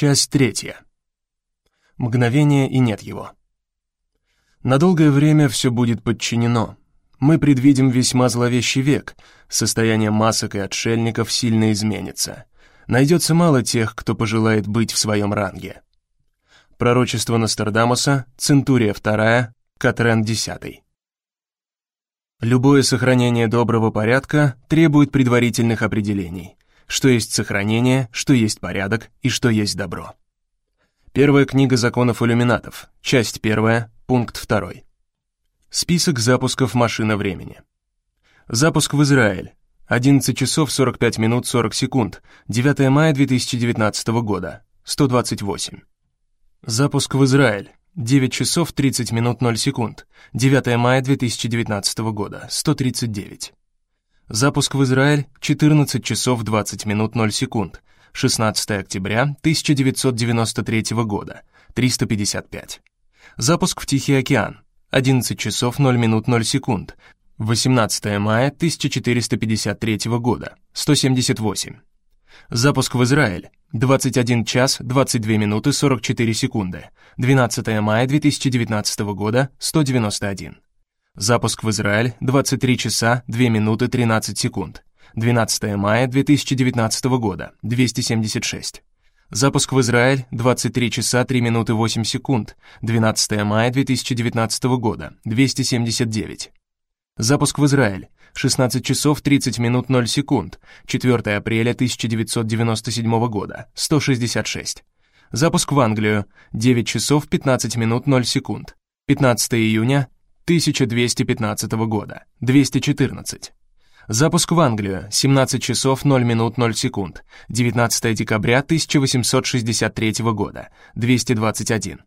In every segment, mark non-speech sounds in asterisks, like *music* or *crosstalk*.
Часть третья. Мгновение и нет его. На долгое время все будет подчинено. Мы предвидим весьма зловещий век, состояние масок и отшельников сильно изменится. Найдется мало тех, кто пожелает быть в своем ранге. Пророчество Нострадамуса, Центурия II, Катрен X. Любое сохранение доброго порядка требует предварительных определений что есть сохранение, что есть порядок и что есть добро. Первая книга законов иллюминатов, часть первая, пункт второй. Список запусков машина времени. Запуск в Израиль. 11 часов 45 минут 40 секунд. 9 мая 2019 года. 128. Запуск в Израиль. 9 часов 30 минут 0 секунд. 9 мая 2019 года. 139. Запуск в Израиль 14 часов 20 минут 0 секунд. 16 октября 1993 года. 355. Запуск в Тихий океан 11 часов 0 минут 0 секунд. 18 мая 1453 года. 178. Запуск в Израиль 21 час 22 минуты 44 секунды. 12 мая 2019 года. 191. Запуск в Израиль 23 часа 2 минуты 13 секунд. 12 мая 2019 года 276. Запуск в Израиль 23 часа 3 минуты 8 секунд. 12 мая 2019 года 279. Запуск в Израиль 16 часов 30 минут 0 секунд. 4 апреля 1997 года 166. Запуск в Англию 9 часов 15 минут 0 секунд. 15 июня 1215 года, 214. Запуск в Англию, 17 часов 0 минут 0 секунд, 19 декабря 1863 года, 221.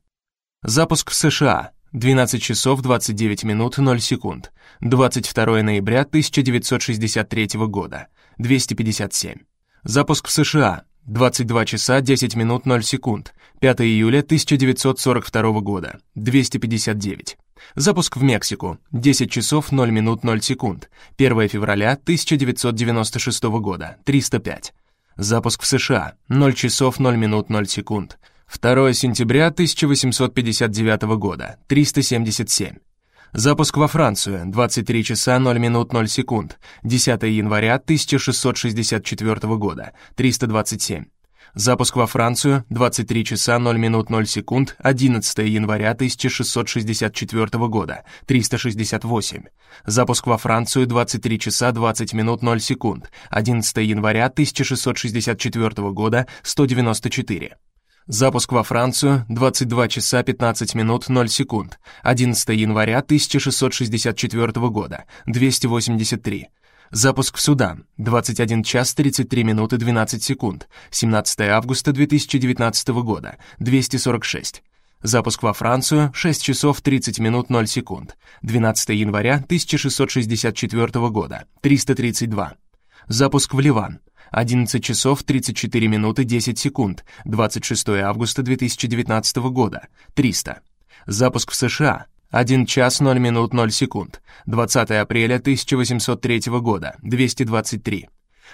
Запуск в США, 12 часов 29 минут 0 секунд, 22 ноября 1963 года, 257. Запуск в США, 22 часа 10 минут 0 секунд, 5 июля 1942 года, 259. Запуск в Мексику. 10 часов 0 минут 0 секунд. 1 февраля 1996 года. 305. Запуск в США. 0 часов 0 минут 0 секунд. 2 сентября 1859 года. 377. Запуск во Францию. 23 часа 0 минут 0 секунд. 10 января 1664 года. 327. Запуск во Францию. 23 часа 0 минут 0 секунд. 11 января 1664 года. 368. Запуск во Францию. 23 часа 20 минут 0 секунд. 11 января 1664 года. 194. Запуск во Францию. 22 часа 15 минут 0 секунд. 11 января 1664 года. 283. Запуск в Судан. 21 час 33 минуты 12 секунд. 17 августа 2019 года. 246. Запуск во Францию. 6 часов 30 минут 0 секунд. 12 января 1664 года. 332. Запуск в Ливан. 11 часов 34 минуты 10 секунд. 26 августа 2019 года. 300. Запуск в США. 1 час 0 минут 0 секунд. 20 апреля 1803 года. 223.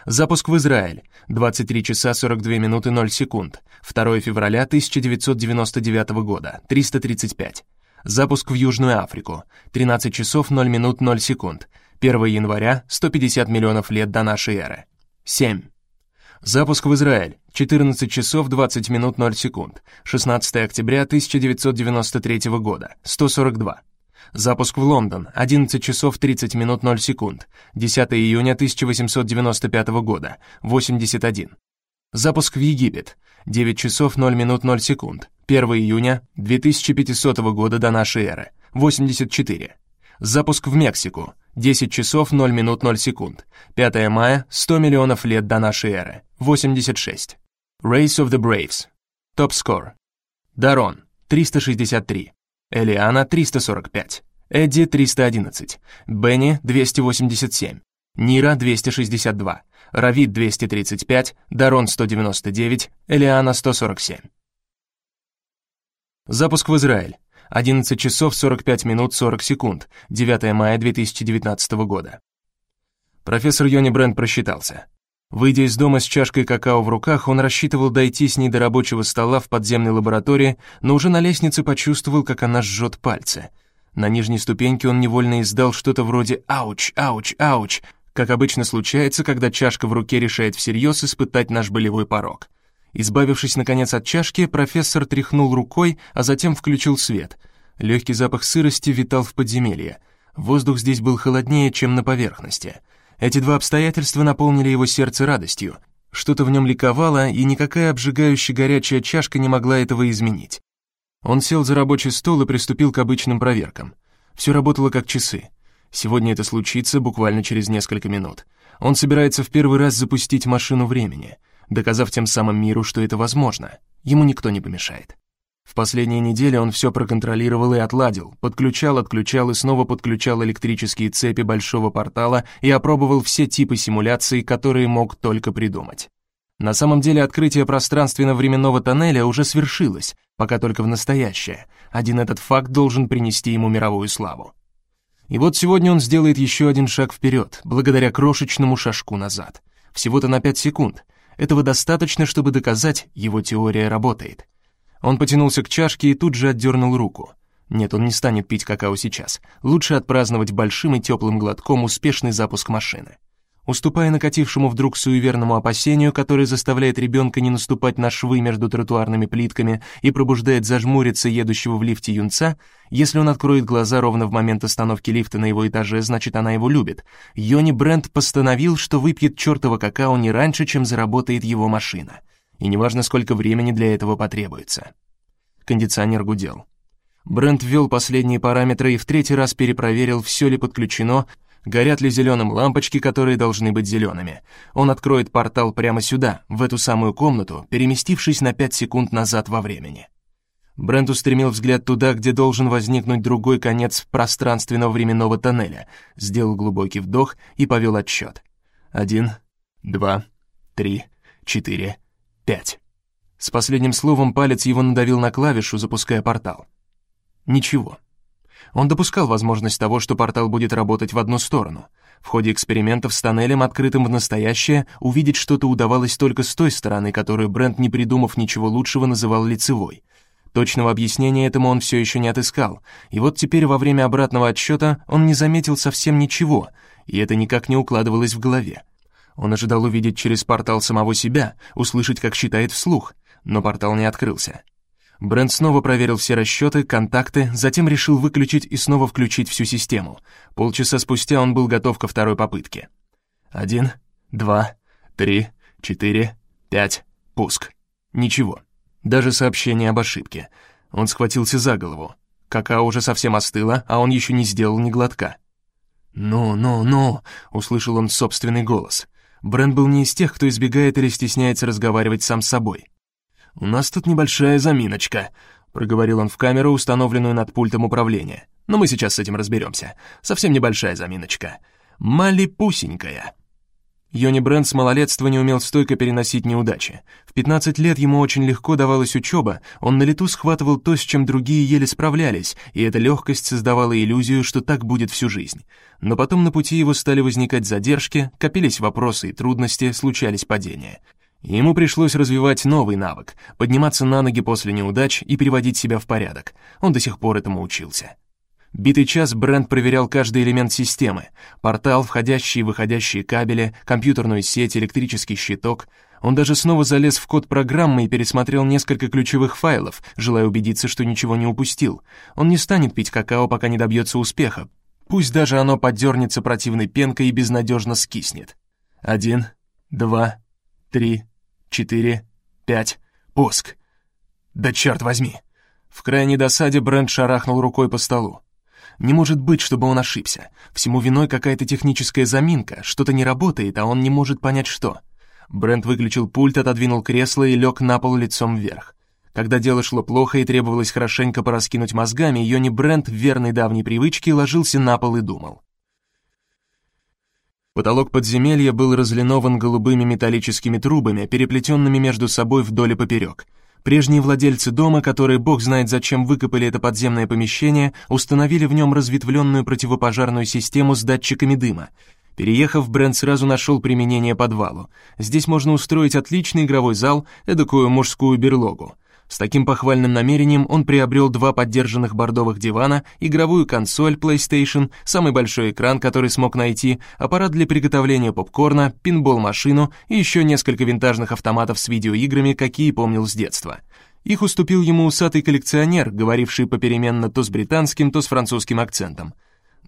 Запуск в Израиль. 23 часа 42 минуты 0 секунд. 2 февраля 1999 года. 335. Запуск в Южную Африку. 13 часов 0 минут 0 секунд. 1 января 150 миллионов лет до нашей эры. 7. Запуск в Израиль. 14 часов 20 минут 0 секунд. 16 октября 1993 года. 142. Запуск в Лондон. 11 часов 30 минут 0 секунд. 10 июня 1895 года. 81. Запуск в Египет. 9 часов 0 минут 0 секунд. 1 июня 2500 года до нашей эры. 84. Запуск в Мексику. 10 часов 0 минут 0 секунд. 5 мая, 100 миллионов лет до нашей эры. 86. Race of the Braves. Топ скор. Дарон 363. Элиана 345. Эдди 311. Бенни 287. Нира 262. Равид 235. Дарон 199. Элиана 147. Запуск в Израиль. 11 часов 45 минут 40 секунд, 9 мая 2019 года. Профессор Йони Бренд просчитался. Выйдя из дома с чашкой какао в руках, он рассчитывал дойти с ней до рабочего стола в подземной лаборатории, но уже на лестнице почувствовал, как она жжет пальцы. На нижней ступеньке он невольно издал что-то вроде «ауч, ауч, ауч», как обычно случается, когда чашка в руке решает всерьез испытать наш болевой порог. Избавившись, наконец, от чашки, профессор тряхнул рукой, а затем включил свет. Легкий запах сырости витал в подземелье. Воздух здесь был холоднее, чем на поверхности. Эти два обстоятельства наполнили его сердце радостью. Что-то в нем ликовало, и никакая обжигающая горячая чашка не могла этого изменить. Он сел за рабочий стол и приступил к обычным проверкам. Все работало как часы. Сегодня это случится буквально через несколько минут. Он собирается в первый раз запустить машину времени, доказав тем самым миру, что это возможно. Ему никто не помешает. В последние недели он все проконтролировал и отладил, подключал, отключал и снова подключал электрические цепи большого портала и опробовал все типы симуляций, которые мог только придумать. На самом деле открытие пространственно-временного тоннеля уже свершилось, пока только в настоящее. Один этот факт должен принести ему мировую славу. И вот сегодня он сделает еще один шаг вперед, благодаря крошечному шажку назад. Всего-то на 5 секунд. Этого достаточно, чтобы доказать, его теория работает. Он потянулся к чашке и тут же отдернул руку. Нет, он не станет пить какао сейчас. Лучше отпраздновать большим и теплым глотком успешный запуск машины. Уступая накатившему вдруг суеверному опасению, которое заставляет ребенка не наступать на швы между тротуарными плитками и пробуждает зажмуриться едущего в лифте юнца, если он откроет глаза ровно в момент остановки лифта на его этаже, значит, она его любит. Йони Брент постановил, что выпьет чертова какао не раньше, чем заработает его машина и неважно, сколько времени для этого потребуется. Кондиционер гудел. Брент ввел последние параметры и в третий раз перепроверил, все ли подключено, горят ли зеленым лампочки, которые должны быть зелеными. Он откроет портал прямо сюда, в эту самую комнату, переместившись на 5 секунд назад во времени. Брент устремил взгляд туда, где должен возникнуть другой конец пространственного временного тоннеля, сделал глубокий вдох и повел отсчет. Один, два, три, четыре, Пять. С последним словом палец его надавил на клавишу, запуская портал. Ничего. Он допускал возможность того, что портал будет работать в одну сторону. В ходе экспериментов с тоннелем, открытым в настоящее, увидеть что-то удавалось только с той стороны, которую Брент, не придумав ничего лучшего, называл лицевой. Точного объяснения этому он все еще не отыскал, и вот теперь во время обратного отсчета он не заметил совсем ничего, и это никак не укладывалось в голове. Он ожидал увидеть через портал самого себя, услышать, как считает вслух, но портал не открылся. Брент снова проверил все расчеты, контакты, затем решил выключить и снова включить всю систему. Полчаса спустя он был готов ко второй попытке. Один, два, три, четыре, пять, пуск. Ничего. Даже сообщение об ошибке. Он схватился за голову. Какао уже совсем остыло, а он еще не сделал ни глотка. «Ну, ну, ну!» — услышал он собственный голос. Брент был не из тех, кто избегает или стесняется разговаривать сам с собой. «У нас тут небольшая заминочка», — проговорил он в камеру, установленную над пультом управления. «Но мы сейчас с этим разберемся. Совсем небольшая заминочка. Малипусенькая». Йони Брент с малолетства не умел стойко переносить неудачи. В 15 лет ему очень легко давалась учеба, он на лету схватывал то, с чем другие еле справлялись, и эта легкость создавала иллюзию, что так будет всю жизнь. Но потом на пути его стали возникать задержки, копились вопросы и трудности, случались падения. Ему пришлось развивать новый навык — подниматься на ноги после неудач и приводить себя в порядок. Он до сих пор этому учился. Битый час Брент проверял каждый элемент системы. Портал, входящие и выходящие кабели, компьютерную сеть, электрический щиток. Он даже снова залез в код программы и пересмотрел несколько ключевых файлов, желая убедиться, что ничего не упустил. Он не станет пить какао, пока не добьется успеха. Пусть даже оно подернется противной пенкой и безнадежно скиснет. Один, два, три, четыре, пять. Пуск. Да черт возьми. В крайней досаде Брент шарахнул рукой по столу. Не может быть, чтобы он ошибся. Всему виной какая-то техническая заминка, что-то не работает, а он не может понять что. Брент выключил пульт, отодвинул кресло и лег на пол лицом вверх. Когда дело шло плохо и требовалось хорошенько пораскинуть мозгами, Йони Брент в верной давней привычке ложился на пол и думал. Потолок подземелья был разлинован голубыми металлическими трубами, переплетенными между собой вдоль и поперек — Прежние владельцы дома, которые бог знает зачем выкопали это подземное помещение, установили в нем разветвленную противопожарную систему с датчиками дыма. Переехав, Брент сразу нашел применение подвалу. Здесь можно устроить отличный игровой зал, эдакую мужскую берлогу. С таким похвальным намерением он приобрел два поддержанных бордовых дивана, игровую консоль PlayStation, самый большой экран, который смог найти, аппарат для приготовления попкорна, пинбол-машину и еще несколько винтажных автоматов с видеоиграми, какие помнил с детства. Их уступил ему усатый коллекционер, говоривший попеременно то с британским, то с французским акцентом.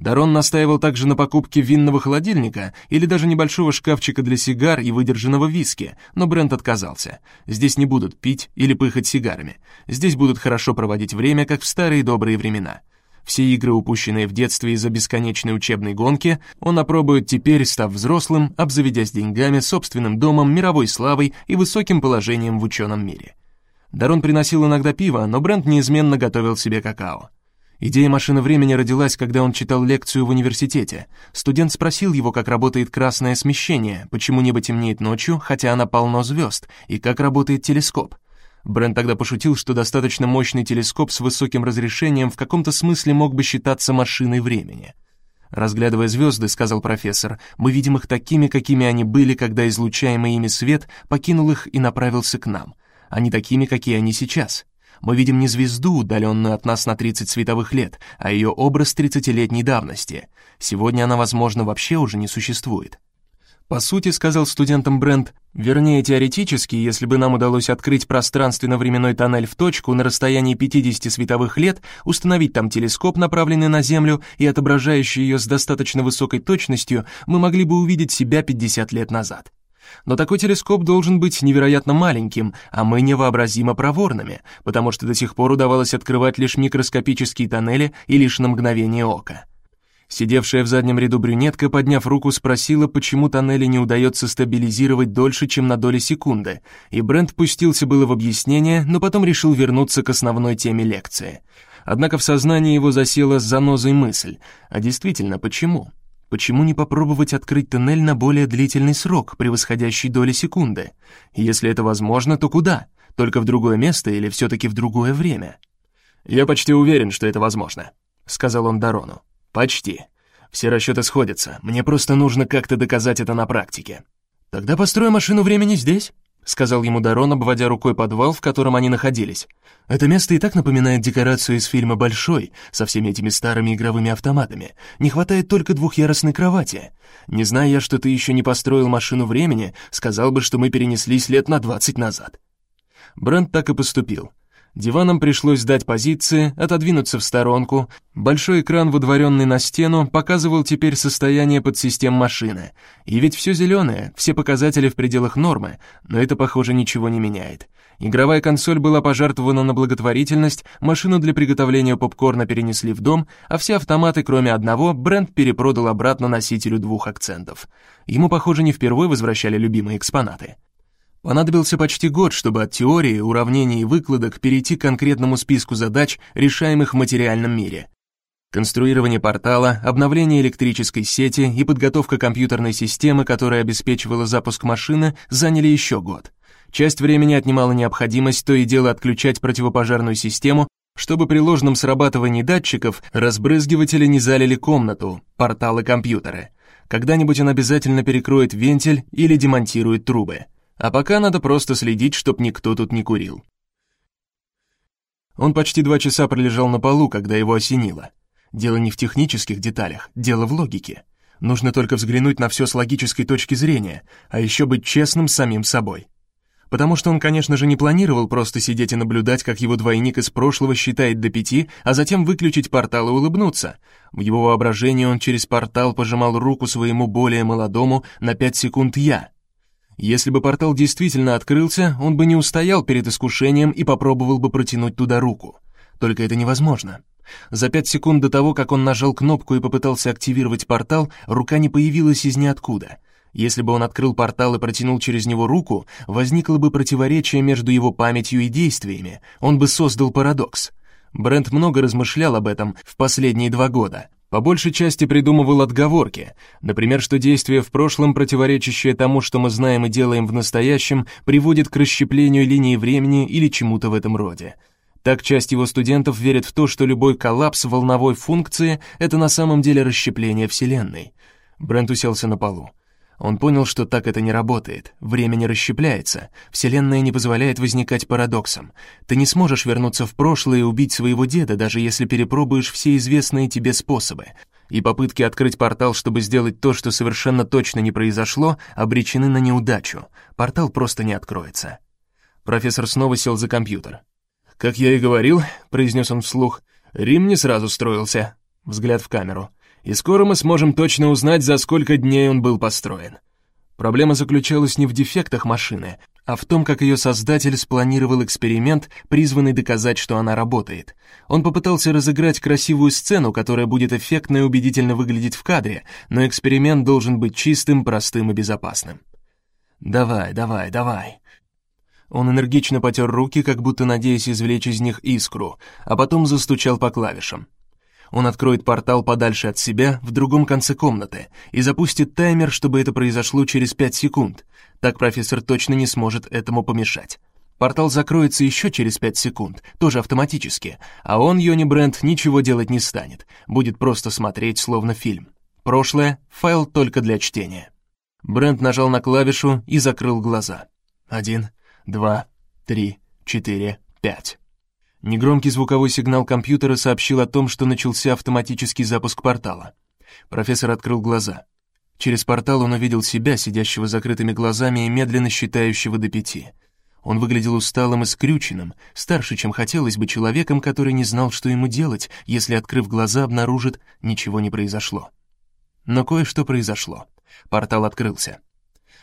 Дарон настаивал также на покупке винного холодильника или даже небольшого шкафчика для сигар и выдержанного виски, но Брент отказался. Здесь не будут пить или пыхать сигарами. Здесь будут хорошо проводить время, как в старые добрые времена. Все игры, упущенные в детстве из-за бесконечной учебной гонки, он опробует теперь, став взрослым, обзаведясь деньгами, собственным домом, мировой славой и высоким положением в ученом мире. Дарон приносил иногда пиво, но Брент неизменно готовил себе какао. Идея машины времени родилась, когда он читал лекцию в университете. Студент спросил его, как работает красное смещение, почему небо темнеет ночью, хотя она полно звезд, и как работает телескоп. Брент тогда пошутил, что достаточно мощный телескоп с высоким разрешением в каком-то смысле мог бы считаться машиной времени. Разглядывая звезды, сказал профессор, мы видим их такими, какими они были, когда излучаемый ими свет покинул их и направился к нам. Они такими, какие они сейчас. Мы видим не звезду, удаленную от нас на 30 световых лет, а ее образ 30-летней давности. Сегодня она, возможно, вообще уже не существует. По сути, сказал студентам Брент, вернее теоретически, если бы нам удалось открыть пространственно-временной тоннель в точку на расстоянии 50 световых лет, установить там телескоп, направленный на Землю и отображающий ее с достаточно высокой точностью, мы могли бы увидеть себя 50 лет назад. Но такой телескоп должен быть невероятно маленьким, а мы невообразимо проворными, потому что до сих пор удавалось открывать лишь микроскопические тоннели и лишь на мгновение ока. Сидевшая в заднем ряду брюнетка, подняв руку, спросила, почему тоннели не удается стабилизировать дольше, чем на доли секунды, и Брент пустился было в объяснение, но потом решил вернуться к основной теме лекции. Однако в сознании его засела занозой мысль, а действительно, почему? Почему не попробовать открыть туннель на более длительный срок, превосходящий доли секунды? Если это возможно, то куда? Только в другое место или все-таки в другое время? «Я почти уверен, что это возможно», — сказал он Дарону. «Почти. Все расчеты сходятся. Мне просто нужно как-то доказать это на практике». «Тогда построю машину времени здесь», — сказал ему Дарон, обводя рукой подвал, в котором они находились. «Это место и так напоминает декорацию из фильма «Большой», со всеми этими старыми игровыми автоматами. Не хватает только двухъярусной кровати. Не зная я, что ты еще не построил машину времени, сказал бы, что мы перенеслись лет на двадцать назад». Брент так и поступил. Диванам пришлось сдать позиции, отодвинуться в сторонку. Большой экран, выдворенный на стену, показывал теперь состояние подсистем машины. И ведь все зеленое, все показатели в пределах нормы, но это, похоже, ничего не меняет. Игровая консоль была пожертвована на благотворительность, машину для приготовления попкорна перенесли в дом, а все автоматы, кроме одного, бренд перепродал обратно носителю двух акцентов. Ему, похоже, не впервые возвращали любимые экспонаты. Понадобился почти год, чтобы от теории, уравнений и выкладок перейти к конкретному списку задач, решаемых в материальном мире. Конструирование портала, обновление электрической сети и подготовка компьютерной системы, которая обеспечивала запуск машины, заняли еще год. Часть времени отнимала необходимость то и дело отключать противопожарную систему, чтобы при ложном срабатывании датчиков разбрызгиватели не залили комнату, порталы компьютеры. Когда-нибудь он обязательно перекроет вентиль или демонтирует трубы. А пока надо просто следить, чтоб никто тут не курил. Он почти два часа пролежал на полу, когда его осенило. Дело не в технических деталях, дело в логике. Нужно только взглянуть на все с логической точки зрения, а еще быть честным с самим собой. Потому что он, конечно же, не планировал просто сидеть и наблюдать, как его двойник из прошлого считает до пяти, а затем выключить портал и улыбнуться. В его воображении он через портал пожимал руку своему более молодому на пять секунд «я», если бы портал действительно открылся, он бы не устоял перед искушением и попробовал бы протянуть туда руку. Только это невозможно. За пять секунд до того, как он нажал кнопку и попытался активировать портал, рука не появилась из ниоткуда. Если бы он открыл портал и протянул через него руку, возникло бы противоречие между его памятью и действиями, он бы создал парадокс. Брент много размышлял об этом в последние два года, по большей части придумывал отговорки, например, что действие в прошлом, противоречащее тому, что мы знаем и делаем в настоящем, приводит к расщеплению линии времени или чему-то в этом роде. Так часть его студентов верит в то, что любой коллапс волновой функции — это на самом деле расщепление Вселенной. Брент уселся на полу. Он понял, что так это не работает. Время не расщепляется. Вселенная не позволяет возникать парадоксам. Ты не сможешь вернуться в прошлое и убить своего деда, даже если перепробуешь все известные тебе способы. И попытки открыть портал, чтобы сделать то, что совершенно точно не произошло, обречены на неудачу. Портал просто не откроется. Профессор снова сел за компьютер. «Как я и говорил», — произнес он вслух, — «Рим не сразу строился». Взгляд в камеру и скоро мы сможем точно узнать, за сколько дней он был построен. Проблема заключалась не в дефектах машины, а в том, как ее создатель спланировал эксперимент, призванный доказать, что она работает. Он попытался разыграть красивую сцену, которая будет эффектно и убедительно выглядеть в кадре, но эксперимент должен быть чистым, простым и безопасным. «Давай, давай, давай», он энергично потер руки, как будто надеясь извлечь из них искру, а потом застучал по клавишам. Он откроет портал подальше от себя в другом конце комнаты и запустит таймер, чтобы это произошло через 5 секунд. Так профессор точно не сможет этому помешать. Портал закроется еще через 5 секунд, тоже автоматически, а он, Йони Брент, ничего делать не станет, будет просто смотреть, словно фильм. Прошлое — файл только для чтения. Брент нажал на клавишу и закрыл глаза. Один, два, три, четыре, пять. Негромкий звуковой сигнал компьютера сообщил о том, что начался автоматический запуск портала. Профессор открыл глаза. Через портал он увидел себя, сидящего закрытыми глазами и медленно считающего до пяти. Он выглядел усталым и скрюченным, старше, чем хотелось бы человеком, который не знал, что ему делать, если, открыв глаза, обнаружит, ничего не произошло. Но кое-что произошло. Портал открылся.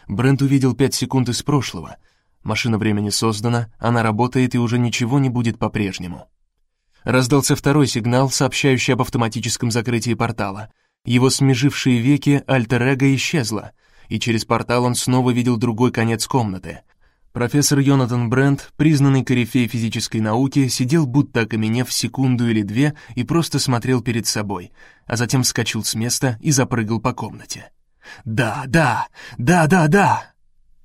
Брент увидел пять секунд из прошлого — Машина времени создана, она работает и уже ничего не будет по-прежнему. Раздался второй сигнал, сообщающий об автоматическом закрытии портала. Его смежившие веки альтер-эго исчезло, и через портал он снова видел другой конец комнаты. Профессор Йонатан Брент, признанный корифей физической науки, сидел будто окаменев секунду или две и просто смотрел перед собой, а затем вскочил с места и запрыгал по комнате. «Да, да, да, да, да!»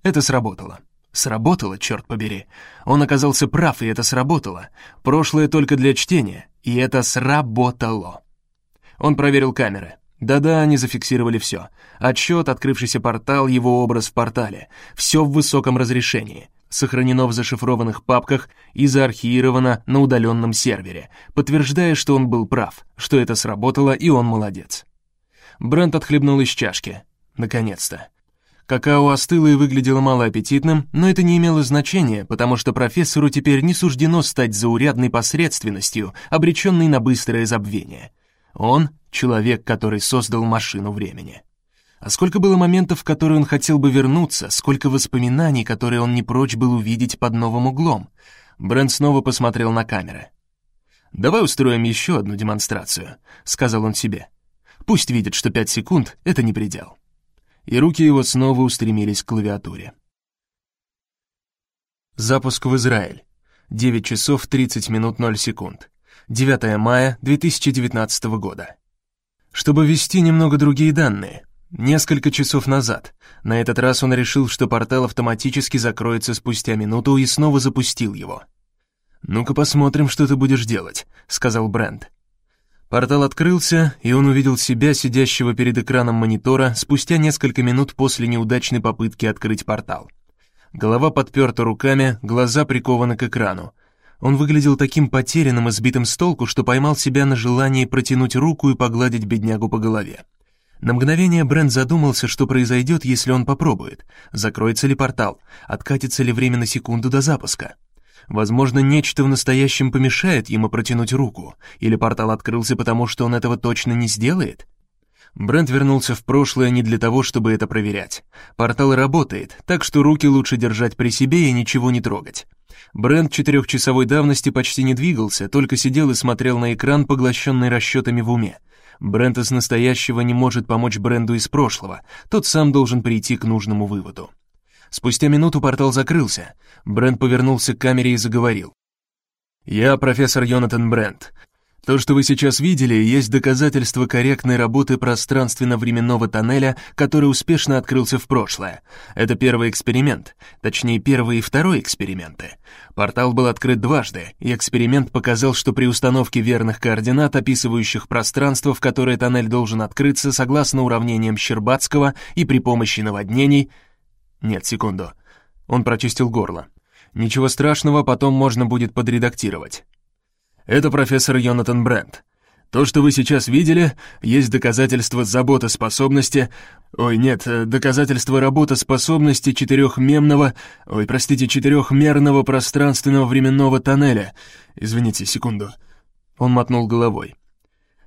Это сработало. Сработало, черт побери. Он оказался прав, и это сработало. Прошлое только для чтения, и это сработало. Он проверил камеры. Да-да, они зафиксировали все. Отчет, открывшийся портал, его образ в портале. Все в высоком разрешении. Сохранено в зашифрованных папках и заархивировано на удаленном сервере, подтверждая, что он был прав, что это сработало, и он молодец. Брент отхлебнул из чашки. Наконец-то. Какао остыло и выглядело малоаппетитным, но это не имело значения, потому что профессору теперь не суждено стать заурядной посредственностью, обреченной на быстрое забвение. Он — человек, который создал машину времени. А сколько было моментов, в которые он хотел бы вернуться, сколько воспоминаний, которые он не прочь был увидеть под новым углом. Брент снова посмотрел на камеры. «Давай устроим еще одну демонстрацию», — сказал он себе. «Пусть видят, что пять секунд — это не предел» и руки его снова устремились к клавиатуре. Запуск в Израиль. 9 часов 30 минут 0 секунд. 9 мая 2019 года. Чтобы ввести немного другие данные, несколько часов назад, на этот раз он решил, что портал автоматически закроется спустя минуту и снова запустил его. «Ну-ка посмотрим, что ты будешь делать», — сказал Брент. Портал открылся, и он увидел себя, сидящего перед экраном монитора, спустя несколько минут после неудачной попытки открыть портал. Голова подперта руками, глаза прикованы к экрану. Он выглядел таким потерянным и сбитым с толку, что поймал себя на желании протянуть руку и погладить беднягу по голове. На мгновение Брент задумался, что произойдет, если он попробует. Закроется ли портал? Откатится ли время на секунду до запуска? Возможно, нечто в настоящем помешает ему протянуть руку, или портал открылся потому, что он этого точно не сделает? Брент вернулся в прошлое не для того, чтобы это проверять. Портал работает, так что руки лучше держать при себе и ничего не трогать. Брент четырехчасовой давности почти не двигался, только сидел и смотрел на экран, поглощенный расчетами в уме. Брент из настоящего не может помочь Бренду из прошлого, тот сам должен прийти к нужному выводу. Спустя минуту портал закрылся. Брент повернулся к камере и заговорил. «Я профессор Йонатан Брент. То, что вы сейчас видели, есть доказательство корректной работы пространственно-временного тоннеля, который успешно открылся в прошлое. Это первый эксперимент, точнее первый и второй эксперименты. Портал был открыт дважды, и эксперимент показал, что при установке верных координат, описывающих пространство, в которое тоннель должен открыться, согласно уравнениям Щербатского и при помощи наводнений... Нет, секунду. Он прочистил горло. Ничего страшного, потом можно будет подредактировать. Это профессор Йонатан Брент. То, что вы сейчас видели, есть доказательство заботоспособности... Ой, нет, э, доказательство работоспособности четырехмемного... Ой, простите, четырехмерного пространственного временного тоннеля. Извините, секунду. Он мотнул головой.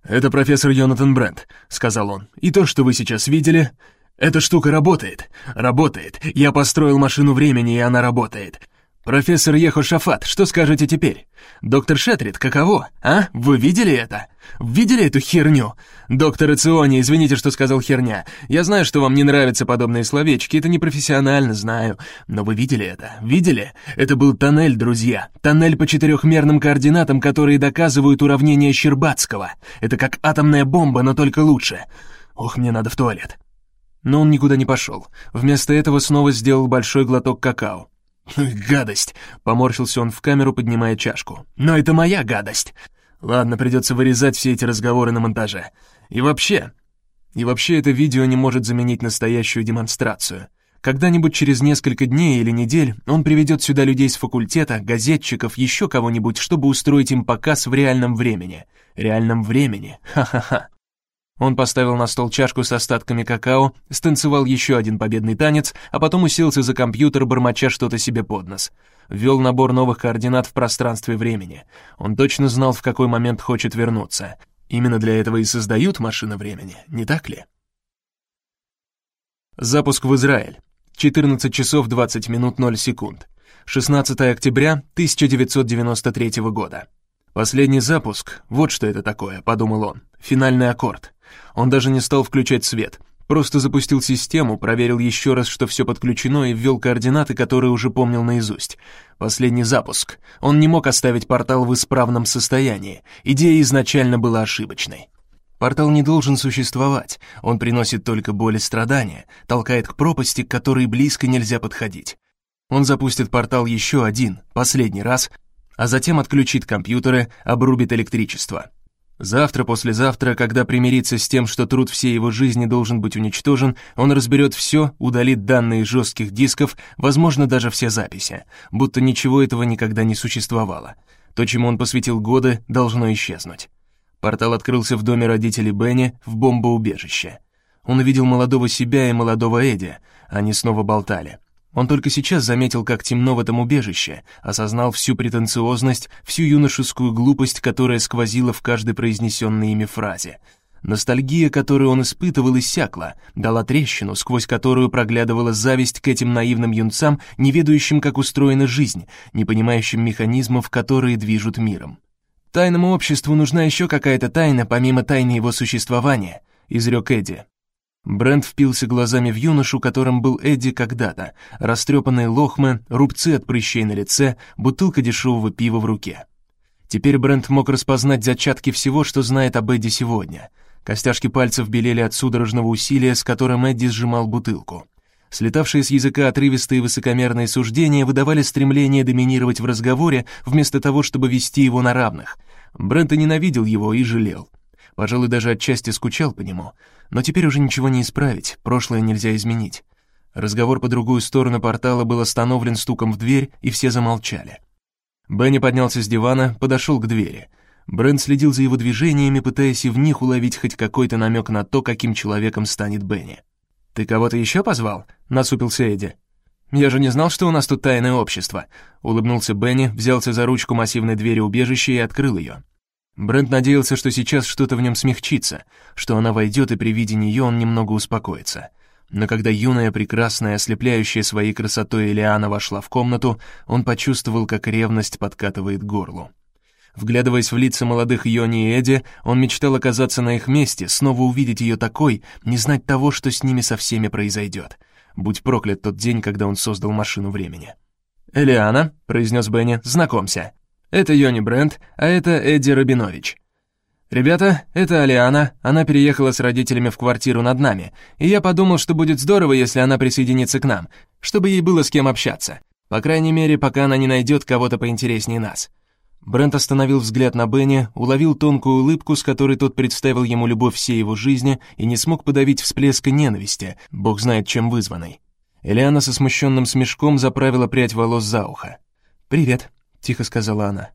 «Это профессор Йонатан Брент», — сказал он. «И то, что вы сейчас видели, эта штука работает. Работает. Я построил машину времени, и она работает. «Профессор Ехошафат, что скажете теперь? Доктор Шетрит, каково, а? Вы видели это? Видели эту херню? Доктор Эциони, извините, что сказал херня. Я знаю, что вам не нравятся подобные словечки, это непрофессионально, знаю. Но вы видели это? Видели? Это был тоннель, друзья. Тоннель по четырехмерным координатам, которые доказывают уравнение Щербатского. Это как атомная бомба, но только лучше. Ох, мне надо в туалет». Но он никуда не пошел. Вместо этого снова сделал большой глоток какао. «Гадость!» — поморщился он в камеру, поднимая чашку. «Но это моя гадость!» «Ладно, придется вырезать все эти разговоры на монтаже. И вообще...» И вообще это видео не может заменить настоящую демонстрацию. Когда-нибудь через несколько дней или недель он приведет сюда людей с факультета, газетчиков, еще кого-нибудь, чтобы устроить им показ в реальном времени. Реальном времени. Ха-ха-ха. Он поставил на стол чашку с остатками какао, станцевал еще один победный танец, а потом уселся за компьютер, бормоча что-то себе под нос. Ввел набор новых координат в пространстве времени. Он точно знал, в какой момент хочет вернуться. Именно для этого и создают машины времени, не так ли? Запуск в Израиль. 14 часов 20 минут 0 секунд. 16 октября 1993 года. Последний запуск, вот что это такое, подумал он. Финальный аккорд. Он даже не стал включать свет. Просто запустил систему, проверил еще раз, что все подключено и ввел координаты, которые уже помнил наизусть. Последний запуск. Он не мог оставить портал в исправном состоянии. Идея изначально была ошибочной. Портал не должен существовать. Он приносит только боль и страдания, толкает к пропасти, к которой близко нельзя подходить. Он запустит портал еще один, последний раз, а затем отключит компьютеры, обрубит электричество. Завтра, послезавтра, когда примирится с тем, что труд всей его жизни должен быть уничтожен, он разберет все, удалит данные жестких дисков, возможно, даже все записи, будто ничего этого никогда не существовало. То, чему он посвятил годы, должно исчезнуть. Портал открылся в доме родителей Бенни в бомбоубежище. Он увидел молодого себя и молодого Эдди, они снова болтали. Он только сейчас заметил, как темно в этом убежище, осознал всю претенциозность, всю юношескую глупость, которая сквозила в каждой произнесенной ими фразе. Ностальгия, которую он испытывал, иссякла, дала трещину, сквозь которую проглядывала зависть к этим наивным юнцам, не ведающим, как устроена жизнь, не понимающим механизмов, которые движут миром. «Тайному обществу нужна еще какая-то тайна, помимо тайны его существования», — изрек Эдди. Брент впился глазами в юношу, которым был Эдди когда-то. Растрепанные лохмы, рубцы от прыщей на лице, бутылка дешевого пива в руке. Теперь Брент мог распознать зачатки всего, что знает об Эдди сегодня. Костяшки пальцев белели от судорожного усилия, с которым Эдди сжимал бутылку. Слетавшие с языка отрывистые высокомерные суждения выдавали стремление доминировать в разговоре, вместо того, чтобы вести его на равных. Брент ненавидел его и жалел. Пожалуй, даже отчасти скучал по нему. Но теперь уже ничего не исправить, прошлое нельзя изменить. Разговор по другую сторону портала был остановлен стуком в дверь, и все замолчали. Бенни поднялся с дивана, подошел к двери. Брент следил за его движениями, пытаясь и в них уловить хоть какой-то намек на то, каким человеком станет Бенни. «Ты кого-то еще позвал?» — насупился Эдди. «Я же не знал, что у нас тут тайное общество», — улыбнулся Бенни, взялся за ручку массивной двери убежища и открыл ее. Брент надеялся, что сейчас что-то в нем смягчится, что она войдет, и при виде нее он немного успокоится. Но когда юная, прекрасная, ослепляющая своей красотой Элиана вошла в комнату, он почувствовал, как ревность подкатывает горлу. Вглядываясь в лица молодых Йони и Эдди, он мечтал оказаться на их месте, снова увидеть ее такой, не знать того, что с ними со всеми произойдет. Будь проклят тот день, когда он создал машину времени. «Элиана», — произнес Бенни, — «знакомься. Это Йони Брент, а это Эдди Рабинович». «Ребята, это Алиана, она переехала с родителями в квартиру над нами, и я подумал, что будет здорово, если она присоединится к нам, чтобы ей было с кем общаться. По крайней мере, пока она не найдет кого-то поинтереснее нас». Брент остановил взгляд на Бенни, уловил тонкую улыбку, с которой тот представил ему любовь всей его жизни и не смог подавить всплеска ненависти, бог знает чем вызванной. Элиана со смущенным смешком заправила прядь волос за ухо. «Привет», — тихо сказала она.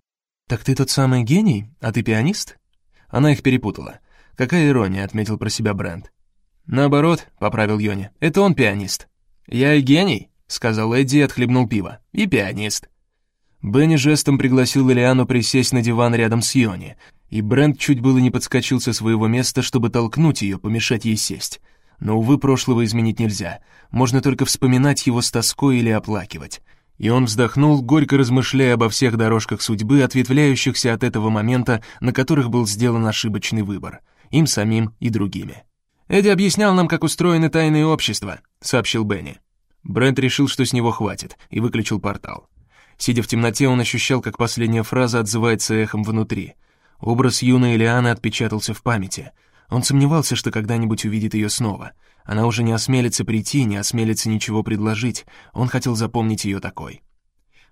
«Так ты тот самый гений, а ты пианист?» Она их перепутала. «Какая ирония», — отметил про себя Брент. «Наоборот», — поправил Йони, — «это он пианист». «Я и гений», — сказал Эдди и отхлебнул пиво. «И пианист». Бенни жестом пригласил Элиану присесть на диван рядом с Йони, и Брент чуть было не подскочил со своего места, чтобы толкнуть ее, помешать ей сесть. Но, увы, прошлого изменить нельзя. Можно только вспоминать его с тоской или оплакивать. И он вздохнул, горько размышляя обо всех дорожках судьбы, ответвляющихся от этого момента, на которых был сделан ошибочный выбор. Им самим и другими. «Эдди объяснял нам, как устроены тайные общества», — сообщил Бенни. Брент решил, что с него хватит, и выключил портал. Сидя в темноте, он ощущал, как последняя фраза отзывается эхом внутри. Образ юной Элианы отпечатался в памяти. Он сомневался, что когда-нибудь увидит ее снова — она уже не осмелится прийти, не осмелится ничего предложить. Он хотел запомнить ее такой.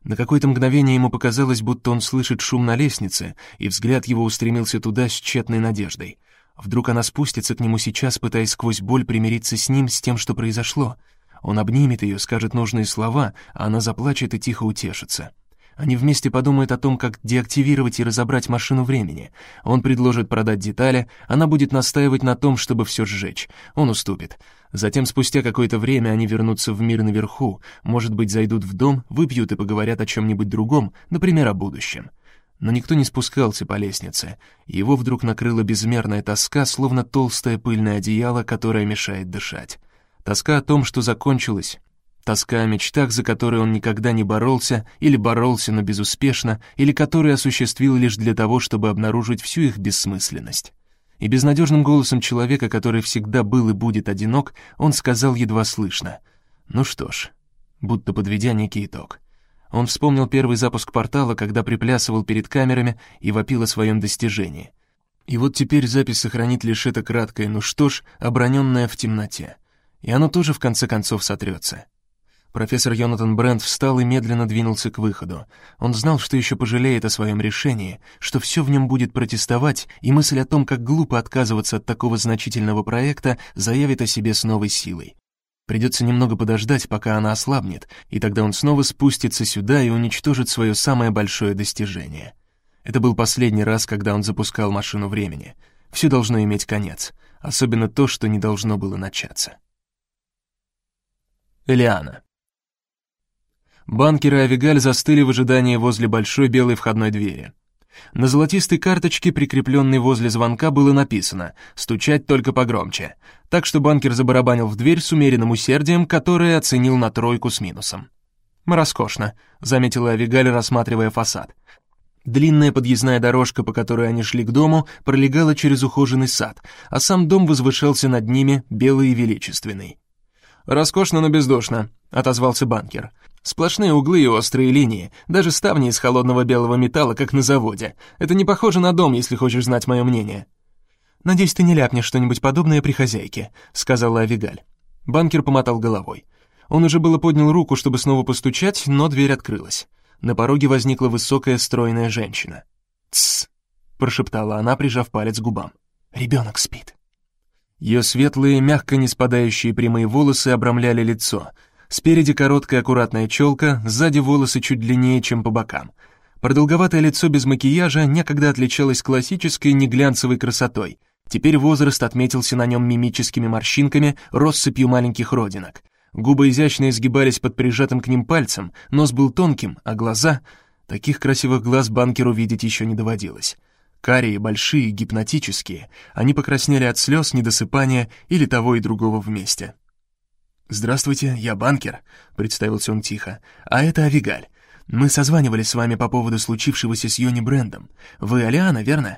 На какое-то мгновение ему показалось, будто он слышит шум на лестнице, и взгляд его устремился туда с тщетной надеждой. Вдруг она спустится к нему сейчас, пытаясь сквозь боль примириться с ним, с тем, что произошло. Он обнимет ее, скажет нужные слова, а она заплачет и тихо утешится. Они вместе подумают о том, как деактивировать и разобрать машину времени. Он предложит продать детали, она будет настаивать на том, чтобы все сжечь. Он уступит. Затем, спустя какое-то время, они вернутся в мир наверху, может быть, зайдут в дом, выпьют и поговорят о чем-нибудь другом, например, о будущем. Но никто не спускался по лестнице. Его вдруг накрыла безмерная тоска, словно толстое пыльное одеяло, которое мешает дышать. Тоска о том, что закончилось, Тоска о мечтах, за которые он никогда не боролся, или боролся, но безуспешно, или которые осуществил лишь для того, чтобы обнаружить всю их бессмысленность. И безнадежным голосом человека, который всегда был и будет одинок, он сказал едва слышно. «Ну что ж», будто подведя некий итог. Он вспомнил первый запуск портала, когда приплясывал перед камерами и вопил о своем достижении. И вот теперь запись сохранит лишь это краткое «ну что ж», оброненное в темноте. И оно тоже в конце концов сотрется. Профессор Йонатан Брент встал и медленно двинулся к выходу. Он знал, что еще пожалеет о своем решении, что все в нем будет протестовать, и мысль о том, как глупо отказываться от такого значительного проекта, заявит о себе с новой силой. Придется немного подождать, пока она ослабнет, и тогда он снова спустится сюда и уничтожит свое самое большое достижение. Это был последний раз, когда он запускал машину времени. Все должно иметь конец, особенно то, что не должно было начаться. Элиана. Банкер и Авигаль застыли в ожидании возле большой белой входной двери. На золотистой карточке, прикрепленной возле звонка, было написано «Стучать только погромче», так что банкер забарабанил в дверь с умеренным усердием, которое оценил на тройку с минусом. «Роскошно», — заметила Авигаль, рассматривая фасад. Длинная подъездная дорожка, по которой они шли к дому, пролегала через ухоженный сад, а сам дом возвышался над ними, белый и величественный. «Роскошно, но бездушно», — отозвался банкер. Сплошные углы и острые линии, даже ставни из холодного белого металла, как на заводе. Это не похоже на дом, если хочешь знать мое мнение». «Надеюсь, ты не ляпнешь что-нибудь подобное при хозяйке», — сказала Авигаль. Банкер помотал головой. Он уже было поднял руку, чтобы снова постучать, но дверь открылась. На пороге возникла высокая стройная женщина. «Тссс», — прошептала она, прижав палец к губам. «Ребенок спит». Ее светлые, мягко не спадающие прямые волосы обрамляли лицо — Спереди короткая аккуратная челка, сзади волосы чуть длиннее, чем по бокам. Продолговатое лицо без макияжа некогда отличалось классической неглянцевой красотой. Теперь возраст отметился на нем мимическими морщинками, россыпью маленьких родинок. Губы изящно изгибались под прижатым к ним пальцем, нос был тонким, а глаза... Таких красивых глаз банкеру видеть еще не доводилось. Карие, большие, гипнотические, они покраснели от слез, недосыпания или того и другого вместе. «Здравствуйте, я банкер», — представился он тихо. «А это Авигаль. Мы созванивались с вами по поводу случившегося с Йони Брендом. Вы Алиана, верно?»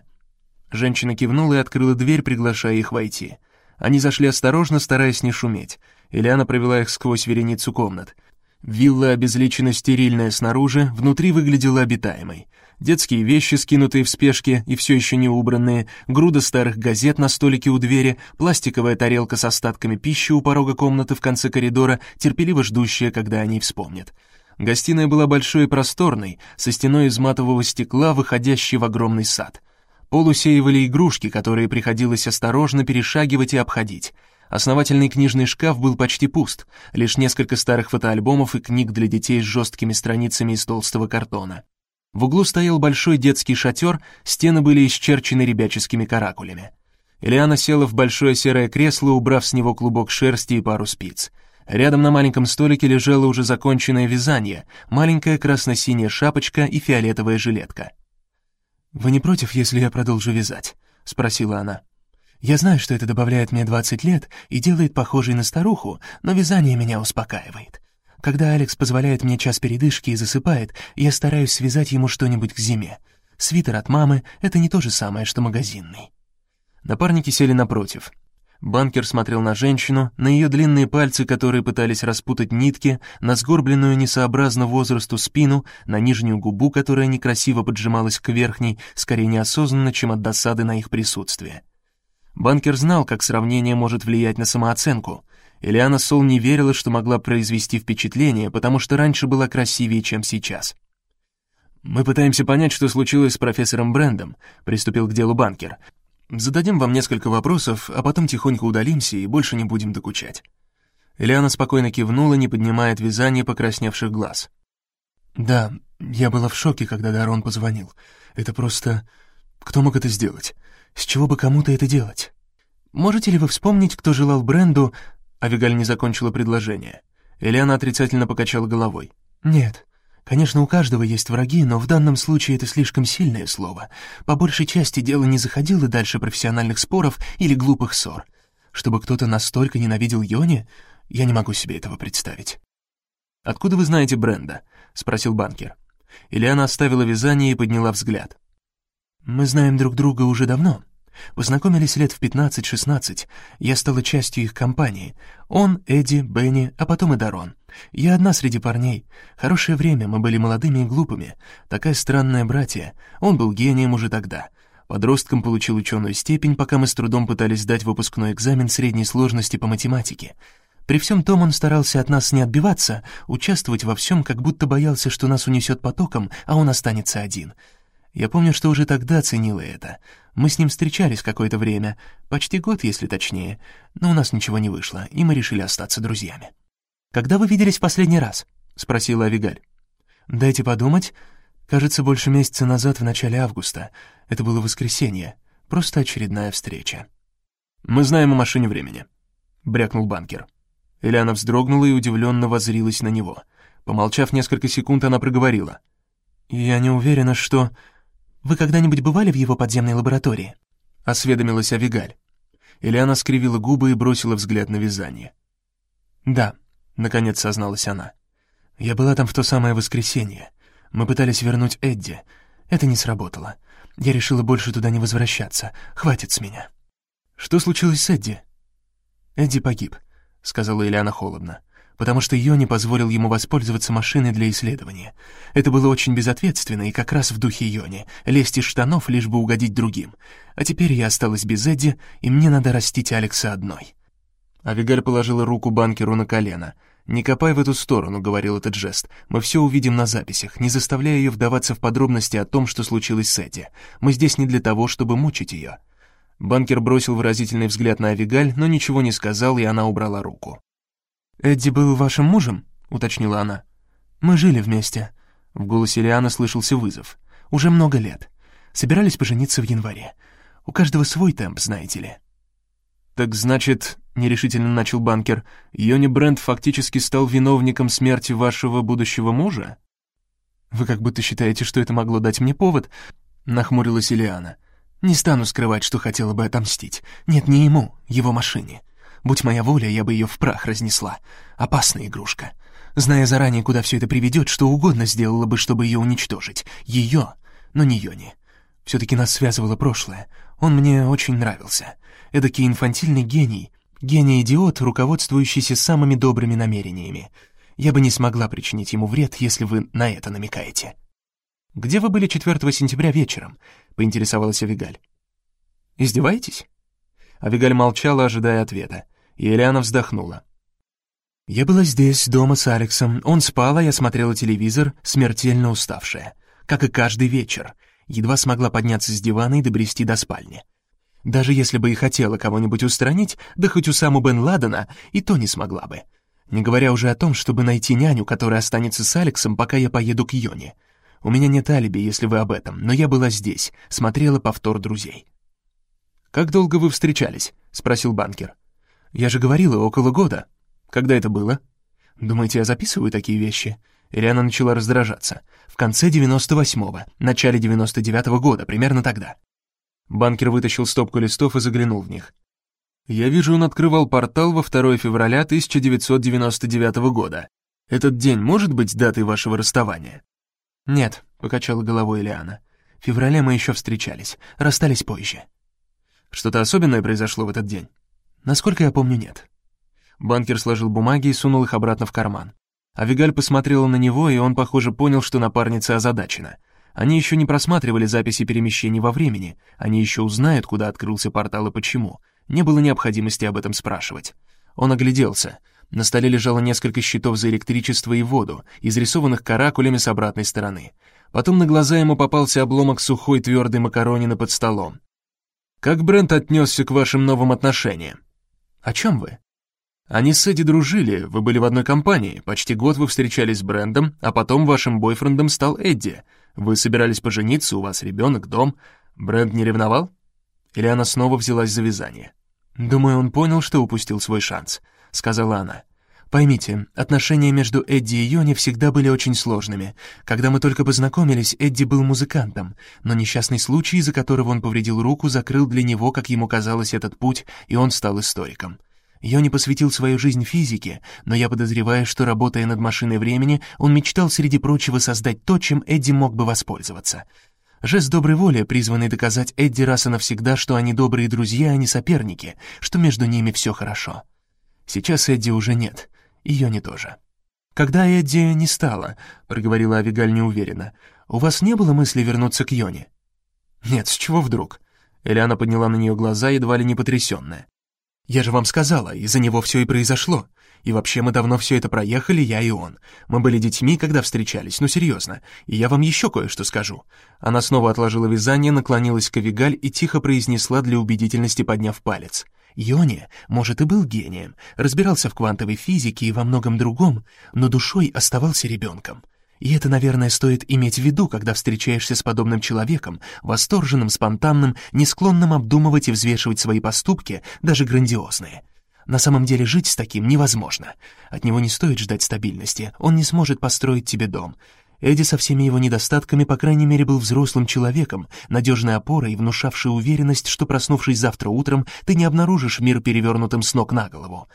Женщина кивнула и открыла дверь, приглашая их войти. Они зашли осторожно, стараясь не шуметь. Ильяна провела их сквозь вереницу комнат. Вилла обезличена стерильная снаружи, внутри выглядела обитаемой. Детские вещи, скинутые в спешке и все еще не убранные, груда старых газет на столике у двери, пластиковая тарелка с остатками пищи у порога комнаты в конце коридора, терпеливо ждущая, когда они вспомнят. Гостиная была большой и просторной, со стеной из матового стекла, выходящей в огромный сад. Пол усеивали игрушки, которые приходилось осторожно перешагивать и обходить. Основательный книжный шкаф был почти пуст, лишь несколько старых фотоальбомов и книг для детей с жесткими страницами из толстого картона. В углу стоял большой детский шатер, стены были исчерчены ребяческими каракулями. Ильяна села в большое серое кресло, убрав с него клубок шерсти и пару спиц. Рядом на маленьком столике лежало уже законченное вязание, маленькая красно-синяя шапочка и фиолетовая жилетка. «Вы не против, если я продолжу вязать?» — спросила она. «Я знаю, что это добавляет мне 20 лет и делает похожей на старуху, но вязание меня успокаивает. Когда Алекс позволяет мне час передышки и засыпает, я стараюсь связать ему что-нибудь к зиме. Свитер от мамы — это не то же самое, что магазинный. Напарники сели напротив. Банкер смотрел на женщину, на ее длинные пальцы, которые пытались распутать нитки, на сгорбленную несообразно возрасту спину, на нижнюю губу, которая некрасиво поджималась к верхней, скорее неосознанно, чем от досады на их присутствие. Банкер знал, как сравнение может влиять на самооценку, Элиана Сол не верила, что могла произвести впечатление, потому что раньше была красивее, чем сейчас. «Мы пытаемся понять, что случилось с профессором Брэндом», — приступил к делу банкер. «Зададим вам несколько вопросов, а потом тихонько удалимся и больше не будем докучать». Элиана спокойно кивнула, не поднимая от вязания покрасневших глаз. «Да, я была в шоке, когда Дарон позвонил. Это просто... Кто мог это сделать? С чего бы кому-то это делать? Можете ли вы вспомнить, кто желал Бренду Авигаль не закончила предложение. Элиана отрицательно покачала головой. «Нет. Конечно, у каждого есть враги, но в данном случае это слишком сильное слово. По большей части дело не заходило дальше профессиональных споров или глупых ссор. Чтобы кто-то настолько ненавидел Йони, я не могу себе этого представить». «Откуда вы знаете Бренда?» — спросил банкер. Ильяна оставила вязание и подняла взгляд. «Мы знаем друг друга уже давно. Познакомились лет в 15-16, я стала частью их компании. Он, Эдди, Бенни, а потом и Дарон. Я одна среди парней. Хорошее время, мы были молодыми и глупыми. Такая странная братья. Он был гением уже тогда. Подростком получил ученую степень, пока мы с трудом пытались сдать выпускной экзамен средней сложности по математике. При всем том он старался от нас не отбиваться, участвовать во всем, как будто боялся, что нас унесет потоком, а он останется один — я помню, что уже тогда ценила это. Мы с ним встречались какое-то время, почти год, если точнее, но у нас ничего не вышло, и мы решили остаться друзьями. «Когда вы виделись в последний раз?» — спросила Авигаль. «Дайте подумать. Кажется, больше месяца назад, в начале августа. Это было воскресенье. Просто очередная встреча». «Мы знаем о машине времени», — брякнул банкер. Элиана вздрогнула и удивленно воззрилась на него. Помолчав несколько секунд, она проговорила. «Я не уверена, что...» Вы когда-нибудь бывали в его подземной лаборатории?» — осведомилась Авигаль. Ильяна скривила губы и бросила взгляд на вязание. «Да», — наконец созналась она. «Я была там в то самое воскресенье. Мы пытались вернуть Эдди. Это не сработало. Я решила больше туда не возвращаться. Хватит с меня». «Что случилось с Эдди?» «Эдди погиб», — сказала Ильяна холодно потому что Йони позволил ему воспользоваться машиной для исследования. Это было очень безответственно и как раз в духе Йони — лезть из штанов, лишь бы угодить другим. А теперь я осталась без Эдди, и мне надо растить Алекса одной. Авигаль положила руку банкеру на колено. «Не копай в эту сторону», — говорил этот жест. «Мы все увидим на записях, не заставляя ее вдаваться в подробности о том, что случилось с Эдди. Мы здесь не для того, чтобы мучить ее». Банкер бросил выразительный взгляд на Авигаль, но ничего не сказал, и она убрала руку. «Эдди был вашим мужем?» — уточнила она. «Мы жили вместе». В голосе Лиана слышался вызов. «Уже много лет. Собирались пожениться в январе. У каждого свой темп, знаете ли». «Так значит, — нерешительно начал банкер, — Йони Брент фактически стал виновником смерти вашего будущего мужа?» «Вы как будто считаете, что это могло дать мне повод?» — нахмурилась Ильяна. «Не стану скрывать, что хотела бы отомстить. Нет, не ему, его машине. Будь моя воля, я бы ее в прах разнесла. Опасная игрушка. Зная заранее, куда все это приведет, что угодно сделала бы, чтобы ее уничтожить. Ее, но не Йони. Все-таки нас связывало прошлое. Он мне очень нравился. Эдакий инфантильный гений. Гений-идиот, руководствующийся самыми добрыми намерениями. Я бы не смогла причинить ему вред, если вы на это намекаете». «Где вы были 4 сентября вечером?» — поинтересовалась Авигаль. «Издеваетесь?» Авигаль молчала, ожидая ответа, и вздохнула. «Я была здесь, дома с Алексом. Он спал, а я смотрела телевизор, смертельно уставшая. Как и каждый вечер. Едва смогла подняться с дивана и добрести до спальни. Даже если бы и хотела кого-нибудь устранить, да хоть у саму Бен Ладена, и то не смогла бы. Не говоря уже о том, чтобы найти няню, которая останется с Алексом, пока я поеду к Йоне. У меня нет алиби, если вы об этом, но я была здесь, смотрела повтор друзей. «Как долго вы встречались?» — спросил банкер. «Я же говорила, около года. Когда это было?» «Думаете, я записываю такие вещи?» Ириана начала раздражаться. «В конце 98-го, начале 99-го года, примерно тогда». Банкер вытащил стопку листов и заглянул в них. «Я вижу, он открывал портал во 2 февраля 1999 года. Этот день может быть датой вашего расставания?» «Нет», — покачала головой Ильяна. «В феврале мы еще встречались, расстались позже». «Что-то особенное произошло в этот день?» «Насколько я помню, нет». Банкер сложил бумаги и сунул их обратно в карман. Авигаль посмотрела на него, и он, похоже, понял, что напарница озадачена. Они еще не просматривали записи перемещений во времени, они еще узнают, куда открылся портал и почему. Не было необходимости об этом спрашивать. Он огляделся — на столе лежало несколько счетов за электричество и воду, изрисованных каракулями с обратной стороны. Потом на глаза ему попался обломок сухой твердой макаронины под столом. «Как Брент отнесся к вашим новым отношениям?» «О чем вы?» «Они с Эдди дружили, вы были в одной компании, почти год вы встречались с Брендом, а потом вашим бойфрендом стал Эдди. Вы собирались пожениться, у вас ребенок, дом. Бренд не ревновал?» Или она снова взялась за вязание? «Думаю, он понял, что упустил свой шанс. — сказала она. «Поймите, отношения между Эдди и Йони всегда были очень сложными. Когда мы только познакомились, Эдди был музыкантом, но несчастный случай, из-за которого он повредил руку, закрыл для него, как ему казалось, этот путь, и он стал историком. Йони посвятил свою жизнь физике, но я подозреваю, что, работая над машиной времени, он мечтал, среди прочего, создать то, чем Эдди мог бы воспользоваться». Жест доброй воли, призванный доказать Эдди раз и навсегда, что они добрые друзья, а не соперники, что между ними все хорошо. Сейчас Эдди уже нет, ее не тоже. «Когда Эдди не стало», — проговорила Авигаль неуверенно, «у вас не было мысли вернуться к Йоне?» «Нет, с чего вдруг?» Элиана подняла на нее глаза, едва ли не потрясенная. «Я же вам сказала, из-за него все и произошло. И вообще мы давно все это проехали, я и он. Мы были детьми, когда встречались, ну серьезно. И я вам еще кое-что скажу». Она снова отложила вязание, наклонилась к Авигаль и тихо произнесла для убедительности, подняв палец. Йони, может, и был гением, разбирался в квантовой физике и во многом другом, но душой оставался ребенком. И это, наверное, стоит иметь в виду, когда встречаешься с подобным человеком, восторженным, спонтанным, не склонным обдумывать и взвешивать свои поступки, даже грандиозные. На самом деле жить с таким невозможно. От него не стоит ждать стабильности, он не сможет построить тебе дом. Эдди со всеми его недостатками, по крайней мере, был взрослым человеком, надежной опорой, внушавшей уверенность, что, проснувшись завтра утром, ты не обнаружишь мир перевернутым с ног на голову.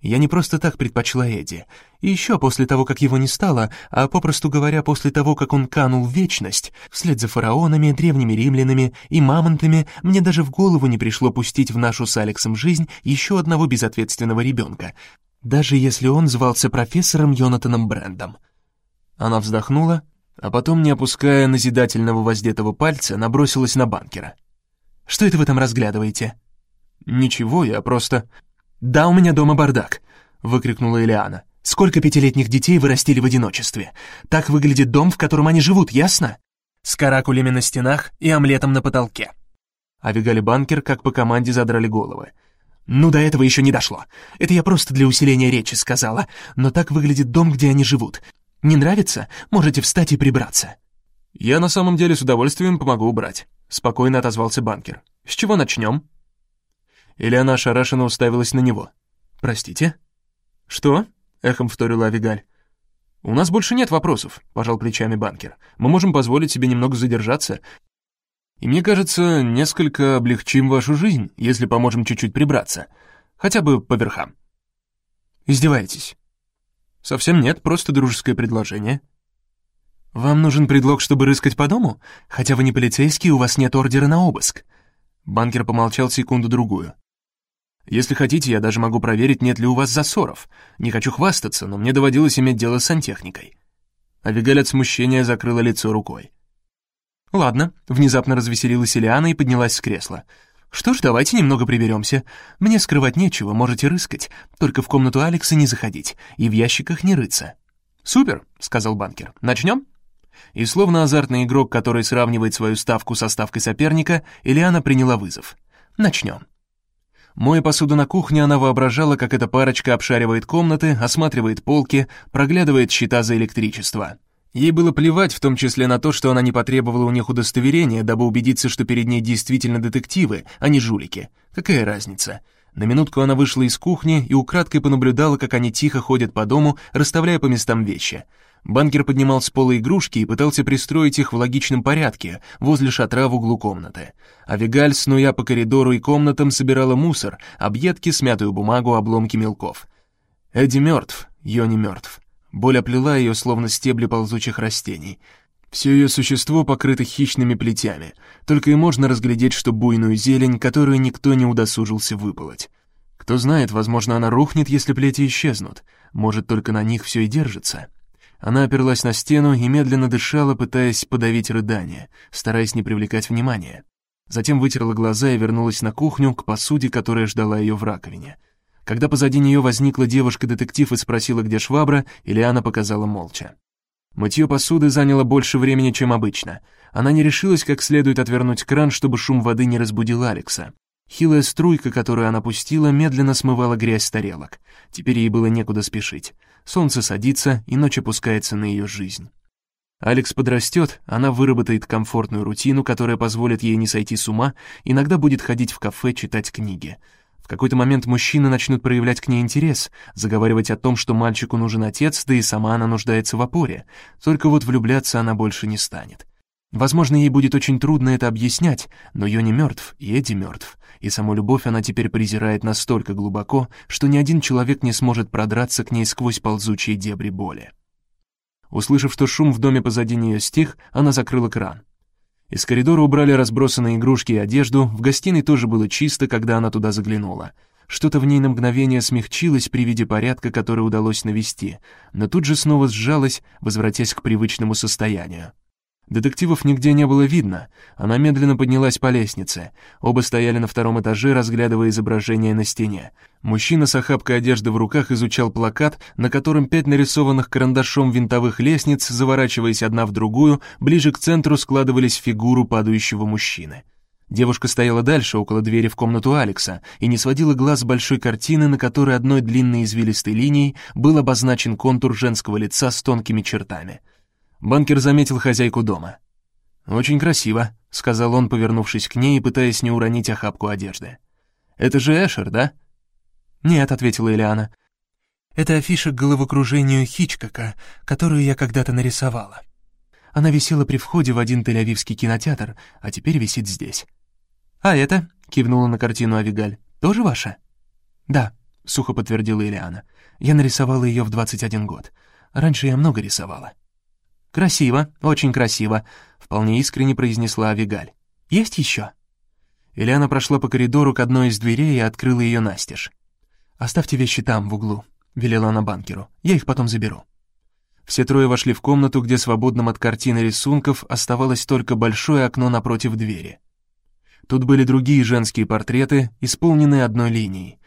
Я не просто так предпочла Эдди. И еще после того, как его не стало, а попросту говоря, после того, как он канул в вечность, вслед за фараонами, древними римлянами и мамонтами, мне даже в голову не пришло пустить в нашу с Алексом жизнь еще одного безответственного ребенка, даже если он звался профессором Йонатаном Брэндом. Она вздохнула, а потом, не опуская назидательного воздетого пальца, набросилась на банкера. «Что это вы там разглядываете?» «Ничего, я просто...» «Да, у меня дома бардак!» — выкрикнула Элиана. «Сколько пятилетних детей вырастили в одиночестве? Так выглядит дом, в котором они живут, ясно? С каракулями на стенах и омлетом на потолке». И Банкер, как по команде, задрали головы. «Ну, до этого еще не дошло. Это я просто для усиления речи сказала. Но так выглядит дом, где они живут. Не нравится? Можете встать и прибраться». «Я на самом деле с удовольствием помогу убрать», — спокойно отозвался банкер. «С чего начнем?» Ильяна ошарашенно уставилась на него. «Простите?» «Что?» — эхом вторила Авигаль. «У нас больше нет вопросов», — пожал плечами банкер. «Мы можем позволить себе немного задержаться. И мне кажется, несколько облегчим вашу жизнь, если поможем чуть-чуть прибраться. Хотя бы по верхам». «Издеваетесь?» «Совсем нет, просто дружеское предложение». «Вам нужен предлог, чтобы рыскать по дому? Хотя вы не полицейский, у вас нет ордера на обыск». Банкер помолчал секунду-другую. Если хотите, я даже могу проверить, нет ли у вас засоров. Не хочу хвастаться, но мне доводилось иметь дело с сантехникой». Авигаль от смущения закрыла лицо рукой. «Ладно», — внезапно развеселилась Ильяна и поднялась с кресла. «Что ж, давайте немного приберемся. Мне скрывать нечего, можете рыскать. Только в комнату Алекса не заходить и в ящиках не рыться». «Супер», — сказал банкер. «Начнем?» И словно азартный игрок, который сравнивает свою ставку со ставкой соперника, Ильяна приняла вызов. «Начнем». Моя посуду на кухне, она воображала, как эта парочка обшаривает комнаты, осматривает полки, проглядывает счета за электричество. Ей было плевать в том числе на то, что она не потребовала у них удостоверения, дабы убедиться, что перед ней действительно детективы, а не жулики. Какая разница? На минутку она вышла из кухни и украдкой понаблюдала, как они тихо ходят по дому, расставляя по местам вещи. Банкер поднимал с пола игрушки и пытался пристроить их в логичном порядке возле шатра в углу комнаты. А Вигаль, снуя по коридору и комнатам, собирала мусор, объедки, смятую бумагу, обломки мелков. Эдди мертв, Йони мертв. Боль оплела ее, словно стебли ползучих растений. Все ее существо покрыто хищными плетями, только и можно разглядеть, что буйную зелень, которую никто не удосужился выполоть. Кто знает, возможно, она рухнет, если плети исчезнут. Может, только на них все и держится. Она оперлась на стену и медленно дышала, пытаясь подавить рыдание, стараясь не привлекать внимания. Затем вытерла глаза и вернулась на кухню к посуде, которая ждала ее в раковине. Когда позади нее возникла девушка-детектив и спросила, где швабра, Ильяна показала молча. Мытье посуды заняло больше времени, чем обычно. Она не решилась как следует отвернуть кран, чтобы шум воды не разбудил Алекса. Хилая струйка, которую она пустила, медленно смывала грязь с тарелок. Теперь ей было некуда спешить. Солнце садится, и ночь опускается на ее жизнь. Алекс подрастет, она выработает комфортную рутину, которая позволит ей не сойти с ума, иногда будет ходить в кафе, читать книги. В какой-то момент мужчины начнут проявлять к ней интерес, заговаривать о том, что мальчику нужен отец, да и сама она нуждается в опоре. Только вот влюбляться она больше не станет. Возможно, ей будет очень трудно это объяснять, но Йони мертв, и Эдди мертв, и саму любовь она теперь презирает настолько глубоко, что ни один человек не сможет продраться к ней сквозь ползучие дебри боли. Услышав, что шум в доме позади нее стих, она закрыла кран. Из коридора убрали разбросанные игрушки и одежду, в гостиной тоже было чисто, когда она туда заглянула. Что-то в ней на мгновение смягчилось при виде порядка, который удалось навести, но тут же снова сжалось, возвратясь к привычному состоянию. Детективов нигде не было видно. Она медленно поднялась по лестнице. Оба стояли на втором этаже, разглядывая изображение на стене. Мужчина с охапкой одежды в руках изучал плакат, на котором пять нарисованных карандашом винтовых лестниц, заворачиваясь одна в другую, ближе к центру складывались фигуру падающего мужчины. Девушка стояла дальше, около двери в комнату Алекса, и не сводила глаз с большой картины, на которой одной длинной извилистой линией был обозначен контур женского лица с тонкими чертами — Банкер заметил хозяйку дома. «Очень красиво», — сказал он, повернувшись к ней и пытаясь не уронить охапку одежды. «Это же Эшер, да?» «Нет», — ответила Элиана. «Это афиша к головокружению Хичкока, которую я когда-то нарисовала. Она висела при входе в один тель-авивский кинотеатр, а теперь висит здесь». «А это?» — кивнула на картину Авигаль. «Тоже ваша?» «Да», — сухо подтвердила Элиана. «Я нарисовала ее в 21 год. Раньше я много рисовала». «Красиво, очень красиво», — вполне искренне произнесла Авигаль. «Есть еще?» Ильяна прошла по коридору к одной из дверей и открыла ее настежь. «Оставьте вещи там, в углу», — велела она банкеру. «Я их потом заберу». Все трое вошли в комнату, где свободным от картины рисунков оставалось только большое окно напротив двери. Тут были другие женские портреты, исполненные одной линией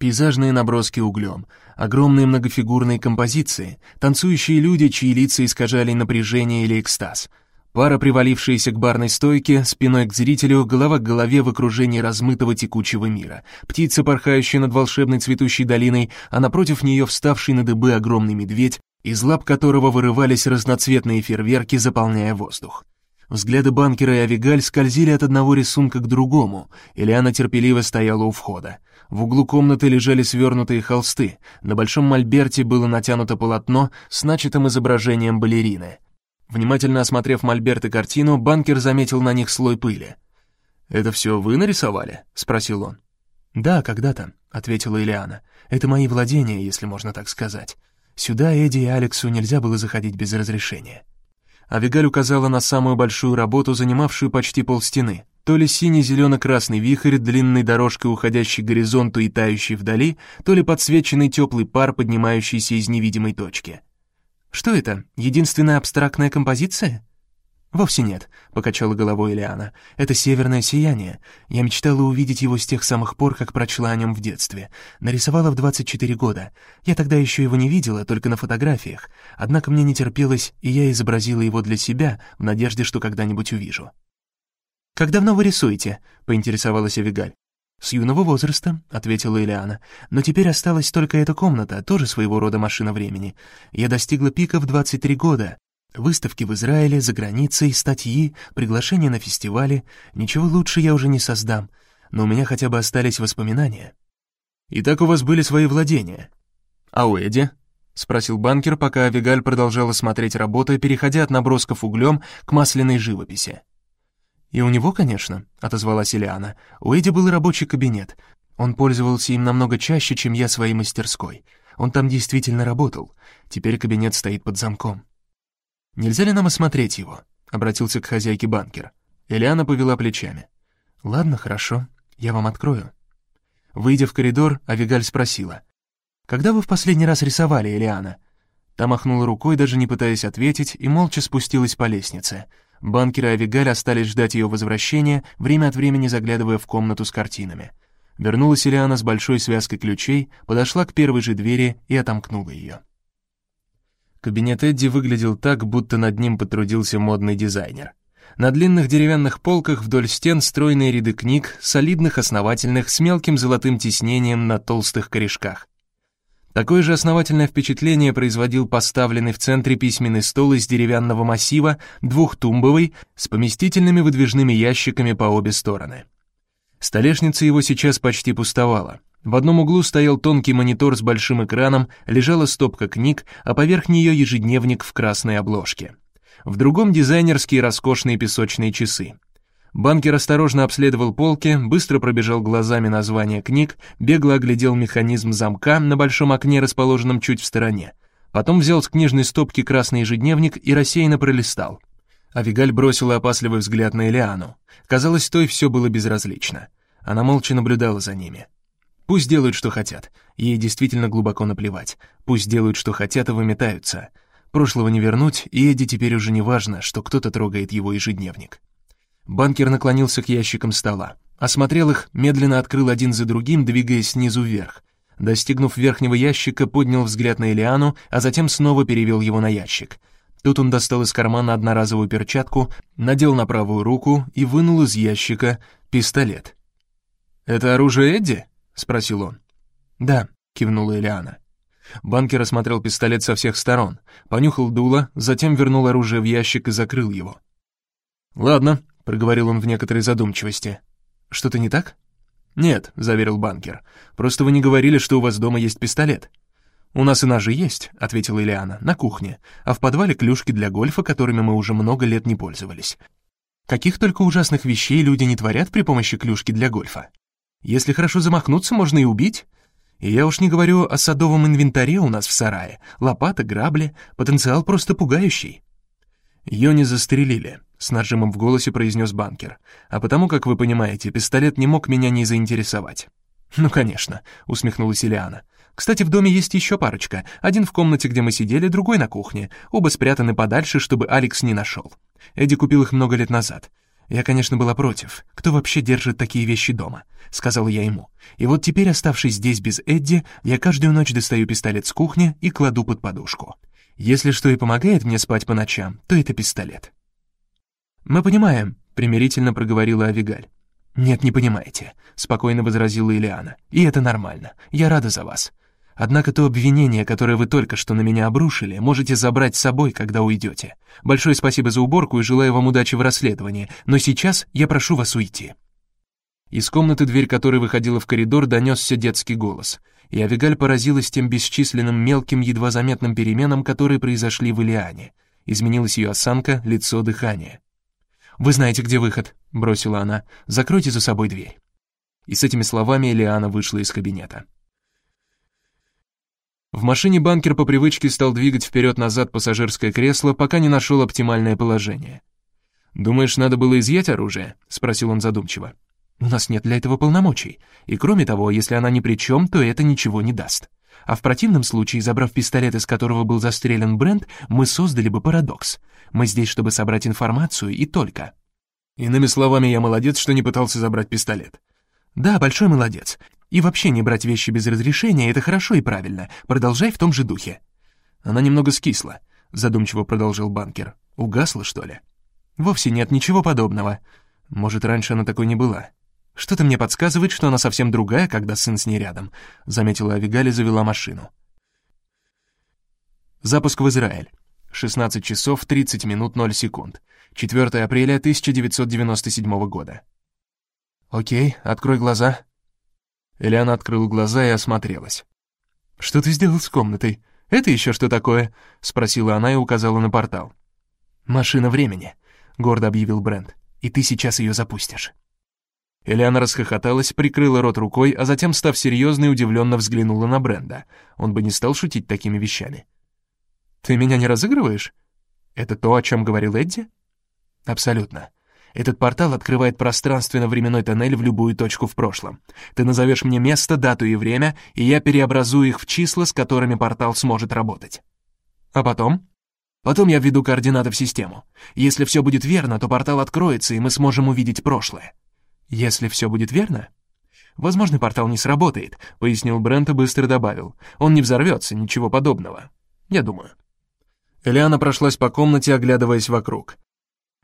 пейзажные наброски углем, огромные многофигурные композиции, танцующие люди, чьи лица искажали напряжение или экстаз. Пара, привалившаяся к барной стойке, спиной к зрителю, голова к голове в окружении размытого текучего мира. Птица, порхающая над волшебной цветущей долиной, а напротив нее вставший на дыбы огромный медведь, из лап которого вырывались разноцветные фейерверки, заполняя воздух. Взгляды банкера и Авигаль скользили от одного рисунка к другому, Ильяна терпеливо стояла у входа. В углу комнаты лежали свернутые холсты, на большом мольберте было натянуто полотно с начатым изображением балерины. Внимательно осмотрев мольберт и картину, банкер заметил на них слой пыли. «Это все вы нарисовали?» — спросил он. «Да, когда-то», — ответила Ильяна. «Это мои владения, если можно так сказать. Сюда Эдди и Алексу нельзя было заходить без разрешения». Авигаль указала на самую большую работу, занимавшую почти полстены, то ли синий-зелено-красный вихрь, длинной дорожкой уходящий к горизонту и тающий вдали, то ли подсвеченный теплый пар, поднимающийся из невидимой точки. «Что это? Единственная абстрактная композиция?» «Вовсе нет», — покачала головой Элиана. «Это северное сияние. Я мечтала увидеть его с тех самых пор, как прочла о нем в детстве. Нарисовала в 24 года. Я тогда еще его не видела, только на фотографиях. Однако мне не терпелось, и я изобразила его для себя, в надежде, что когда-нибудь увижу». «Как давно вы рисуете?» — поинтересовалась Авигаль. «С юного возраста», — ответила Элиана. «Но теперь осталась только эта комната, тоже своего рода машина времени. Я достигла пика в 23 года, Выставки в Израиле, за границей, статьи, приглашения на фестивали. Ничего лучше я уже не создам, но у меня хотя бы остались воспоминания. «Итак, у вас были свои владения. А у Эдди?» — спросил банкер, пока Авигаль продолжала смотреть работу, переходя от набросков углем к масляной живописи. «И у него, конечно», — отозвалась Ильяна. «У Эдди был рабочий кабинет. Он пользовался им намного чаще, чем я своей мастерской. Он там действительно работал. Теперь кабинет стоит под замком». «Нельзя ли нам осмотреть его?» — обратился к хозяйке банкер. Элиана повела плечами. «Ладно, хорошо, я вам открою». Выйдя в коридор, Авигаль спросила. «Когда вы в последний раз рисовали, Элиана?» Та махнула рукой, даже не пытаясь ответить, и молча спустилась по лестнице. Банкер и Авигаль остались ждать ее возвращения, время от времени заглядывая в комнату с картинами. Вернулась Элиана с большой связкой ключей, подошла к первой же двери и отомкнула ее. Кабинет Эдди выглядел так, будто над ним потрудился модный дизайнер. На длинных деревянных полках вдоль стен стройные ряды книг, солидных, основательных, с мелким золотым тиснением на толстых корешках. Такое же основательное впечатление производил поставленный в центре письменный стол из деревянного массива, двухтумбовый, с поместительными выдвижными ящиками по обе стороны. Столешница его сейчас почти пустовала. В одном углу стоял тонкий монитор с большим экраном, лежала стопка книг, а поверх нее ежедневник в красной обложке. В другом дизайнерские роскошные песочные часы. Банкер осторожно обследовал полки, быстро пробежал глазами названия книг, бегло оглядел механизм замка на большом окне, расположенном чуть в стороне. Потом взял с книжной стопки красный ежедневник и рассеянно пролистал. Авигаль бросила опасливый взгляд на Элиану. Казалось, той все было безразлично. Она молча наблюдала за ними. Пусть делают, что хотят. Ей действительно глубоко наплевать. Пусть делают, что хотят, и выметаются. Прошлого не вернуть, и Эдди теперь уже не важно, что кто-то трогает его ежедневник. Банкер наклонился к ящикам стола. Осмотрел их, медленно открыл один за другим, двигаясь снизу вверх. Достигнув верхнего ящика, поднял взгляд на Элиану, а затем снова перевел его на ящик. Тут он достал из кармана одноразовую перчатку, надел на правую руку и вынул из ящика пистолет. «Это оружие Эдди?» Спросил он. «Да», — кивнула Элиана. Банкер осмотрел пистолет со всех сторон, понюхал дуло, затем вернул оружие в ящик и закрыл его. «Ладно», — проговорил он в некоторой задумчивости. «Что-то не так?» «Нет», — заверил банкер. «Просто вы не говорили, что у вас дома есть пистолет». «У нас и ножи есть», — ответила Ильяна, — «на кухне, а в подвале клюшки для гольфа, которыми мы уже много лет не пользовались. Каких только ужасных вещей люди не творят при помощи клюшки для гольфа. Если хорошо замахнуться, можно и убить. И я уж не говорю о садовом инвентаре у нас в сарае. Лопата, грабли, потенциал просто пугающий. Ее не застрелили, с нажимом в голосе произнес банкер. А потому, как вы понимаете, пистолет не мог меня не заинтересовать. «Ну, конечно», — усмехнулась Ильяна. «Кстати, в доме есть еще парочка. Один в комнате, где мы сидели, другой на кухне. Оба спрятаны подальше, чтобы Алекс не нашел. Эдди купил их много лет назад. Я, конечно, была против. Кто вообще держит такие вещи дома? Сказала я ему. И вот теперь, оставшись здесь без Эдди, я каждую ночь достаю пистолет с кухни и кладу под подушку. Если что и помогает мне спать по ночам, то это пистолет. «Мы понимаем», — примирительно проговорила Авигаль. «Нет, не понимаете», — спокойно возразила Ильяна. «И это нормально. Я рада за вас. Однако то обвинение, которое вы только что на меня обрушили, можете забрать с собой, когда уйдете. Большое спасибо за уборку и желаю вам удачи в расследовании, но сейчас я прошу вас уйти». Из комнаты, дверь которой выходила в коридор, донесся детский голос, и Авигаль поразилась тем бесчисленным мелким, едва заметным переменам, которые произошли в Илиане. Изменилась ее осанка, лицо, дыхание. «Вы знаете, где выход», — бросила она. «Закройте за собой дверь». И с этими словами Элиана вышла из кабинета. В машине банкер по привычке стал двигать вперед-назад пассажирское кресло, пока не нашел оптимальное положение. «Думаешь, надо было изъять оружие?» — спросил он задумчиво. «У нас нет для этого полномочий. И кроме того, если она ни при чем, то это ничего не даст. А в противном случае, забрав пистолет, из которого был застрелен Брент, мы создали бы парадокс. Мы здесь, чтобы собрать информацию, и только». Иными словами, я молодец, что не пытался забрать пистолет. «Да, большой молодец. И вообще не брать вещи без разрешения — это хорошо и правильно. Продолжай в том же духе». Она немного скисла, задумчиво продолжил банкер. Угасла, что ли? Вовсе нет ничего подобного. Может, раньше она такой не была. Что-то мне подсказывает, что она совсем другая, когда сын с ней рядом, заметила Авигаль и завела машину. Запуск в Израиль. 16 часов 30 минут 0 секунд. 4 апреля 1997 года. «Окей, открой глаза». Элиана открыла глаза и осмотрелась. «Что ты сделал с комнатой? Это еще что такое?» — спросила она и указала на портал. «Машина времени», — гордо объявил Брент. «И ты сейчас ее запустишь». Элиана расхохоталась, прикрыла рот рукой, а затем, став серьезной, удивленно взглянула на Бренда. Он бы не стал шутить такими вещами. «Ты меня не разыгрываешь? Это то, о чем говорил Эдди?» «Абсолютно. Этот портал открывает пространственно-временной тоннель в любую точку в прошлом. Ты назовешь мне место, дату и время, и я переобразую их в числа, с которыми портал сможет работать. А потом? Потом я введу координаты в систему. Если все будет верно, то портал откроется, и мы сможем увидеть прошлое. Если все будет верно? Возможно, портал не сработает, пояснил Брент и быстро добавил. Он не взорвется, ничего подобного. Я думаю. Элиана прошлась по комнате, оглядываясь вокруг.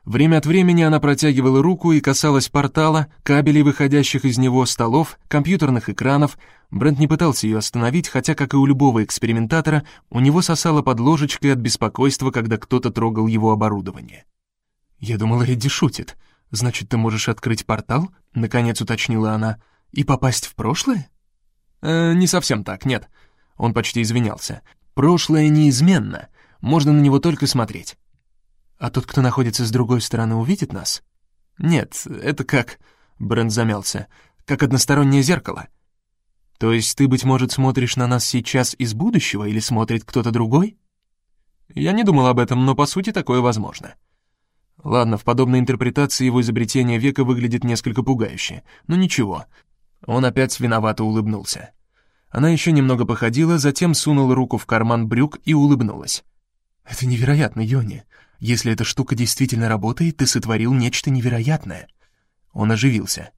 Время от времени она протягивала руку и касалась портала, кабелей, выходящих из него, столов, компьютерных экранов. Брент не пытался ее остановить, хотя, как и у любого экспериментатора, у него сосало под ложечкой от беспокойства, когда кто-то трогал его оборудование. «Я думала, Эдди шутит. Значит, ты можешь открыть портал?» — наконец уточнила она. «И попасть в прошлое?» э, «Не совсем так, нет». Он почти извинялся. «Прошлое неизменно. Можно на него только смотреть». А тот, кто находится с другой стороны, увидит нас? Нет, это как... Брент замялся. Как одностороннее зеркало. То есть ты, быть может, смотришь на нас сейчас из будущего или смотрит кто-то другой? Я не думал об этом, но по сути такое возможно. Ладно, в подобной интерпретации его изобретение века выглядит несколько пугающе, но ничего. Он опять виновато улыбнулся. Она еще немного походила, затем сунула руку в карман брюк и улыбнулась. «Это невероятно, Йони. Если эта штука действительно работает, ты сотворил нечто невероятное». Он оживился.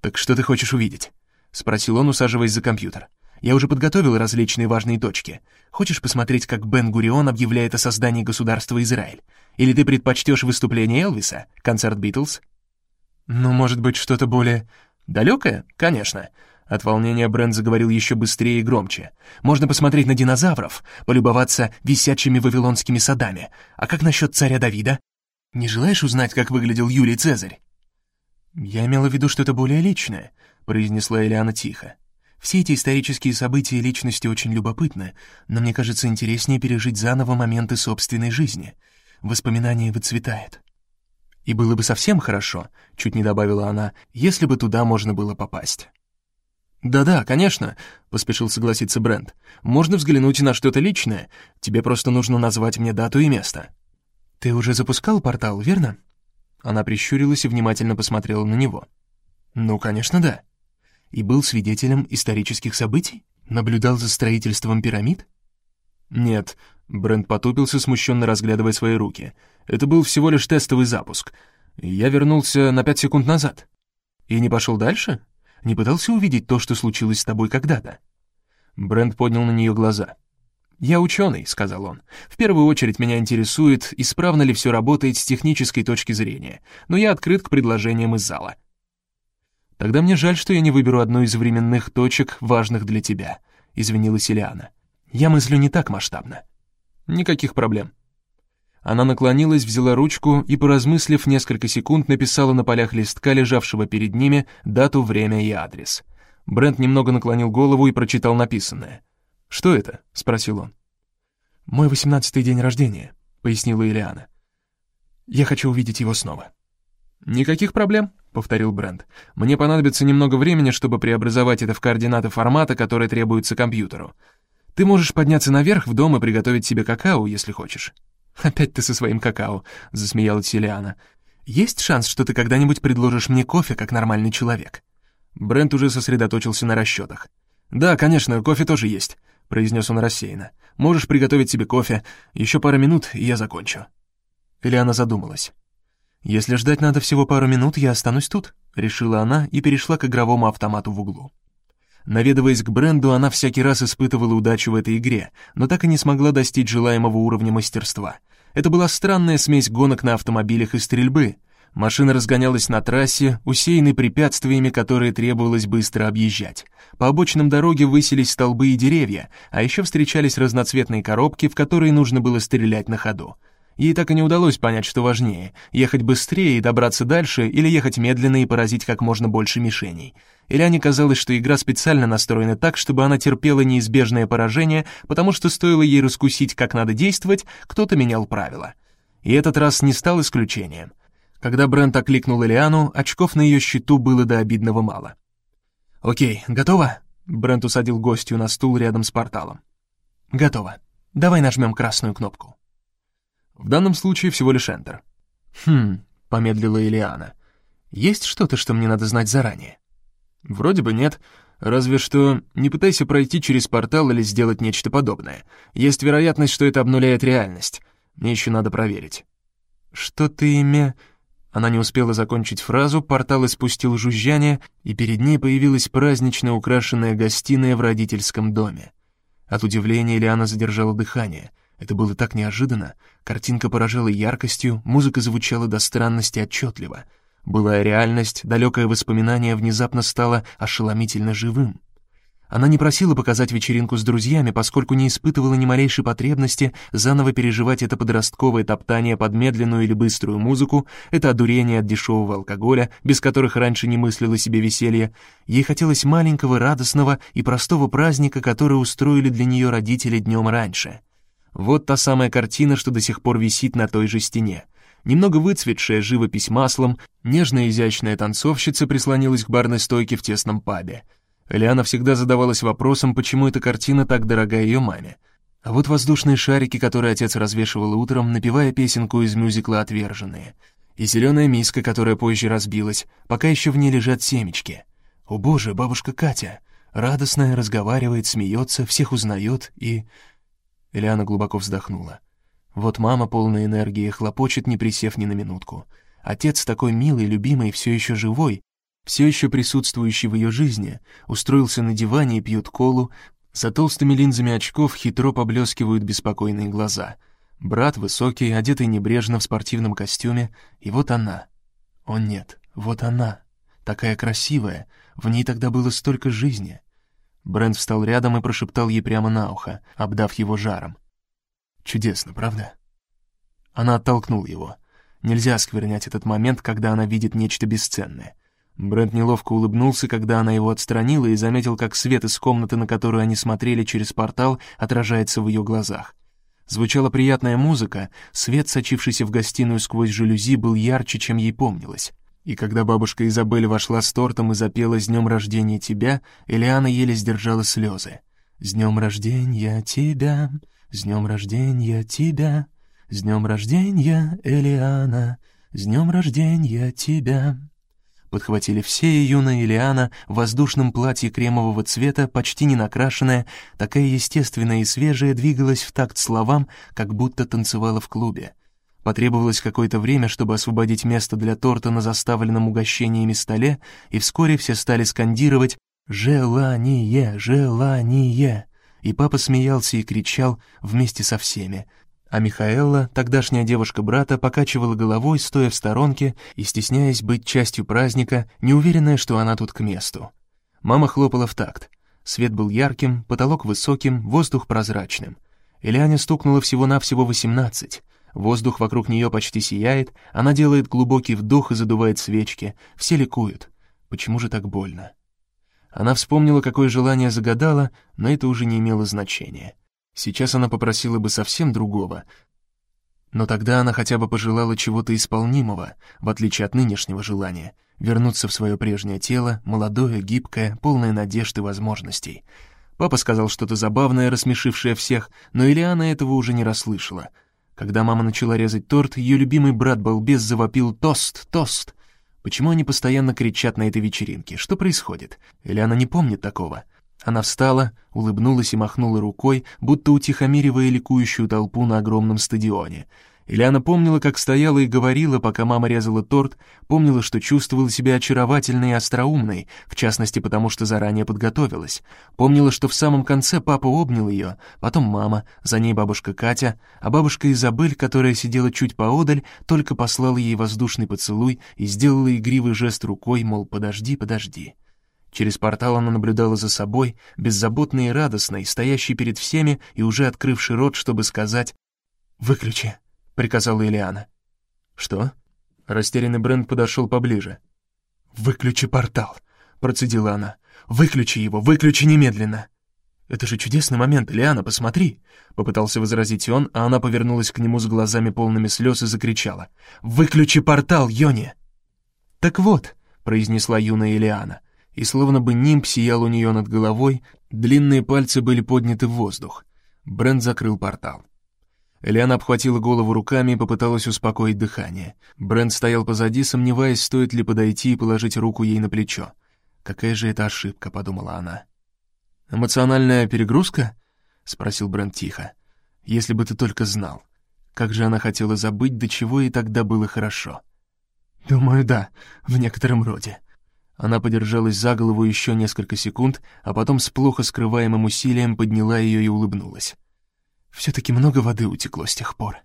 «Так что ты хочешь увидеть?» — спросил он, усаживаясь за компьютер. «Я уже подготовил различные важные точки. Хочешь посмотреть, как Бен-Гурион объявляет о создании государства Израиль? Или ты предпочтешь выступление Элвиса, концерт Битлз?» «Ну, может быть, что-то более...» «Далекое? Конечно. От волнения Брент заговорил еще быстрее и громче. «Можно посмотреть на динозавров, полюбоваться висячими вавилонскими садами. А как насчет царя Давида? Не желаешь узнать, как выглядел Юлий Цезарь?» «Я имела в виду что-то более личное», — произнесла Элиана тихо. «Все эти исторические события и личности очень любопытны, но мне кажется интереснее пережить заново моменты собственной жизни. Воспоминание выцветает». «И было бы совсем хорошо», — чуть не добавила она, «если бы туда можно было попасть». «Да-да, конечно», — поспешил согласиться Брент. «Можно взглянуть на что-то личное. Тебе просто нужно назвать мне дату и место». «Ты уже запускал портал, верно?» Она прищурилась и внимательно посмотрела на него. «Ну, конечно, да. И был свидетелем исторических событий? Наблюдал за строительством пирамид?» «Нет», — Брент потупился, смущенно разглядывая свои руки. «Это был всего лишь тестовый запуск. Я вернулся на пять секунд назад». «И не пошел дальше?» Не пытался увидеть то, что случилось с тобой когда-то?» Брент поднял на нее глаза. «Я ученый», — сказал он. «В первую очередь меня интересует, исправно ли все работает с технической точки зрения, но я открыт к предложениям из зала». «Тогда мне жаль, что я не выберу одну из временных точек, важных для тебя», — извинилась Ильяна. «Я мыслю не так масштабно». «Никаких проблем. Она наклонилась, взяла ручку и, поразмыслив несколько секунд, написала на полях листка, лежавшего перед ними, дату, время и адрес. Брент немного наклонил голову и прочитал написанное. «Что это?» — спросил он. «Мой восемнадцатый день рождения», — пояснила Ильяна. «Я хочу увидеть его снова». «Никаких проблем», — повторил Брент. «Мне понадобится немного времени, чтобы преобразовать это в координаты формата, которые требуются компьютеру. Ты можешь подняться наверх в дом и приготовить себе какао, если хочешь». «Опять ты со своим какао», — засмеялась Селиана. Есть шанс, что ты когда-нибудь предложишь мне кофе, как нормальный человек?» Брент уже сосредоточился на расчетах. «Да, конечно, кофе тоже есть», — произнес он рассеянно. «Можешь приготовить себе кофе. Еще пара минут, и я закончу». Ильяна задумалась. «Если ждать надо всего пару минут, я останусь тут», — решила она и перешла к игровому автомату в углу. Наведываясь к бренду, она всякий раз испытывала удачу в этой игре, но так и не смогла достичь желаемого уровня мастерства. Это была странная смесь гонок на автомобилях и стрельбы. Машина разгонялась на трассе, усеянной препятствиями, которые требовалось быстро объезжать. По обочинам дороги высились столбы и деревья, а еще встречались разноцветные коробки, в которые нужно было стрелять на ходу. Ей так и не удалось понять, что важнее — ехать быстрее и добраться дальше, или ехать медленно и поразить как можно больше мишеней. Иляне казалось, что игра специально настроена так, чтобы она терпела неизбежное поражение, потому что стоило ей раскусить, как надо действовать, кто-то менял правила. И этот раз не стал исключением. Когда Брент окликнул Элиану, очков на ее счету было до обидного мало. «Окей, готово?» Брент усадил гостью на стул рядом с порталом. «Готово. Давай нажмем красную кнопку». В данном случае всего лишь Enter. «Хм», — помедлила Илиана. «Есть что-то, что мне надо знать заранее?» «Вроде бы нет. Разве что не пытайся пройти через портал или сделать нечто подобное. Есть вероятность, что это обнуляет реальность. Мне еще надо проверить». «Что ты имя...» Она не успела закончить фразу, портал испустил жужжание, и перед ней появилась празднично украшенная гостиная в родительском доме. От удивления Ильяна задержала дыхание — это было так неожиданно. Картинка поражала яркостью, музыка звучала до странности отчетливо. Былая реальность, далекое воспоминание внезапно стало ошеломительно живым. Она не просила показать вечеринку с друзьями, поскольку не испытывала ни малейшей потребности заново переживать это подростковое топтание под медленную или быструю музыку, это одурение от дешевого алкоголя, без которых раньше не мыслила себе веселье. Ей хотелось маленького, радостного и простого праздника, который устроили для нее родители днем раньше. Вот та самая картина, что до сих пор висит на той же стене. Немного выцветшая живопись маслом, нежная изящная танцовщица прислонилась к барной стойке в тесном пабе. Лиана всегда задавалась вопросом, почему эта картина так дорога ее маме. А вот воздушные шарики, которые отец развешивал утром, напевая песенку из мюзикла «Отверженные». И зеленая миска, которая позже разбилась, пока еще в ней лежат семечки. О боже, бабушка Катя! Радостная, разговаривает, смеется, всех узнает и... Элиана глубоко вздохнула. Вот мама, полная энергии, хлопочет, не присев ни на минутку. Отец такой милый, любимый, все еще живой, все еще присутствующий в ее жизни, устроился на диване и пьет колу, за толстыми линзами очков хитро поблескивают беспокойные глаза. Брат высокий, одетый небрежно в спортивном костюме, и вот она. О нет, вот она. Такая красивая, в ней тогда было столько жизни. Брент встал рядом и прошептал ей прямо на ухо, обдав его жаром. «Чудесно, правда?» Она оттолкнула его. Нельзя осквернять этот момент, когда она видит нечто бесценное. Брент неловко улыбнулся, когда она его отстранила, и заметил, как свет из комнаты, на которую они смотрели через портал, отражается в ее глазах. Звучала приятная музыка, свет, сочившийся в гостиную сквозь жалюзи, был ярче, чем ей помнилось. И когда бабушка Изабель вошла с тортом и запела «С днем рождения тебя», Элиана еле сдержала слезы. «С днем рождения тебя, с днем рождения тебя, с днем рождения, Элиана, с днем рождения тебя». Подхватили все, и юная Элиана в воздушном платье кремового цвета, почти не накрашенная, такая естественная и свежая, двигалась в такт словам, как будто танцевала в клубе. Потребовалось какое-то время, чтобы освободить место для торта на заставленном угощениями столе, и вскоре все стали скандировать «Желание! Желание!» И папа смеялся и кричал вместе со всеми. А Михаэлла, тогдашняя девушка брата, покачивала головой, стоя в сторонке и стесняясь быть частью праздника, неуверенная, что она тут к месту. Мама хлопала в такт. Свет был ярким, потолок высоким, воздух прозрачным. Ильяне стукнуло всего-навсего восемнадцать. Воздух вокруг нее почти сияет, она делает глубокий вдох и задувает свечки. Все ликуют. Почему же так больно? Она вспомнила, какое желание загадала, но это уже не имело значения. Сейчас она попросила бы совсем другого, но тогда она хотя бы пожелала чего-то исполнимого, в отличие от нынешнего желания, вернуться в свое прежнее тело, молодое, гибкое, полное надежд и возможностей. Папа сказал что-то забавное, рассмешившее всех, но Ильяна этого уже не расслышала — Когда мама начала резать торт, ее любимый брат-балбес завопил «Тост! Тост!». Почему они постоянно кричат на этой вечеринке? Что происходит? Или она не помнит такого? Она встала, улыбнулась и махнула рукой, будто утихомиривая ликующую толпу на огромном стадионе — Ильяна помнила, как стояла и говорила, пока мама резала торт, помнила, что чувствовала себя очаровательной и остроумной, в частности потому, что заранее подготовилась. Помнила, что в самом конце папа обнял ее, потом мама, за ней бабушка Катя, а бабушка Изабель, которая сидела чуть поодаль, только послала ей воздушный поцелуй и сделала игривый жест рукой, мол, подожди, подожди. Через портал она наблюдала за собой, беззаботной и радостной, стоящей перед всеми и уже открывший рот, чтобы сказать «Выключи» приказала Ильяна. «Что?» Растерянный Брент подошел поближе. «Выключи портал», — процедила она. «Выключи его, выключи немедленно!» «Это же чудесный момент, Ильяна, посмотри!» Попытался возразить он, а она повернулась к нему с глазами полными слез и закричала. «Выключи портал, Йони!» «Так вот», — произнесла юная Ильяна, и словно бы нимб сиял у нее над головой, длинные пальцы были подняты в воздух. Брент закрыл портал. Элиана обхватила голову руками и попыталась успокоить дыхание. Брент стоял позади, сомневаясь, стоит ли подойти и положить руку ей на плечо. «Какая же это ошибка», — подумала она. «Эмоциональная перегрузка?» — спросил Брент тихо. «Если бы ты только знал. Как же она хотела забыть, до чего ей тогда было хорошо». «Думаю, да, в некотором роде». Она подержалась за голову еще несколько секунд, а потом с плохо скрываемым усилием подняла ее и улыбнулась. Все-таки много воды утекло с тех пор.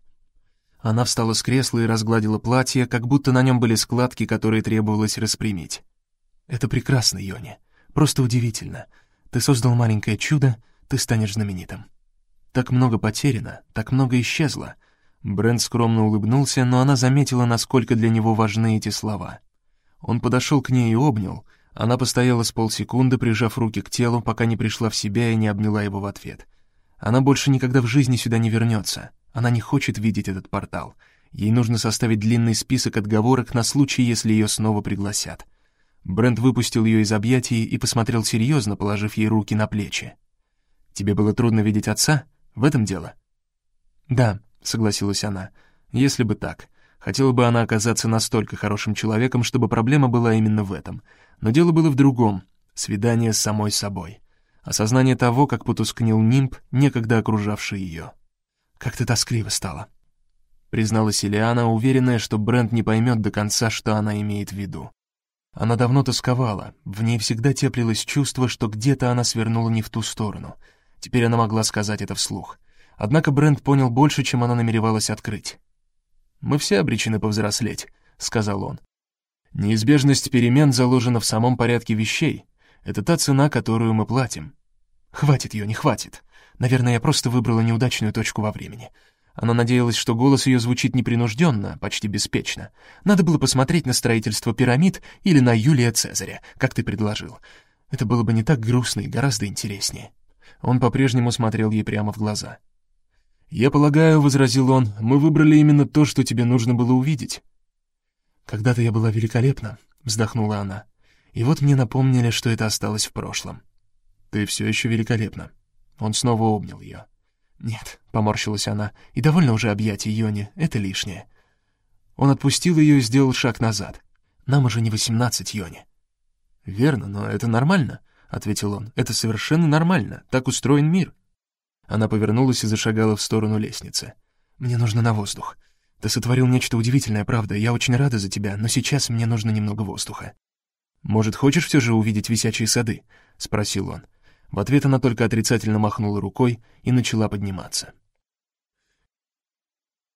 Она встала с кресла и разгладила платье, как будто на нем были складки, которые требовалось распрямить. «Это прекрасно, Йони. Просто удивительно. Ты создал маленькое чудо, ты станешь знаменитым». Так много потеряно, так много исчезло. Брент скромно улыбнулся, но она заметила, насколько для него важны эти слова. Он подошел к ней и обнял. Она постояла с полсекунды, прижав руки к телу, пока не пришла в себя и не обняла его в ответ. Она больше никогда в жизни сюда не вернется. Она не хочет видеть этот портал. Ей нужно составить длинный список отговорок на случай, если ее снова пригласят. Брент выпустил ее из объятий и посмотрел серьезно, положив ей руки на плечи. «Тебе было трудно видеть отца? В этом дело?» «Да», — согласилась она, — «если бы так. Хотела бы она оказаться настолько хорошим человеком, чтобы проблема была именно в этом. Но дело было в другом — свидание с самой собой осознание того, как потускнел нимб, некогда окружавший ее. «Как-то тоскливо стало», — призналась Ильяна, уверенная, что Брент не поймет до конца, что она имеет в виду. Она давно тосковала, в ней всегда теплилось чувство, что где-то она свернула не в ту сторону. Теперь она могла сказать это вслух. Однако Брент понял больше, чем она намеревалась открыть. «Мы все обречены повзрослеть», — сказал он. «Неизбежность перемен заложена в самом порядке вещей, это та цена, которую мы платим. Хватит ее, не хватит. Наверное, я просто выбрала неудачную точку во времени. Она надеялась, что голос ее звучит непринужденно, почти беспечно. Надо было посмотреть на строительство пирамид или на Юлия Цезаря, как ты предложил. Это было бы не так грустно и гораздо интереснее. Он по-прежнему смотрел ей прямо в глаза. «Я полагаю», — возразил он, — «мы выбрали именно то, что тебе нужно было увидеть». «Когда-то я была великолепна», — вздохнула она. И вот мне напомнили, что это осталось в прошлом. «Ты все еще великолепна». Он снова обнял ее. «Нет», — поморщилась она, — «и довольно уже объятий Йони, это лишнее». Он отпустил ее и сделал шаг назад. «Нам уже не восемнадцать, Йони». «Верно, но это нормально», — ответил он. «Это совершенно нормально, так устроен мир». Она повернулась и зашагала в сторону лестницы. «Мне нужно на воздух. Ты сотворил нечто удивительное, правда, я очень рада за тебя, но сейчас мне нужно немного воздуха». «Может, хочешь все же увидеть висячие сады?» — спросил он. В ответ она только отрицательно махнула рукой и начала подниматься.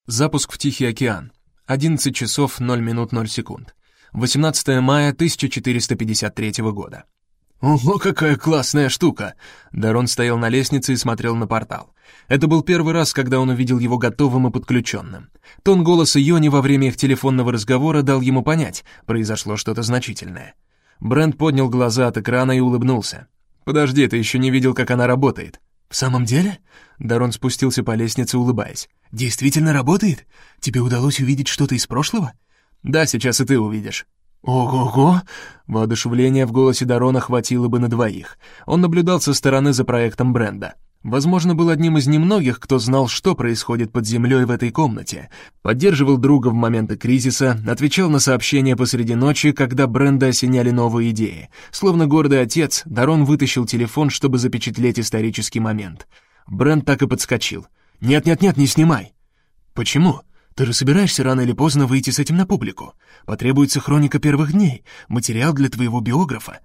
Запуск в Тихий океан. 11 часов 0 минут 0 секунд. 18 мая 1453 года. «Ого, какая классная штука!» Дарон стоял на лестнице и смотрел на портал. Это был первый раз, когда он увидел его готовым и подключенным. Тон голоса Йони во время их телефонного разговора дал ему понять, произошло что-то значительное. Брент поднял глаза от экрана и улыбнулся. «Подожди, ты еще не видел, как она работает». «В самом деле?» Дарон спустился по лестнице, улыбаясь. «Действительно работает? Тебе удалось увидеть что-то из прошлого?» «Да, сейчас и ты увидишь». «Ого-го!» Воодушевление в голосе Дарона хватило бы на двоих. Он наблюдал со стороны за проектом бренда. Возможно, был одним из немногих, кто знал, что происходит под землей в этой комнате, поддерживал друга в моменты кризиса, отвечал на сообщения посреди ночи, когда Бренда осеняли новые идеи. Словно гордый отец, Дарон вытащил телефон, чтобы запечатлеть исторический момент. Бренд так и подскочил. «Нет-нет-нет, не снимай!» «Почему? Ты же собираешься рано или поздно выйти с этим на публику. Потребуется хроника первых дней, материал для твоего биографа».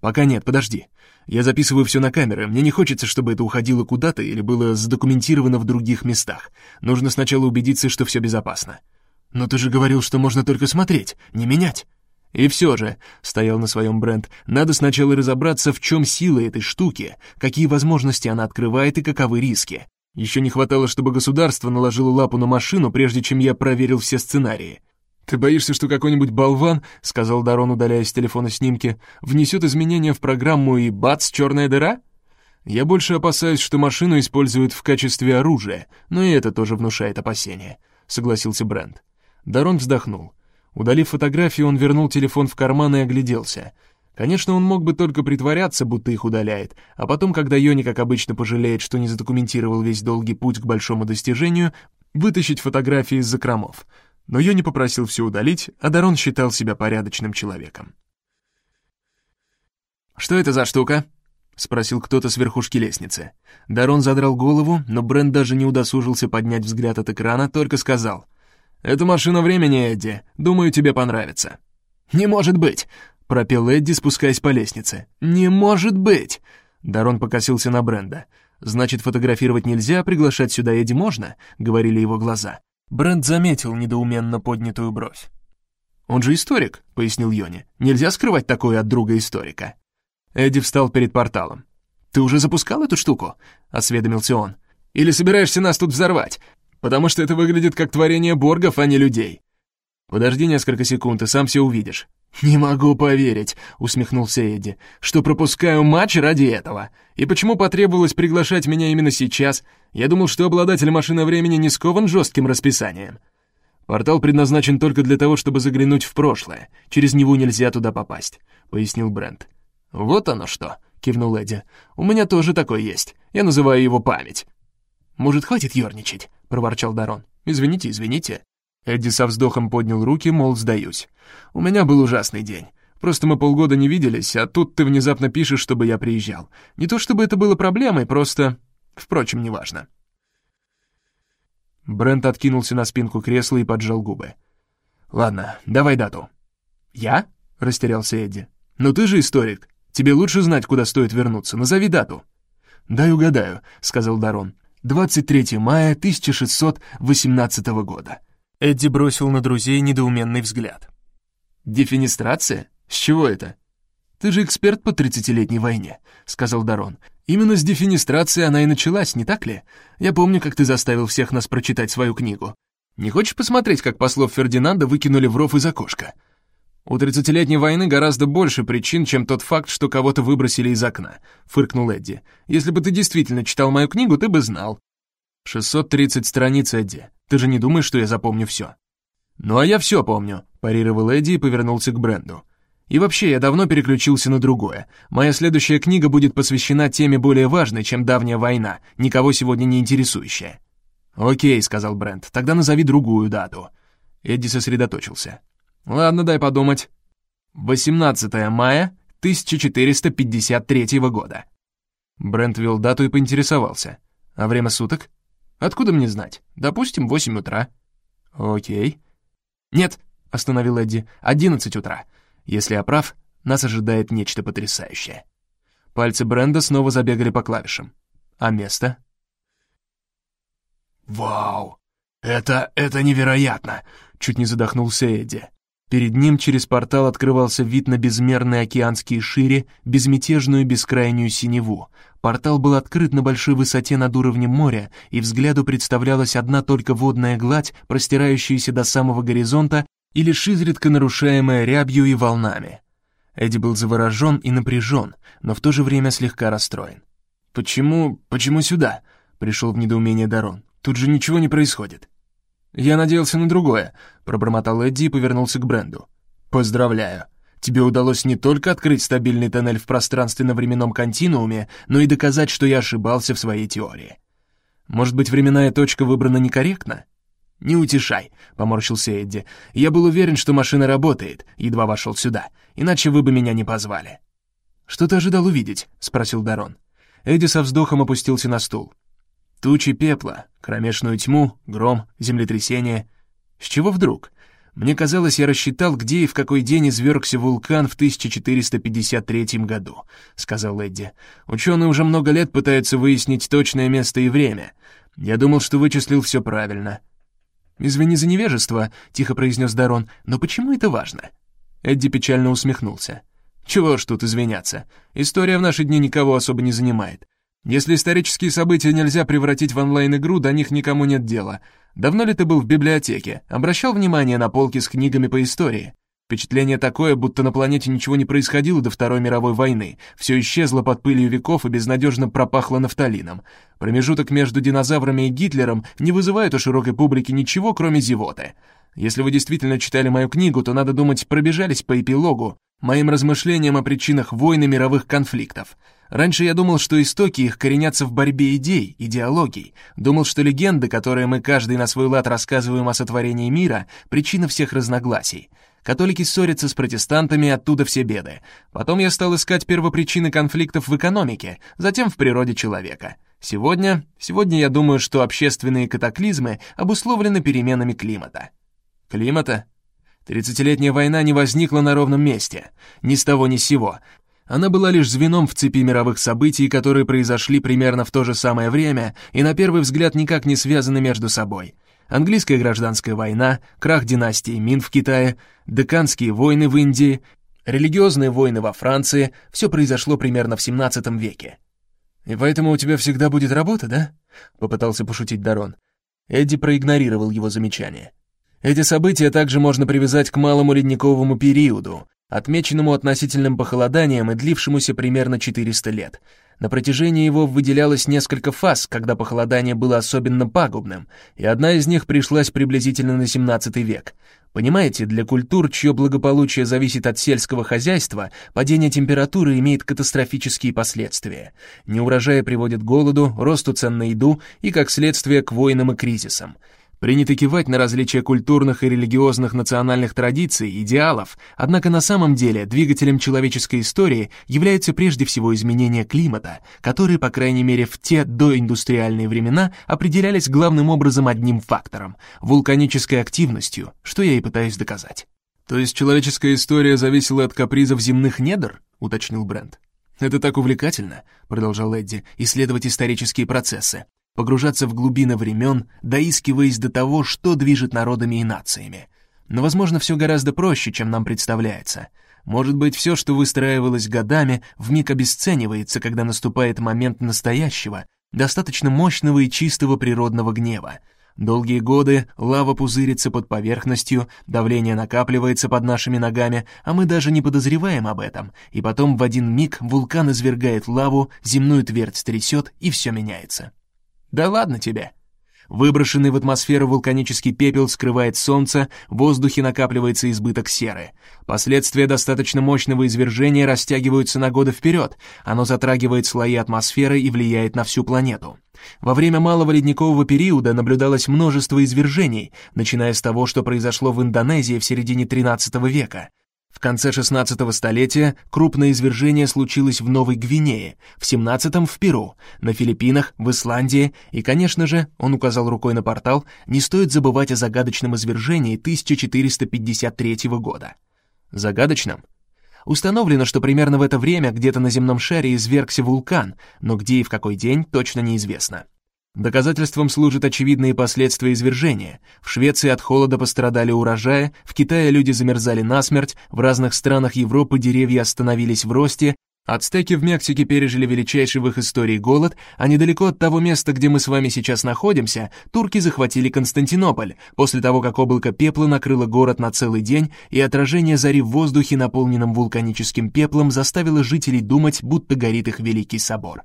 «Пока нет, подожди. Я записываю все на камеры, мне не хочется, чтобы это уходило куда-то или было задокументировано в других местах. Нужно сначала убедиться, что все безопасно. Но ты же говорил, что можно только смотреть, не менять. И все же, стоял на своем бренд, надо сначала разобраться, в чем сила этой штуки, какие возможности она открывает и каковы риски. Еще не хватало, чтобы государство наложило лапу на машину, прежде чем я проверил все сценарии. «Ты боишься, что какой-нибудь болван, — сказал Дарон, удаляясь с телефона снимки, — внесет изменения в программу и бац, черная дыра? Я больше опасаюсь, что машину используют в качестве оружия, но и это тоже внушает опасения», — согласился Брент. Дарон вздохнул. Удалив фотографию, он вернул телефон в карман и огляделся. Конечно, он мог бы только притворяться, будто их удаляет, а потом, когда Йони, как обычно, пожалеет, что не задокументировал весь долгий путь к большому достижению, вытащить фотографии из закромов — но я не попросил все удалить, а Дарон считал себя порядочным человеком. «Что это за штука?» — спросил кто-то с верхушки лестницы. Дарон задрал голову, но Брент даже не удосужился поднять взгляд от экрана, только сказал. «Это машина времени, Эдди. Думаю, тебе понравится». «Не может быть!» — пропел Эдди, спускаясь по лестнице. «Не может быть!» Дарон покосился на Бренда. «Значит, фотографировать нельзя, приглашать сюда Эдди можно?» — говорили его глаза. Брент заметил недоуменно поднятую бровь. «Он же историк», — пояснил Йони. «Нельзя скрывать такое от друга историка». Эдди встал перед порталом. «Ты уже запускал эту штуку?» — осведомился он. «Или собираешься нас тут взорвать? Потому что это выглядит как творение боргов, а не людей». «Подожди несколько секунд, и сам все увидишь». «Не могу поверить», — усмехнулся Эдди, «что пропускаю матч ради этого. И почему потребовалось приглашать меня именно сейчас? Я думал, что обладатель машины времени не скован жестким расписанием». «Портал предназначен только для того, чтобы заглянуть в прошлое. Через него нельзя туда попасть», — пояснил Брент. «Вот оно что», — кивнул Эдди. «У меня тоже такой есть. Я называю его память». «Может, хватит ерничать?» — проворчал Дарон. «Извините, извините». Эдди со вздохом поднял руки, мол, сдаюсь. «У меня был ужасный день. Просто мы полгода не виделись, а тут ты внезапно пишешь, чтобы я приезжал. Не то чтобы это было проблемой, просто... Впрочем, неважно». Брент откинулся на спинку кресла и поджал губы. «Ладно, давай дату». «Я?» — растерялся Эдди. «Ну ты же историк. Тебе лучше знать, куда стоит вернуться. Назови дату». «Дай угадаю», — сказал Дарон. «23 мая 1618 года». Эдди бросил на друзей недоуменный взгляд. «Дефинистрация? С чего это?» «Ты же эксперт по тридцатилетней войне», — сказал Дарон. «Именно с дефинистрации она и началась, не так ли? Я помню, как ты заставил всех нас прочитать свою книгу. Не хочешь посмотреть, как послов Фердинанда выкинули в ров из окошка?» «У тридцатилетней войны гораздо больше причин, чем тот факт, что кого-то выбросили из окна», — фыркнул Эдди. «Если бы ты действительно читал мою книгу, ты бы знал». «630 страниц, Эдди. Ты же не думаешь, что я запомню все?» «Ну а я все помню», — парировал Эдди и повернулся к Бренду. «И вообще, я давно переключился на другое. Моя следующая книга будет посвящена теме более важной, чем давняя война, никого сегодня не интересующая». «Окей», — сказал Брент, — «тогда назови другую дату». Эдди сосредоточился. «Ладно, дай подумать. 18 мая 1453 года». Брент вел дату и поинтересовался. «А время суток?» Откуда мне знать? Допустим, восемь утра». «Окей». «Нет», — остановил Эдди, — «одиннадцать утра. Если я прав, нас ожидает нечто потрясающее». Пальцы Бренда снова забегали по клавишам. «А место?» «Вау! Это... это невероятно!» — чуть не задохнулся Эдди. Перед ним через портал открывался вид на безмерные океанские шире, безмятежную бескрайнюю синеву. Портал был открыт на большой высоте над уровнем моря, и взгляду представлялась одна только водная гладь, простирающаяся до самого горизонта и лишь изредка нарушаемая рябью и волнами. Эдди был заворожен и напряжен, но в то же время слегка расстроен. «Почему... почему сюда?» — пришел в недоумение Дарон. «Тут же ничего не происходит». «Я надеялся на другое», — пробормотал Эдди и повернулся к Бренду. «Поздравляю. Тебе удалось не только открыть стабильный тоннель в пространственно-временном континууме, но и доказать, что я ошибался в своей теории. Может быть, временная точка выбрана некорректно? «Не утешай», — поморщился Эдди. «Я был уверен, что машина работает, едва вошел сюда, иначе вы бы меня не позвали». «Что ты ожидал увидеть?» — спросил Дарон. Эдди со вздохом опустился на стул. «Тучи пепла, кромешную тьму, гром, землетрясение. С чего вдруг? Мне казалось, я рассчитал, где и в какой день извергся вулкан в 1453 году», — сказал Эдди. «Ученые уже много лет пытаются выяснить точное место и время. Я думал, что вычислил все правильно». «Извини за невежество», — тихо произнес Дарон, — «но почему это важно?» Эдди печально усмехнулся. «Чего ж тут извиняться? История в наши дни никого особо не занимает. Если исторические события нельзя превратить в онлайн-игру, до них никому нет дела. Давно ли ты был в библиотеке? Обращал внимание на полки с книгами по истории? Впечатление такое, будто на планете ничего не происходило до Второй мировой войны. Все исчезло под пылью веков и безнадежно пропахло нафталином. Промежуток между динозаврами и Гитлером не вызывает у широкой публики ничего, кроме зевоты. Если вы действительно читали мою книгу, то, надо думать, пробежались по эпилогу, моим размышлениям о причинах войн и мировых конфликтов. Раньше я думал, что истоки их коренятся в борьбе идей, идеологий. Думал, что легенды, которые мы каждый на свой лад рассказываем о сотворении мира, причина всех разногласий. Католики ссорятся с протестантами, оттуда все беды. Потом я стал искать первопричины конфликтов в экономике, затем в природе человека. Сегодня, сегодня я думаю, что общественные катаклизмы обусловлены переменами климата. Климата? Тридцатилетняя война не возникла на ровном месте. Ни с того ни с сего. Она была лишь звеном в цепи мировых событий, которые произошли примерно в то же самое время и на первый взгляд никак не связаны между собой. Английская гражданская война, крах династии Мин в Китае, деканские войны в Индии, религиозные войны во Франции — все произошло примерно в 17 веке. «И поэтому у тебя всегда будет работа, да?» — попытался пошутить Дарон. Эдди проигнорировал его замечание. Эти события также можно привязать к малому ледниковому периоду, отмеченному относительным похолоданием и длившемуся примерно 400 лет. На протяжении его выделялось несколько фаз, когда похолодание было особенно пагубным, и одна из них пришлась приблизительно на 17 век. Понимаете, для культур, чье благополучие зависит от сельского хозяйства, падение температуры имеет катастрофические последствия. Неурожаи приводят к голоду, росту цен на еду и, как следствие, к войнам и кризисам. Принято кивать на различия культурных и религиозных национальных традиций, идеалов, однако на самом деле двигателем человеческой истории является прежде всего изменение климата, которые, по крайней мере, в те доиндустриальные времена определялись главным образом одним фактором — вулканической активностью, что я и пытаюсь доказать. «То есть человеческая история зависела от капризов земных недр?» — уточнил Брент. «Это так увлекательно», — продолжал Эдди, — «исследовать исторические процессы погружаться в глубины времен, доискиваясь до того, что движет народами и нациями. Но, возможно, все гораздо проще, чем нам представляется. Может быть, все, что выстраивалось годами, вмиг обесценивается, когда наступает момент настоящего, достаточно мощного и чистого природного гнева. Долгие годы лава пузырится под поверхностью, давление накапливается под нашими ногами, а мы даже не подозреваем об этом, и потом в один миг вулкан извергает лаву, земную твердь трясет, и все меняется. Да ладно тебе. Выброшенный в атмосферу вулканический пепел скрывает солнце, в воздухе накапливается избыток серы. Последствия достаточно мощного извержения растягиваются на годы вперед, оно затрагивает слои атмосферы и влияет на всю планету. Во время малого ледникового периода наблюдалось множество извержений, начиная с того, что произошло в Индонезии в середине XIII века. В конце 16 столетия крупное извержение случилось в Новой Гвинее, в 17-м в Перу, на Филиппинах, в Исландии, и, конечно же, он указал рукой на портал, не стоит забывать о загадочном извержении 1453 года. Загадочном? Установлено, что примерно в это время где-то на земном шаре извергся вулкан, но где и в какой день точно неизвестно. Доказательством служат очевидные последствия извержения. В Швеции от холода пострадали урожаи, в Китае люди замерзали насмерть, в разных странах Европы деревья остановились в росте, Ацтеки в Мексике пережили величайший в их истории голод, а недалеко от того места, где мы с вами сейчас находимся, турки захватили Константинополь, после того, как облако пепла накрыло город на целый день, и отражение зари в воздухе, наполненном вулканическим пеплом, заставило жителей думать, будто горит их Великий Собор.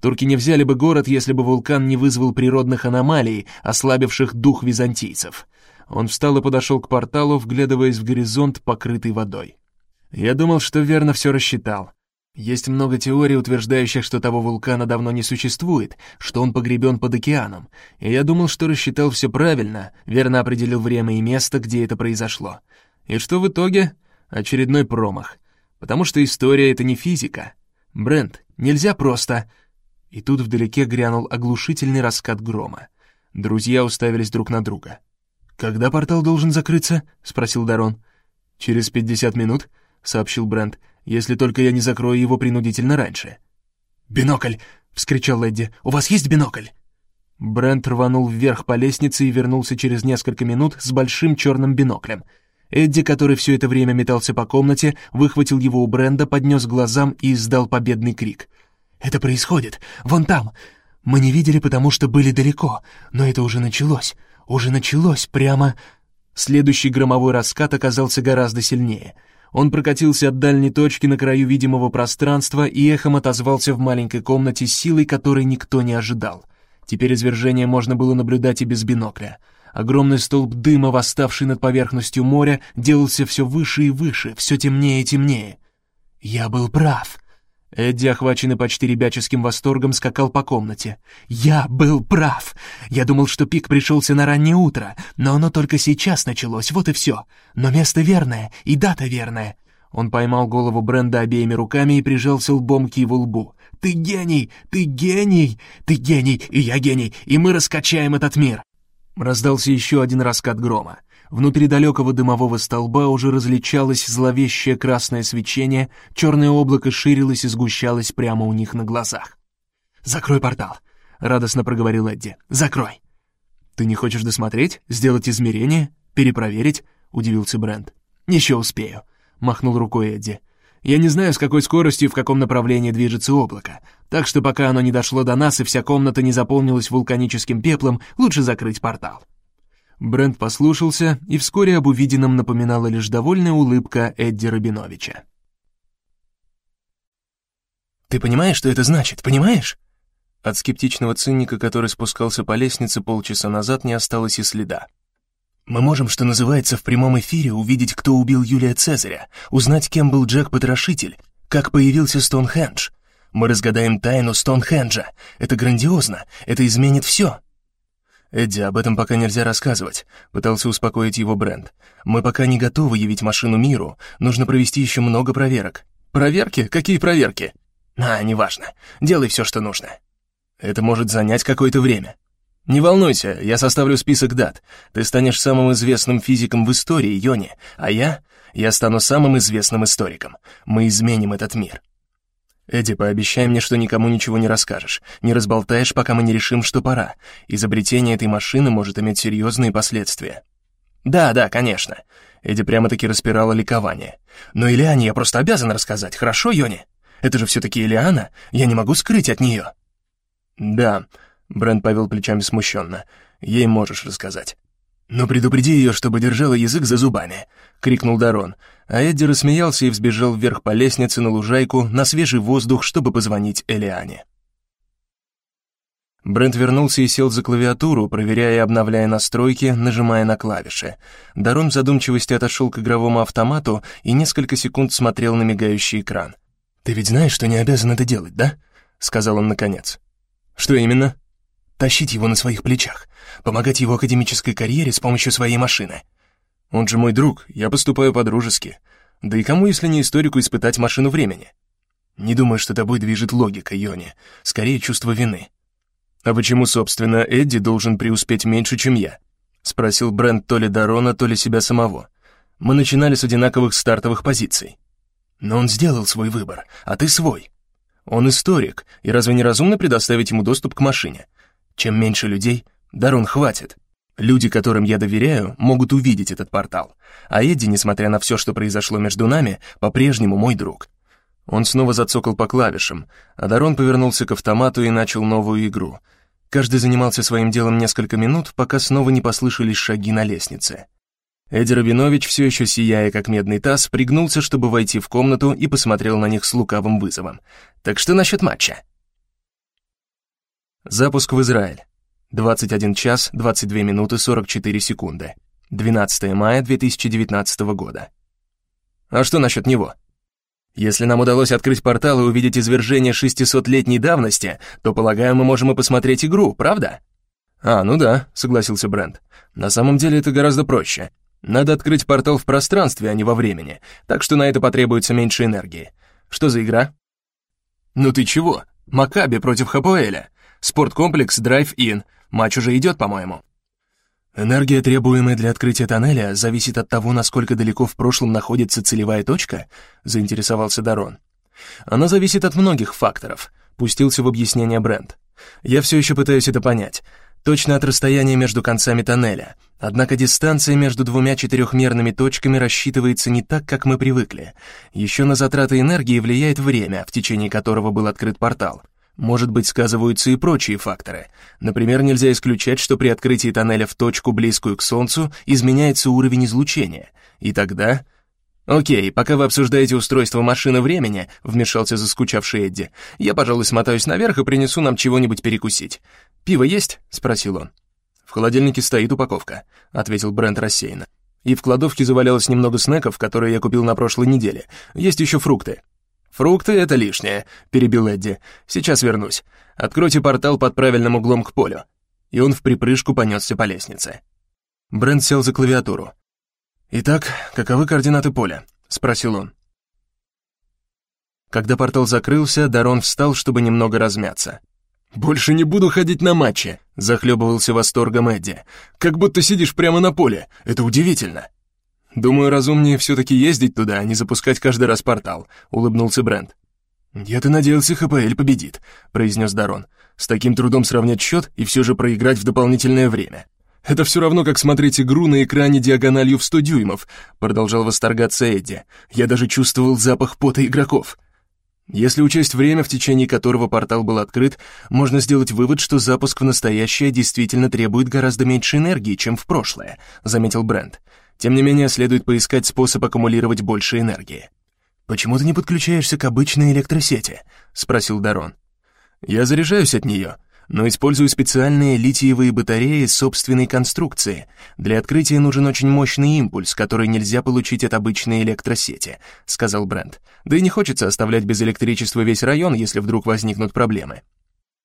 Турки не взяли бы город, если бы вулкан не вызвал природных аномалий, ослабивших дух византийцев. Он встал и подошел к порталу, вглядываясь в горизонт, покрытый водой. Я думал, что верно все рассчитал. Есть много теорий, утверждающих, что того вулкана давно не существует, что он погребен под океаном, и я думал, что рассчитал все правильно, верно определил время и место, где это произошло. И что в итоге? Очередной промах. Потому что история — это не физика. Брент, нельзя просто... И тут вдалеке грянул оглушительный раскат грома. Друзья уставились друг на друга. «Когда портал должен закрыться?» — спросил Дарон. «Через пятьдесят минут», — сообщил Брент если только я не закрою его принудительно раньше. «Бинокль!» — вскричал Эдди. «У вас есть бинокль?» Брент рванул вверх по лестнице и вернулся через несколько минут с большим черным биноклем. Эдди, который все это время метался по комнате, выхватил его у Бренда, поднес глазам и издал победный крик. «Это происходит! Вон там! Мы не видели, потому что были далеко, но это уже началось! Уже началось прямо...» Следующий громовой раскат оказался гораздо сильнее — он прокатился от дальней точки на краю видимого пространства и эхом отозвался в маленькой комнате силой, которой никто не ожидал. Теперь извержение можно было наблюдать и без бинокля. Огромный столб дыма, восставший над поверхностью моря, делался все выше и выше, все темнее и темнее. «Я был прав», Эдди, охваченный почти ребяческим восторгом, скакал по комнате. «Я был прав! Я думал, что пик пришелся на раннее утро, но оно только сейчас началось, вот и все. Но место верное и дата верная». Он поймал голову Бренда обеими руками и прижался лбом к его лбу. «Ты гений! Ты гений! Ты гений! И я гений! И мы раскачаем этот мир!» Раздался еще один раскат грома. Внутри далекого дымового столба уже различалось зловещее красное свечение, черное облако ширилось и сгущалось прямо у них на глазах. «Закрой портал», — радостно проговорил Эдди. «Закрой». «Ты не хочешь досмотреть, сделать измерение, перепроверить?» — удивился Брент. «Еще успею», — махнул рукой Эдди. «Я не знаю, с какой скоростью и в каком направлении движется облако, так что пока оно не дошло до нас и вся комната не заполнилась вулканическим пеплом, лучше закрыть портал». Брент послушался, и вскоре об увиденном напоминала лишь довольная улыбка Эдди Рабиновича. «Ты понимаешь, что это значит, понимаешь?» От скептичного циника, который спускался по лестнице полчаса назад, не осталось и следа. «Мы можем, что называется, в прямом эфире увидеть, кто убил Юлия Цезаря, узнать, кем был Джек-потрошитель, как появился Стоунхендж. Мы разгадаем тайну Стоунхенджа. Это грандиозно, это изменит все». «Эдди, об этом пока нельзя рассказывать», — пытался успокоить его Брент. «Мы пока не готовы явить машину миру, нужно провести еще много проверок». «Проверки? Какие проверки?» «А, неважно. Делай все, что нужно». «Это может занять какое-то время». «Не волнуйся, я составлю список дат. Ты станешь самым известным физиком в истории, Йони, а я... Я стану самым известным историком. Мы изменим этот мир». «Эдди, пообещай мне, что никому ничего не расскажешь, не разболтаешь, пока мы не решим, что пора. Изобретение этой машины может иметь серьезные последствия». «Да, да, конечно». Эдди прямо-таки распирала ликование. «Но Ильяне я просто обязан рассказать, хорошо, Йони? Это же все-таки Ильяна, я не могу скрыть от нее». «Да», — Брент повел плечами смущенно, — «ей можешь рассказать». «Но предупреди ее, чтобы держала язык за зубами», — крикнул Дарон, а Эдди рассмеялся и взбежал вверх по лестнице на лужайку на свежий воздух, чтобы позвонить Элиане. Брент вернулся и сел за клавиатуру, проверяя и обновляя настройки, нажимая на клавиши. Дарон в задумчивости отошел к игровому автомату и несколько секунд смотрел на мигающий экран. «Ты ведь знаешь, что не обязан это делать, да?» — сказал он наконец. «Что именно?» «Тащить его на своих плечах помогать его академической карьере с помощью своей машины. Он же мой друг, я поступаю по-дружески. Да и кому, если не историку, испытать машину времени? Не думаю, что тобой движет логика, Йони, скорее чувство вины. А почему, собственно, Эдди должен преуспеть меньше, чем я? Спросил Брент то ли Дарона, то ли себя самого. Мы начинали с одинаковых стартовых позиций. Но он сделал свой выбор, а ты свой. Он историк, и разве не разумно предоставить ему доступ к машине? Чем меньше людей, Дарун, хватит. Люди, которым я доверяю, могут увидеть этот портал. А Эдди, несмотря на все, что произошло между нами, по-прежнему мой друг. Он снова зацокал по клавишам, а Дарон повернулся к автомату и начал новую игру. Каждый занимался своим делом несколько минут, пока снова не послышались шаги на лестнице. Эдди Рабинович, все еще сияя как медный таз, пригнулся, чтобы войти в комнату и посмотрел на них с лукавым вызовом. «Так что насчет матча?» Запуск в Израиль. 21 час 22 минуты 44 секунды. 12 мая 2019 года. А что насчет него? Если нам удалось открыть портал и увидеть извержение 600-летней давности, то, полагаю, мы можем и посмотреть игру, правда? А, ну да, согласился Брент. На самом деле это гораздо проще. Надо открыть портал в пространстве, а не во времени, так что на это потребуется меньше энергии. Что за игра? Ну ты чего? Макаби против Хапоэля. Спорткомплекс Драйв-Ин. Матч уже идет, по-моему. Энергия, требуемая для открытия тоннеля, зависит от того, насколько далеко в прошлом находится целевая точка, заинтересовался Дарон. Она зависит от многих факторов, пустился в объяснение Брент. Я все еще пытаюсь это понять. Точно от расстояния между концами тоннеля. Однако дистанция между двумя четырехмерными точками рассчитывается не так, как мы привыкли. Еще на затраты энергии влияет время, в течение которого был открыт портал. Может быть, сказываются и прочие факторы. Например, нельзя исключать, что при открытии тоннеля в точку, близкую к Солнцу, изменяется уровень излучения. И тогда... «Окей, пока вы обсуждаете устройство машины времени», — вмешался заскучавший Эдди, «я, пожалуй, смотаюсь наверх и принесу нам чего-нибудь перекусить. Пиво есть?» — спросил он. «В холодильнике стоит упаковка», — ответил Брент рассеянно. «И в кладовке завалялось немного снеков, которые я купил на прошлой неделе. Есть еще фрукты. «Фрукты — это лишнее», — перебил Эдди. «Сейчас вернусь. Откройте портал под правильным углом к полю». И он в припрыжку понесся по лестнице. Брент сел за клавиатуру. «Итак, каковы координаты поля?» — спросил он. Когда портал закрылся, Дарон встал, чтобы немного размяться. «Больше не буду ходить на матчи», — захлебывался восторгом Эдди. «Как будто сидишь прямо на поле. Это удивительно». «Думаю, разумнее все-таки ездить туда, а не запускать каждый раз портал», — улыбнулся Брент. «Я-то надеялся, ХПЛ победит», — произнес Дарон. «С таким трудом сравнять счет и все же проиграть в дополнительное время». «Это все равно, как смотреть игру на экране диагональю в 100 дюймов», — продолжал восторгаться Эдди. «Я даже чувствовал запах пота игроков». Если учесть время, в течение которого портал был открыт, можно сделать вывод, что запуск в настоящее действительно требует гораздо меньше энергии, чем в прошлое, заметил Брент. Тем не менее, следует поискать способ аккумулировать больше энергии. «Почему ты не подключаешься к обычной электросети?» — спросил Дарон. «Я заряжаюсь от нее, но использую специальные литиевые батареи собственной конструкции. Для открытия нужен очень мощный импульс, который нельзя получить от обычной электросети», — сказал Брент. «Да и не хочется оставлять без электричества весь район, если вдруг возникнут проблемы».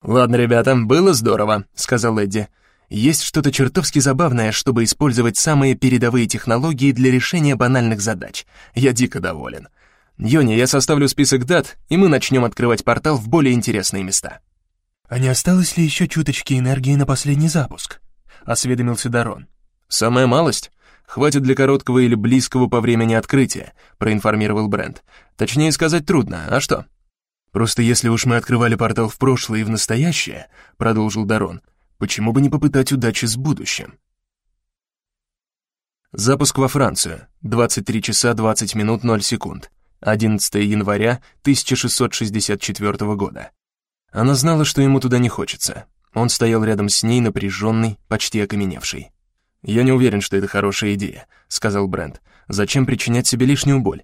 «Ладно, ребята, было здорово», — сказал Эдди. Есть что-то чертовски забавное, чтобы использовать самые передовые технологии для решения банальных задач. Я дико доволен. Йони, я составлю список дат, и мы начнем открывать портал в более интересные места. «А не осталось ли еще чуточки энергии на последний запуск?» — осведомился Дарон. «Самая малость. Хватит для короткого или близкого по времени открытия», — проинформировал Брент. «Точнее сказать трудно, а что?» «Просто если уж мы открывали портал в прошлое и в настоящее», — продолжил Дарон, — Почему бы не попытать удачи с будущим? Запуск во Францию. 23 часа 20 минут 0 секунд. 11 января 1664 года. Она знала, что ему туда не хочется. Он стоял рядом с ней, напряженный, почти окаменевший. «Я не уверен, что это хорошая идея», — сказал Брент. «Зачем причинять себе лишнюю боль?»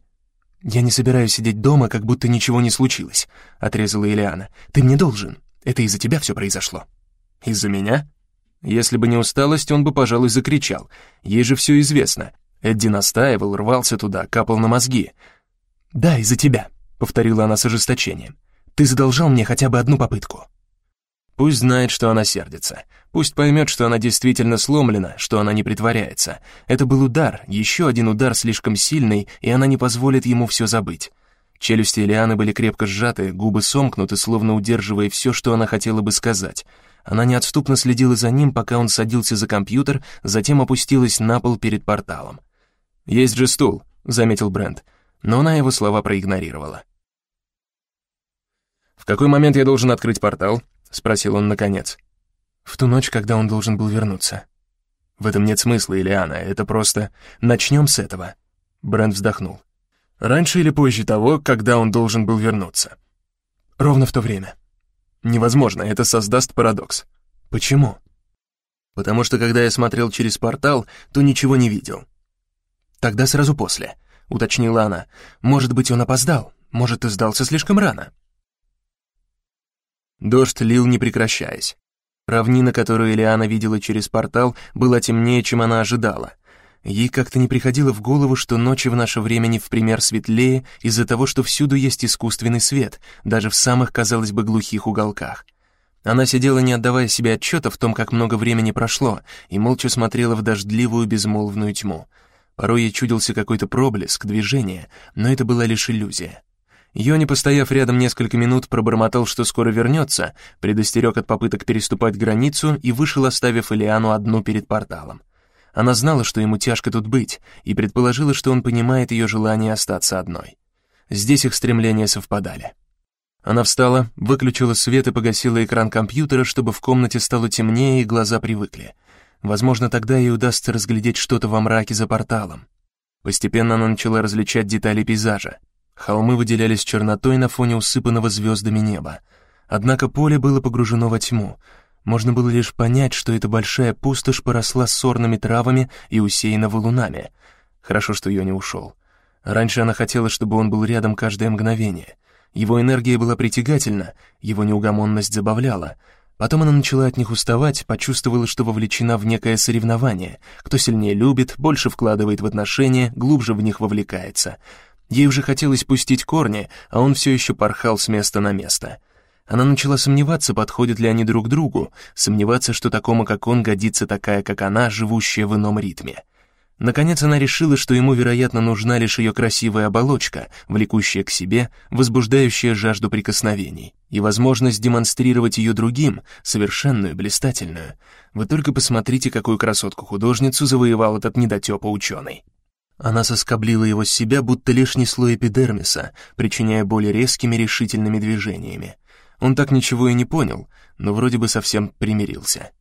«Я не собираюсь сидеть дома, как будто ничего не случилось», — отрезала Ильяна. «Ты мне должен. Это из-за тебя все произошло». Из-за меня? Если бы не усталость, он бы, пожалуй, закричал. Ей же все известно. Эдди настаивал, рвался туда, капал на мозги. «Да, из-за тебя», — повторила она с ожесточением. «Ты задолжал мне хотя бы одну попытку». Пусть знает, что она сердится. Пусть поймет, что она действительно сломлена, что она не притворяется. Это был удар, еще один удар слишком сильный, и она не позволит ему все забыть. Челюсти Элианы были крепко сжаты, губы сомкнуты, словно удерживая все, что она хотела бы сказать — она неотступно следила за ним, пока он садился за компьютер, затем опустилась на пол перед порталом. «Есть же стул», — заметил Брент, но она его слова проигнорировала. «В какой момент я должен открыть портал?» — спросил он наконец. «В ту ночь, когда он должен был вернуться». «В этом нет смысла, Ильяна, это просто... Начнем с этого». Брент вздохнул. «Раньше или позже того, когда он должен был вернуться?» «Ровно в то время». Невозможно, это создаст парадокс. Почему? Потому что когда я смотрел через портал, то ничего не видел. Тогда сразу после, уточнила она. Может быть, он опоздал, может, и сдался слишком рано. Дождь лил не прекращаясь. Равнина, которую Элиана видела через портал, была темнее, чем она ожидала. Ей как-то не приходило в голову, что ночи в наше время не в пример светлее из-за того, что всюду есть искусственный свет, даже в самых, казалось бы, глухих уголках. Она сидела, не отдавая себе отчета в том, как много времени прошло, и молча смотрела в дождливую безмолвную тьму. Порой ей чудился какой-то проблеск, движение, но это была лишь иллюзия. Йони, постояв рядом несколько минут, пробормотал, что скоро вернется, предостерег от попыток переступать границу и вышел, оставив Элиану одну перед порталом. Она знала, что ему тяжко тут быть, и предположила, что он понимает ее желание остаться одной. Здесь их стремления совпадали. Она встала, выключила свет и погасила экран компьютера, чтобы в комнате стало темнее и глаза привыкли. Возможно, тогда ей удастся разглядеть что-то во мраке за порталом. Постепенно она начала различать детали пейзажа. Холмы выделялись чернотой на фоне усыпанного звездами неба. Однако поле было погружено во тьму, можно было лишь понять, что эта большая пустошь поросла сорными травами и усеяна валунами. Хорошо, что ее не ушел. Раньше она хотела, чтобы он был рядом каждое мгновение. Его энергия была притягательна, его неугомонность забавляла. Потом она начала от них уставать, почувствовала, что вовлечена в некое соревнование. Кто сильнее любит, больше вкладывает в отношения, глубже в них вовлекается. Ей уже хотелось пустить корни, а он все еще порхал с места на место. Она начала сомневаться, подходят ли они друг другу, сомневаться, что такому, как он, годится такая, как она, живущая в ином ритме. Наконец она решила, что ему, вероятно, нужна лишь ее красивая оболочка, влекущая к себе, возбуждающая жажду прикосновений, и возможность демонстрировать ее другим, совершенную, блистательную. Вы только посмотрите, какую красотку-художницу завоевал этот недотепа ученый. Она соскоблила его с себя, будто лишний слой эпидермиса, причиняя более резкими решительными движениями. Он так ничего и не понял, но вроде бы совсем примирился.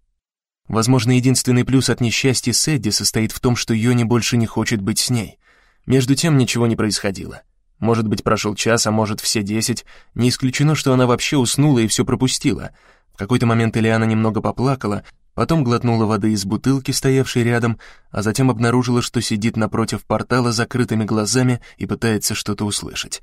Возможно, единственный плюс от несчастья с Эдди состоит в том, что Йони больше не хочет быть с ней. Между тем ничего не происходило. Может быть, прошел час, а может, все десять. Не исключено, что она вообще уснула и все пропустила. В какой-то момент Элиана немного поплакала, потом глотнула воды из бутылки, стоявшей рядом, а затем обнаружила, что сидит напротив портала закрытыми глазами и пытается что-то услышать.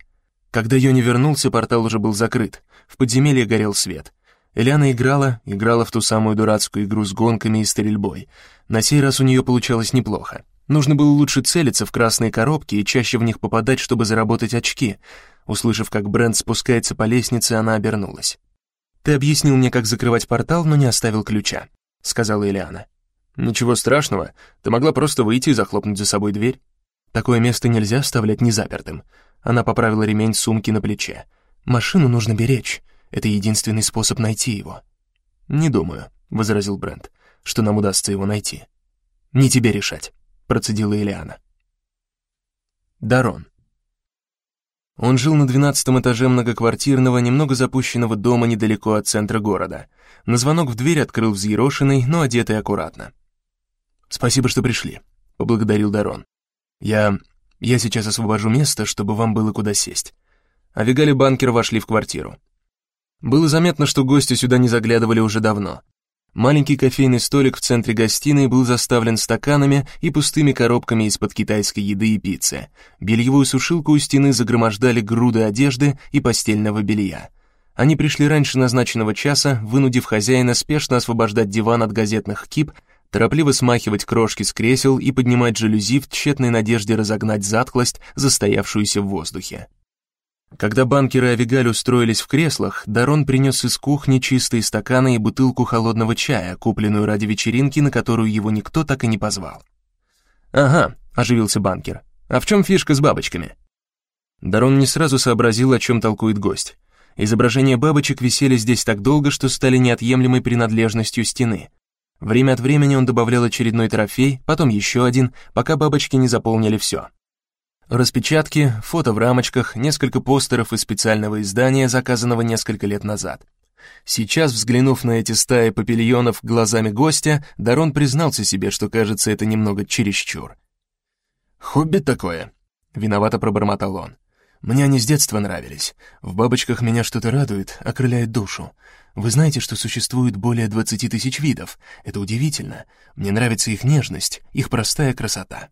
Когда Йони вернулся, портал уже был закрыт. В подземелье горел свет. Элиана играла, играла в ту самую дурацкую игру с гонками и стрельбой. На сей раз у нее получалось неплохо. Нужно было лучше целиться в красные коробки и чаще в них попадать, чтобы заработать очки. Услышав, как Брент спускается по лестнице, она обернулась. «Ты объяснил мне, как закрывать портал, но не оставил ключа», — сказала Элиана. «Ничего страшного. Ты могла просто выйти и захлопнуть за собой дверь. Такое место нельзя оставлять незапертым. Она поправила ремень сумки на плече. «Машину нужно беречь. Это единственный способ найти его». «Не думаю», — возразил Брент, — «что нам удастся его найти». «Не тебе решать», — процедила Элиана. Дарон. Он жил на двенадцатом этаже многоквартирного, немного запущенного дома недалеко от центра города. На звонок в дверь открыл взъерошенный, но одетый аккуратно. «Спасибо, что пришли», — поблагодарил Дарон. «Я я сейчас освобожу место, чтобы вам было куда сесть». Авигали банкер вошли в квартиру. Было заметно, что гости сюда не заглядывали уже давно. Маленький кофейный столик в центре гостиной был заставлен стаканами и пустыми коробками из-под китайской еды и пиццы. Бельевую сушилку у стены загромождали груды одежды и постельного белья. Они пришли раньше назначенного часа, вынудив хозяина спешно освобождать диван от газетных кип торопливо смахивать крошки с кресел и поднимать жалюзи в тщетной надежде разогнать затхлость, застоявшуюся в воздухе. Когда банкер и Авигаль устроились в креслах, Дарон принес из кухни чистые стаканы и бутылку холодного чая, купленную ради вечеринки, на которую его никто так и не позвал. «Ага», — оживился банкер, — «а в чем фишка с бабочками?» Дарон не сразу сообразил, о чем толкует гость. Изображения бабочек висели здесь так долго, что стали неотъемлемой принадлежностью стены, Время от времени он добавлял очередной трофей, потом еще один, пока бабочки не заполнили все. Распечатки, фото в рамочках, несколько постеров из специального издания, заказанного несколько лет назад. Сейчас, взглянув на эти стаи папильонов глазами гостя, Дарон признался себе, что кажется это немного чересчур. «Хобби такое», — виновато пробормотал он. «Мне они с детства нравились. В бабочках меня что-то радует, окрыляет душу. Вы знаете, что существует более 20 тысяч видов. Это удивительно. Мне нравится их нежность, их простая красота.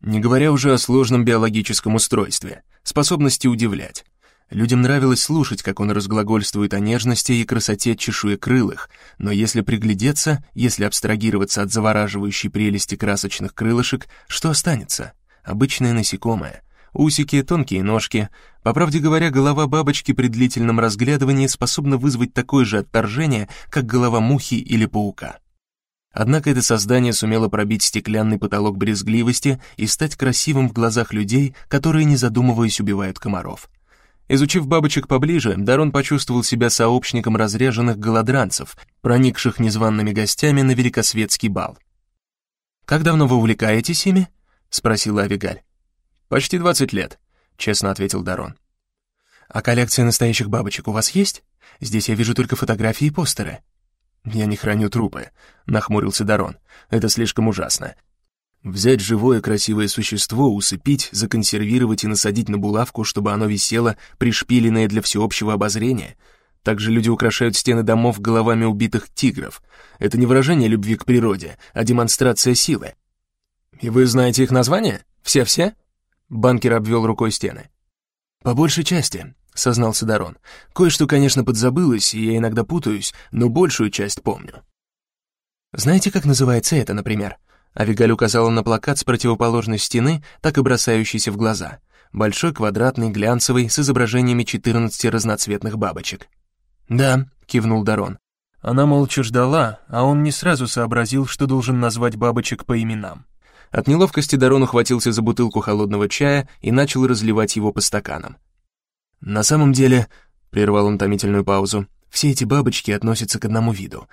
Не говоря уже о сложном биологическом устройстве, способности удивлять. Людям нравилось слушать, как он разглагольствует о нежности и красоте чешуекрылых, но если приглядеться, если абстрагироваться от завораживающей прелести красочных крылышек, что останется? Обычное насекомое. Усики, тонкие ножки. По правде говоря, голова бабочки при длительном разглядывании способна вызвать такое же отторжение, как голова мухи или паука. Однако это создание сумело пробить стеклянный потолок брезгливости и стать красивым в глазах людей, которые, не задумываясь, убивают комаров. Изучив бабочек поближе, Дарон почувствовал себя сообщником разряженных голодранцев, проникших незваными гостями на великосветский бал. «Как давно вы увлекаетесь ими?» — спросила Авигаль. «Почти двадцать лет», — честно ответил Дарон. «А коллекция настоящих бабочек у вас есть? Здесь я вижу только фотографии и постеры». «Я не храню трупы», — нахмурился Дарон. «Это слишком ужасно. Взять живое красивое существо, усыпить, законсервировать и насадить на булавку, чтобы оно висело, пришпиленное для всеобщего обозрения. Также люди украшают стены домов головами убитых тигров. Это не выражение любви к природе, а демонстрация силы. И вы знаете их названия? Все-все? Банкер обвел рукой стены. По большей части, сознался Дарон. Кое-что, конечно, подзабылось, и я иногда путаюсь, но большую часть помню. Знаете, как называется это, например? Авигаль указала на плакат с противоположной стены, так и бросающийся в глаза. Большой, квадратный, глянцевый, с изображениями 14 разноцветных бабочек. «Да», — кивнул Дарон. Она молча ждала, а он не сразу сообразил, что должен назвать бабочек по именам. От неловкости Дарон ухватился за бутылку холодного чая и начал разливать его по стаканам. «На самом деле», — прервал он томительную паузу, «все эти бабочки относятся к одному виду.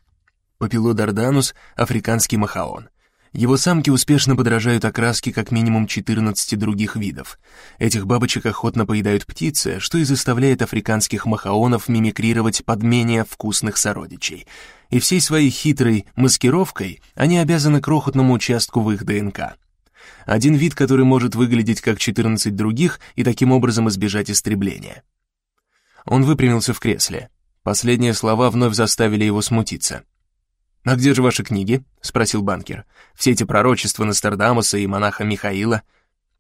Папилодарданус — африканский махаон. Его самки успешно подражают окраске как минимум 14 других видов. Этих бабочек охотно поедают птицы, что и заставляет африканских махаонов мимикрировать под менее вкусных сородичей. И всей своей хитрой маскировкой они обязаны крохотному участку в их ДНК. Один вид, который может выглядеть как 14 других и таким образом избежать истребления. Он выпрямился в кресле. Последние слова вновь заставили его смутиться. «А где же ваши книги?» — спросил банкер. «Все эти пророчества Нострадамуса и монаха Михаила?»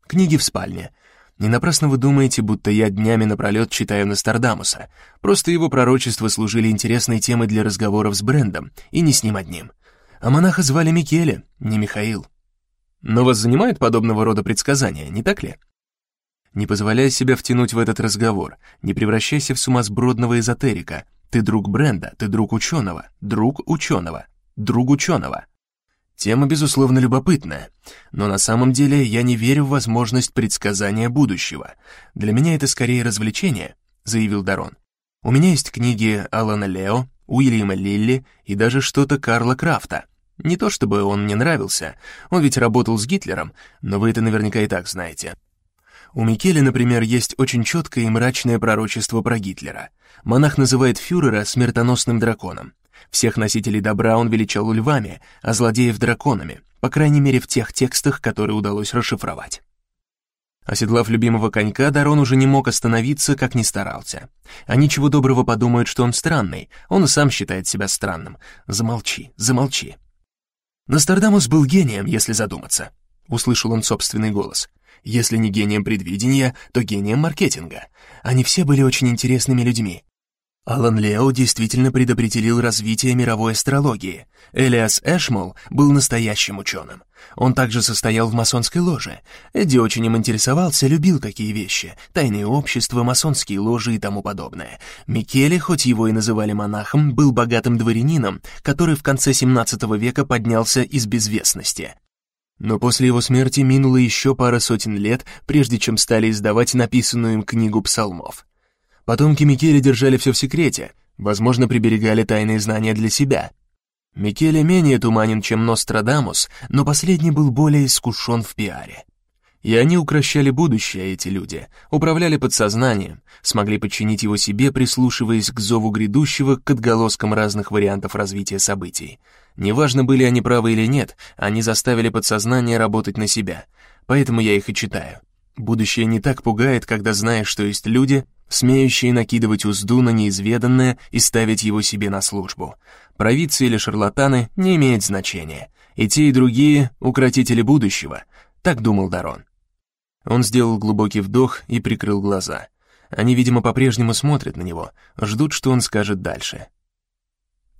«Книги в спальне. Не напрасно вы думаете, будто я днями напролет читаю Нострадамуса. Просто его пророчества служили интересной темой для разговоров с Брендом, и не с ним одним. А монаха звали Микеле, не Михаил. Но вас занимают подобного рода предсказания, не так ли?» Не позволяй себя втянуть в этот разговор, не превращайся в сумасбродного эзотерика. Ты друг Бренда, ты друг ученого, друг ученого друг ученого. Тема, безусловно, любопытная, но на самом деле я не верю в возможность предсказания будущего. Для меня это скорее развлечение, заявил Дарон. У меня есть книги Алана Лео, Уильяма Лилли и даже что-то Карла Крафта. Не то чтобы он мне нравился, он ведь работал с Гитлером, но вы это наверняка и так знаете. У Микеле, например, есть очень четкое и мрачное пророчество про Гитлера. Монах называет фюрера смертоносным драконом. Всех носителей добра он величал львами, а злодеев драконами, по крайней мере в тех текстах, которые удалось расшифровать. Оседлав любимого конька, Дарон уже не мог остановиться, как ни старался. А ничего доброго подумают, что он странный, он и сам считает себя странным. Замолчи, замолчи. Нострадамус был гением, если задуматься. Услышал он собственный голос. Если не гением предвидения, то гением маркетинга. Они все были очень интересными людьми. Алан Лео действительно предопределил развитие мировой астрологии. Элиас Эшмол был настоящим ученым. Он также состоял в масонской ложе. Эдди очень им интересовался, любил такие вещи, тайные общества, масонские ложи и тому подобное. Микеле, хоть его и называли монахом, был богатым дворянином, который в конце 17 века поднялся из безвестности. Но после его смерти минуло еще пара сотен лет, прежде чем стали издавать написанную им книгу псалмов. Потомки Микеле держали все в секрете, возможно, приберегали тайные знания для себя. Микеле менее туманен, чем Нострадамус, но последний был более искушен в пиаре. И они укращали будущее, эти люди, управляли подсознанием, смогли подчинить его себе, прислушиваясь к зову грядущего, к отголоскам разных вариантов развития событий. Неважно, были они правы или нет, они заставили подсознание работать на себя. Поэтому я их и читаю. Будущее не так пугает, когда знаешь, что есть люди, смеющие накидывать узду на неизведанное и ставить его себе на службу. Провидцы или шарлатаны не имеет значения. И те, и другие — укротители будущего, так думал Дарон. Он сделал глубокий вдох и прикрыл глаза. Они, видимо, по-прежнему смотрят на него, ждут, что он скажет дальше.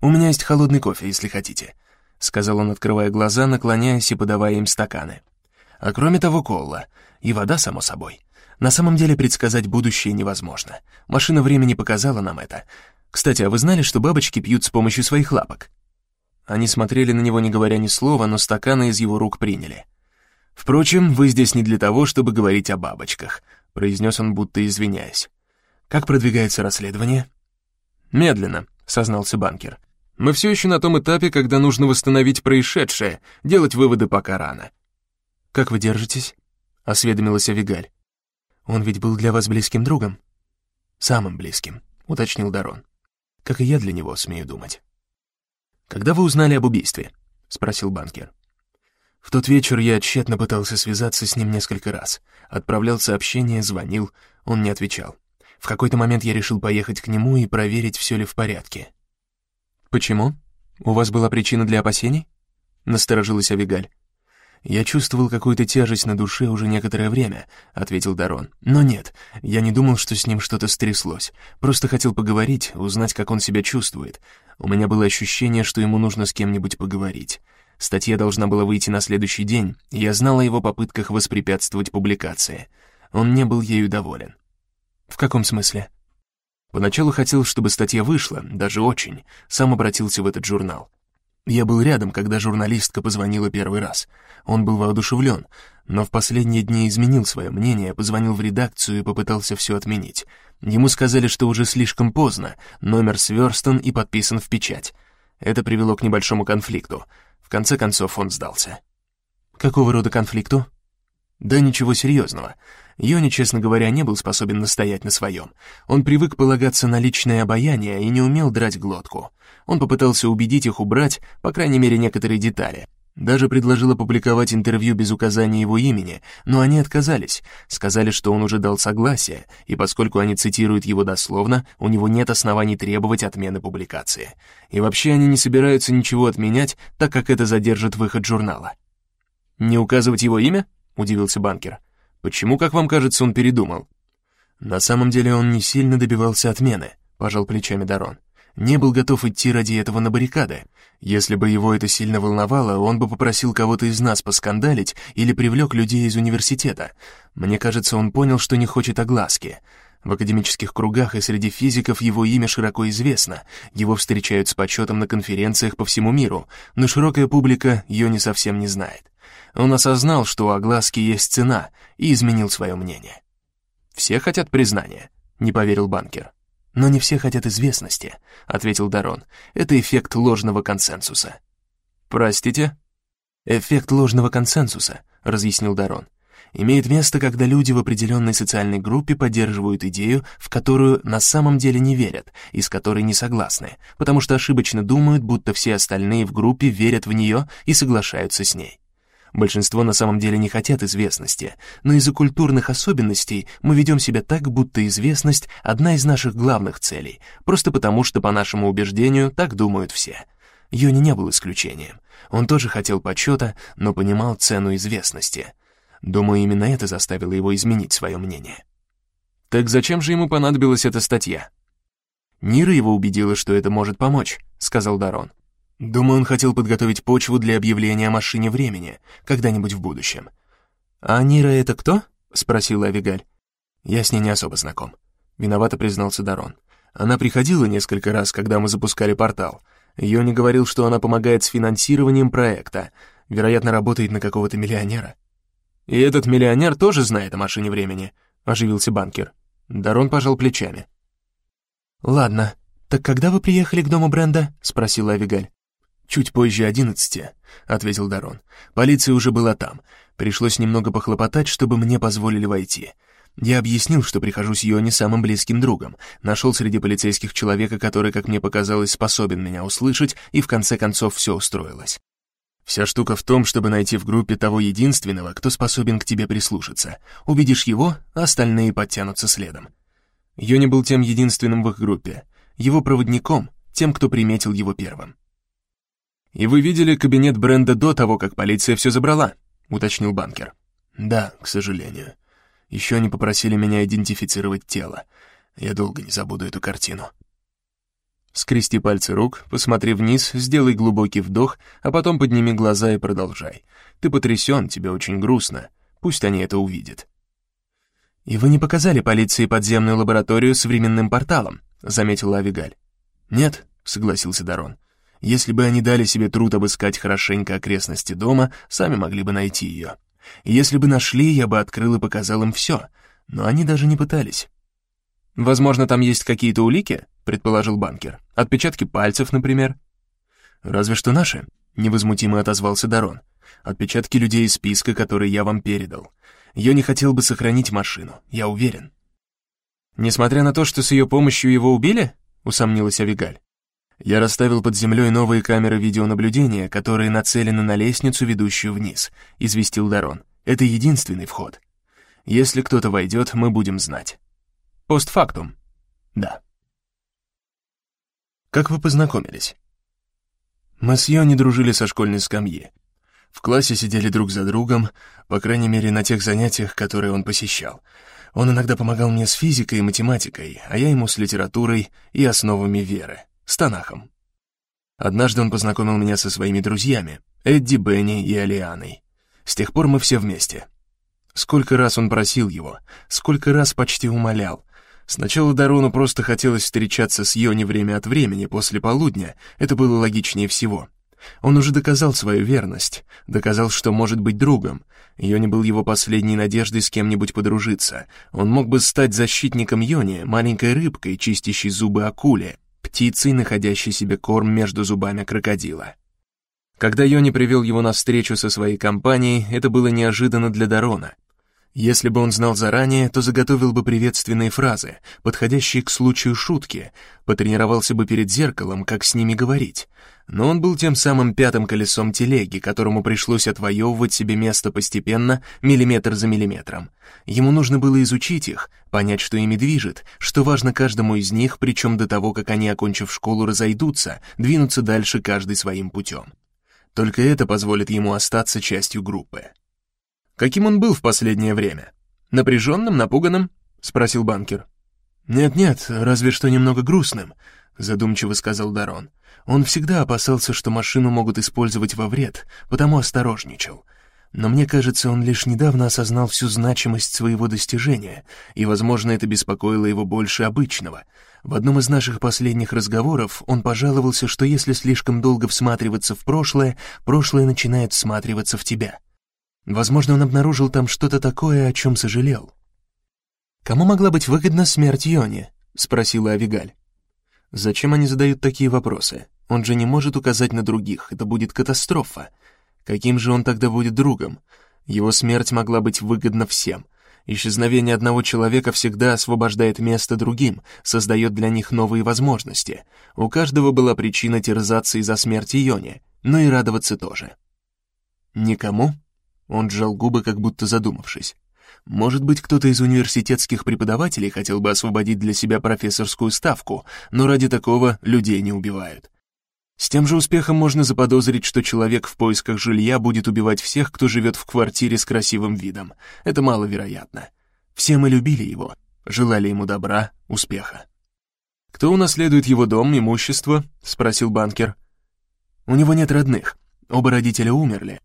«У меня есть холодный кофе, если хотите», — сказал он, открывая глаза, наклоняясь и подавая им стаканы. «А кроме того, колла. И вода, само собой. На самом деле предсказать будущее невозможно. Машина времени показала нам это. Кстати, а вы знали, что бабочки пьют с помощью своих лапок?» Они смотрели на него, не говоря ни слова, но стаканы из его рук приняли. «Впрочем, вы здесь не для того, чтобы говорить о бабочках», — произнес он, будто извиняясь. «Как продвигается расследование?» «Медленно», — сознался банкер. «Мы все еще на том этапе, когда нужно восстановить происшедшее, делать выводы пока рано». «Как вы держитесь?» — осведомилась Авигаль. «Он ведь был для вас близким другом?» «Самым близким», — уточнил Дарон. «Как и я для него, смею думать». «Когда вы узнали об убийстве?» — спросил банкер. В тот вечер я тщетно пытался связаться с ним несколько раз. Отправлял сообщения, звонил, он не отвечал. В какой-то момент я решил поехать к нему и проверить, все ли в порядке. «Почему? У вас была причина для опасений?» — насторожилась Авигаль. «Я чувствовал какую-то тяжесть на душе уже некоторое время», — ответил Дарон. «Но нет, я не думал, что с ним что-то стряслось. Просто хотел поговорить, узнать, как он себя чувствует. У меня было ощущение, что ему нужно с кем-нибудь поговорить. Статья должна была выйти на следующий день, и я знал о его попытках воспрепятствовать публикации. Он не был ею доволен». «В каком смысле?» Поначалу хотел, чтобы статья вышла, даже очень. Сам обратился в этот журнал. Я был рядом, когда журналистка позвонила первый раз. Он был воодушевлен, но в последние дни изменил свое мнение, позвонил в редакцию и попытался все отменить. Ему сказали, что уже слишком поздно, номер сверстан и подписан в печать. Это привело к небольшому конфликту. В конце концов он сдался. Какого рода конфликту? Да ничего серьезного. Йони, честно говоря, не был способен настоять на своем. Он привык полагаться на личное обаяние и не умел драть глотку. Он попытался убедить их убрать, по крайней мере, некоторые детали. Даже предложил опубликовать интервью без указания его имени, но они отказались, сказали, что он уже дал согласие, и поскольку они цитируют его дословно, у него нет оснований требовать отмены публикации. И вообще они не собираются ничего отменять, так как это задержит выход журнала. «Не указывать его имя?» — удивился банкер. «Почему, как вам кажется, он передумал?» «На самом деле он не сильно добивался отмены», — пожал плечами Дарон не был готов идти ради этого на баррикады. Если бы его это сильно волновало, он бы попросил кого-то из нас поскандалить или привлек людей из университета. Мне кажется, он понял, что не хочет огласки. В академических кругах и среди физиков его имя широко известно, его встречают с почетом на конференциях по всему миру, но широкая публика ее не совсем не знает. Он осознал, что у огласки есть цена, и изменил свое мнение. «Все хотят признания», — не поверил банкер. «Но не все хотят известности», — ответил Дарон. «Это эффект ложного консенсуса». «Простите?» «Эффект ложного консенсуса», — разъяснил Дарон. «Имеет место, когда люди в определенной социальной группе поддерживают идею, в которую на самом деле не верят и с которой не согласны, потому что ошибочно думают, будто все остальные в группе верят в нее и соглашаются с ней. Большинство на самом деле не хотят известности, но из-за культурных особенностей мы ведем себя так, будто известность — одна из наших главных целей, просто потому что, по нашему убеждению, так думают все. Йони не был исключением. Он тоже хотел почета, но понимал цену известности. Думаю, именно это заставило его изменить свое мнение. Так зачем же ему понадобилась эта статья? Нира его убедила, что это может помочь, сказал Дарон. Думаю, он хотел подготовить почву для объявления о машине времени, когда-нибудь в будущем. «А Нира это кто?» — спросила Авигаль. «Я с ней не особо знаком», — виновато признался Дарон. «Она приходила несколько раз, когда мы запускали портал. Йони говорил, что она помогает с финансированием проекта, вероятно, работает на какого-то миллионера». «И этот миллионер тоже знает о машине времени», — оживился банкер. Дарон пожал плечами. «Ладно, так когда вы приехали к дому Бренда?» — спросила Авигаль. «Чуть позже одиннадцати», — ответил Дарон. «Полиция уже была там. Пришлось немного похлопотать, чтобы мне позволили войти. Я объяснил, что прихожу с Йони самым близким другом, нашел среди полицейских человека, который, как мне показалось, способен меня услышать, и в конце концов все устроилось. Вся штука в том, чтобы найти в группе того единственного, кто способен к тебе прислушаться. Убедишь его, остальные подтянутся следом. Йони был тем единственным в их группе, его проводником, тем, кто приметил его первым. «И вы видели кабинет Бренда до того, как полиция все забрала?» — уточнил банкер. «Да, к сожалению. Еще они попросили меня идентифицировать тело. Я долго не забуду эту картину. Скрести пальцы рук, посмотри вниз, сделай глубокий вдох, а потом подними глаза и продолжай. Ты потрясен, тебе очень грустно. Пусть они это увидят. «И вы не показали полиции подземную лабораторию с временным порталом», — заметила Авигаль. «Нет», — согласился Дарон. «Если бы они дали себе труд обыскать хорошенько окрестности дома, сами могли бы найти ее. Если бы нашли, я бы открыл и показал им все, но они даже не пытались». «Возможно, там есть какие-то улики?» — предположил банкер. «Отпечатки пальцев, например?» «Разве что наши», — невозмутимо отозвался Дарон. «Отпечатки людей из списка, который я вам передал. Я не хотел бы сохранить машину, я уверен». «Несмотря на то, что с ее помощью его убили?» — усомнилась Авигаль. «Я расставил под землей новые камеры видеонаблюдения, которые нацелены на лестницу, ведущую вниз», — известил Дарон. «Это единственный вход. Если кто-то войдет, мы будем знать». «Постфактум?» «Да». «Как вы познакомились?» Мы с Йони дружили со школьной скамьи. В классе сидели друг за другом, по крайней мере, на тех занятиях, которые он посещал. Он иногда помогал мне с физикой и математикой, а я ему с литературой и основами веры, с Танахом. Однажды он познакомил меня со своими друзьями, Эдди, Бенни и Алианой. С тех пор мы все вместе. Сколько раз он просил его, сколько раз почти умолял, Сначала Дарону просто хотелось встречаться с Йони время от времени, после полудня, это было логичнее всего. Он уже доказал свою верность, доказал, что может быть другом. Йони был его последней надеждой с кем-нибудь подружиться. Он мог бы стать защитником Йони, маленькой рыбкой, чистящей зубы акуле, птицей, находящей себе корм между зубами крокодила. Когда Йони привел его на встречу со своей компанией, это было неожиданно для Дарона. Если бы он знал заранее, то заготовил бы приветственные фразы, подходящие к случаю шутки, потренировался бы перед зеркалом, как с ними говорить. Но он был тем самым пятым колесом телеги, которому пришлось отвоевывать себе место постепенно, миллиметр за миллиметром. Ему нужно было изучить их, понять, что ими движет, что важно каждому из них, причем до того, как они, окончив школу, разойдутся, двинуться дальше каждый своим путем. Только это позволит ему остаться частью группы. Каким он был в последнее время? Напряженным, напуганным? Спросил банкер. Нет-нет, разве что немного грустным, задумчиво сказал Дарон. Он всегда опасался, что машину могут использовать во вред, потому осторожничал. Но мне кажется, он лишь недавно осознал всю значимость своего достижения, и, возможно, это беспокоило его больше обычного. В одном из наших последних разговоров он пожаловался, что если слишком долго всматриваться в прошлое, прошлое начинает всматриваться в тебя. Возможно, он обнаружил там что-то такое, о чем сожалел. «Кому могла быть выгодна смерть Йони?» — спросила Авигаль. «Зачем они задают такие вопросы? Он же не может указать на других, это будет катастрофа. Каким же он тогда будет другом? Его смерть могла быть выгодна всем. Исчезновение одного человека всегда освобождает место другим, создает для них новые возможности. У каждого была причина терзаться из-за смерти Йони, но и радоваться тоже. Никому он сжал губы, как будто задумавшись. Может быть, кто-то из университетских преподавателей хотел бы освободить для себя профессорскую ставку, но ради такого людей не убивают. С тем же успехом можно заподозрить, что человек в поисках жилья будет убивать всех, кто живет в квартире с красивым видом. Это маловероятно. Все мы любили его, желали ему добра, успеха. «Кто унаследует его дом, имущество?» — спросил банкер. «У него нет родных. Оба родителя умерли.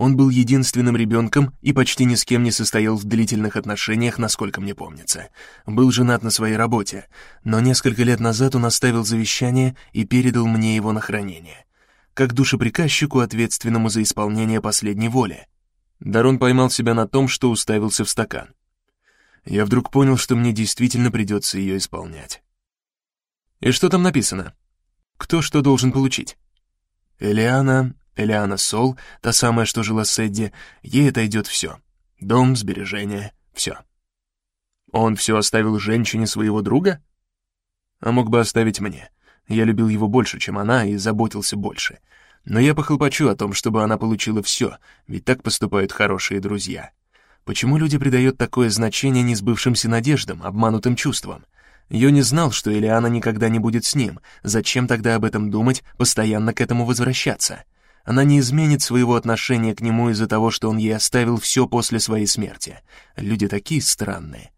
Он был единственным ребенком и почти ни с кем не состоял в длительных отношениях, насколько мне помнится. Был женат на своей работе, но несколько лет назад он оставил завещание и передал мне его на хранение. Как душеприказчику, ответственному за исполнение последней воли. Дарон поймал себя на том, что уставился в стакан. Я вдруг понял, что мне действительно придется ее исполнять. И что там написано? Кто что должен получить? Элиана Элиана Сол, та самая, что жила с Эдди, ей отойдет все. Дом, сбережения, все. Он все оставил женщине своего друга? А мог бы оставить мне. Я любил его больше, чем она, и заботился больше. Но я похлопочу о том, чтобы она получила все, ведь так поступают хорошие друзья. Почему люди придают такое значение несбывшимся надеждам, обманутым чувствам? Не знал, что Элиана никогда не будет с ним. Зачем тогда об этом думать, постоянно к этому возвращаться? Она не изменит своего отношения к нему из-за того, что он ей оставил все после своей смерти. Люди такие странные.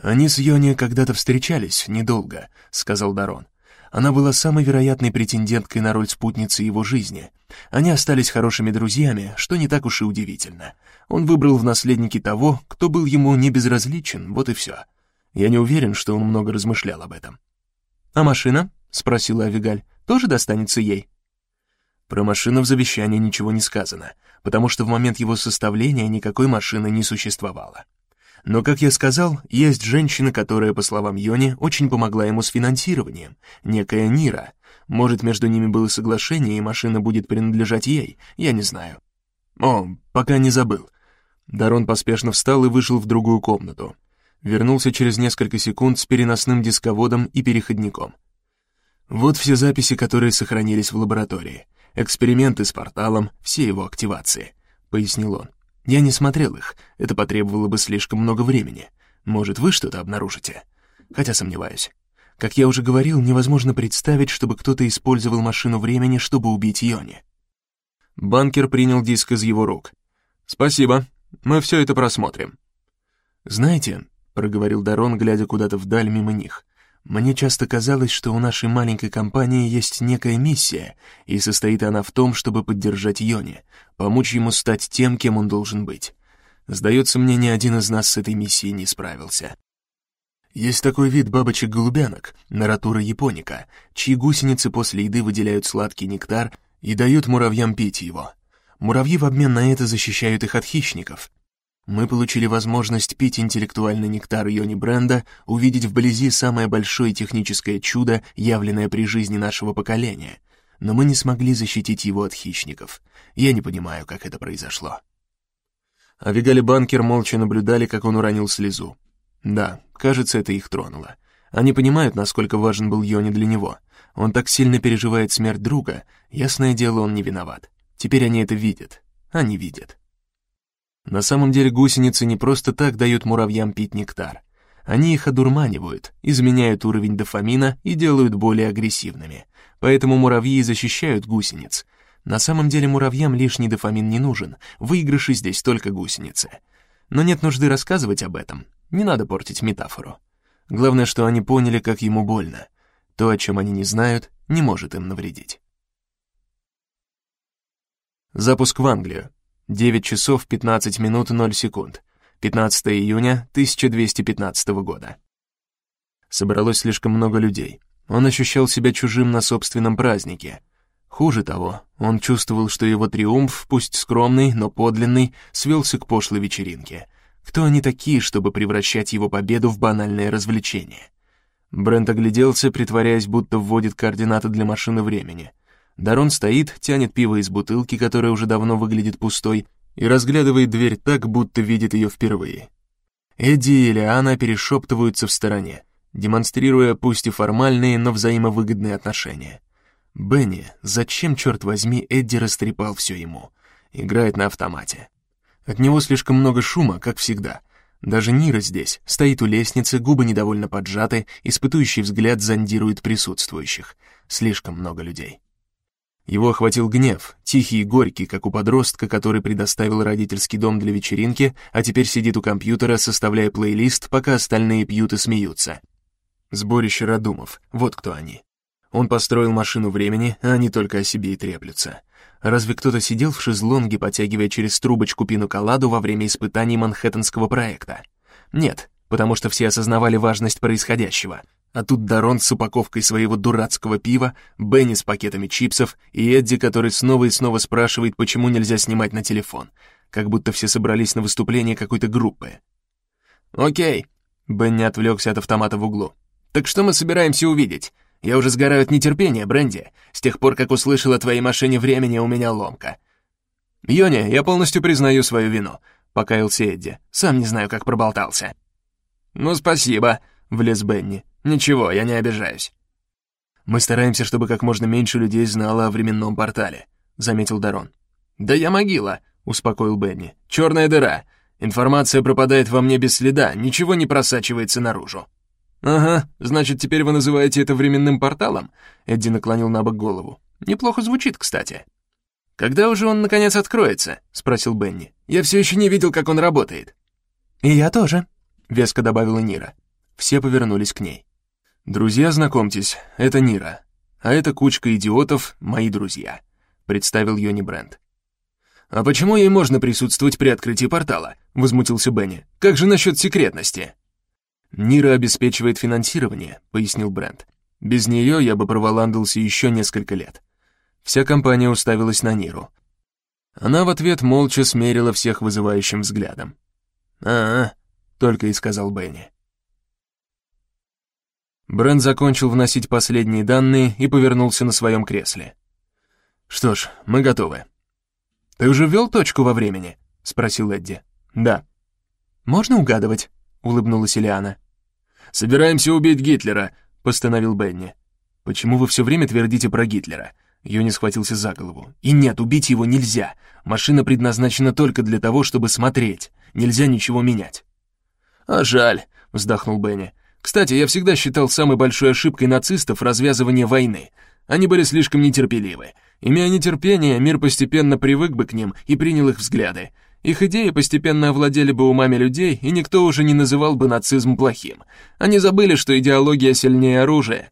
«Они с Йони когда-то встречались, недолго», — сказал Дарон. Она была самой вероятной претенденткой на роль спутницы его жизни. Они остались хорошими друзьями, что не так уж и удивительно. Он выбрал в наследнике того, кто был ему не безразличен, вот и все. Я не уверен, что он много размышлял об этом. «А машина?» — спросила Авигаль. «Тоже достанется ей?» Про машину в завещании ничего не сказано, потому что в момент его составления никакой машины не существовало. Но, как я сказал, есть женщина, которая, по словам Йони, очень помогла ему с финансированием, некая Нира. Может, между ними было соглашение, и машина будет принадлежать ей, я не знаю. О, пока не забыл. Дарон поспешно встал и вышел в другую комнату. Вернулся через несколько секунд с переносным дисководом и переходником. Вот все записи, которые сохранились в лаборатории. Эксперименты с порталом, все его активации, пояснил он. Я не смотрел их, это потребовало бы слишком много времени. Может, вы что-то обнаружите? Хотя сомневаюсь. Как я уже говорил, невозможно представить, чтобы кто-то использовал машину времени, чтобы убить Йони. Банкер принял диск из его рук. «Спасибо, мы все это просмотрим». «Знаете», — проговорил Дарон, глядя куда-то вдаль мимо них, мне часто казалось, что у нашей маленькой компании есть некая миссия, и состоит она в том, чтобы поддержать Йони, помочь ему стать тем, кем он должен быть. Сдается мне, ни один из нас с этой миссией не справился. Есть такой вид бабочек-голубянок, наратура японика, чьи гусеницы после еды выделяют сладкий нектар и дают муравьям пить его. Муравьи в обмен на это защищают их от хищников, мы получили возможность пить интеллектуальный нектар Йони Бренда, увидеть вблизи самое большое техническое чудо, явленное при жизни нашего поколения. Но мы не смогли защитить его от хищников. Я не понимаю, как это произошло. Авигали Банкер молча наблюдали, как он уронил слезу. Да, кажется, это их тронуло. Они понимают, насколько важен был Йони для него. Он так сильно переживает смерть друга, ясное дело, он не виноват. Теперь они это видят. Они видят. На самом деле гусеницы не просто так дают муравьям пить нектар. Они их одурманивают, изменяют уровень дофамина и делают более агрессивными. Поэтому муравьи защищают гусениц. На самом деле муравьям лишний дофамин не нужен, выигрыши здесь только гусеницы. Но нет нужды рассказывать об этом, не надо портить метафору. Главное, что они поняли, как ему больно. То, о чем они не знают, не может им навредить. Запуск в Англию. 9 часов 15 минут 0 секунд. 15 июня 1215 года. Собралось слишком много людей. Он ощущал себя чужим на собственном празднике. Хуже того, он чувствовал, что его триумф, пусть скромный, но подлинный, свелся к пошлой вечеринке. Кто они такие, чтобы превращать его победу в банальное развлечение? Брент огляделся, притворяясь, будто вводит координаты для машины времени — Дарон стоит, тянет пиво из бутылки, которая уже давно выглядит пустой, и разглядывает дверь так, будто видит ее впервые. Эдди и Лиана перешептываются в стороне, демонстрируя пусть и формальные, но взаимовыгодные отношения. Бенни, зачем, черт возьми, Эдди растрепал все ему? Играет на автомате. От него слишком много шума, как всегда. Даже Нира здесь, стоит у лестницы, губы недовольно поджаты, испытующий взгляд зондирует присутствующих. Слишком много людей. Его охватил гнев, тихий и горький, как у подростка, который предоставил родительский дом для вечеринки, а теперь сидит у компьютера, составляя плейлист, пока остальные пьют и смеются. Сборище Радумов, вот кто они. Он построил машину времени, а они только о себе и треплются. Разве кто-то сидел в шезлонге, потягивая через трубочку пину-коладу во время испытаний Манхэттенского проекта? Нет, потому что все осознавали важность происходящего. А тут Дарон с упаковкой своего дурацкого пива, Бенни с пакетами чипсов и Эдди, который снова и снова спрашивает, почему нельзя снимать на телефон, как будто все собрались на выступление какой-то группы. «Окей», — Бенни отвлекся от автомата в углу. «Так что мы собираемся увидеть? Я уже сгораю от нетерпения, Бренди. С тех пор, как услышал о твоей машине времени, у меня ломка». «Йоня, я полностью признаю свою вину», — покаялся Эдди. «Сам не знаю, как проболтался». «Ну, спасибо», — влез Бенни. «Ничего, я не обижаюсь». «Мы стараемся, чтобы как можно меньше людей знало о временном портале», — заметил Дарон. «Да я могила», — успокоил Бенни. «Черная дыра. Информация пропадает во мне без следа, ничего не просачивается наружу». «Ага, значит, теперь вы называете это временным порталом?» Эдди наклонил на бок голову. «Неплохо звучит, кстати». «Когда уже он, наконец, откроется?» — спросил Бенни. «Я все еще не видел, как он работает». «И я тоже», — веско добавила Нира. Все повернулись к ней. «Друзья, знакомьтесь, это Нира. А это кучка идиотов, мои друзья», — представил Йони Брент. «А почему ей можно присутствовать при открытии портала?» — возмутился Бенни. «Как же насчет секретности?» «Нира обеспечивает финансирование», — пояснил Брент. «Без нее я бы проволандался еще несколько лет». Вся компания уставилась на Ниру. Она в ответ молча смерила всех вызывающим взглядом. «А-а», — только и сказал Бенни. Брент закончил вносить последние данные и повернулся на своем кресле. «Что ж, мы готовы», «Ты уже ввел точку во времени?» — спросил Эдди. «Да». «Можно угадывать?» — улыбнулась Ильяна. «Собираемся убить Гитлера», — постановил Бенни. «Почему вы все время твердите про Гитлера?» Йони схватился за голову. «И нет, убить его нельзя. Машина предназначена только для того, чтобы смотреть. Нельзя ничего менять». «А жаль», — вздохнул Бенни. «Кстати, я всегда считал самой большой ошибкой нацистов развязывание войны. Они были слишком нетерпеливы. Имея нетерпение, мир постепенно привык бы к ним и принял их взгляды. Их идеи постепенно овладели бы умами людей, и никто уже не называл бы нацизм плохим. Они забыли, что идеология сильнее оружия.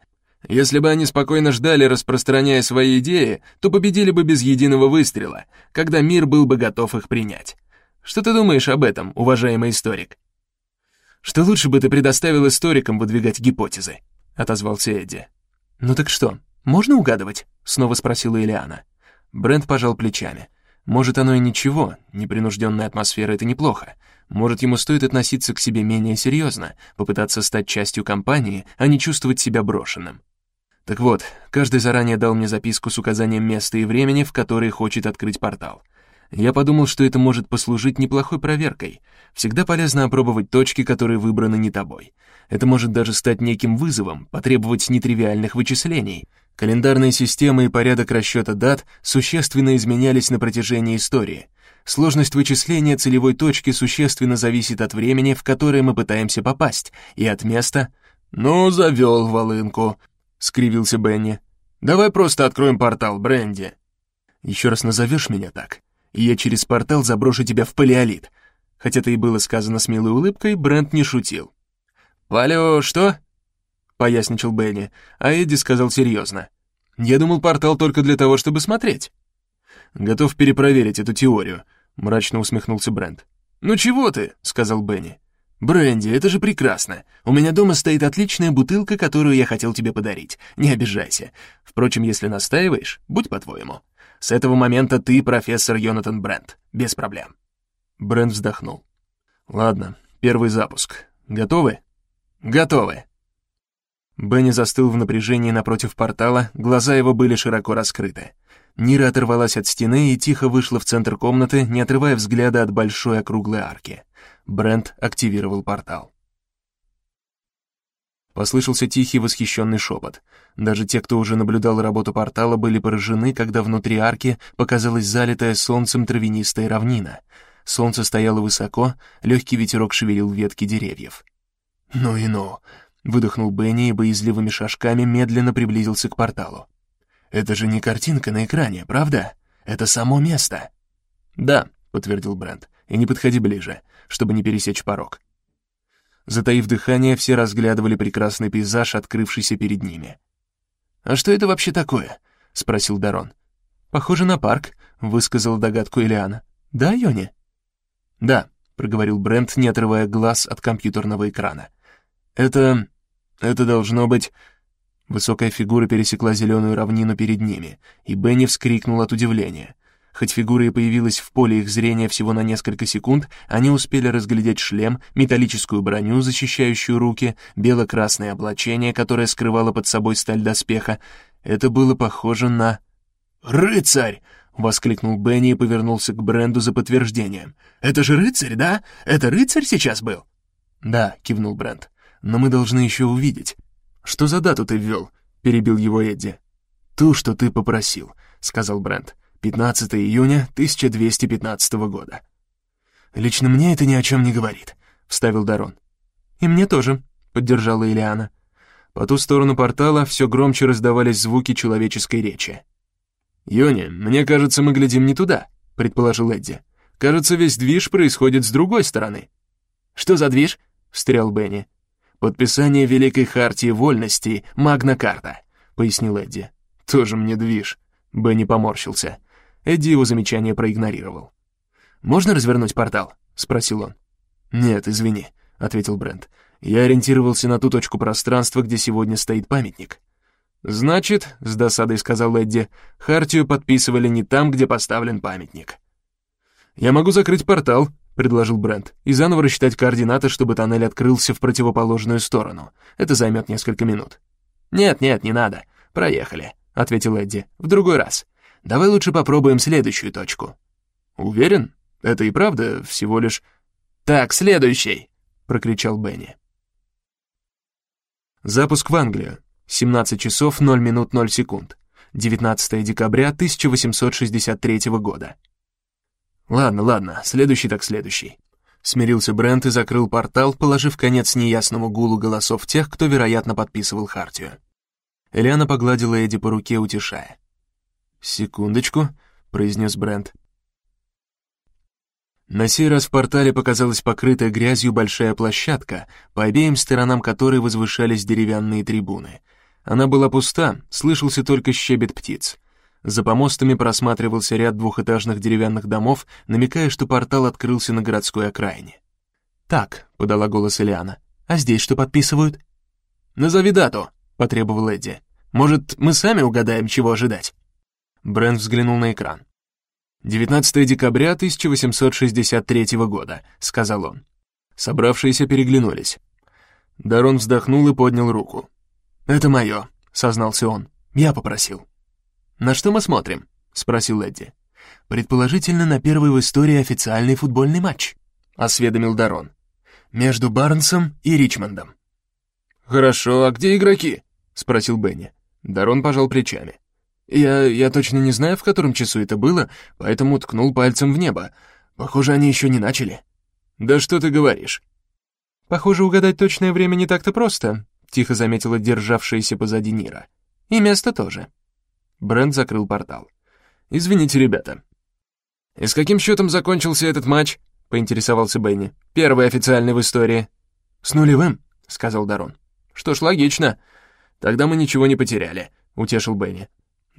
Если бы они спокойно ждали, распространяя свои идеи, то победили бы без единого выстрела, когда мир был бы готов их принять. Что ты думаешь об этом, уважаемый историк? Что лучше бы ты предоставил историкам выдвигать гипотезы, отозвался Эдди. Ну так что, можно угадывать? снова спросила Элиана. Брент пожал плечами. Может, оно и ничего, непринужденная атмосфера — это неплохо. Может, ему стоит относиться к себе менее серьезно, попытаться стать частью компании, а не чувствовать себя брошенным. Так вот, каждый заранее дал мне записку с указанием места и времени, в которое хочет открыть портал. Я подумал, что это может послужить неплохой проверкой. Всегда полезно опробовать точки, которые выбраны не тобой. Это может даже стать неким вызовом, потребовать нетривиальных вычислений — Календарные системы и порядок расчета дат существенно изменялись на протяжении истории. Сложность вычисления целевой точки существенно зависит от времени, в которое мы пытаемся попасть, и от места. «Ну, завел волынку», — скривился Бенни. «Давай просто откроем портал, Бренди». «Еще раз назовешь меня так, и я через портал заброшу тебя в палеолит». Хотя это и было сказано с милой улыбкой, Брент не шутил. «Палео что?» поясничал Бенни, а Эдди сказал серьезно. «Я думал, портал только для того, чтобы смотреть». «Готов перепроверить эту теорию», — мрачно усмехнулся Брент. «Ну чего ты?» — сказал Бенни. «Бренди, это же прекрасно. У меня дома стоит отличная бутылка, которую я хотел тебе подарить. Не обижайся. Впрочем, если настаиваешь, будь по-твоему. С этого момента ты профессор Йонатан Брент. Без проблем». Брент вздохнул. «Ладно, первый запуск. Готовы?» «Готовы», Бенни застыл в напряжении напротив портала, глаза его были широко раскрыты. Нира оторвалась от стены и тихо вышла в центр комнаты, не отрывая взгляда от большой округлой арки. Брент активировал портал. Послышался тихий восхищенный шепот. Даже те, кто уже наблюдал работу портала, были поражены, когда внутри арки показалась залитая солнцем травянистая равнина. Солнце стояло высоко, легкий ветерок шевелил ветки деревьев. «Ну и ну!» Выдохнул Бенни и боязливыми шажками медленно приблизился к порталу. «Это же не картинка на экране, правда? Это само место». «Да», — подтвердил Брент, — «и не подходи ближе, чтобы не пересечь порог». Затаив дыхание, все разглядывали прекрасный пейзаж, открывшийся перед ними. «А что это вообще такое?» — спросил Дарон. «Похоже на парк», — высказала догадку Элиана. «Да, Йони?» «Да», — проговорил Брент, не отрывая глаз от компьютерного экрана. «Это... это должно быть...» Высокая фигура пересекла зеленую равнину перед ними, и Бенни вскрикнул от удивления. Хоть фигура и появилась в поле их зрения всего на несколько секунд, они успели разглядеть шлем, металлическую броню, защищающую руки, бело-красное облачение, которое скрывало под собой сталь доспеха. Это было похоже на... «Рыцарь!» — воскликнул Бенни и повернулся к Бренду за подтверждением. «Это же рыцарь, да? Это рыцарь сейчас был?» «Да», — кивнул Брент но мы должны еще увидеть. Что за дату ты ввел? перебил его Эдди. Ту, что ты попросил, сказал Брент. 15 июня 1215 года. Лично мне это ни о чем не говорит, вставил Дарон. И мне тоже, поддержала Илиана. По ту сторону портала все громче раздавались звуки человеческой речи. «Юни, мне кажется, мы глядим не туда», — предположил Эдди. «Кажется, весь движ происходит с другой стороны». «Что за движ?» — встрял Бенни. «Подписание Великой Хартии Вольности, Магна Карта», — пояснил Эдди. «Тоже мне движ». Бенни поморщился. Эдди его замечание проигнорировал. «Можно развернуть портал?» — спросил он. «Нет, извини», — ответил Брент. «Я ориентировался на ту точку пространства, где сегодня стоит памятник». «Значит», — с досадой сказал Эдди, — «хартию подписывали не там, где поставлен памятник». «Я могу закрыть портал», — предложил Брент, «и заново рассчитать координаты, чтобы тоннель открылся в противоположную сторону. Это займет несколько минут». «Нет, нет, не надо. Проехали», — ответил Эдди. «В другой раз. Давай лучше попробуем следующую точку». «Уверен? Это и правда всего лишь...» «Так, следующий!» — прокричал Бенни. Запуск в Англию. 17 часов 0 минут 0 секунд. 19 декабря 1863 года. Ладно, ладно, следующий так следующий. Смирился Брент и закрыл портал, положив конец неясному гулу голосов тех, кто, вероятно, подписывал хартию. Элиана погладила Эдди по руке, утешая. «Секундочку», — произнес Брент. На сей раз в портале показалась покрытая грязью большая площадка, по обеим сторонам которой возвышались деревянные трибуны. Она была пуста, слышался только щебет птиц. За помостами просматривался ряд двухэтажных деревянных домов, намекая, что портал открылся на городской окраине. «Так», — подала голос Элиана, — «а здесь что подписывают?» «Назови дату», — потребовал Эдди. «Может, мы сами угадаем, чего ожидать?» Брент взглянул на экран. «19 декабря 1863 года», — сказал он. Собравшиеся переглянулись. Дарон вздохнул и поднял руку. «Это мое», — сознался он. «Я попросил». «На что мы смотрим?» — спросил Эдди. «Предположительно, на первый в истории официальный футбольный матч», — осведомил Дарон. «Между Барнсом и Ричмондом». «Хорошо, а где игроки?» — спросил Бенни. Дарон пожал плечами. Я, я точно не знаю, в котором часу это было, поэтому ткнул пальцем в небо. Похоже, они еще не начали. Да что ты говоришь? Похоже, угадать точное время не так-то просто, тихо заметила державшаяся позади Нира. И место тоже. Брент закрыл портал. Извините, ребята. И с каким счетом закончился этот матч? поинтересовался Бенни. Первый официальный в истории. С нулевым, сказал Дарон. Что ж, логично. Тогда мы ничего не потеряли, утешил Бенни.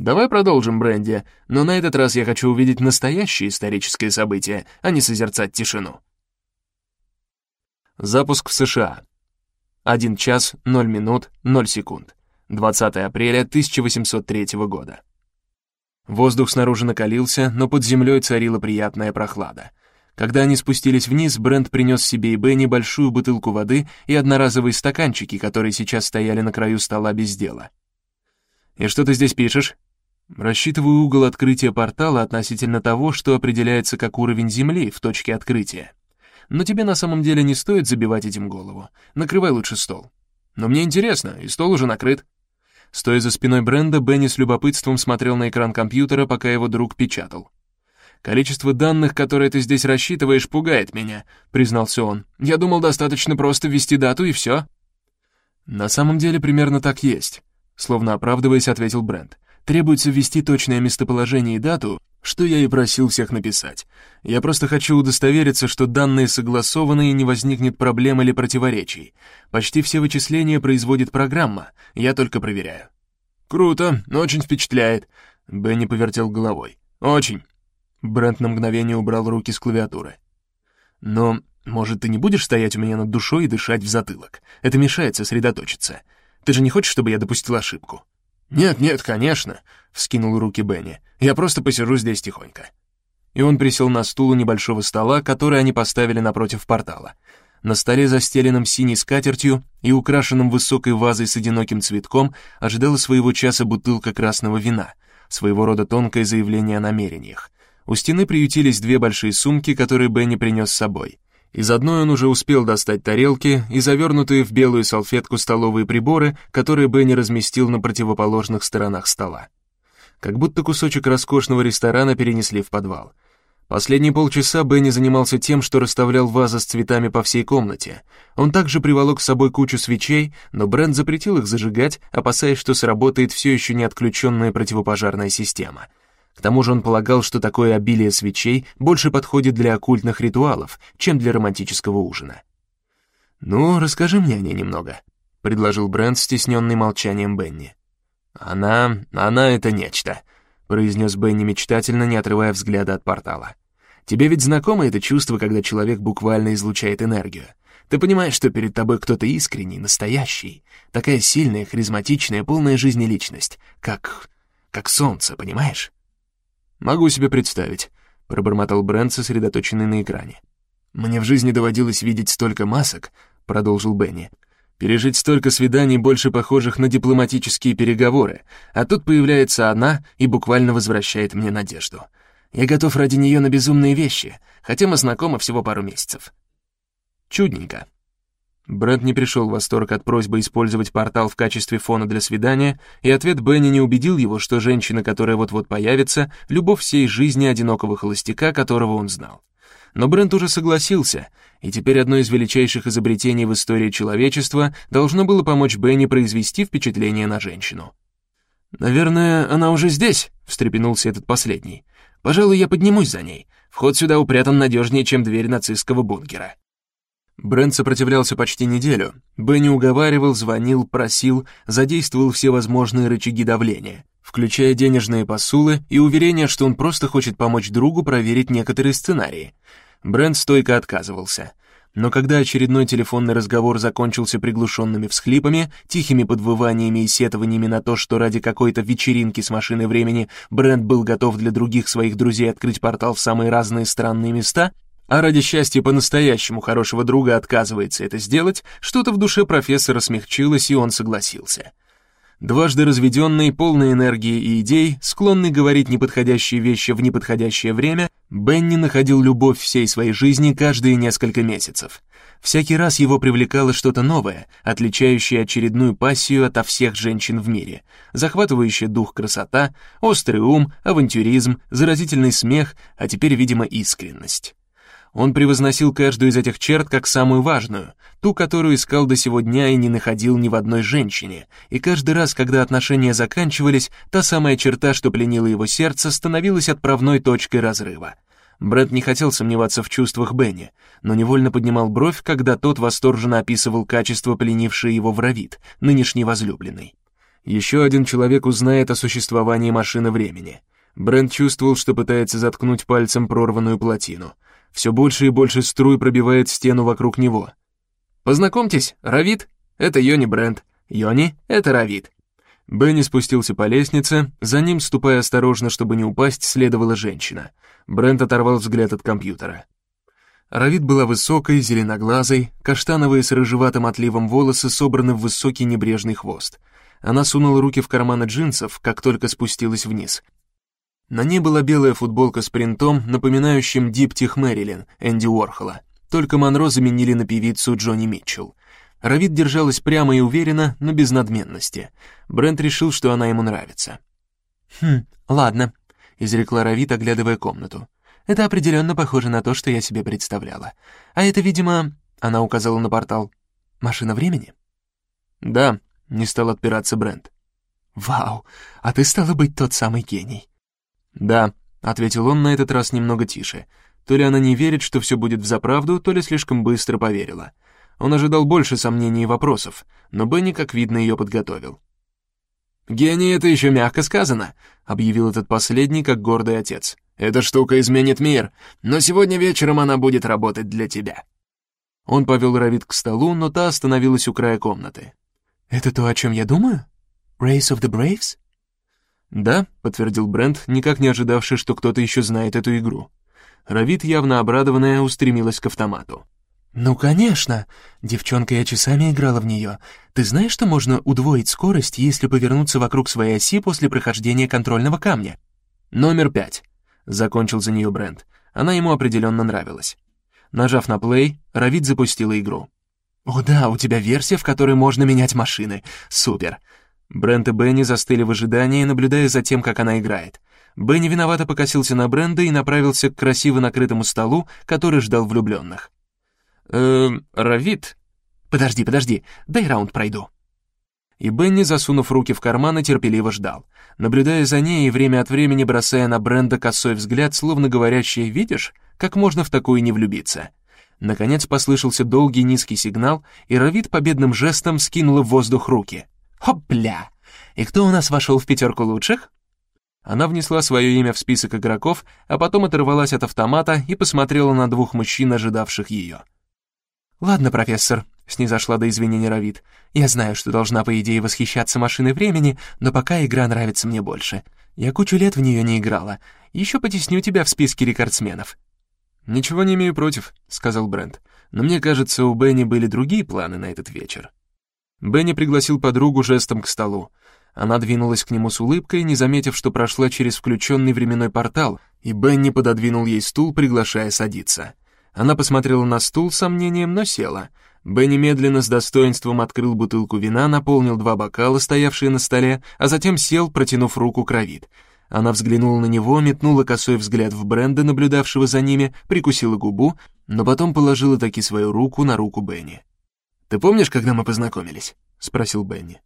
Давай продолжим, Бренди, но на этот раз я хочу увидеть настоящее историческое событие, а не созерцать тишину. Запуск в США. 1 час 0 минут 0 секунд. 20 апреля 1803 года. Воздух снаружи накалился, но под землей царила приятная прохлада. Когда они спустились вниз, Брент принес себе и Бенни большую бутылку воды и одноразовые стаканчики, которые сейчас стояли на краю стола без дела. «И что ты здесь пишешь?» Рассчитываю угол открытия портала относительно того, что определяется как уровень Земли в точке открытия. Но тебе на самом деле не стоит забивать этим голову. Накрывай лучше стол. Но мне интересно, и стол уже накрыт. Стоя за спиной Бренда, Бенни с любопытством смотрел на экран компьютера, пока его друг печатал. «Количество данных, которые ты здесь рассчитываешь, пугает меня», — признался он. «Я думал, достаточно просто ввести дату и все». «На самом деле примерно так есть», — словно оправдываясь, ответил Брент. Требуется ввести точное местоположение и дату, что я и просил всех написать. Я просто хочу удостовериться, что данные согласованы и не возникнет проблем или противоречий. Почти все вычисления производит программа, я только проверяю. Круто, очень впечатляет. Бенни повертел головой. Очень. Брент на мгновение убрал руки с клавиатуры. Но, может, ты не будешь стоять у меня над душой и дышать в затылок? Это мешает сосредоточиться. Ты же не хочешь, чтобы я допустил ошибку? «Нет, нет, конечно», — вскинул руки Бенни. «Я просто посижу здесь тихонько». И он присел на стул у небольшого стола, который они поставили напротив портала. На столе, застеленном синей скатертью и украшенном высокой вазой с одиноким цветком, ожидала своего часа бутылка красного вина, своего рода тонкое заявление о намерениях. У стены приютились две большие сумки, которые Бенни принес с собой. Из одной он уже успел достать тарелки и завернутые в белую салфетку столовые приборы, которые Бенни разместил на противоположных сторонах стола. Как будто кусочек роскошного ресторана перенесли в подвал. Последние полчаса Бенни занимался тем, что расставлял вазы с цветами по всей комнате. Он также приволок с собой кучу свечей, но Брент запретил их зажигать, опасаясь, что сработает все еще не отключенная противопожарная система — к тому же он полагал, что такое обилие свечей больше подходит для оккультных ритуалов, чем для романтического ужина. «Ну, расскажи мне о ней немного», — предложил Брент, стесненный молчанием Бенни. «Она... она — это нечто», — произнес Бенни мечтательно, не отрывая взгляда от портала. «Тебе ведь знакомо это чувство, когда человек буквально излучает энергию? Ты понимаешь, что перед тобой кто-то искренний, настоящий, такая сильная, харизматичная, полная жизни личность, как... как солнце, понимаешь?» «Могу себе представить», — пробормотал Брент, сосредоточенный на экране. «Мне в жизни доводилось видеть столько масок», — продолжил Бенни, Пережить столько свиданий, больше похожих на дипломатические переговоры, а тут появляется она и буквально возвращает мне надежду. Я готов ради нее на безумные вещи, хотя мы знакомы всего пару месяцев. Чудненько. Брент не пришел в восторг от просьбы использовать портал в качестве фона для свидания, и ответ Бенни не убедил его, что женщина, которая вот-вот появится, любовь всей жизни одинокого холостяка, которого он знал. Но Брент уже согласился, и теперь одно из величайших изобретений в истории человечества должно было помочь Бенни произвести впечатление на женщину. «Наверное, она уже здесь», — встрепенулся этот последний. «Пожалуй, я поднимусь за ней. Вход сюда упрятан надежнее, чем дверь нацистского бункера». Брент сопротивлялся почти неделю. Бенни уговаривал, звонил, просил, задействовал все возможные рычаги давления, включая денежные посулы и уверение, что он просто хочет помочь другу проверить некоторые сценарии. Брент стойко отказывался. Но когда очередной телефонный разговор закончился приглушенными всхлипами, тихими подвываниями и сетованиями на то, что ради какой-то вечеринки с машины времени Брент был готов для других своих друзей открыть портал в самые разные странные места, а ради счастья по-настоящему хорошего друга отказывается это сделать, что-то в душе профессора смягчилось, и он согласился. Дважды разведенный, полный энергии и идей, склонный говорить неподходящие вещи в неподходящее время, Бенни находил любовь всей своей жизни каждые несколько месяцев. Всякий раз его привлекало что-то новое, отличающее очередную пассию ото всех женщин в мире, захватывающая дух красота, острый ум, авантюризм, заразительный смех, а теперь, видимо, искренность. Он превозносил каждую из этих черт как самую важную, ту, которую искал до сего дня и не находил ни в одной женщине, и каждый раз, когда отношения заканчивались, та самая черта, что пленила его сердце, становилась отправной точкой разрыва. Брэд не хотел сомневаться в чувствах Бенни, но невольно поднимал бровь, когда тот восторженно описывал качество, пленившее его в Равид, нынешний возлюбленный. Еще один человек узнает о существовании машины времени. Брент чувствовал, что пытается заткнуть пальцем прорванную плотину — все больше и больше струй пробивает стену вокруг него. «Познакомьтесь, Равид — это Йони Брент, Йони — это Равид». Бенни спустился по лестнице, за ним, ступая осторожно, чтобы не упасть, следовала женщина. Брент оторвал взгляд от компьютера. Равид была высокой, зеленоглазой, каштановые с рыжеватым отливом волосы собраны в высокий небрежный хвост. Она сунула руки в карманы джинсов, как только спустилась вниз, на ней была белая футболка с принтом, напоминающим Диптих Мэрилин, Энди Уорхола. Только Монро заменили на певицу Джонни Митчелл. Равид держалась прямо и уверенно, но без надменности. Брент решил, что она ему нравится. «Хм, ладно», — изрекла Равид, оглядывая комнату. «Это определенно похоже на то, что я себе представляла. А это, видимо...» — она указала на портал. «Машина времени?» «Да», — не стал отпираться Брент. «Вау, а ты стала быть тот самый гений». «Да», — ответил он на этот раз немного тише. То ли она не верит, что все будет взаправду, то ли слишком быстро поверила. Он ожидал больше сомнений и вопросов, но Бенни, как видно, ее подготовил. «Гений — это еще мягко сказано», — объявил этот последний, как гордый отец. «Эта штука изменит мир, но сегодня вечером она будет работать для тебя». Он повел Равит к столу, но та остановилась у края комнаты. «Это то, о чем я думаю? Race of the Braves?» «Да», — подтвердил Брент, никак не ожидавший, что кто-то еще знает эту игру. Равит, явно обрадованная, устремилась к автомату. «Ну, конечно! Девчонка, я часами играла в нее. Ты знаешь, что можно удвоить скорость, если повернуться вокруг своей оси после прохождения контрольного камня?» «Номер пять», — закончил за нее Брент. Она ему определенно нравилась. Нажав на плей, Равит запустила игру. «О да, у тебя версия, в которой можно менять машины. Супер. Брент и Бенни застыли в ожидании, наблюдая за тем, как она играет. Бенни виновато покосился на Бренда и направился к красиво накрытому столу, который ждал влюбленных. «Эм, Равит?» «Подожди, подожди, дай раунд пройду». И Бенни, засунув руки в карманы, терпеливо ждал, наблюдая за ней и время от времени бросая на Бренда косой взгляд, словно говорящий «Видишь, как можно в такую не влюбиться?» Наконец послышался долгий низкий сигнал, и Равид победным жестом скинула в воздух руки. «Хопля! И кто у нас вошел в пятерку лучших?» Она внесла свое имя в список игроков, а потом оторвалась от автомата и посмотрела на двух мужчин, ожидавших ее. «Ладно, профессор», — снизошла до извинений Равид. «Я знаю, что должна, по идее, восхищаться машиной времени, но пока игра нравится мне больше. Я кучу лет в нее не играла. Еще потесню тебя в списке рекордсменов». «Ничего не имею против», — сказал Брент. «Но мне кажется, у Бенни были другие планы на этот вечер». Бенни пригласил подругу жестом к столу. Она двинулась к нему с улыбкой, не заметив, что прошла через включенный временной портал, и Бенни пододвинул ей стул, приглашая садиться. Она посмотрела на стул с сомнением, но села. Бенни медленно с достоинством открыл бутылку вина, наполнил два бокала, стоявшие на столе, а затем сел, протянув руку к Равид. Она взглянула на него, метнула косой взгляд в Бренда, наблюдавшего за ними, прикусила губу, но потом положила таки свою руку на руку Бенни. «Ты помнишь, когда мы познакомились?» — спросил Бенни.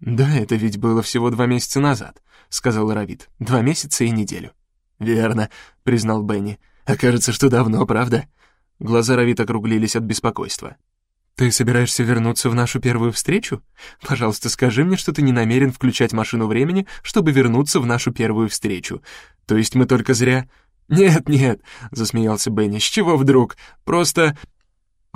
«Да, это ведь было всего два месяца назад», — сказал Равид. «Два месяца и неделю». «Верно», — признал Бенни. «Окажется, что давно, правда?» Глаза Равит округлились от беспокойства. «Ты собираешься вернуться в нашу первую встречу? Пожалуйста, скажи мне, что ты не намерен включать машину времени, чтобы вернуться в нашу первую встречу. То есть мы только зря...» «Нет, нет», — засмеялся Бенни, — «с чего вдруг? Просто...»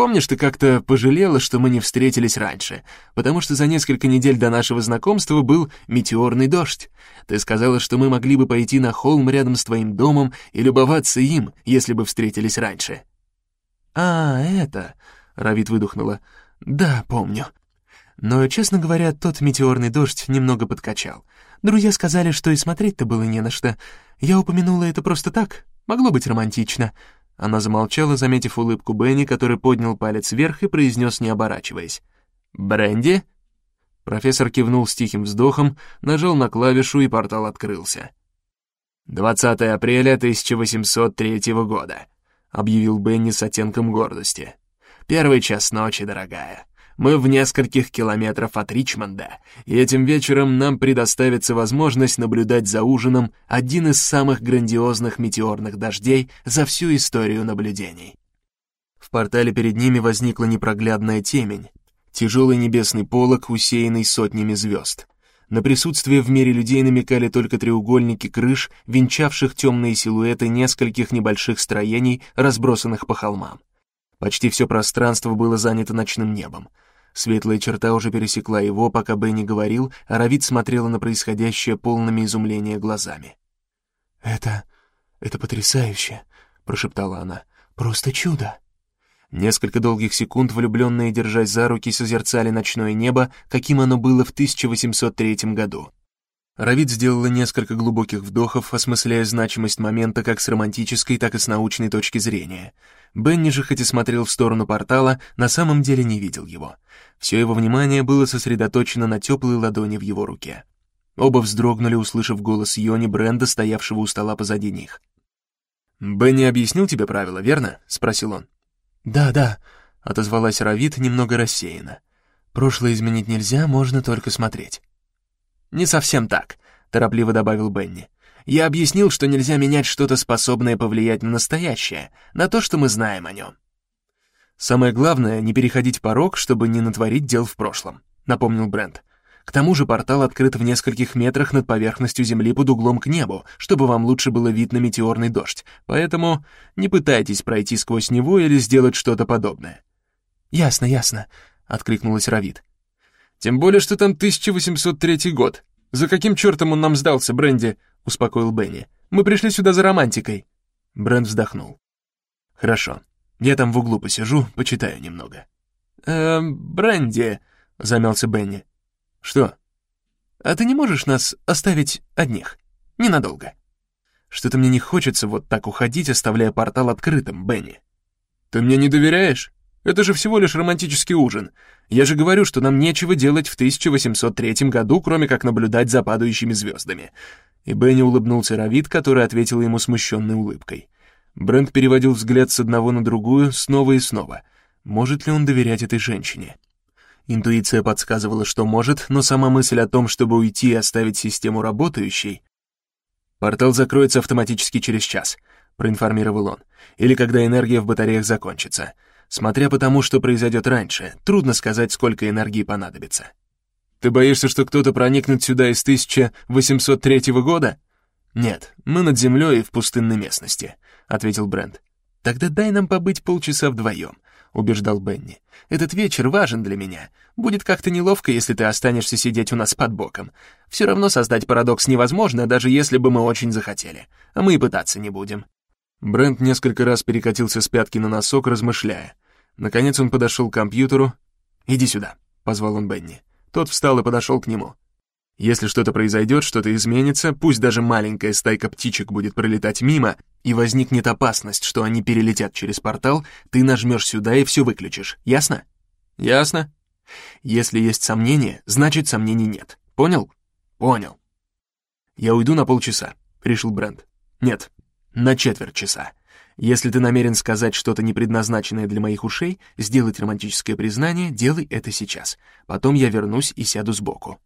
«Помнишь, ты как-то пожалела, что мы не встретились раньше, потому что за несколько недель до нашего знакомства был метеорный дождь. Ты сказала, что мы могли бы пойти на холм рядом с твоим домом и любоваться им, если бы встретились раньше». «А, это...» — Равит выдохнула. «Да, помню». Но, честно говоря, тот метеорный дождь немного подкачал. Друзья сказали, что и смотреть-то было не на что. Я упомянула это просто так. Могло быть романтично. Она замолчала, заметив улыбку Бенни, который поднял палец вверх и произнес, не оборачиваясь. «Бренди?» Профессор кивнул с тихим вздохом, нажал на клавишу, и портал открылся. «20 апреля 1803 года. — объявил Бенни с оттенком гордости. «Первый час ночи, дорогая. Мы в нескольких километрах от Ричмонда, и этим вечером нам предоставится возможность наблюдать за ужином один из самых грандиозных метеорных дождей за всю историю наблюдений». В портале перед ними возникла непроглядная темень, тяжелый небесный полог, усеянный сотнями звезд. На присутствие в мире людей намекали только треугольники крыш, венчавших темные силуэты нескольких небольших строений, разбросанных по холмам. Почти все пространство было занято ночным небом. Светлая черта уже пересекла его, пока Бенни говорил, а Равид смотрела на происходящее полными изумления глазами. «Это... это потрясающе», — прошептала она. «Просто чудо». Несколько долгих секунд влюбленные, держась за руки, созерцали ночное небо, каким оно было в 1803 году. Равид сделала несколько глубоких вдохов, осмысляя значимость момента как с романтической, так и с научной точки зрения. Бенни же, хоть и смотрел в сторону портала, на самом деле не видел его. Все его внимание было сосредоточено на теплой ладони в его руке. Оба вздрогнули, услышав голос Йони Бренда, стоявшего у стола позади них. «Бенни объяснил тебе правила, верно?» — спросил он. «Да, да», — отозвалась Равит немного рассеянно. «Прошлое изменить нельзя, можно только смотреть». «Не совсем так», — торопливо добавил Бенни. «Я объяснил, что нельзя менять что-то, способное повлиять на настоящее, на то, что мы знаем о нем». «Самое главное — не переходить порог, чтобы не натворить дел в прошлом», — напомнил Брент. К тому же портал открыт в нескольких метрах над поверхностью Земли под углом к небу, чтобы вам лучше было видно метеорный дождь, поэтому не пытайтесь пройти сквозь него или сделать что-то подобное». «Ясно, ясно», — откликнулась Равид. «Тем более, что там 1803 год. За каким чертом он нам сдался, Бренди?» — успокоил Бенни. «Мы пришли сюда за романтикой». Брент вздохнул. «Хорошо. Я там в углу посижу, почитаю немного». «Эм, Бренди», — замялся Бенни. «Что? А ты не можешь нас оставить одних? Ненадолго?» «Что-то мне не хочется вот так уходить, оставляя портал открытым, Бенни». «Ты мне не доверяешь? Это же всего лишь романтический ужин. Я же говорю, что нам нечего делать в 1803 году, кроме как наблюдать за падающими звездами». И Бенни улыбнулся Равид, который ответил ему смущенной улыбкой. Брент переводил взгляд с одного на другую снова и снова. Может ли он доверять этой женщине? Интуиция подсказывала, что может, но сама мысль о том, чтобы уйти и оставить систему работающей... «Портал закроется автоматически через час», — проинформировал он, «или когда энергия в батареях закончится. Смотря по тому, что произойдет раньше, трудно сказать, сколько энергии понадобится. Ты боишься, что кто-то проникнет сюда из 1803 года? Нет, мы над землей и в пустынной местности, ответил Брент. Тогда дай нам побыть полчаса вдвоем, убеждал Бенни. Этот вечер важен для меня. Будет как-то неловко, если ты останешься сидеть у нас под боком. Все равно создать парадокс невозможно, даже если бы мы очень захотели. А мы и пытаться не будем. Брент несколько раз перекатился с пятки на носок, размышляя. Наконец он подошел к компьютеру. «Иди сюда», — позвал он Бенни. Тот встал и подошел к нему. «Если что-то произойдет, что-то изменится, пусть даже маленькая стайка птичек будет пролетать мимо, и возникнет опасность, что они перелетят через портал, ты нажмешь сюда и все выключишь. Ясно?» «Ясно». «Если есть сомнения, значит сомнений нет. Понял?» «Понял». «Я уйду на полчаса», — решил Брент. «Нет, на четверть часа. Если ты намерен сказать что-то непредназначенное для моих ушей, сделать романтическое признание, делай это сейчас. Потом я вернусь и сяду сбоку.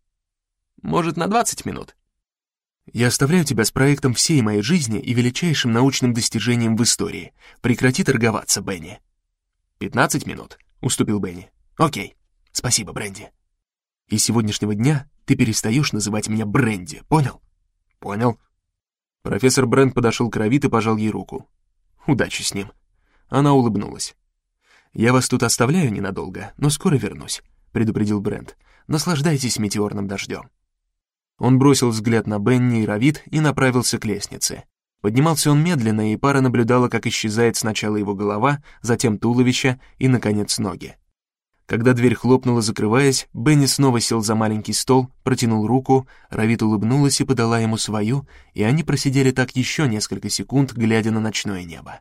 Может, на 20 минут? Я оставляю тебя с проектом всей моей жизни и величайшим научным достижением в истории. Прекрати торговаться, Бенни. 15 минут, уступил Бенни. Окей. Спасибо, Бренди. И с сегодняшнего дня ты перестаешь называть меня Бренди, понял? Понял. Профессор Брент подошел к Равит и пожал ей руку. Удачи с ним. Она улыбнулась. «Я вас тут оставляю ненадолго, но скоро вернусь», — предупредил Брент. «Наслаждайтесь метеорным дождем». Он бросил взгляд на Бенни и Равит и направился к лестнице. Поднимался он медленно, и пара наблюдала, как исчезает сначала его голова, затем туловище и, наконец, ноги. Когда дверь хлопнула, закрываясь, Бенни снова сел за маленький стол, протянул руку, Равит улыбнулась и подала ему свою, и они просидели так еще несколько секунд, глядя на ночное небо.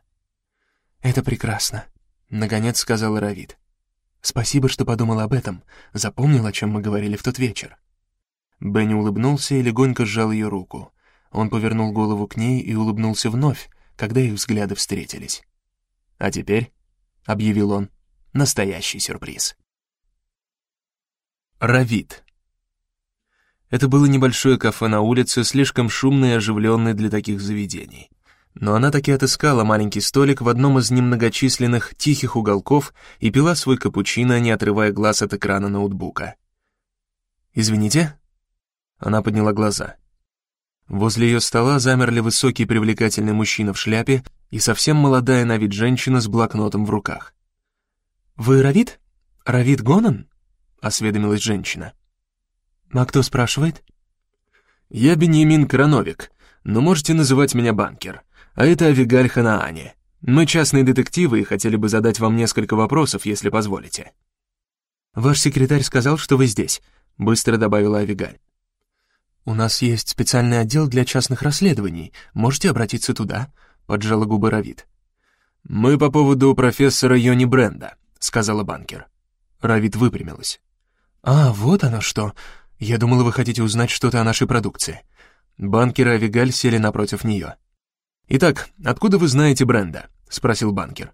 «Это прекрасно», — наконец сказала Равит. «Спасибо, что подумал об этом, запомнил, о чем мы говорили в тот вечер». Бенни улыбнулся и легонько сжал ее руку. Он повернул голову к ней и улыбнулся вновь, когда их взгляды встретились. «А теперь», — объявил он, — Настоящий сюрприз. Равит. Это было небольшое кафе на улице, слишком шумное и оживленное для таких заведений. Но она таки отыскала маленький столик в одном из немногочисленных тихих уголков и пила свой капучино, не отрывая глаз от экрана ноутбука. «Извините?» Она подняла глаза. Возле ее стола замерли высокий привлекательный мужчина в шляпе и совсем молодая на вид женщина с блокнотом в руках. «Вы Равид? Равид Гонан?» — осведомилась женщина. «А кто спрашивает?» «Я Беньямин Крановик, но можете называть меня банкер, а это Авигаль Ханаани. Мы частные детективы и хотели бы задать вам несколько вопросов, если позволите». «Ваш секретарь сказал, что вы здесь», — быстро добавила Авигаль. «У нас есть специальный отдел для частных расследований. Можете обратиться туда», — поджала губы Равид. «Мы по поводу профессора Йони Бренда», сказала банкер. Равит выпрямилась. «А, вот оно что. Я думала, вы хотите узнать что-то о нашей продукции». Банкер и Авигаль сели напротив нее. «Итак, откуда вы знаете бренда?» — спросил банкер.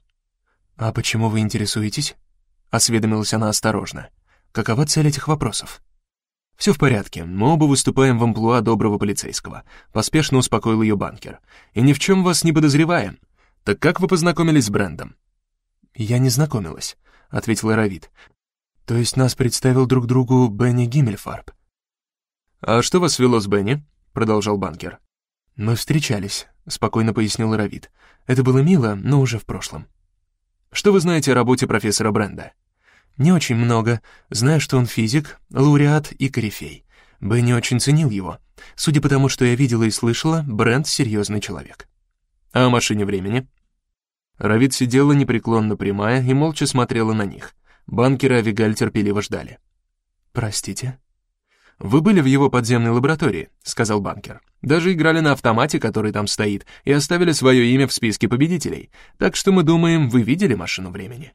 «А почему вы интересуетесь?» — осведомилась она осторожно. «Какова цель этих вопросов?» «Все в порядке, мы оба выступаем в амплуа доброго полицейского», — поспешно успокоил ее банкер. «И ни в чем вас не подозреваем. Так как вы познакомились с брендом?» «Я не знакомилась», — ответила Равид. «То есть нас представил друг другу Бенни Гиммельфарб». «А что вас свело с Бенни?» — продолжал банкер. «Мы встречались», — спокойно пояснил Равид. «Это было мило, но уже в прошлом». «Что вы знаете о работе профессора Бренда?» «Не очень много. Знаю, что он физик, лауреат и корифей. Бенни очень ценил его. Судя по тому, что я видела и слышала, Бренд — серьезный человек». «А о машине времени?» Равид сидела непреклонно прямая и молча смотрела на них. Банкеры Авигаль терпеливо ждали. «Простите?» «Вы были в его подземной лаборатории», — сказал банкер. «Даже играли на автомате, который там стоит, и оставили свое имя в списке победителей. Так что мы думаем, вы видели машину времени».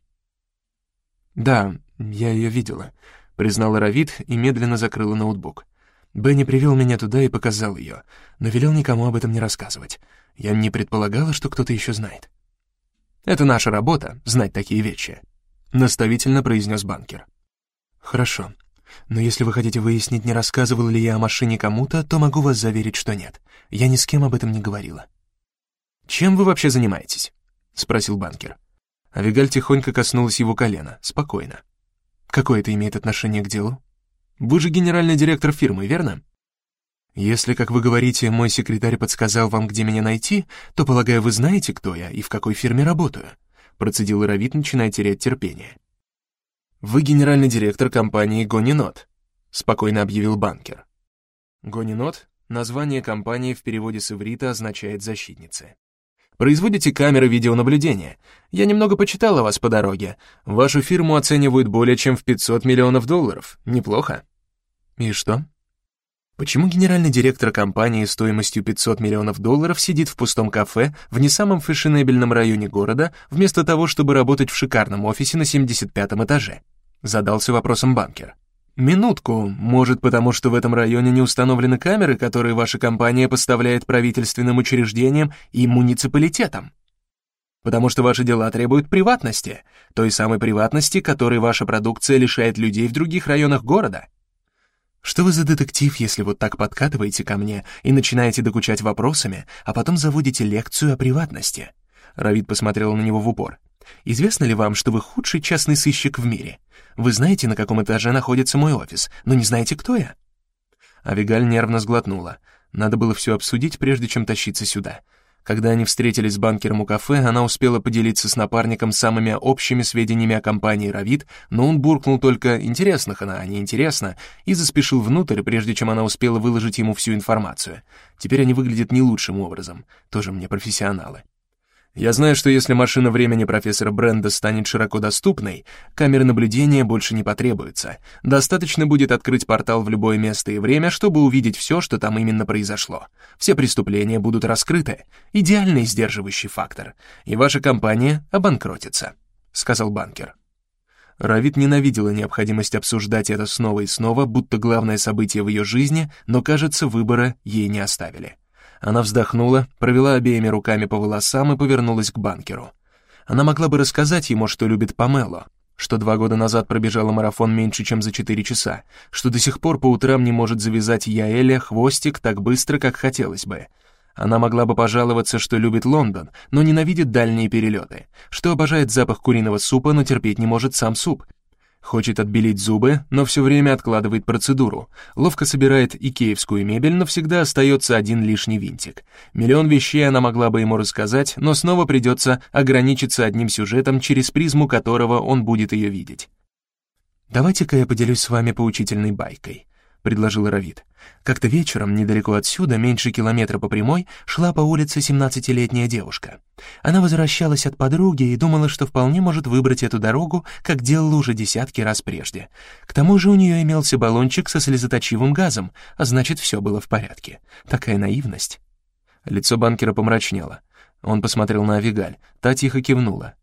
«Да, я ее видела», — признала Равид и медленно закрыла ноутбук. Бенни привел меня туда и показал ее, но велел никому об этом не рассказывать. Я не предполагала, что кто-то еще знает. Это наша работа — знать такие вещи», — наставительно произнес банкер. «Хорошо. Но если вы хотите выяснить, не рассказывал ли я о машине кому-то, то могу вас заверить, что нет. Я ни с кем об этом не говорила». «Чем вы вообще занимаетесь?» — спросил банкер. Авигаль тихонько коснулась его колена, спокойно. «Какое это имеет отношение к делу? Вы же генеральный директор фирмы, верно?» «Если, как вы говорите, мой секретарь подсказал вам, где меня найти, то, полагаю, вы знаете, кто я и в какой фирме работаю», процедил Равит, начиная терять терпение. «Вы генеральный директор компании Гонинот», спокойно объявил банкер. Гонинот — название компании в переводе с иврита означает «защитницы». Производите камеры видеонаблюдения. Я немного почитал о вас по дороге. Вашу фирму оценивают более чем в 500 миллионов долларов. Неплохо. И что? Почему генеральный директор компании стоимостью 500 миллионов долларов сидит в пустом кафе в не самом фешенебельном районе города, вместо того, чтобы работать в шикарном офисе на 75-м этаже? Задался вопросом банкер. Минутку, может, потому что в этом районе не установлены камеры, которые ваша компания поставляет правительственным учреждениям и муниципалитетам? Потому что ваши дела требуют приватности, той самой приватности, которой ваша продукция лишает людей в других районах города. Что вы за детектив, если вот так подкатываете ко мне и начинаете докучать вопросами, а потом заводите лекцию о приватности? Равид посмотрел на него в упор. Известно ли вам, что вы худший частный сыщик в мире? Вы знаете, на каком этаже находится мой офис, но не знаете, кто я?» Авигаль нервно сглотнула. Надо было все обсудить, прежде чем тащиться сюда. Когда они встретились с банкером у кафе, она успела поделиться с напарником самыми общими сведениями о компании «Равид», но он буркнул только «интересно, она, а не интересно» и заспешил внутрь, прежде чем она успела выложить ему всю информацию. Теперь они выглядят не лучшим образом, тоже мне профессионалы. Я знаю, что если машина времени профессора Бренда станет широко доступной, камеры наблюдения больше не потребуются. Достаточно будет открыть портал в любое место и время, чтобы увидеть все, что там именно произошло. Все преступления будут раскрыты. Идеальный сдерживающий фактор. И ваша компания обанкротится», — сказал банкер. Равит ненавидела необходимость обсуждать это снова и снова, будто главное событие в ее жизни, но, кажется, выбора ей не оставили. Она вздохнула, провела обеими руками по волосам и повернулась к банкеру. Она могла бы рассказать ему, что любит Памело, что два года назад пробежала марафон меньше, чем за четыре часа, что до сих пор по утрам не может завязать Яэля хвостик так быстро, как хотелось бы. Она могла бы пожаловаться, что любит Лондон, но ненавидит дальние перелеты, что обожает запах куриного супа, но терпеть не может сам суп, Хочет отбелить зубы, но все время откладывает процедуру. Ловко собирает икеевскую мебель, но всегда остается один лишний винтик. Миллион вещей она могла бы ему рассказать, но снова придется ограничиться одним сюжетом, через призму которого он будет ее видеть. «Давайте-ка я поделюсь с вами поучительной байкой», — предложил Равид. Как-то вечером, недалеко отсюда, меньше километра по прямой, шла по улице семнадцатилетняя девушка. Она возвращалась от подруги и думала, что вполне может выбрать эту дорогу, как делала уже десятки раз прежде. К тому же у нее имелся баллончик со слезоточивым газом, а значит, все было в порядке. Такая наивность. Лицо банкера помрачнело. Он посмотрел на Авигаль, та тихо кивнула.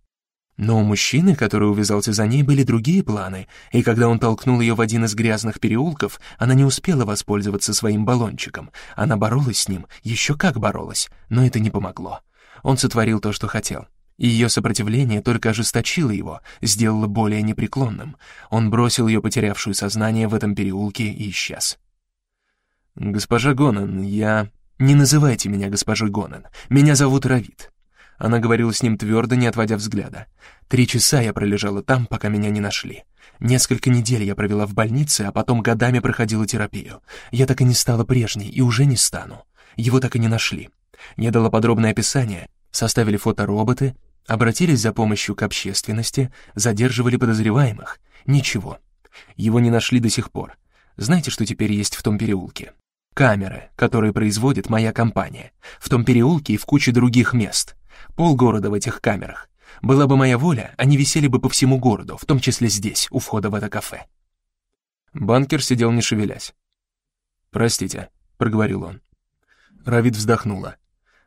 Но у мужчины, который увязался за ней, были другие планы, и когда он толкнул ее в один из грязных переулков, она не успела воспользоваться своим баллончиком. Она боролась с ним, еще как боролась, но это не помогло. Он сотворил то, что хотел. Ее сопротивление только ожесточило его, сделало более непреклонным. Он бросил ее, потерявшую сознание, в этом переулке и исчез. «Госпожа Гонан, я...» «Не называйте меня госпожой Гонан. Меня зовут Равид. Она говорила с ним твердо, не отводя взгляда. Три часа я пролежала там, пока меня не нашли. Несколько недель я провела в больнице, а потом годами проходила терапию. Я так и не стала прежней и уже не стану. Его так и не нашли. Я дала подробное описание, составили фотороботы, обратились за помощью к общественности, задерживали подозреваемых. Ничего. Его не нашли до сих пор. Знаете, что теперь есть в том переулке? Камеры, которые производит моя компания. В том переулке и в куче других мест полгорода в этих камерах. Была бы моя воля, они висели бы по всему городу, в том числе здесь, у входа в это кафе. Банкер сидел не шевелясь. «Простите», — проговорил он. Равид вздохнула.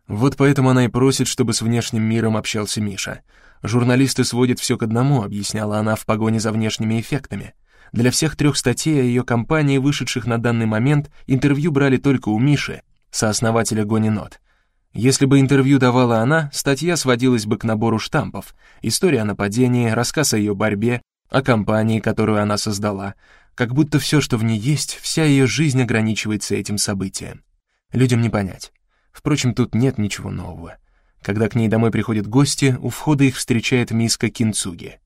Вот поэтому она и просит, чтобы с внешним миром общался Миша. Журналисты сводят все к одному, объясняла она в погоне за внешними эффектами. Для всех трех статей о ее компании, вышедших на данный момент, интервью брали только у Миши, сооснователя Гони Нот. Если бы интервью давала она, статья сводилась бы к набору штампов. История о нападении, рассказ о ее борьбе, о компании, которую она создала. Как будто все, что в ней есть, вся ее жизнь ограничивается этим событием. Людям не понять. Впрочем, тут нет ничего нового. Когда к ней домой приходят гости, у входа их встречает миска кинцуги.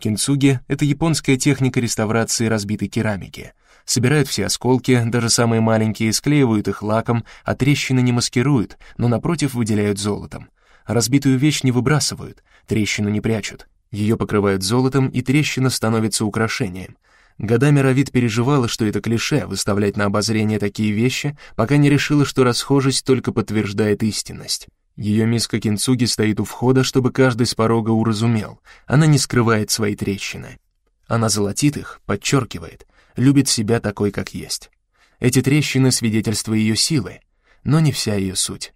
Кинцуги — это японская техника реставрации разбитой керамики. Собирают все осколки, даже самые маленькие, склеивают их лаком, а трещины не маскируют, но напротив выделяют золотом. Разбитую вещь не выбрасывают, трещину не прячут. Ее покрывают золотом, и трещина становится украшением. Годами Равид переживала, что это клише выставлять на обозрение такие вещи, пока не решила, что расхожесть только подтверждает истинность. Ее миска кинцуги стоит у входа, чтобы каждый с порога уразумел. Она не скрывает свои трещины. Она золотит их, подчеркивает, любит себя такой, как есть. Эти трещины — свидетельство ее силы, но не вся ее суть.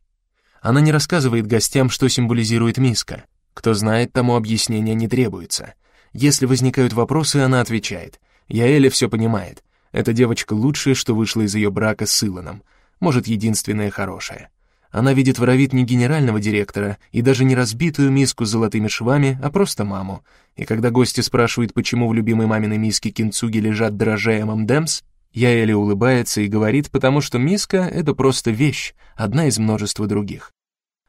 Она не рассказывает гостям, что символизирует миска. Кто знает, тому объяснения не требуется. Если возникают вопросы, она отвечает. Яэля все понимает. Эта девочка лучшая, что вышла из ее брака с Илоном. Может, единственная хорошая. Она видит воровит не генерального директора и даже не разбитую миску с золотыми швами, а просто маму. И когда гости спрашивают, почему в любимой маминой миске кинцуги лежат дрожжи ММДэмс, Яэли улыбается и говорит, потому что миска — это просто вещь, одна из множества других.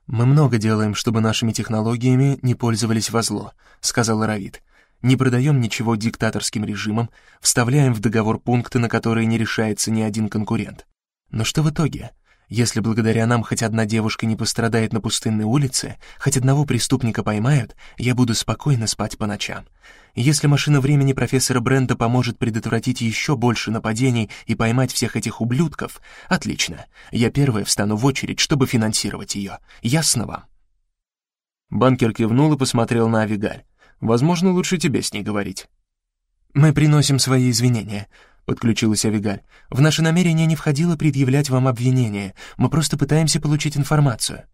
«Мы много делаем, чтобы нашими технологиями не пользовались во зло», — сказал Равид. «Не продаем ничего диктаторским режимам, вставляем в договор пункты, на которые не решается ни один конкурент. Но что в итоге? Если благодаря нам хоть одна девушка не пострадает на пустынной улице, хоть одного преступника поймают, я буду спокойно спать по ночам. Если машина времени профессора Брента поможет предотвратить еще больше нападений и поймать всех этих ублюдков, отлично. Я первая встану в очередь, чтобы финансировать ее. Ясно вам?» Банкер кивнул и посмотрел на Авигаль. «Возможно, лучше тебе с ней говорить». «Мы приносим свои извинения», — подключилась Авигаль. «В наше намерение не входило предъявлять вам обвинения. Мы просто пытаемся получить информацию».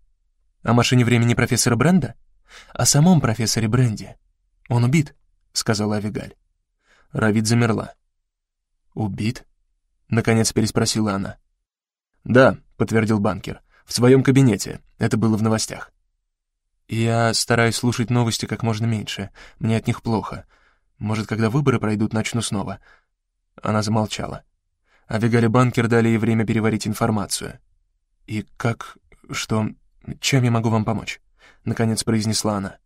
«О машине времени профессора Бренда?» «О самом профессоре Бренде. Он убит», — сказала Авигаль. Равид замерла. «Убит?» — наконец переспросила она. «Да», — подтвердил банкер. «В своем кабинете. Это было в новостях». «Я стараюсь слушать новости как можно меньше. Мне от них плохо. Может, когда выборы пройдут, начну снова. Она замолчала. А Банкер дали ей время переварить информацию. «И как... что... чем я могу вам помочь?» Наконец произнесла она.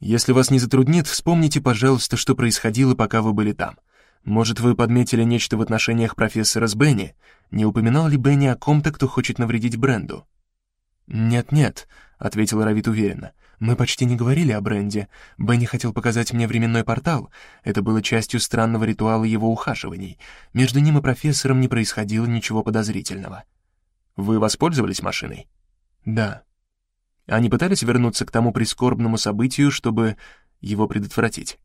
«Если вас не затруднит, вспомните, пожалуйста, что происходило, пока вы были там. Может, вы подметили нечто в отношениях профессора с Бенни? Не упоминал ли Бенни о ком-то, кто хочет навредить бренду?» «Нет-нет», — ответил Равит уверенно. Мы почти не говорили о бренде. Бенни хотел показать мне временной портал. Это было частью странного ритуала его ухаживаний. Между ним и профессором не происходило ничего подозрительного. Вы воспользовались машиной? Да. Они пытались вернуться к тому прискорбному событию, чтобы его предотвратить.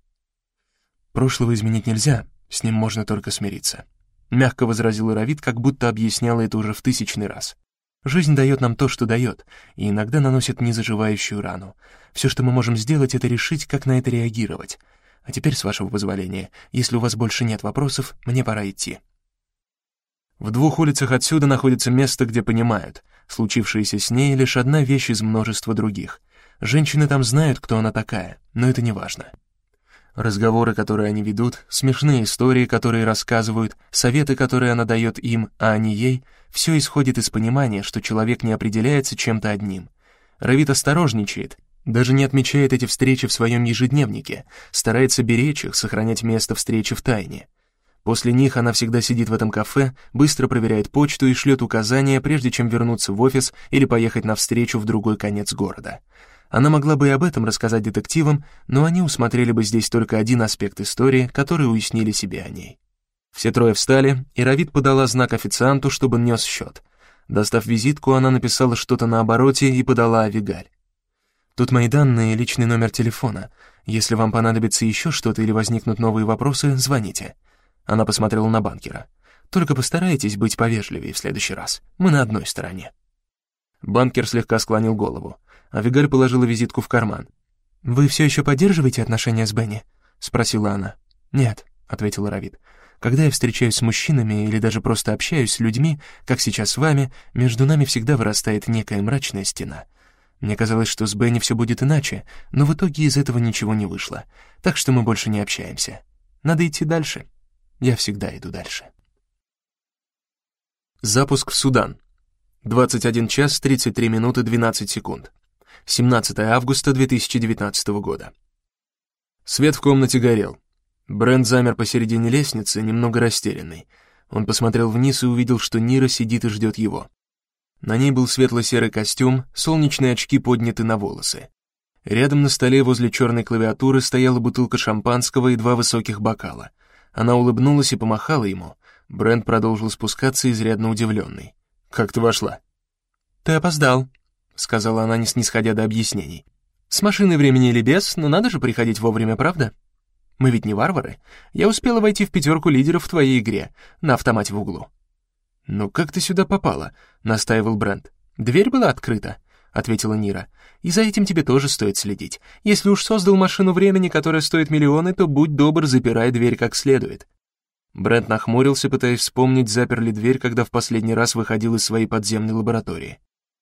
Прошлого изменить нельзя, с ним можно только смириться. Мягко возразил Равид, как будто объясняла это уже в тысячный раз. Жизнь дает нам то, что дает, и иногда наносит незаживающую рану. Все, что мы можем сделать, это решить, как на это реагировать. А теперь, с вашего позволения, если у вас больше нет вопросов, мне пора идти. В двух улицах отсюда находится место, где понимают, случившееся с ней лишь одна вещь из множества других. Женщины там знают, кто она такая, но это не важно. Разговоры, которые они ведут, смешные истории, которые рассказывают, советы, которые она дает им, а они ей, все исходит из понимания, что человек не определяется чем-то одним. Равит осторожничает, даже не отмечает эти встречи в своем ежедневнике, старается беречь их, сохранять место встречи в тайне. После них она всегда сидит в этом кафе, быстро проверяет почту и шлет указания, прежде чем вернуться в офис или поехать на встречу в другой конец города. Она могла бы и об этом рассказать детективам, но они усмотрели бы здесь только один аспект истории, который уяснили себе о ней. Все трое встали, и Равид подала знак официанту, чтобы нес счет. Достав визитку, она написала что-то на обороте и подала Авигаль. «Тут мои данные и личный номер телефона. Если вам понадобится еще что-то или возникнут новые вопросы, звоните». Она посмотрела на банкера. «Только постарайтесь быть повежливее в следующий раз. Мы на одной стороне». Банкер слегка склонил голову. Авигаль положила визитку в карман. «Вы все еще поддерживаете отношения с Бенни?» — спросила она. «Нет», — ответил Равид. «Когда я встречаюсь с мужчинами или даже просто общаюсь с людьми, как сейчас с вами, между нами всегда вырастает некая мрачная стена. Мне казалось, что с Бенни все будет иначе, но в итоге из этого ничего не вышло, так что мы больше не общаемся. Надо идти дальше. Я всегда иду дальше». Запуск в Судан. 21 час 33 минуты 12 секунд. 17 августа 2019 года. Свет в комнате горел. Брент замер посередине лестницы, немного растерянный. Он посмотрел вниз и увидел, что Нира сидит и ждет его. На ней был светло-серый костюм, солнечные очки подняты на волосы. Рядом на столе возле черной клавиатуры стояла бутылка шампанского и два высоких бокала. Она улыбнулась и помахала ему. Брент продолжил спускаться, изрядно удивленный. «Как ты вошла?» «Ты опоздал», — сказала она, не снисходя до объяснений. «С машиной времени или без, но надо же приходить вовремя, правда? Мы ведь не варвары. Я успела войти в пятерку лидеров в твоей игре, на автомате в углу». «Ну как ты сюда попала?» — настаивал Брент. «Дверь была открыта», — ответила Нира. «И за этим тебе тоже стоит следить. Если уж создал машину времени, которая стоит миллионы, то будь добр, запирай дверь как следует». Брент нахмурился, пытаясь вспомнить, запер ли дверь, когда в последний раз выходил из своей подземной лаборатории.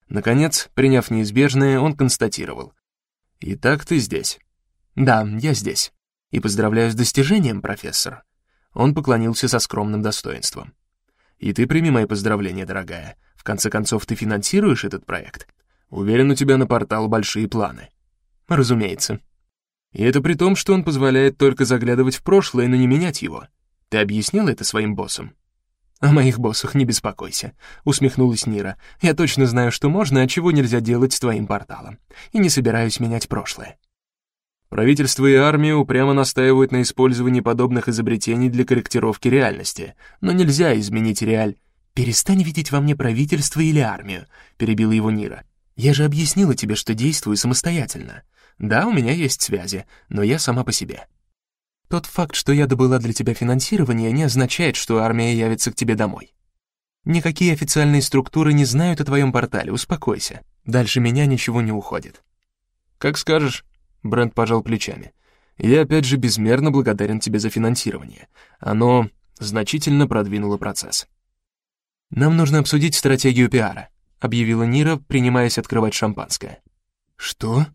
Наконец, приняв неизбежное, он констатировал. «Итак, ты здесь». «Да, я здесь. И поздравляю с достижением, профессор». Он поклонился со скромным достоинством. «И ты прими мои поздравления, дорогая. В конце концов, ты финансируешь этот проект. Уверен, у тебя на портал большие планы». «Разумеется». «И это при том, что он позволяет только заглядывать в прошлое, но не менять его». Ты объяснил это своим боссам?» «О моих боссах не беспокойся», — усмехнулась Нира. «Я точно знаю, что можно, а чего нельзя делать с твоим порталом. И не собираюсь менять прошлое». Правительство и армия упрямо настаивают на использовании подобных изобретений для корректировки реальности, но нельзя изменить реаль. «Перестань видеть во мне правительство или армию», — перебила его Нира. «Я же объяснила тебе, что действую самостоятельно. Да, у меня есть связи, но я сама по себе. Тот факт, что я добыла для тебя финансирование, не означает, что армия явится к тебе домой. Никакие официальные структуры не знают о твоем портале, успокойся. Дальше меня ничего не уходит. Как скажешь, Брент пожал плечами. Я опять же безмерно благодарен тебе за финансирование. Оно значительно продвинуло процесс. Нам нужно обсудить стратегию пиара, объявила Нира, принимаясь открывать шампанское. Что?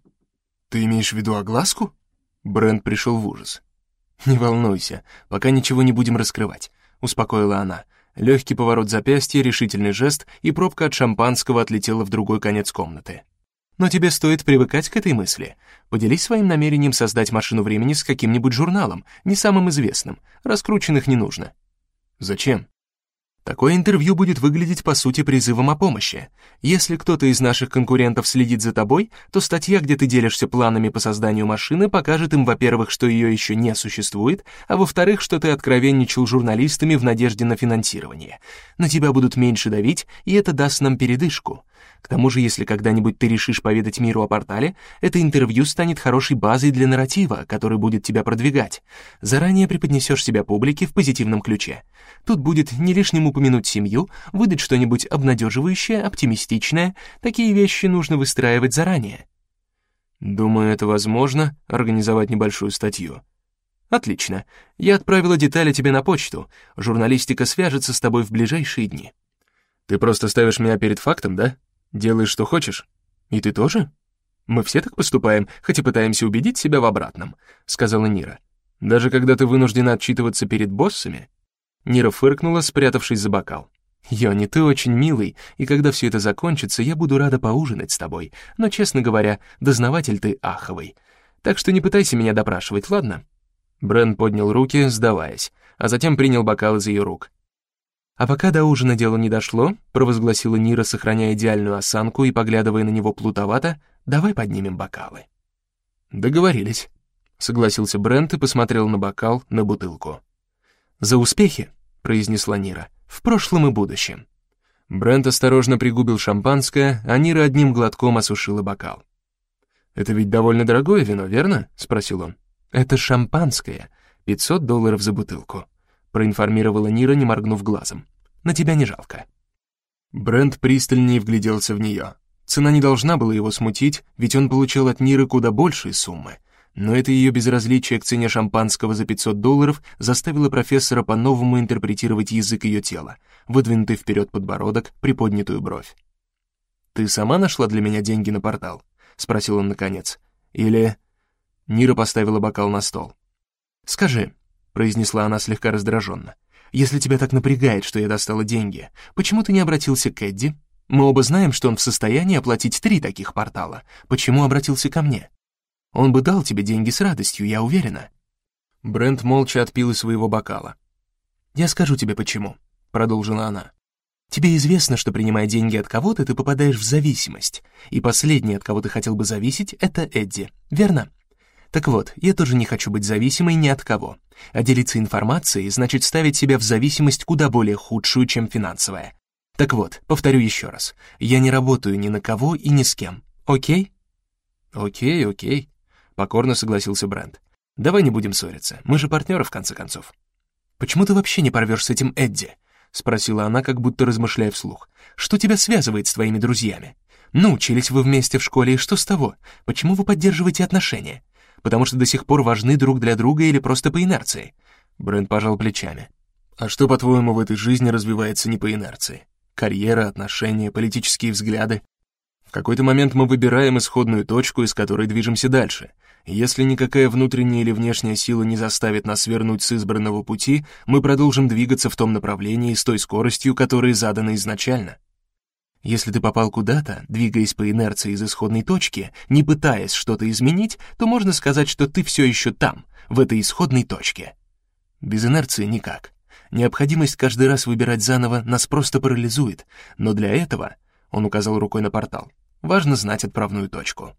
Ты имеешь в виду огласку? Брент пришел в ужас. «Не волнуйся, пока ничего не будем раскрывать», — успокоила она. Легкий поворот запястья, решительный жест, и пробка от шампанского отлетела в другой конец комнаты. «Но тебе стоит привыкать к этой мысли. Поделись своим намерением создать машину времени с каким-нибудь журналом, не самым известным. Раскрученных не нужно». «Зачем?» Такое интервью будет выглядеть по сути призывом о помощи. Если кто-то из наших конкурентов следит за тобой, то статья, где ты делишься планами по созданию машины, покажет им, во-первых, что ее еще не существует, а во-вторых, что ты откровенничал журналистами в надежде на финансирование. На тебя будут меньше давить, и это даст нам передышку. К тому же, если когда-нибудь ты решишь поведать миру о портале, это интервью станет хорошей базой для нарратива, который будет тебя продвигать. Заранее преподнесешь себя публике в позитивном ключе. Тут будет не лишним упомянуть семью, выдать что-нибудь обнадеживающее, оптимистичное. Такие вещи нужно выстраивать заранее. Думаю, это возможно, организовать небольшую статью. Отлично. Я отправила детали тебе на почту. Журналистика свяжется с тобой в ближайшие дни. Ты просто ставишь меня перед фактом, да? Делаешь, что хочешь? И ты тоже? Мы все так поступаем, хоть и пытаемся убедить себя в обратном, сказала Нира. Даже когда ты вынуждена отчитываться перед боссами? Нира фыркнула, спрятавшись за бокал. «Йони, ты очень милый, и когда все это закончится, я буду рада поужинать с тобой, но, честно говоря, дознаватель ты аховый. Так что не пытайся меня допрашивать, ладно?» Брен поднял руки, сдаваясь, а затем принял бокал из ее рук. «А пока до ужина дело не дошло», — провозгласила Нира, сохраняя идеальную осанку и поглядывая на него плутовато, «давай поднимем бокалы». «Договорились», — согласился Брент и посмотрел на бокал, на бутылку. «За успехи», — произнесла Нира, — «в прошлом и будущем». Брент осторожно пригубил шампанское, а Нира одним глотком осушила бокал. «Это ведь довольно дорогое вино, верно?» — спросил он. «Это шампанское. 500 долларов за бутылку», — проинформировала Нира, не моргнув глазом. «На тебя не жалко». Брент пристальнее вгляделся в нее. Цена не должна была его смутить, ведь он получил от Ниры куда большие суммы. Но это ее безразличие к цене шампанского за 500 долларов заставило профессора по-новому интерпретировать язык ее тела, выдвинутый вперед подбородок, приподнятую бровь. «Ты сама нашла для меня деньги на портал?» — спросил он наконец. «Или...» Нира поставила бокал на стол. «Скажи», — произнесла она слегка раздраженно, «если тебя так напрягает, что я достала деньги, почему ты не обратился к Эдди?» Мы оба знаем, что он в состоянии оплатить три таких портала. Почему обратился ко мне? Он бы дал тебе деньги с радостью, я уверена». Брент молча отпил из своего бокала. «Я скажу тебе почему», — продолжила она. «Тебе известно, что, принимая деньги от кого-то, ты попадаешь в зависимость, и последний, от кого ты хотел бы зависеть, это Эдди, верно? Так вот, я тоже не хочу быть зависимой ни от кого, а делиться информацией значит ставить себя в зависимость куда более худшую, чем финансовая. Так вот, повторю еще раз, я не работаю ни на кого и ни с кем, окей?» «Окей, окей», — покорно согласился Брент. «Давай не будем ссориться, мы же партнеры, в конце концов». «Почему ты вообще не порвешь с этим Эдди?» — спросила она, как будто размышляя вслух. «Что тебя связывает с твоими друзьями? Ну, учились вы вместе в школе, и что с того? Почему вы поддерживаете отношения? Потому что до сих пор важны друг для друга или просто по инерции?» Брент пожал плечами. «А что, по-твоему, в этой жизни развивается не по инерции? Карьера, отношения, политические взгляды? В какой-то момент мы выбираем исходную точку, из которой движемся дальше. Если никакая внутренняя или внешняя сила не заставит нас свернуть с избранного пути, мы продолжим двигаться в том направлении с той скоростью, которая задана изначально. Если ты попал куда-то, двигаясь по инерции из исходной точки, не пытаясь что-то изменить, то можно сказать, что ты все еще там, в этой исходной точке. Без инерции никак. Необходимость каждый раз выбирать заново нас просто парализует, но для этого, он указал рукой на портал, Важно знать отправную точку.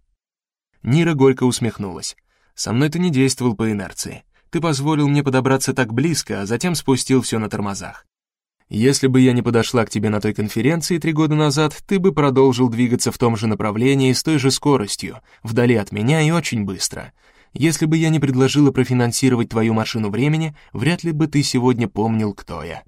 Нира горько усмехнулась. «Со мной ты не действовал по инерции. Ты позволил мне подобраться так близко, а затем спустил все на тормозах. Если бы я не подошла к тебе на той конференции три года назад, ты бы продолжил двигаться в том же направлении с той же скоростью, вдали от меня и очень быстро. Если бы я не предложила профинансировать твою машину времени, вряд ли бы ты сегодня помнил, кто я.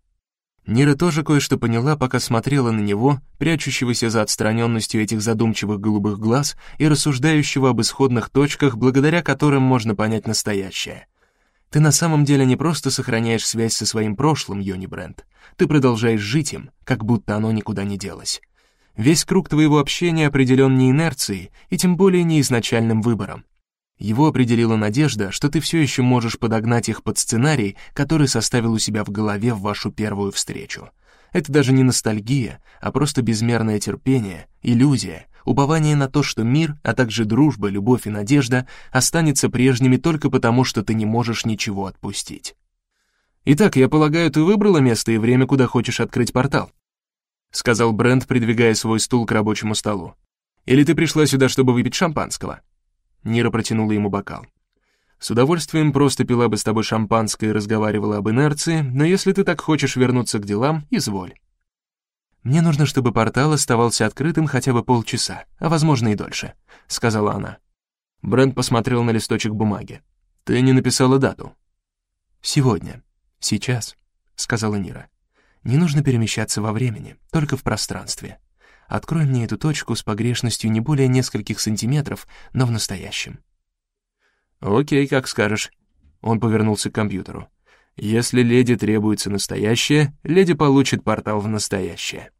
Нира тоже кое-что поняла, пока смотрела на него, прячущегося за отстраненностью этих задумчивых голубых глаз и рассуждающего об исходных точках, благодаря которым можно понять настоящее. Ты на самом деле не просто сохраняешь связь со своим прошлым, Йони Брент. Ты продолжаешь жить им, как будто оно никуда не делось. Весь круг твоего общения определен не инерцией и тем более не изначальным выбором. Его определила надежда, что ты все еще можешь подогнать их под сценарий, который составил у себя в голове в вашу первую встречу. Это даже не ностальгия, а просто безмерное терпение, иллюзия, упование на то, что мир, а также дружба, любовь и надежда останется прежними только потому, что ты не можешь ничего отпустить. «Итак, я полагаю, ты выбрала место и время, куда хочешь открыть портал?» — сказал Брент, придвигая свой стул к рабочему столу. «Или ты пришла сюда, чтобы выпить шампанского?» Нира протянула ему бокал. «С удовольствием просто пила бы с тобой шампанское и разговаривала об инерции, но если ты так хочешь вернуться к делам, изволь». «Мне нужно, чтобы портал оставался открытым хотя бы полчаса, а возможно и дольше», — сказала она. Брент посмотрел на листочек бумаги. «Ты не написала дату?» «Сегодня. Сейчас», — сказала Нира. «Не нужно перемещаться во времени, только в пространстве. Открой мне эту точку с погрешностью не более нескольких сантиметров, но в настоящем». «Окей, как скажешь». Он повернулся к компьютеру. «Если леди требуется настоящее, леди получит портал в настоящее».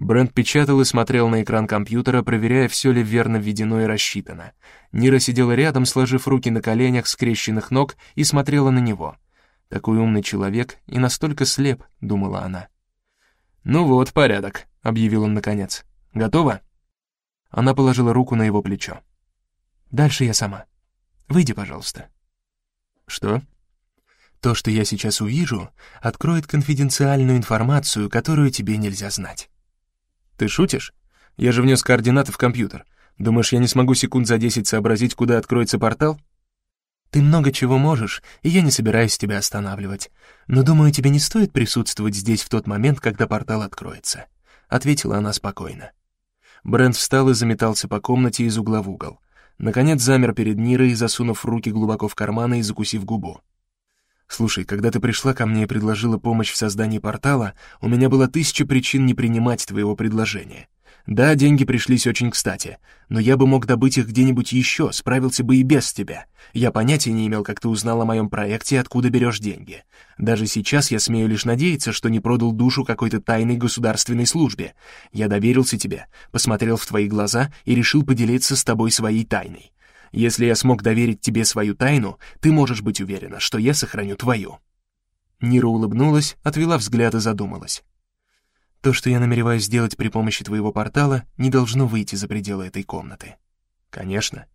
Брент печатал и смотрел на экран компьютера, проверяя, все ли верно введено и рассчитано. Нира сидела рядом, сложив руки на коленях скрещенных ног, и смотрела на него. «Такой умный человек и настолько слеп», — думала она. «Ну вот, порядок», — объявил он наконец. «Готово?» Она положила руку на его плечо. «Дальше я сама. Выйди, пожалуйста». «Что?» «То, что я сейчас увижу, откроет конфиденциальную информацию, которую тебе нельзя знать». «Ты шутишь? Я же внес координаты в компьютер. Думаешь, я не смогу секунд за десять сообразить, куда откроется портал?» Ты много чего можешь, и я не собираюсь тебя останавливать. Но думаю, тебе не стоит присутствовать здесь в тот момент, когда портал откроется», — ответила она спокойно. Брент встал и заметался по комнате из угла в угол. Наконец замер перед Нирой, засунув руки глубоко в карманы и закусив губу. «Слушай, когда ты пришла ко мне и предложила помощь в создании портала, у меня было тысяча причин не принимать твоего предложения. Да, деньги пришлись очень кстати, но я бы мог добыть их где-нибудь еще, справился бы и без тебя. Я понятия не имел, как ты узнал о моем проекте и откуда берешь деньги. Даже сейчас я смею лишь надеяться, что не продал душу какой-то тайной государственной службе. Я доверился тебе, посмотрел в твои глаза и решил поделиться с тобой своей тайной. Если я смог доверить тебе свою тайну, ты можешь быть уверена, что я сохраню твою». Нира улыбнулась, отвела взгляд и задумалась. То, что я намереваюсь сделать при помощи твоего портала, не должно выйти за пределы этой комнаты. Конечно.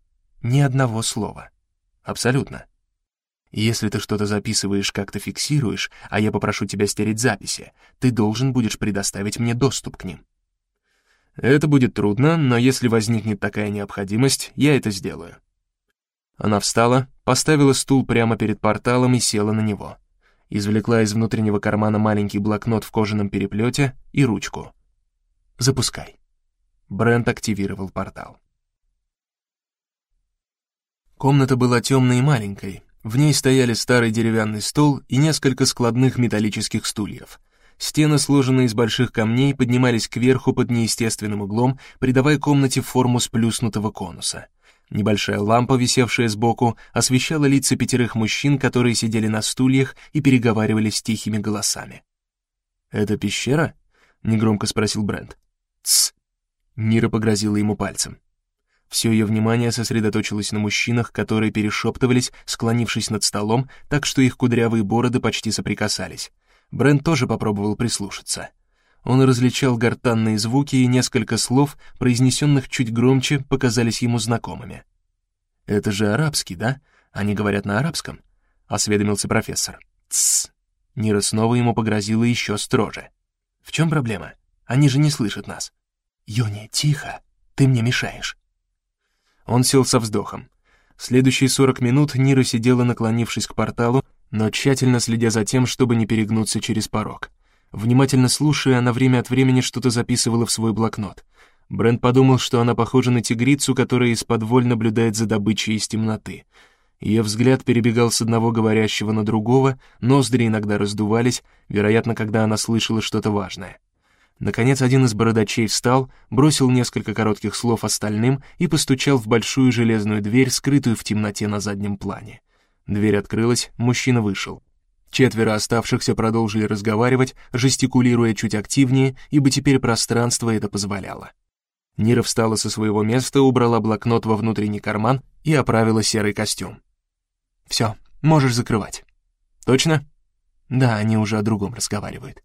Ни одного слова. Абсолютно. Если ты что-то записываешь, как-то фиксируешь, а я попрошу тебя стереть записи, ты должен будешь предоставить мне доступ к ним. Это будет трудно, но если возникнет такая необходимость, я это сделаю. Она встала, поставила стул прямо перед порталом и села на него. Извлекла из внутреннего кармана маленький блокнот в кожаном переплете и ручку. «Запускай». Брент активировал портал. Комната была темной и маленькой. В ней стояли старый деревянный стол и несколько складных металлических стульев. Стены, сложенные из больших камней, поднимались кверху под неестественным углом, придавая комнате форму сплюснутого конуса. Небольшая лампа, висевшая сбоку, освещала лица пятерых мужчин, которые сидели на стульях и переговаривались тихими голосами. «Это пещера?» — негромко спросил Брент. «Тсс!» — Нира погрозила ему пальцем. Все ее внимание сосредоточилось на мужчинах, которые перешептывались, склонившись над столом, так что их кудрявые бороды почти соприкасались. Брент тоже попробовал прислушаться. Он различал гортанные звуки, и несколько слов, произнесенных чуть громче, показались ему знакомыми. «Это же арабский, да? Они говорят на арабском?» — осведомился профессор. «Тссс!» Нира снова ему погрозила еще строже. «В чем проблема? Они же не слышат нас». «Йони, тихо! Ты мне мешаешь!» Он сел со вздохом. Следующие сорок минут Нира сидела, наклонившись к порталу, но тщательно следя за тем, чтобы не перегнуться через порог. Внимательно слушая, она время от времени что-то записывала в свой блокнот. Брент подумал, что она похожа на тигрицу, которая из-под наблюдает за добычей из темноты. Ее взгляд перебегал с одного говорящего на другого, ноздри иногда раздувались, вероятно, когда она слышала что-то важное. Наконец один из бородачей встал, бросил несколько коротких слов остальным и постучал в большую железную дверь, скрытую в темноте на заднем плане. Дверь открылась, мужчина вышел. Четверо оставшихся продолжили разговаривать, жестикулируя чуть активнее, ибо теперь пространство это позволяло. Нира встала со своего места, убрала блокнот во внутренний карман и оправила серый костюм. «Все, можешь закрывать». «Точно?» «Да, они уже о другом разговаривают.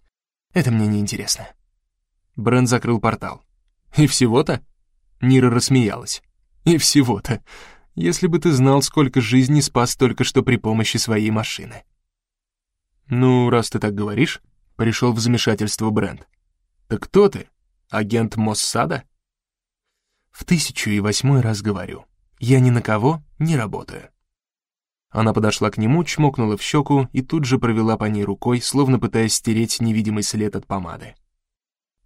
Это мне не интересно. Брент закрыл портал. «И всего-то?» Нира рассмеялась. «И всего-то. Если бы ты знал, сколько жизней спас только что при помощи своей машины». «Ну, раз ты так говоришь», — пришел в замешательство Брент. «Так кто ты? Агент Моссада?» «В тысячу и восьмой раз говорю. Я ни на кого не работаю». Она подошла к нему, чмокнула в щеку и тут же провела по ней рукой, словно пытаясь стереть невидимый след от помады.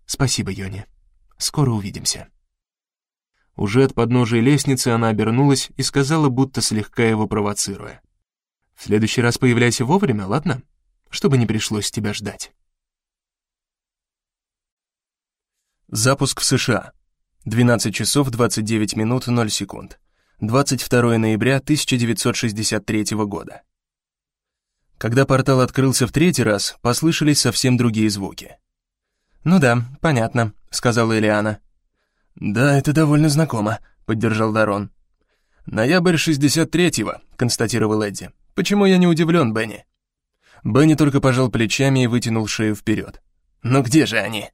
Спасибо, Йони. Скоро увидимся. Уже от подножия лестницы она обернулась и сказала, будто слегка его провоцируя. «В следующий раз появляйся вовремя, ладно? Чтобы не пришлось тебя ждать». Запуск в США. 12 часов 29 минут 0 секунд. 22 ноября 1963 года. Когда портал открылся в третий раз, послышались совсем другие звуки. «Ну да, понятно», — сказала Элиана. «Да, это довольно знакомо», — поддержал Дарон. «Ноябрь 63-го», — констатировал Эдди. «Почему я не удивлен, Бенни?» Бенни только пожал плечами и вытянул шею вперед. «Но где же они?»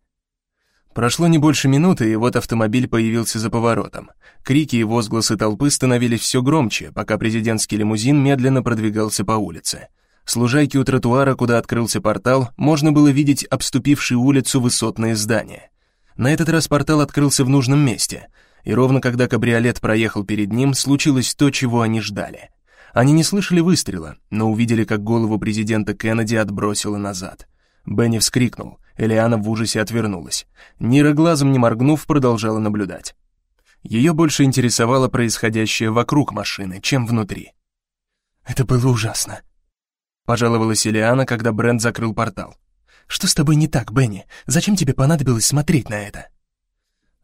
Прошло не больше минуты, и вот автомобиль появился за поворотом. Крики и возгласы толпы становились все громче, пока президентский лимузин медленно продвигался по улице. Служайки у тротуара, куда открылся портал, можно было видеть обступившие улицу высотные здания. На этот раз портал открылся в нужном месте, и ровно когда кабриолет проехал перед ним, случилось то, чего они ждали. Они не слышали выстрела, но увидели, как голову президента Кеннеди отбросило назад. Бенни вскрикнул, Элиана в ужасе отвернулась. Нира глазом не моргнув, продолжала наблюдать. Ее больше интересовало происходящее вокруг машины, чем внутри. «Это было ужасно», Пожаловалась Ильяна, когда Брент закрыл портал. «Что с тобой не так, Бенни? Зачем тебе понадобилось смотреть на это?»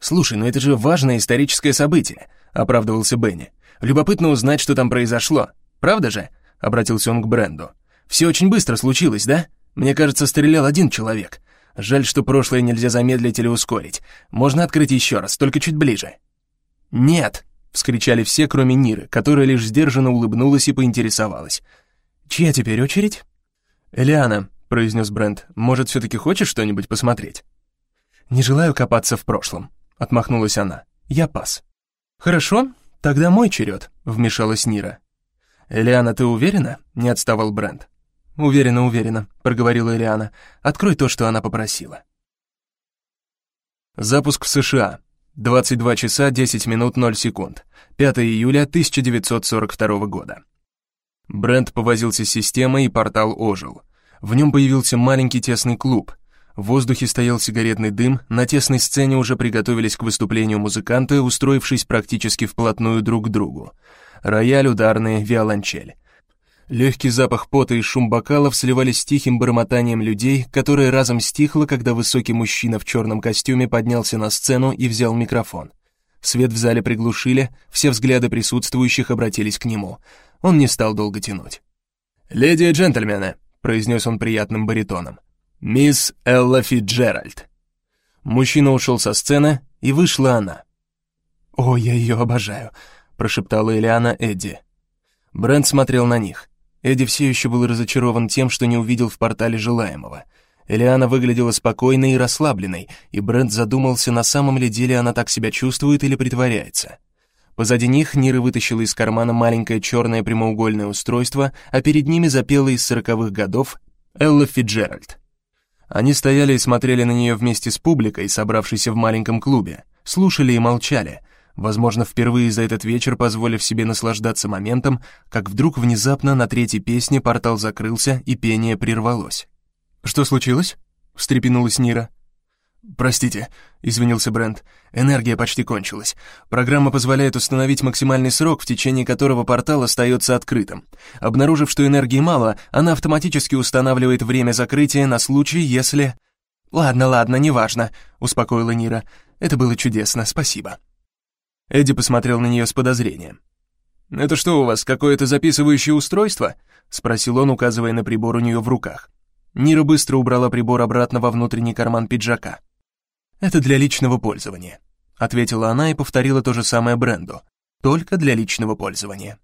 «Слушай, ну это же важное историческое событие», — оправдывался Бенни. «Любопытно узнать, что там произошло. Правда же?» — обратился он к Бренду. «Все очень быстро случилось, да? Мне кажется, стрелял один человек. Жаль, что прошлое нельзя замедлить или ускорить. Можно открыть еще раз, только чуть ближе». «Нет!» — вскричали все, кроме Ниры, которая лишь сдержанно улыбнулась и поинтересовалась. «Чья теперь очередь?» «Элиана», — произнес Брент, — «может, все-таки хочешь что-нибудь посмотреть?» «Не желаю копаться в прошлом», — отмахнулась она. «Я пас». «Хорошо, тогда мой черед», — вмешалась Нира. «Элиана, ты уверена?» — не отставал Брент. «Уверена, уверена», — проговорила Элиана. «Открой то, что она попросила». Запуск в США. 22 часа 10 минут 0 секунд. 5 июля 1942 года. Брент повозился с системой, и портал ожил. В нем появился маленький тесный клуб. В воздухе стоял сигаретный дым, на тесной сцене уже приготовились к выступлению музыканты, устроившись практически вплотную друг к другу. Рояль, ударные, виолончель. Легкий запах пота и шум бокалов сливались с тихим бормотанием людей, которое разом стихло, когда высокий мужчина в черном костюме поднялся на сцену и взял микрофон. Свет в зале приглушили, все взгляды присутствующих обратились к нему. Он не стал долго тянуть. «Леди и джентльмены», — произнес он приятным баритоном, — «мисс Элла Фитджеральд». Мужчина ушел со сцены, и вышла она. «О, я ее обожаю», — прошептала Элиана Эдди. Брент смотрел на них. Эдди все еще был разочарован тем, что не увидел в портале желаемого. Элиана выглядела спокойной и расслабленной, и Брент задумался, на самом ли деле она так себя чувствует или притворяется. Позади них Нира вытащила из кармана маленькое черное прямоугольное устройство, а перед ними запела из сороковых годов Элла Фиджеральд. Они стояли и смотрели на нее вместе с публикой, собравшейся в маленьком клубе, слушали и молчали, возможно, впервые за этот вечер позволив себе наслаждаться моментом, как вдруг внезапно на третьей песне портал закрылся и пение прервалось. «Что случилось?» — встрепенулась Нира. «Простите», — извинился Брент, — «энергия почти кончилась. Программа позволяет установить максимальный срок, в течение которого портал остается открытым. Обнаружив, что энергии мало, она автоматически устанавливает время закрытия на случай, если...» «Ладно, ладно, неважно», — успокоила Нира. «Это было чудесно, спасибо». Эдди посмотрел на нее с подозрением. «Это что у вас, какое-то записывающее устройство?» — спросил он, указывая на прибор у нее в руках. Нира быстро убрала прибор обратно во внутренний карман пиджака. «Это для личного пользования», — ответила она и повторила то же самое Бренду. «Только для личного пользования».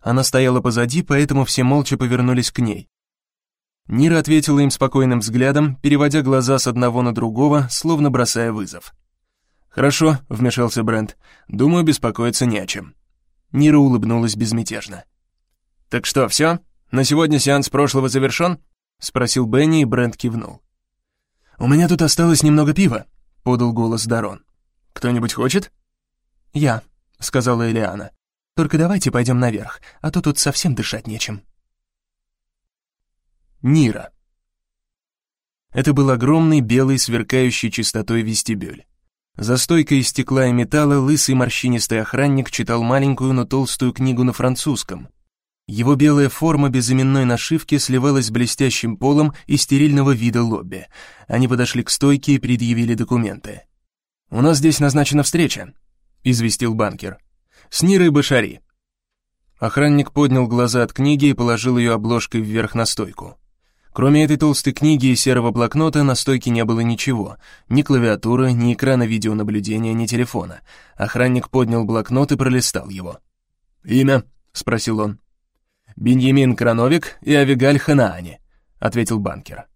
Она стояла позади, поэтому все молча повернулись к ней. Нира ответила им спокойным взглядом, переводя глаза с одного на другого, словно бросая вызов. «Хорошо», — вмешался Брент. «Думаю, беспокоиться не о чем». Нира улыбнулась безмятежно. «Так что, все? На сегодня сеанс прошлого завершен?» — спросил Бенни, и Брент кивнул. «У меня тут осталось немного пива», — подал голос Дарон. «Кто-нибудь хочет?» «Я», — сказала Элиана. «Только давайте пойдем наверх, а то тут совсем дышать нечем». Нира. Это был огромный белый, сверкающий чистотой вестибюль. За стойкой из стекла и металла лысый морщинистый охранник читал маленькую, но толстую книгу на французском. Его белая форма без именной нашивки сливалась с блестящим полом и стерильного вида лобби. Они подошли к стойке и предъявили документы. «У нас здесь назначена встреча», — известил банкер. «С Нирой Башари». Охранник поднял глаза от книги и положил ее обложкой вверх на стойку. Кроме этой толстой книги и серого блокнота на стойке не было ничего. Ни клавиатуры, ни экрана видеонаблюдения, ни телефона. Охранник поднял блокнот и пролистал его. «Имя?» — спросил он. «Беньямин Крановик и Авигаль Ханаани», — ответил банкер.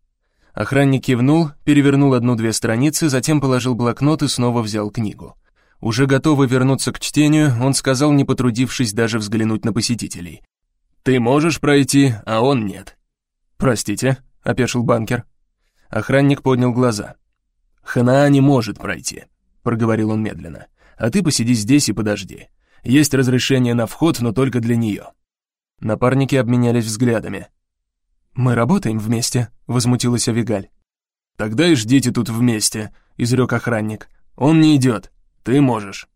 Охранник кивнул, перевернул одну-две страницы, затем положил блокнот и снова взял книгу. Уже готовый вернуться к чтению, он сказал, не потрудившись даже взглянуть на посетителей. «Ты можешь пройти, а он нет». «Простите», — опешил банкер. Охранник поднял глаза. «Хана не может пройти», — проговорил он медленно. «А ты посиди здесь и подожди. Есть разрешение на вход, но только для нее». Напарники обменялись взглядами. «Мы работаем вместе», — возмутилась Авигаль. «Тогда и ждите тут вместе», — изрек охранник. «Он не идет. Ты можешь».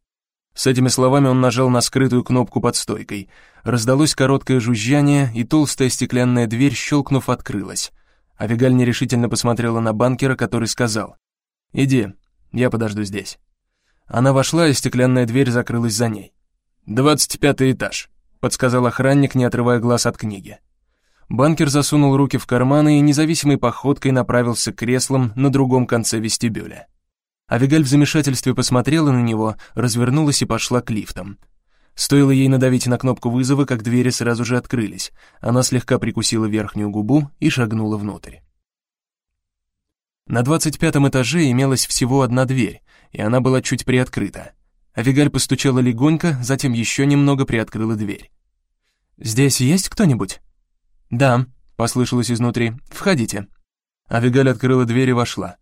С этими словами он нажал на скрытую кнопку под стойкой. Раздалось короткое жужжание, и толстая стеклянная дверь, щелкнув, открылась. Авигаль нерешительно посмотрела на банкера, который сказал, «Иди, я подожду здесь». Она вошла, и стеклянная дверь закрылась за ней. «Двадцать пятый этаж», — подсказал охранник, не отрывая глаз от книги. Банкер засунул руки в карманы и независимой походкой направился к креслам на другом конце вестибюля. Авигаль в замешательстве посмотрела на него, развернулась и пошла к лифтам. Стоило ей надавить на кнопку вызова, как двери сразу же открылись. Она слегка прикусила верхнюю губу и шагнула внутрь. На 25 этаже имелась всего одна дверь, и она была чуть приоткрыта. Авигаль постучала легонько, затем еще немного приоткрыла дверь. «Здесь есть кто-нибудь?» «Да», — послышалось изнутри. «Входите». Авигаль открыла дверь и вошла.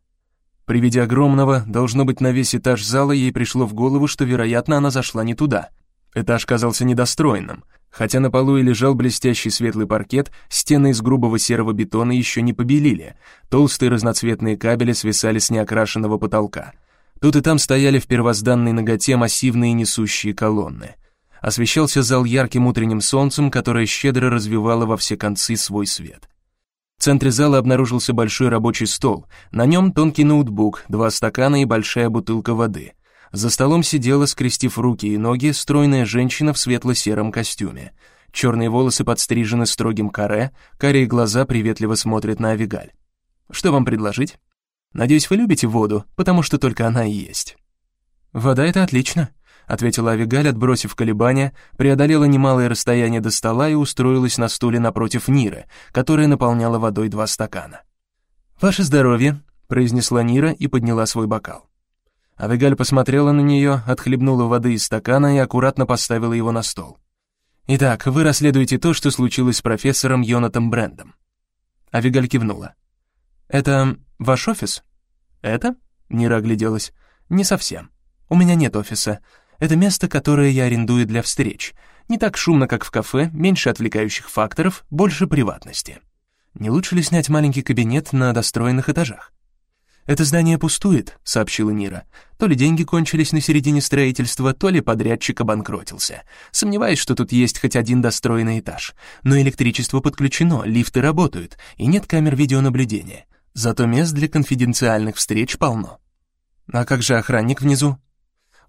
При виде огромного, должно быть, на весь этаж зала ей пришло в голову, что, вероятно, она зашла не туда. Этаж казался недостроенным. Хотя на полу и лежал блестящий светлый паркет, стены из грубого серого бетона еще не побелили, толстые разноцветные кабели свисали с неокрашенного потолка. Тут и там стояли в первозданной ноготе массивные несущие колонны. Освещался зал ярким утренним солнцем, которое щедро развивало во все концы свой свет. В центре зала обнаружился большой рабочий стол. На нем тонкий ноутбук, два стакана и большая бутылка воды. За столом сидела, скрестив руки и ноги, стройная женщина в светло-сером костюме. Черные волосы подстрижены строгим каре, карие глаза приветливо смотрят на Авигаль. «Что вам предложить?» «Надеюсь, вы любите воду, потому что только она и есть». «Вода — это отлично», — ответила Авигаль, отбросив колебания, преодолела немалое расстояние до стола и устроилась на стуле напротив Ниры, которая наполняла водой два стакана. «Ваше здоровье», — произнесла Нира и подняла свой бокал. Авигаль посмотрела на нее, отхлебнула воды из стакана и аккуратно поставила его на стол. «Итак, вы расследуете то, что случилось с профессором Йонатом Брендом». Авигаль кивнула. «Это ваш офис?» «Это?» — Нира огляделась. «Не совсем. У меня нет офиса. Это место, которое я арендую для встреч. Не так шумно, как в кафе, меньше отвлекающих факторов, больше приватности. Не лучше ли снять маленький кабинет на достроенных этажах? «Это здание пустует», — сообщила Нира. «То ли деньги кончились на середине строительства, то ли подрядчик обанкротился. Сомневаюсь, что тут есть хоть один достроенный этаж. Но электричество подключено, лифты работают, и нет камер видеонаблюдения. Зато мест для конфиденциальных встреч полно». «А как же охранник внизу?»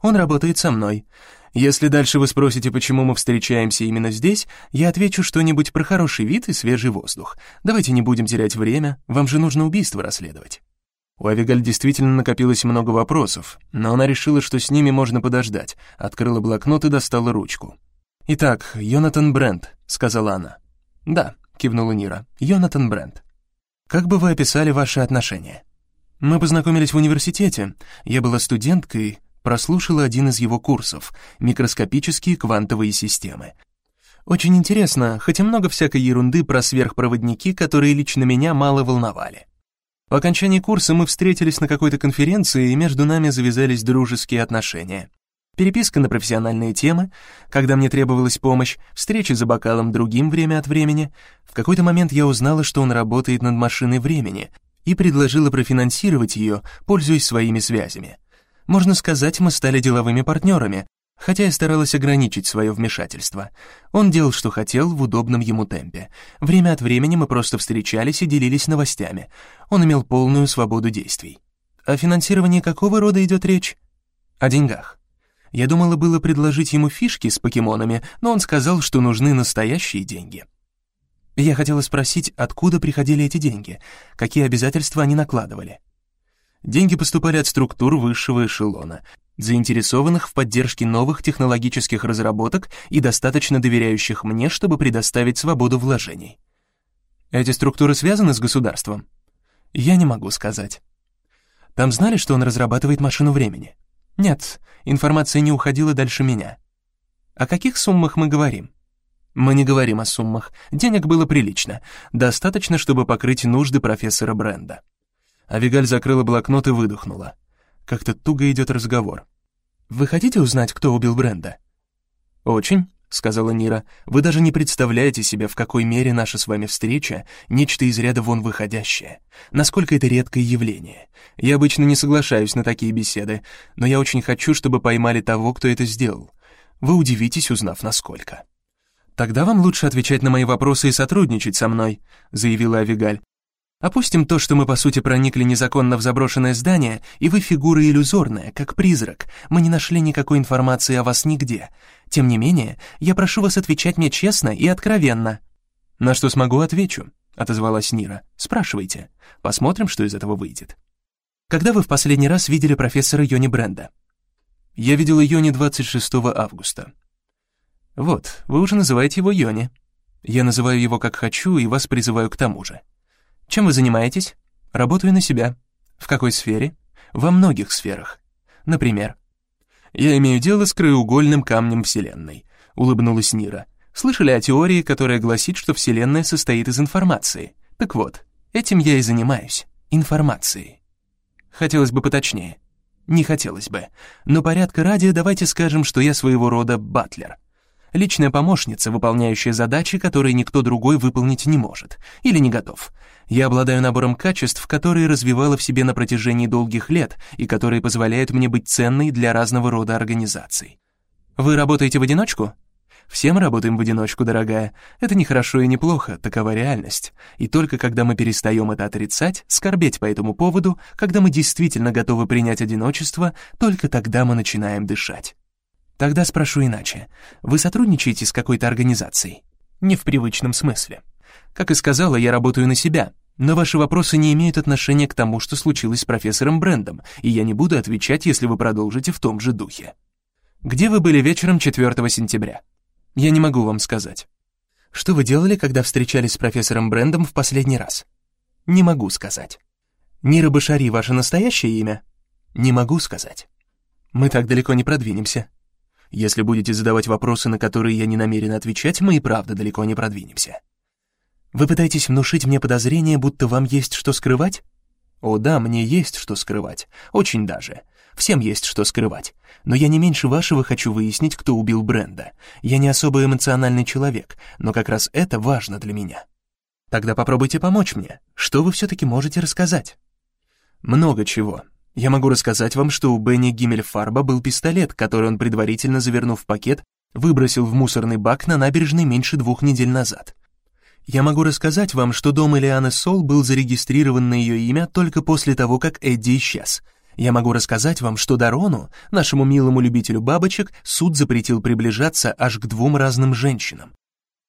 Он работает со мной. Если дальше вы спросите, почему мы встречаемся именно здесь, я отвечу что-нибудь про хороший вид и свежий воздух. Давайте не будем терять время, вам же нужно убийство расследовать». У Авигаль действительно накопилось много вопросов, но она решила, что с ними можно подождать, открыла блокнот и достала ручку. «Итак, Йонатан Брент», — сказала она. «Да», — кивнула Нира, — «Йонатан Брент. Как бы вы описали ваши отношения?» «Мы познакомились в университете. Я была студенткой, прослушала один из его курсов «Микроскопические квантовые системы». Очень интересно, хотя много всякой ерунды про сверхпроводники, которые лично меня мало волновали. По окончании курса мы встретились на какой-то конференции, и между нами завязались дружеские отношения. Переписка на профессиональные темы, когда мне требовалась помощь, встречи за бокалом другим время от времени. В какой-то момент я узнала, что он работает над машиной времени, и предложила профинансировать ее, пользуясь своими связями. Можно сказать, мы стали деловыми партнерами, хотя я старалась ограничить свое вмешательство. Он делал, что хотел, в удобном ему темпе. Время от времени мы просто встречались и делились новостями. Он имел полную свободу действий. О финансировании какого рода идет речь? О деньгах. Я думала было предложить ему фишки с покемонами, но он сказал, что нужны настоящие деньги. Я хотела спросить, откуда приходили эти деньги, какие обязательства они накладывали. Деньги поступали от структур высшего эшелона, заинтересованных в поддержке новых технологических разработок и достаточно доверяющих мне, чтобы предоставить свободу вложений. Эти структуры связаны с государством? Я не могу сказать. Там знали, что он разрабатывает машину времени? Нет, информация не уходила дальше меня. О каких суммах мы говорим? Мы не говорим о суммах. Денег было прилично, достаточно, чтобы покрыть нужды профессора Бренда. Авигаль закрыла блокнот и выдохнула. Как-то туго идет разговор. «Вы хотите узнать, кто убил Бренда?» «Очень», — сказала Нира. «Вы даже не представляете себе, в какой мере наша с вами встреча — нечто из ряда вон выходящее. Насколько это редкое явление. Я обычно не соглашаюсь на такие беседы, но я очень хочу, чтобы поймали того, кто это сделал. Вы удивитесь, узнав, насколько». «Тогда вам лучше отвечать на мои вопросы и сотрудничать со мной», — заявила Авигаль. Опустим то, что мы по сути проникли незаконно в заброшенное здание, и вы фигура иллюзорная, как призрак. Мы не нашли никакой информации о вас нигде. Тем не менее, я прошу вас отвечать мне честно и откровенно». «На что смогу, отвечу», — отозвалась Нира. «Спрашивайте. Посмотрим, что из этого выйдет». «Когда вы в последний раз видели профессора Йони Бренда?» «Я видел Йони 26 августа». «Вот, вы уже называете его Йони. Я называю его как хочу и вас призываю к тому же». Чем вы занимаетесь? Работаю на себя. В какой сфере? Во многих сферах. Например, «Я имею дело с краеугольным камнем Вселенной», — улыбнулась Нира. «Слышали о теории, которая гласит, что Вселенная состоит из информации? Так вот, этим я и занимаюсь. Информацией. Хотелось бы поточнее. Не хотелось бы. Но порядка ради давайте скажем, что я своего рода батлер. Личная помощница, выполняющая задачи, которые никто другой выполнить не может или не готов. Я обладаю набором качеств, которые развивала в себе на протяжении долгих лет и которые позволяют мне быть ценной для разного рода организаций. Вы работаете в одиночку? Все мы работаем в одиночку, дорогая. Это не хорошо и не плохо, такова реальность. И только когда мы перестаем это отрицать, скорбеть по этому поводу, когда мы действительно готовы принять одиночество, только тогда мы начинаем дышать. Тогда спрошу иначе. Вы сотрудничаете с какой-то организацией? Не в привычном смысле. Как и сказала, я работаю на себя, но ваши вопросы не имеют отношения к тому, что случилось с профессором Брендом, и я не буду отвечать, если вы продолжите в том же духе. Где вы были вечером 4 сентября? Я не могу вам сказать. Что вы делали, когда встречались с профессором Брендом в последний раз? Не могу сказать. Нира Башари ваше настоящее имя? Не могу сказать. Мы так далеко не продвинемся. Если будете задавать вопросы, на которые я не намерен отвечать, мы и правда далеко не продвинемся. Вы пытаетесь внушить мне подозрение, будто вам есть что скрывать? О да, мне есть что скрывать. Очень даже. Всем есть что скрывать. Но я не меньше вашего хочу выяснить, кто убил Бренда. Я не особо эмоциональный человек, но как раз это важно для меня. Тогда попробуйте помочь мне. Что вы все-таки можете рассказать? Много чего. Я могу рассказать вам, что у Бенни Гиммельфарба был пистолет, который он, предварительно завернув в пакет, выбросил в мусорный бак на набережной меньше двух недель назад. Я могу рассказать вам, что дом Элианы Сол был зарегистрирован на ее имя только после того, как Эдди исчез. Я могу рассказать вам, что Дарону, нашему милому любителю бабочек, суд запретил приближаться аж к двум разным женщинам.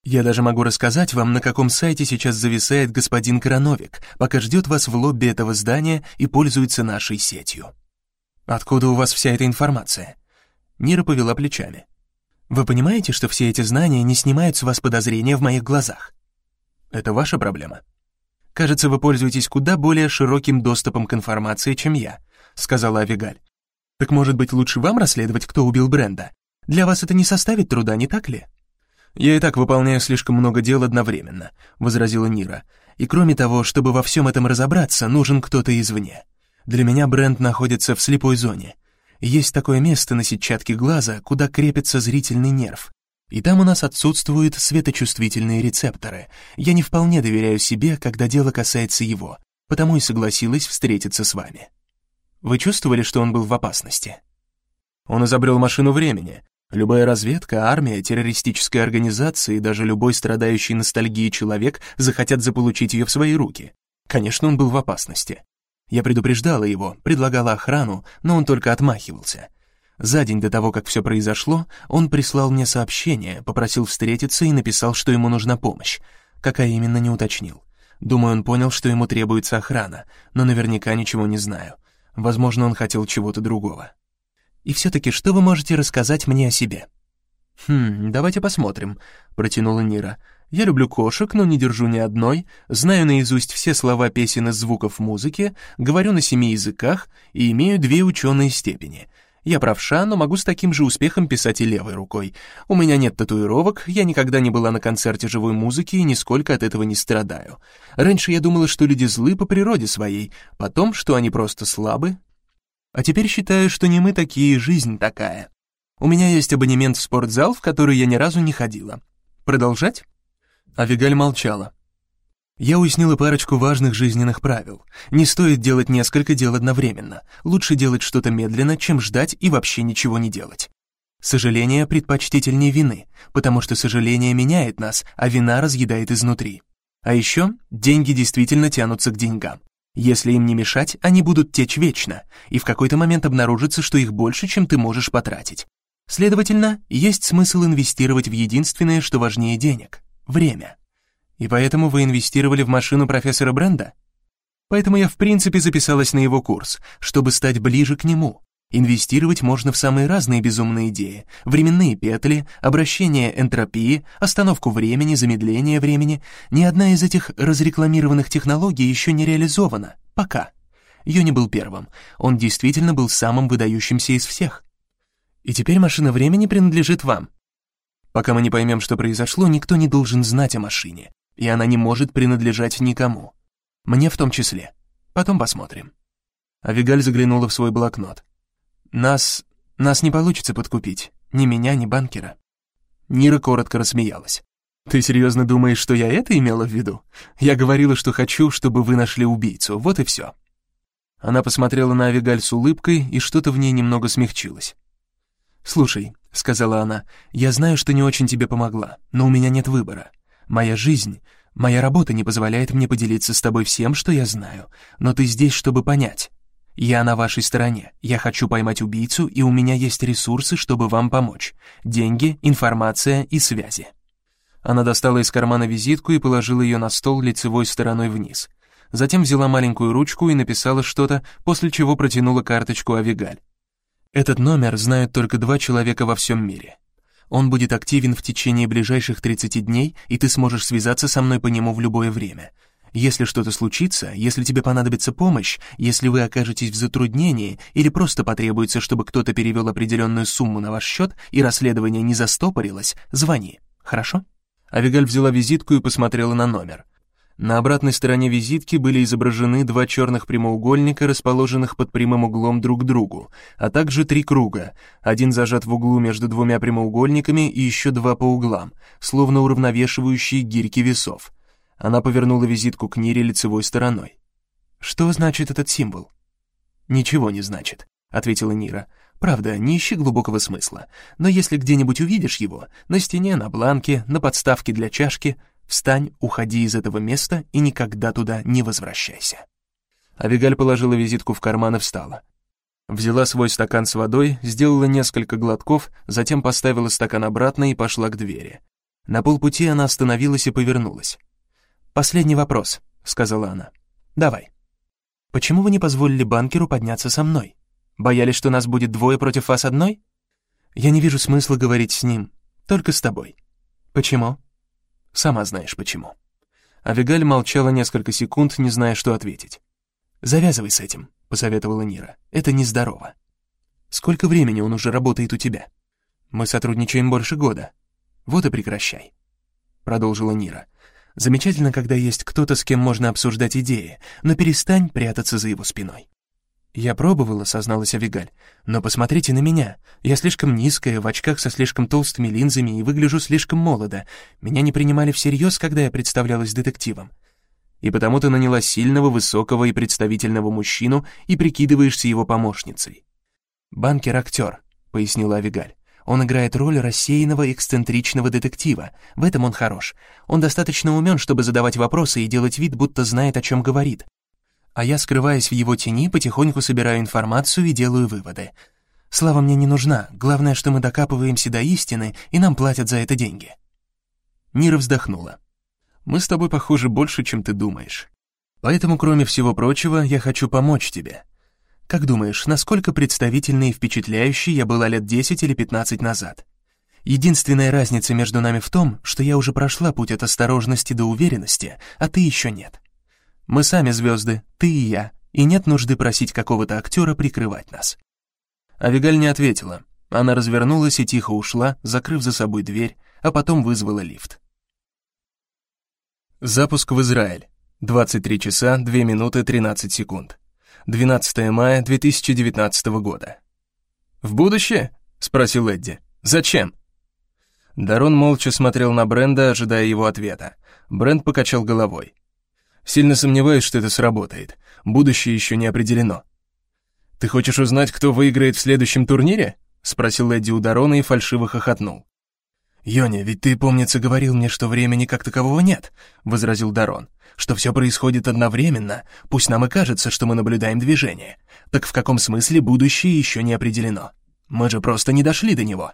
Я даже могу рассказать вам, на каком сайте сейчас зависает господин Короновик, пока ждет вас в лобби этого здания и пользуется нашей сетью. Откуда у вас вся эта информация? Нира повела плечами. Вы понимаете, что все эти знания не снимают с вас подозрения в моих глазах? Это ваша проблема. Кажется, вы пользуетесь куда более широким доступом к информации, чем я, сказала Авигаль. Так может быть, лучше вам расследовать, кто убил Бренда? Для вас это не составит труда, не так ли? «Я и так выполняю слишком много дел одновременно», — возразила Нира. «И кроме того, чтобы во всем этом разобраться, нужен кто-то извне. Для меня бренд находится в слепой зоне. Есть такое место на сетчатке глаза, куда крепится зрительный нерв. И там у нас отсутствуют светочувствительные рецепторы. Я не вполне доверяю себе, когда дело касается его, потому и согласилась встретиться с вами. Вы чувствовали, что он был в опасности?» Он изобрел машину времени, Любая разведка, армия, террористическая организация и даже любой страдающий ностальгией человек захотят заполучить ее в свои руки. Конечно, он был в опасности. Я предупреждала его, предлагала охрану, но он только отмахивался. За день до того, как все произошло, он прислал мне сообщение, попросил встретиться и написал, что ему нужна помощь. Какая именно, не уточнил. Думаю, он понял, что ему требуется охрана, но наверняка ничего не знаю. Возможно, он хотел чего-то другого. И все-таки что вы можете рассказать мне о себе?» «Хм, давайте посмотрим», — протянула Нира. «Я люблю кошек, но не держу ни одной, знаю наизусть все слова песен и звуков музыки, говорю на семи языках и имею две ученые степени. Я правша, но могу с таким же успехом писать и левой рукой. У меня нет татуировок, я никогда не была на концерте живой музыки и нисколько от этого не страдаю. Раньше я думала, что люди злы по природе своей, потом, что они просто слабы, а теперь считаю, что не мы такие, жизнь такая. У меня есть абонемент в спортзал, в который я ни разу не ходила. Продолжать?» Авигаль молчала. Я уяснила парочку важных жизненных правил. Не стоит делать несколько дел одновременно. Лучше делать что-то медленно, чем ждать и вообще ничего не делать. Сожаление предпочтительнее вины, потому что сожаление меняет нас, а вина разъедает изнутри. А еще деньги действительно тянутся к деньгам. Если им не мешать, они будут течь вечно, и в какой-то момент обнаружится, что их больше, чем ты можешь потратить. Следовательно, есть смысл инвестировать в единственное, что важнее денег — время. И поэтому вы инвестировали в машину профессора Бренда? Поэтому я в принципе записалась на его курс, чтобы стать ближе к нему, Инвестировать можно в самые разные безумные идеи. Временные петли, обращение энтропии, остановку времени, замедление времени. Ни одна из этих разрекламированных технологий еще не реализована. Пока. Йони был первым. Он действительно был самым выдающимся из всех. И теперь машина времени принадлежит вам. Пока мы не поймем, что произошло, никто не должен знать о машине, и она не может принадлежать никому. Мне в том числе. Потом посмотрим. Авигаль заглянула в свой блокнот. Нас... нас не получится подкупить. Ни меня, ни банкера. Нира коротко рассмеялась. «Ты серьезно думаешь, что я это имела в виду? Я говорила, что хочу, чтобы вы нашли убийцу, вот и все». Она посмотрела на Авигаль с улыбкой, и что-то в ней немного смягчилось. «Слушай», — сказала она, — «я знаю, что не очень тебе помогла, но у меня нет выбора. Моя жизнь, моя работа не позволяет мне поделиться с тобой всем, что я знаю, но ты здесь, чтобы понять. Я на вашей стороне, я хочу поймать убийцу, и у меня есть ресурсы, чтобы вам помочь. Деньги, информация и связи». Она достала из кармана визитку и положила ее на стол лицевой стороной вниз. Затем взяла маленькую ручку и написала что-то, после чего протянула карточку Авигаль. Этот номер знают только два человека во всем мире. Он будет активен в течение ближайших 30 дней, и ты сможешь связаться со мной по нему в любое время. Если что-то случится, если тебе понадобится помощь, если вы окажетесь в затруднении или просто потребуется, чтобы кто-то перевел определенную сумму на ваш счет и расследование не застопорилось, звони, хорошо? Авигаль взяла визитку и посмотрела на номер. На обратной стороне визитки были изображены два черных прямоугольника, расположенных под прямым углом друг к другу, а также три круга, один зажат в углу между двумя прямоугольниками и еще два по углам, словно уравновешивающие гирьки весов. Она повернула визитку к Нире лицевой стороной. «Что значит этот символ?» «Ничего не значит», — ответила Нира. Правда, не ищи глубокого смысла, но если где-нибудь увидишь его, на стене, на бланке, на подставке для чашки, встань, уходи из этого места и никогда туда не возвращайся. Авигаль положила визитку в карман и встала. Взяла свой стакан с водой, сделала несколько глотков, затем поставила стакан обратно и пошла к двери. На полпути она остановилась и повернулась. «Последний вопрос», — сказала она. «Давай. Почему вы не позволили банкеру подняться со мной?» Боялись, что нас будет двое против вас одной? Я не вижу смысла говорить с ним, только с тобой. Почему? Сама знаешь почему. Авигаль молчала несколько секунд, не зная, что ответить. «Завязывай с этим», — посоветовала Нира. «Это нездорово». «Сколько времени он уже работает у тебя?» «Мы сотрудничаем больше года». «Вот и прекращай», — продолжила Нира. «Замечательно, когда есть кто-то, с кем можно обсуждать идеи, но перестань прятаться за его спиной». «Я пробовала», — созналась Авигаль. «Но посмотрите на меня. Я слишком низкая, в очках со слишком толстыми линзами и выгляжу слишком молодо. Меня не принимали всерьез, когда я представлялась детективом». «И потому ты наняла сильного, высокого и представительного мужчину и прикидываешься его помощницей». «Банкер-актер», — пояснила Авигаль. «Он играет роль рассеянного эксцентричного детектива. В этом он хорош. Он достаточно умен, чтобы задавать вопросы и делать вид, будто знает, о чем говорит а я, скрываясь в его тени, потихоньку собираю информацию и делаю выводы. Слава мне не нужна, главное, что мы докапываемся до истины, и нам платят за это деньги». Нира вздохнула. «Мы с тобой похожи больше, чем ты думаешь. Поэтому, кроме всего прочего, я хочу помочь тебе. Как думаешь, насколько представительной и впечатляющей я была лет 10 или 15 назад? Единственная разница между нами в том, что я уже прошла путь от осторожности до уверенности, а ты еще нет. Мы сами звезды, ты и я, и нет нужды просить какого-то актера прикрывать нас». Авигаль не ответила. Она развернулась и тихо ушла, закрыв за собой дверь, а потом вызвала лифт. Запуск в Израиль. 23 часа 2 минуты 13 секунд. 12 мая 2019 года. «В будущее?» — спросил Эдди. «Зачем?» Дарон молча смотрел на Бренда, ожидая его ответа. Бренд покачал головой. Сильно сомневаюсь, что это сработает. Будущее еще не определено. «Ты хочешь узнать, кто выиграет в следующем турнире?» — спросил Эдди у Дарона и фальшиво хохотнул. «Йоня, ведь ты, помнится, говорил мне, что времени как такового нет», — возразил Дарон. «Что все происходит одновременно, пусть нам и кажется, что мы наблюдаем движение. Так в каком смысле будущее еще не определено? Мы же просто не дошли до него».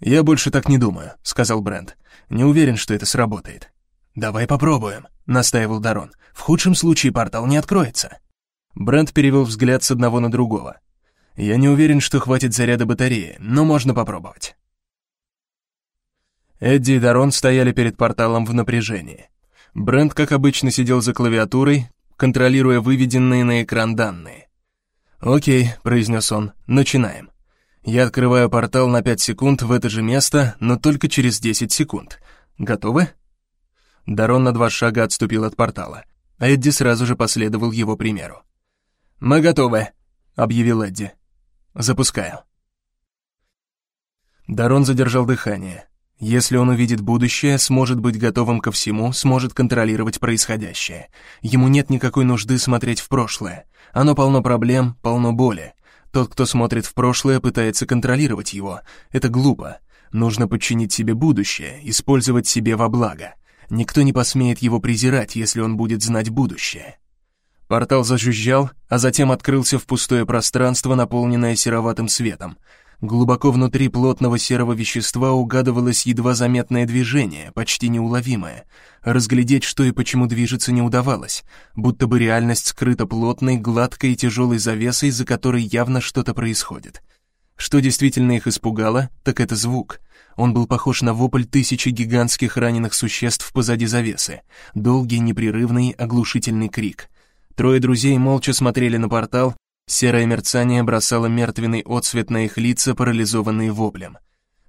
«Я больше так не думаю», — сказал Брент. «Не уверен, что это сработает». «Давай попробуем», — настаивал Дарон. «В худшем случае портал не откроется». Брент перевел взгляд с одного на другого. «Я не уверен, что хватит заряда батареи, но можно попробовать». Эдди и Дарон стояли перед порталом в напряжении. Брент, как обычно, сидел за клавиатурой, контролируя выведенные на экран данные. «Окей», — произнес он, — «начинаем». Я открываю портал на 5 секунд в это же место, но только через 10 секунд. Готовы? Дарон на два шага отступил от портала. Эдди сразу же последовал его примеру. «Мы готовы», — объявил Эдди. «Запускаю». Дарон задержал дыхание. Если он увидит будущее, сможет быть готовым ко всему, сможет контролировать происходящее. Ему нет никакой нужды смотреть в прошлое. Оно полно проблем, полно боли. Тот, кто смотрит в прошлое, пытается контролировать его. Это глупо. Нужно подчинить себе будущее, использовать себе во благо. Никто не посмеет его презирать, если он будет знать будущее. Портал зажужжал, а затем открылся в пустое пространство, наполненное сероватым светом. Глубоко внутри плотного серого вещества угадывалось едва заметное движение, почти неуловимое. Разглядеть, что и почему движется, не удавалось, будто бы реальность скрыта плотной, гладкой и тяжелой завесой, за которой явно что-то происходит. Что действительно их испугало, так это звук. Он был похож на вопль тысячи гигантских раненых существ позади завесы. Долгий, непрерывный, оглушительный крик. Трое друзей молча смотрели на портал, Серое мерцание бросало мертвенный отсвет на их лица, парализованные воплем.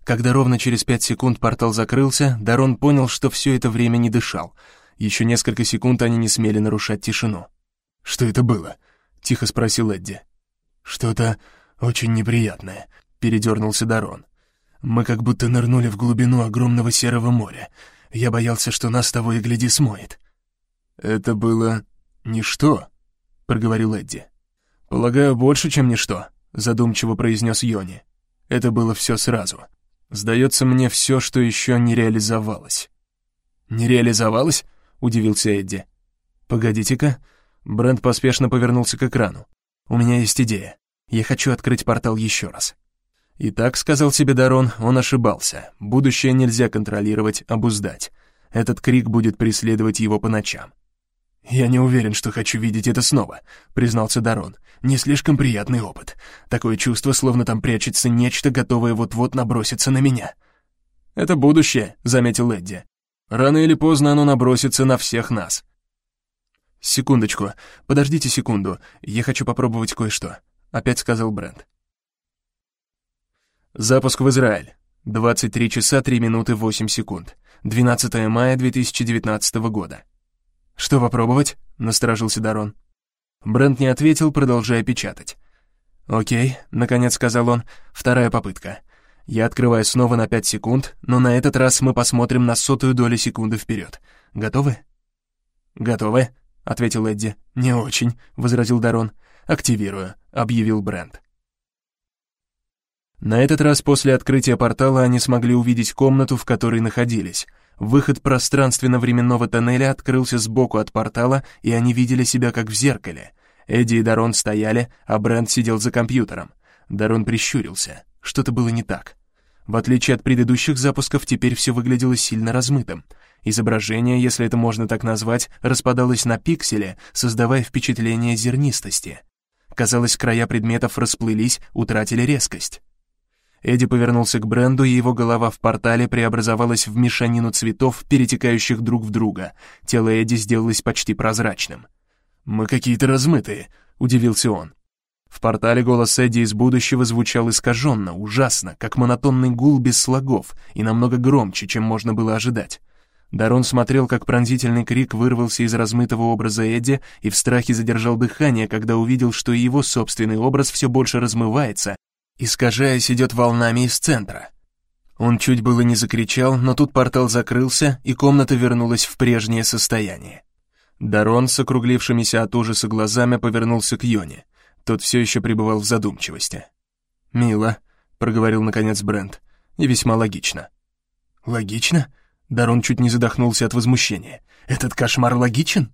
Когда ровно через пять секунд портал закрылся, Дарон понял, что все это время не дышал. Еще несколько секунд они не смели нарушать тишину. «Что это было?» — тихо спросил Эдди. «Что-то очень неприятное», — передернулся Дарон. «Мы как будто нырнули в глубину огромного серого моря. Я боялся, что нас того и гляди смоет». «Это было ничто», — проговорил Эдди. «Полагаю, больше, чем ничто», — задумчиво произнес Йони. «Это было все сразу. Сдается мне все, что еще не реализовалось». «Не реализовалось?» — удивился Эдди. «Погодите-ка». Брент поспешно повернулся к экрану. «У меня есть идея. Я хочу открыть портал еще раз». «Итак», — сказал себе Дарон, он ошибался. Будущее нельзя контролировать, обуздать. Этот крик будет преследовать его по ночам. «Я не уверен, что хочу видеть это снова», — признался Дарон. «Не слишком приятный опыт. Такое чувство, словно там прячется нечто, готовое вот-вот наброситься на меня». «Это будущее», — заметил Эдди. «Рано или поздно оно набросится на всех нас». «Секундочку, подождите секунду, я хочу попробовать кое-что», — опять сказал Брент. Запуск в Израиль. 23 часа 3 минуты 8 секунд. 12 мая 2019 года. «Что попробовать?» — насторожился Дарон. Брент не ответил, продолжая печатать. «Окей», — наконец сказал он, — «вторая попытка. Я открываю снова на пять секунд, но на этот раз мы посмотрим на сотую долю секунды вперед. Готовы?» «Готовы», — ответил Эдди. «Не очень», — возразил Дарон. «Активирую», — объявил Брент. На этот раз после открытия портала они смогли увидеть комнату, в которой находились. Выход пространственно-временного тоннеля открылся сбоку от портала, и они видели себя как в зеркале. Эдди и Дарон стояли, а Брент сидел за компьютером. Дарон прищурился. Что-то было не так. В отличие от предыдущих запусков, теперь все выглядело сильно размытым. Изображение, если это можно так назвать, распадалось на пиксели, создавая впечатление зернистости. Казалось, края предметов расплылись, утратили резкость. Эдди повернулся к Бренду, и его голова в портале преобразовалась в мешанину цветов, перетекающих друг в друга. Тело Эдди сделалось почти прозрачным. «Мы какие-то размытые», — удивился он. В портале голос Эдди из будущего звучал искаженно, ужасно, как монотонный гул без слогов, и намного громче, чем можно было ожидать. Дарон смотрел, как пронзительный крик вырвался из размытого образа Эдди и в страхе задержал дыхание, когда увидел, что его собственный образ все больше размывается, искажаясь, идет волнами из центра. Он чуть было не закричал, но тут портал закрылся, и комната вернулась в прежнее состояние. Дарон с округлившимися от ужаса глазами повернулся к Йоне. Тот все еще пребывал в задумчивости. «Мило», — проговорил наконец Брент, — «и весьма логично». «Логично?» Дарон чуть не задохнулся от возмущения. «Этот кошмар логичен?»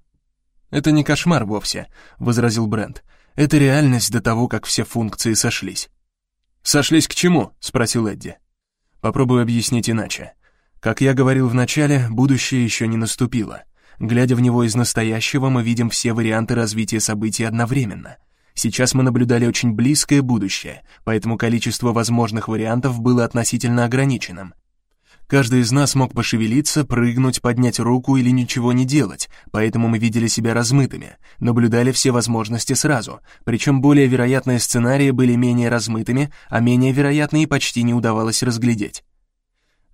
«Это не кошмар вовсе», — возразил Брент. «Это реальность до того, как все функции сошлись». «Сошлись к чему?» — спросил Эдди. «Попробую объяснить иначе. Как я говорил в начале, будущее еще не наступило. Глядя в него из настоящего, мы видим все варианты развития событий одновременно. Сейчас мы наблюдали очень близкое будущее, поэтому количество возможных вариантов было относительно ограниченным. Каждый из нас мог пошевелиться, прыгнуть, поднять руку или ничего не делать, поэтому мы видели себя размытыми, наблюдали все возможности сразу, причем более вероятные сценарии были менее размытыми, а менее вероятные почти не удавалось разглядеть.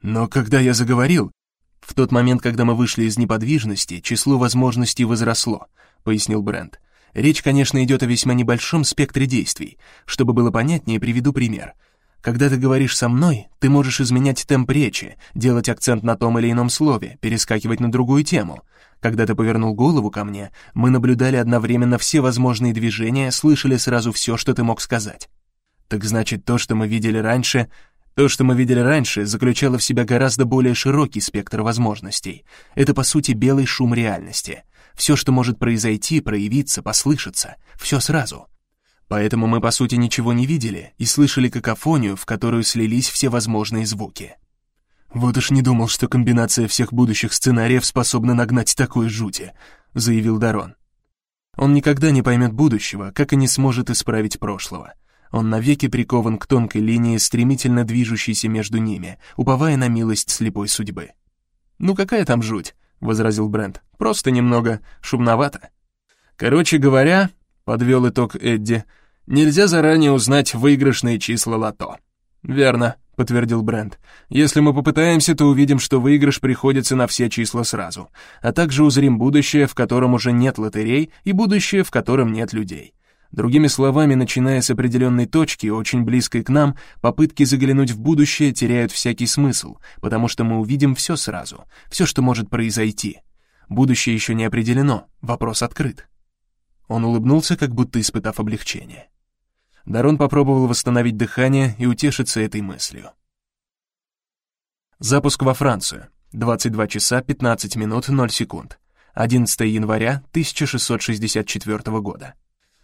Но когда я заговорил, в тот момент, когда мы вышли из неподвижности, число возможностей возросло, пояснил Брент. Речь, конечно, идет о весьма небольшом спектре действий. Чтобы было понятнее, приведу пример — когда ты говоришь со мной, ты можешь изменять темп речи, делать акцент на том или ином слове, перескакивать на другую тему. Когда ты повернул голову ко мне, мы наблюдали одновременно все возможные движения, слышали сразу все, что ты мог сказать. Так значит, то, что мы видели раньше, то, что мы видели раньше, заключало в себя гораздо более широкий спектр возможностей. Это, по сути, белый шум реальности. Все, что может произойти, проявиться, послышаться, все сразу — Поэтому мы, по сути, ничего не видели и слышали какофонию, в которую слились все возможные звуки. «Вот уж не думал, что комбинация всех будущих сценариев способна нагнать такой жути», — заявил Дарон. «Он никогда не поймет будущего, как и не сможет исправить прошлого. Он навеки прикован к тонкой линии, стремительно движущейся между ними, уповая на милость слепой судьбы». «Ну какая там жуть?» — возразил Брент. «Просто немного шумновато». «Короче говоря», — подвел итог Эдди, — Нельзя заранее узнать выигрышные числа лото. Верно, подтвердил Брент. Если мы попытаемся, то увидим, что выигрыш приходится на все числа сразу, а также узрим будущее, в котором уже нет лотерей, и будущее, в котором нет людей. Другими словами, начиная с определенной точки, очень близкой к нам, попытки заглянуть в будущее теряют всякий смысл, потому что мы увидим все сразу, все, что может произойти. Будущее еще не определено, вопрос открыт. Он улыбнулся, как будто испытав облегчение. Дарон попробовал восстановить дыхание и утешиться этой мыслью. Запуск во Францию. 22 часа 15 минут 0 секунд. 11 января 1664 года.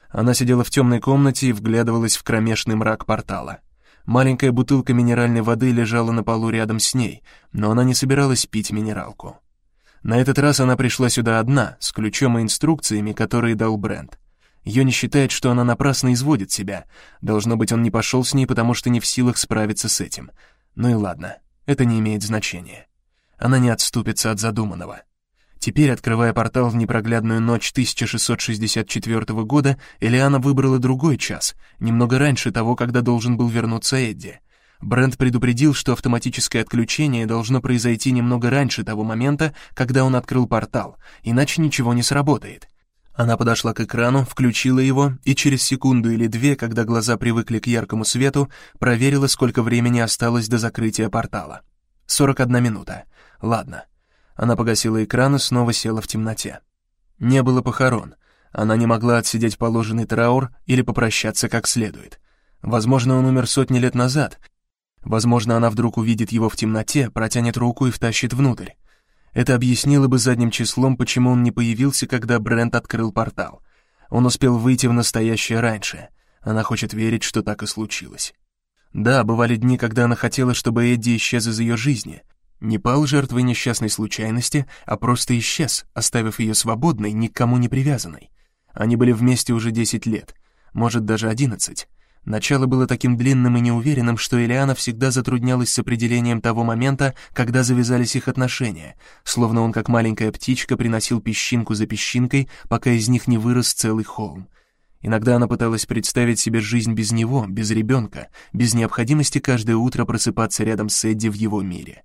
Она сидела в темной комнате и вглядывалась в кромешный мрак портала. Маленькая бутылка минеральной воды лежала на полу рядом с ней, но она не собиралась пить минералку. На этот раз она пришла сюда одна, с ключом и инструкциями, которые дал Брент. Йони считает, что она напрасно изводит себя. Должно быть, он не пошел с ней, потому что не в силах справиться с этим. Ну и ладно, это не имеет значения. Она не отступится от задуманного. Теперь, открывая портал в непроглядную ночь 1664 года, Элиана выбрала другой час, немного раньше того, когда должен был вернуться Эдди. Брент предупредил, что автоматическое отключение должно произойти немного раньше того момента, когда он открыл портал, иначе ничего не сработает. Она подошла к экрану, включила его и через секунду или две, когда глаза привыкли к яркому свету, проверила, сколько времени осталось до закрытия портала. 41 минута. Ладно. Она погасила экран и снова села в темноте. Не было похорон. Она не могла отсидеть положенный траур или попрощаться как следует. Возможно, он умер сотни лет назад. Возможно, она вдруг увидит его в темноте, протянет руку и втащит внутрь. Это объяснило бы задним числом, почему он не появился, когда Брент открыл портал. Он успел выйти в настоящее раньше. Она хочет верить, что так и случилось. Да, бывали дни, когда она хотела, чтобы Эдди исчез из ее жизни. Не пал жертвой несчастной случайности, а просто исчез, оставив ее свободной, никому не привязанной. Они были вместе уже 10 лет, может, даже 11. Начало было таким длинным и неуверенным, что Элиана всегда затруднялась с определением того момента, когда завязались их отношения, словно он, как маленькая птичка, приносил песчинку за песчинкой, пока из них не вырос целый холм. Иногда она пыталась представить себе жизнь без него, без ребенка, без необходимости каждое утро просыпаться рядом с Эдди в его мире.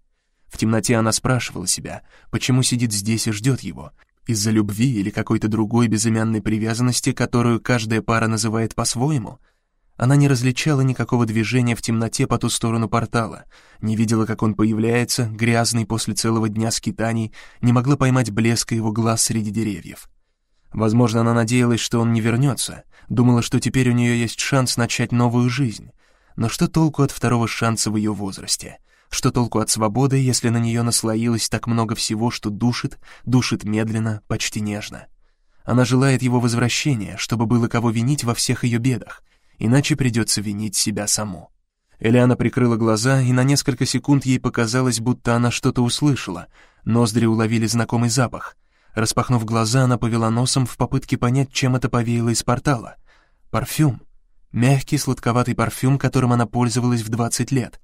В темноте она спрашивала себя, почему сидит здесь и ждет его, из-за любви или какой-то другой безымянной привязанности, которую каждая пара называет по-своему — она не различала никакого движения в темноте по ту сторону портала, не видела, как он появляется, грязный после целого дня скитаний, не могла поймать блеска его глаз среди деревьев. Возможно, она надеялась, что он не вернется, думала, что теперь у нее есть шанс начать новую жизнь. Но что толку от второго шанса в ее возрасте? Что толку от свободы, если на нее наслоилось так много всего, что душит, душит медленно, почти нежно? Она желает его возвращения, чтобы было кого винить во всех ее бедах, иначе придется винить себя саму. Элиана прикрыла глаза, и на несколько секунд ей показалось, будто она что-то услышала. Ноздри уловили знакомый запах. Распахнув глаза, она повела носом в попытке понять, чем это повеяло из портала. Парфюм. Мягкий, сладковатый парфюм, которым она пользовалась в 20 лет.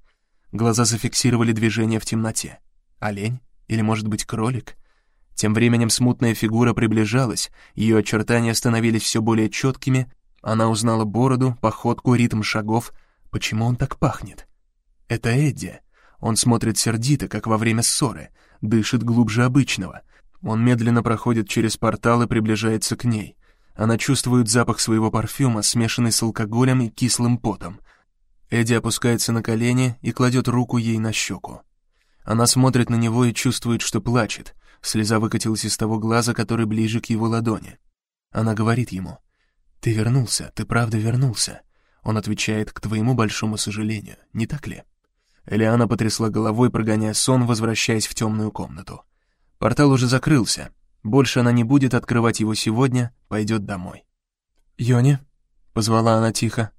Глаза зафиксировали движение в темноте. Олень? Или, может быть, кролик? Тем временем смутная фигура приближалась, ее очертания становились все более четкими, она узнала бороду, походку, ритм шагов. Почему он так пахнет? Это Эдди. Он смотрит сердито, как во время ссоры, дышит глубже обычного. Он медленно проходит через портал и приближается к ней. Она чувствует запах своего парфюма, смешанный с алкоголем и кислым потом. Эдди опускается на колени и кладет руку ей на щеку. Она смотрит на него и чувствует, что плачет. Слеза выкатилась из того глаза, который ближе к его ладони. Она говорит ему, «Ты вернулся, ты правда вернулся». Он отвечает, «К твоему большому сожалению, не так ли?» Элиана потрясла головой, прогоняя сон, возвращаясь в темную комнату. Портал уже закрылся. Больше она не будет открывать его сегодня, пойдет домой. «Йони?» — позвала она тихо.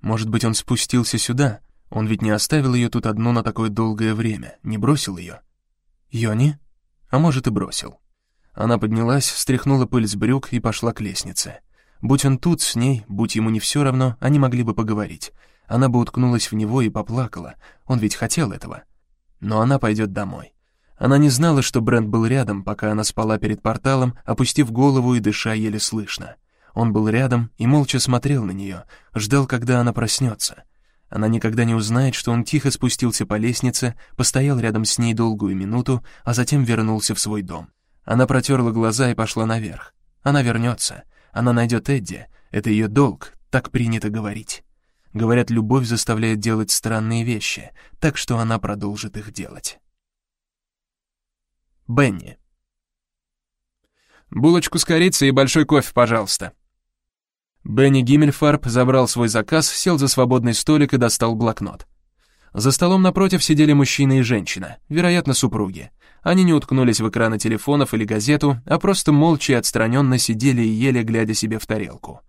«Может быть, он спустился сюда? Он ведь не оставил ее тут одну на такое долгое время, не бросил ее?» «Йони?» А может, и бросил. Она поднялась, стряхнула пыль с брюк и пошла к лестнице. Будь он тут с ней, будь ему не все равно, они могли бы поговорить. Она бы уткнулась в него и поплакала, он ведь хотел этого. Но она пойдет домой. Она не знала, что Брент был рядом, пока она спала перед порталом, опустив голову и дыша еле слышно. Он был рядом и молча смотрел на нее, ждал, когда она проснется. Она никогда не узнает, что он тихо спустился по лестнице, постоял рядом с ней долгую минуту, а затем вернулся в свой дом. Она протерла глаза и пошла наверх. Она вернется. Она найдет Эдди. Это ее долг, так принято говорить. Говорят, любовь заставляет делать странные вещи, так что она продолжит их делать. Бенни. «Булочку с корицей и большой кофе, пожалуйста». Бенни Гиммельфарб забрал свой заказ, сел за свободный столик и достал блокнот. За столом напротив сидели мужчина и женщина, вероятно, супруги. Они не уткнулись в экраны телефонов или газету, а просто молча и отстраненно сидели и ели, глядя себе в тарелку.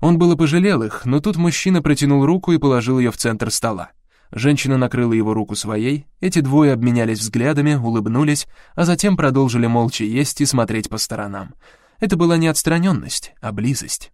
Он было пожалел их, но тут мужчина протянул руку и положил ее в центр стола. Женщина накрыла его руку своей, эти двое обменялись взглядами, улыбнулись, а затем продолжили молча есть и смотреть по сторонам. Это была не отстраненность, а близость.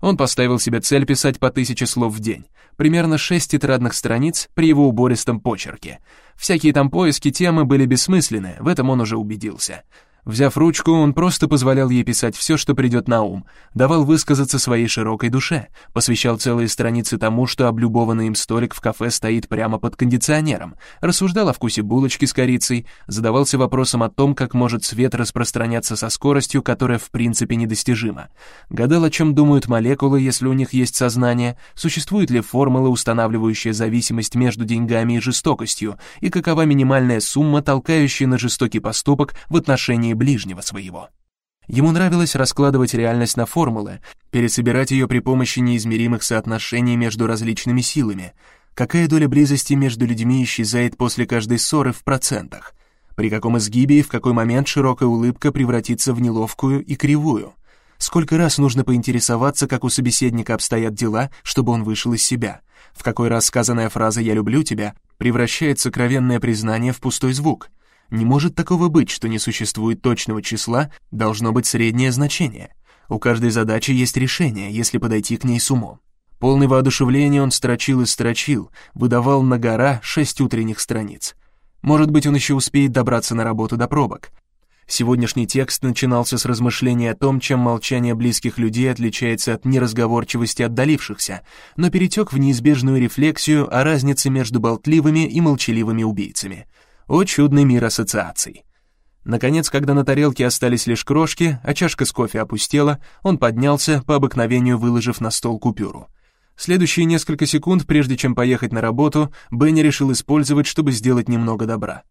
Он поставил себе цель писать по тысяче слов в день, примерно шесть тетрадных страниц при его убористом почерке. Всякие там поиски темы были бессмысленны, в этом он уже убедился. Взяв ручку, он просто позволял ей писать все, что придет на ум, давал высказаться своей широкой душе, посвящал целые страницы тому, что облюбованный им столик в кафе стоит прямо под кондиционером, рассуждал о вкусе булочки с корицей, задавался вопросом о том, как может свет распространяться со скоростью, которая в принципе недостижима, гадал, о чем думают молекулы, если у них есть сознание, существует ли формула, устанавливающая зависимость между деньгами и жестокостью, и какова минимальная сумма, толкающая на жестокий поступок в отношении ближнего своего. Ему нравилось раскладывать реальность на формулы, пересобирать ее при помощи неизмеримых соотношений между различными силами. Какая доля близости между людьми исчезает после каждой ссоры в процентах? При каком изгибе и в какой момент широкая улыбка превратится в неловкую и кривую? Сколько раз нужно поинтересоваться, как у собеседника обстоят дела, чтобы он вышел из себя? В какой раз сказанная фраза «я люблю тебя» превращает сокровенное признание в пустой звук? Не может такого быть, что не существует точного числа, должно быть среднее значение. У каждой задачи есть решение, если подойти к ней с умом. Полный воодушевления он строчил и строчил, выдавал на гора шесть утренних страниц. Может быть, он еще успеет добраться на работу до пробок. Сегодняшний текст начинался с размышления о том, чем молчание близких людей отличается от неразговорчивости отдалившихся, но перетек в неизбежную рефлексию о разнице между болтливыми и молчаливыми убийцами — о чудный мир ассоциаций. Наконец, когда на тарелке остались лишь крошки, а чашка с кофе опустела, он поднялся, по обыкновению выложив на стол купюру. Следующие несколько секунд, прежде чем поехать на работу, Бенни решил использовать, чтобы сделать немного добра.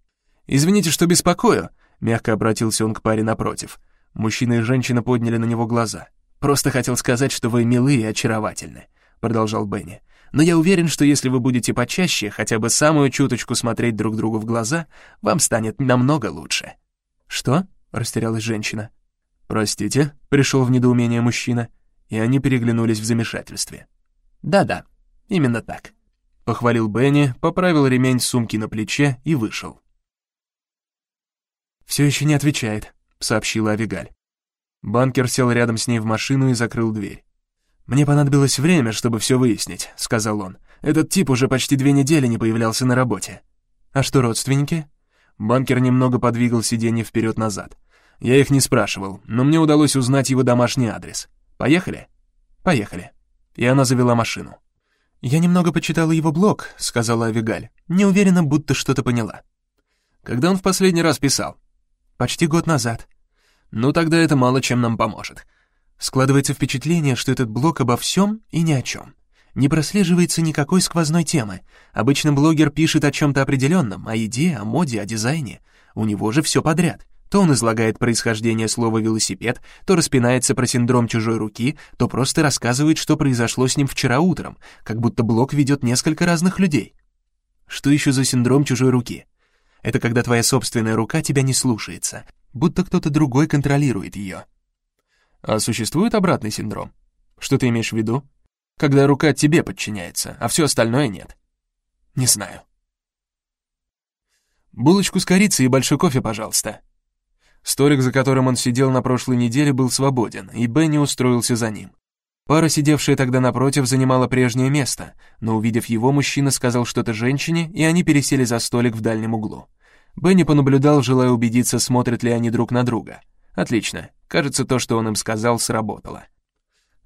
«Извините, что беспокою», — мягко обратился он к паре напротив. Мужчина и женщина подняли на него глаза. «Просто хотел сказать, что вы милые и очаровательны», — продолжал Бенни но я уверен, что если вы будете почаще, хотя бы самую чуточку смотреть друг другу в глаза, вам станет намного лучше». «Что?» — растерялась женщина. «Простите», — пришел в недоумение мужчина, и они переглянулись в замешательстве. «Да-да, именно так», — похвалил Бенни, поправил ремень сумки на плече и вышел. «Все еще не отвечает», — сообщила Авигаль. Банкер сел рядом с ней в машину и закрыл дверь. «Мне понадобилось время, чтобы все выяснить», — сказал он. Этот тип уже почти две недели не появлялся на работе. А что родственники? Банкер немного подвигал сиденье вперед-назад. Я их не спрашивал, но мне удалось узнать его домашний адрес. Поехали? Поехали. И она завела машину. «Я немного почитала его блог», — сказала Авигаль. «Не уверена, будто что-то поняла». «Когда он в последний раз писал?» «Почти год назад». «Ну, тогда это мало чем нам поможет». Складывается впечатление, что этот блог обо всем и ни о чем. Не прослеживается никакой сквозной темы. Обычно блогер пишет о чем-то определенном, о еде, о моде, о дизайне. У него же все подряд. То он излагает происхождение слова «велосипед», то распинается про синдром чужой руки, то просто рассказывает, что произошло с ним вчера утром, как будто блог ведет несколько разных людей. Что еще за синдром чужой руки? Это когда твоя собственная рука тебя не слушается, будто кто-то другой контролирует ее. А существует обратный синдром? Что ты имеешь в виду? Когда рука тебе подчиняется, а все остальное нет. Не знаю. Булочку с корицей и большой кофе, пожалуйста. Столик, за которым он сидел на прошлой неделе, был свободен, и Бенни устроился за ним. Пара, сидевшая тогда напротив, занимала прежнее место, но, увидев его, мужчина сказал что-то женщине, и они пересели за столик в дальнем углу. Бенни понаблюдал, желая убедиться, смотрят ли они друг на друга. Отлично. Кажется, то, что он им сказал, сработало.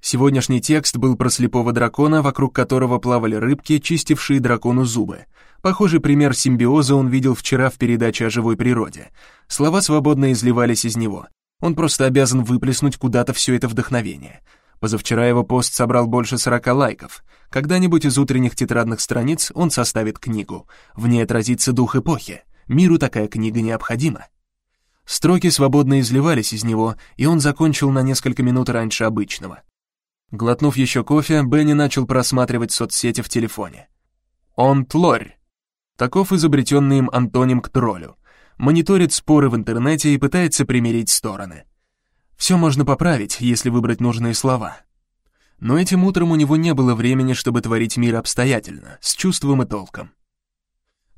Сегодняшний текст был про слепого дракона, вокруг которого плавали рыбки, чистившие дракону зубы. Похожий пример симбиоза он видел вчера в передаче о живой природе. Слова свободно изливались из него. Он просто обязан выплеснуть куда-то все это вдохновение. Позавчера его пост собрал больше 40 лайков. Когда-нибудь из утренних тетрадных страниц он составит книгу. В ней отразится дух эпохи. Миру такая книга необходима. Строки свободно изливались из него, и он закончил на несколько минут раньше обычного. Глотнув еще кофе, Бенни начал просматривать соцсети в телефоне. Он тлорь. Таков изобретенный им антоним к троллю. Мониторит споры в интернете и пытается примирить стороны. Все можно поправить, если выбрать нужные слова. Но этим утром у него не было времени, чтобы творить мир обстоятельно, с чувством и толком.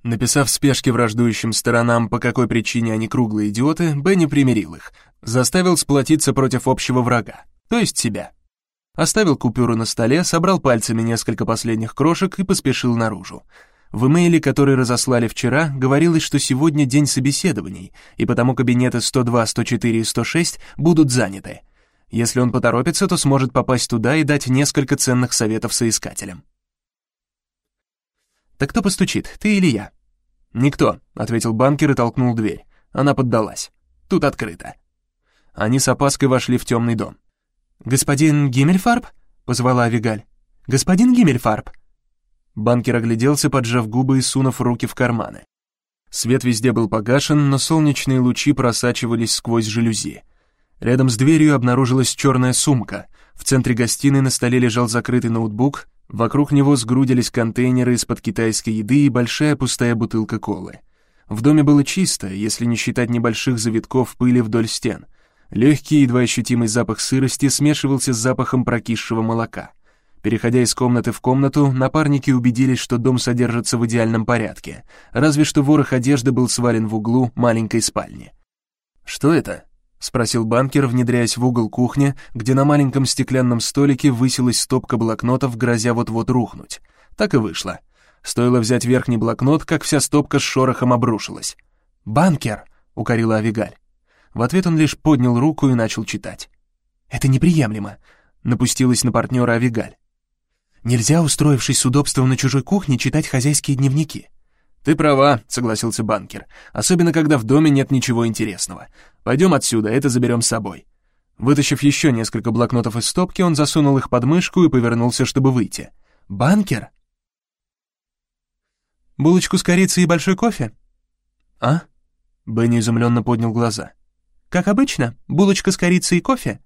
Написав в спешке враждующим сторонам, по какой причине они круглые идиоты, Бенни примирил их, заставил сплотиться против общего врага, то есть себя. Оставил купюру на столе, собрал пальцами несколько последних крошек и поспешил наружу. В имейле, который разослали вчера, говорилось, что сегодня день собеседований, и потому кабинеты 102, 104 и 106 будут заняты. Если он поторопится, то сможет попасть туда и дать несколько ценных советов соискателям. «Так кто постучит, ты или я?» «Никто», — ответил банкер и толкнул дверь. Она поддалась. «Тут открыто». Они с опаской вошли в темный дом. «Господин Гиммельфарб?» — позвала Авигаль. «Господин Гиммельфарб!» Банкер огляделся, поджав губы и сунув руки в карманы. Свет везде был погашен, но солнечные лучи просачивались сквозь жалюзи. Рядом с дверью обнаружилась черная сумка. В центре гостиной на столе лежал закрытый ноутбук, вокруг него сгрудились контейнеры из-под китайской еды и большая пустая бутылка колы. В доме было чисто, если не считать небольших завитков пыли вдоль стен. Легкий, едва ощутимый запах сырости смешивался с запахом прокисшего молока. Переходя из комнаты в комнату, напарники убедились, что дом содержится в идеальном порядке, разве что ворох одежды был свален в углу маленькой спальни. «Что это?» — спросил банкер, внедряясь в угол кухни, где на маленьком стеклянном столике высилась стопка блокнотов, грозя вот-вот рухнуть. Так и вышло. Стоило взять верхний блокнот, как вся стопка с шорохом обрушилась. «Банкер!» — укорила Авигаль. В ответ он лишь поднял руку и начал читать. «Это неприемлемо», — напустилась на партнера Авигаль. Нельзя, устроившись с удобством на чужой кухне, читать хозяйские дневники. «Ты права», — согласился банкер, «особенно когда в доме нет ничего интересного. Пойдем отсюда, это заберем с собой». Вытащив еще несколько блокнотов из стопки, он засунул их под мышку и повернулся, чтобы выйти. «Банкер?» «Булочку с корицей и большой кофе?» «А?» Бенни изумленно поднял глаза. «Как обычно, булочка с корицей и кофе?»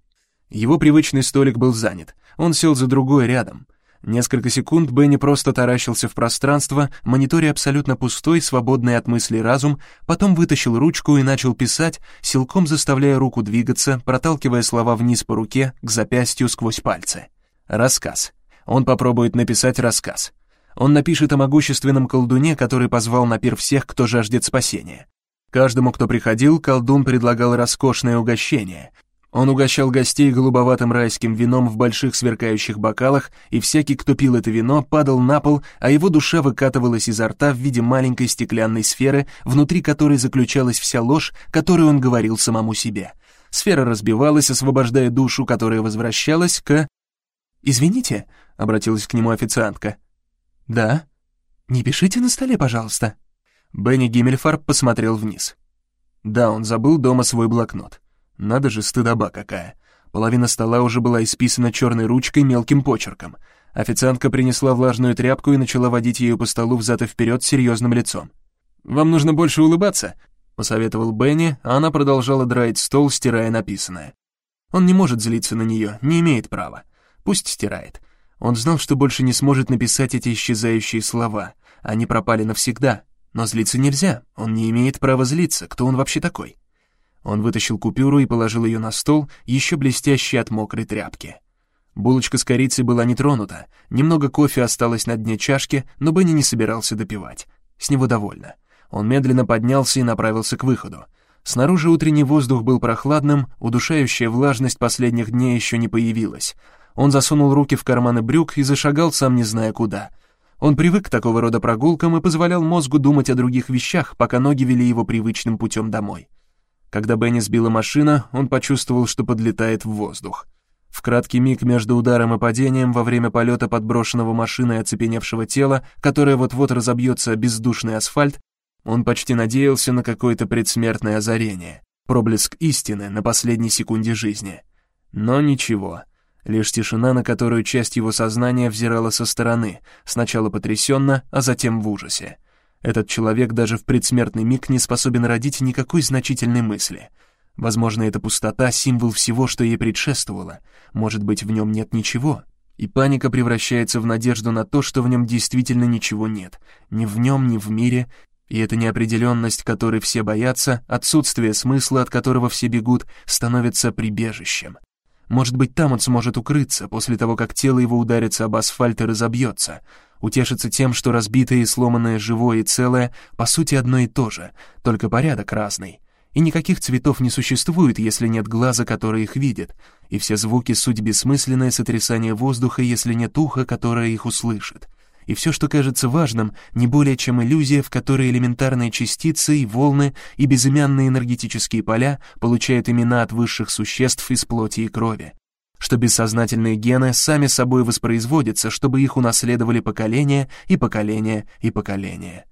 Его привычный столик был занят. Он сел за другой рядом. Несколько секунд Бенни просто таращился в пространство, мониторя абсолютно пустой, свободный от мыслей разум, потом вытащил ручку и начал писать, силком заставляя руку двигаться, проталкивая слова вниз по руке, к запястью сквозь пальцы. Рассказ. Он попробует написать рассказ. Он напишет о могущественном колдуне, который позвал на пир всех, кто жаждет спасения. Каждому, кто приходил, колдун предлагал роскошное угощение. Он угощал гостей голубоватым райским вином в больших сверкающих бокалах, и всякий, кто пил это вино, падал на пол, а его душа выкатывалась изо рта в виде маленькой стеклянной сферы, внутри которой заключалась вся ложь, которую он говорил самому себе. Сфера разбивалась, освобождая душу, которая возвращалась к... «Извините», — обратилась к нему официантка. «Да?» «Не пишите на столе, пожалуйста». Бенни Гиммельфарб посмотрел вниз. Да, он забыл дома свой блокнот. Надо же, стыдоба какая. Половина стола уже была исписана черной ручкой мелким почерком. Официантка принесла влажную тряпку и начала водить ее по столу взад и вперед серьезным лицом. «Вам нужно больше улыбаться», — посоветовал Бенни, а она продолжала драить стол, стирая написанное. Он не может злиться на нее, не имеет права. Пусть стирает. Он знал, что больше не сможет написать эти исчезающие слова. Они пропали навсегда. Но злиться нельзя, он не имеет права злиться, кто он вообще такой? Он вытащил купюру и положил ее на стол, еще блестящий от мокрой тряпки. Булочка с корицей была не тронута, немного кофе осталось на дне чашки, но Бенни не собирался допивать. С него довольно. Он медленно поднялся и направился к выходу. Снаружи утренний воздух был прохладным, удушающая влажность последних дней еще не появилась. Он засунул руки в карманы брюк и зашагал, сам не зная куда. Он привык к такого рода прогулкам и позволял мозгу думать о других вещах, пока ноги вели его привычным путем домой. Когда Бенни сбила машина, он почувствовал, что подлетает в воздух. В краткий миг между ударом и падением во время полета подброшенного машиной оцепеневшего тела, которое вот-вот разобьется о бездушный асфальт, он почти надеялся на какое-то предсмертное озарение, проблеск истины на последней секунде жизни. Но ничего, лишь тишина, на которую часть его сознания взирала со стороны, сначала потрясенно, а затем в ужасе. Этот человек даже в предсмертный миг не способен родить никакой значительной мысли. Возможно, эта пустота — символ всего, что ей предшествовало. Может быть, в нем нет ничего. И паника превращается в надежду на то, что в нем действительно ничего нет. Ни в нем, ни в мире. И эта неопределенность, которой все боятся, отсутствие смысла, от которого все бегут, становится прибежищем. Может быть, там он сможет укрыться, после того, как тело его ударится об асфальт и разобьется — утешиться тем, что разбитое и сломанное живое и целое по сути одно и то же, только порядок разный. И никаких цветов не существует, если нет глаза, который их видит, и все звуки — суть бессмысленное сотрясание воздуха, если нет уха, которое их услышит. И все, что кажется важным, не более чем иллюзия, в которой элементарные частицы и волны и безымянные энергетические поля получают имена от высших существ из плоти и крови что бессознательные гены сами собой воспроизводятся, чтобы их унаследовали поколения и поколения и поколения.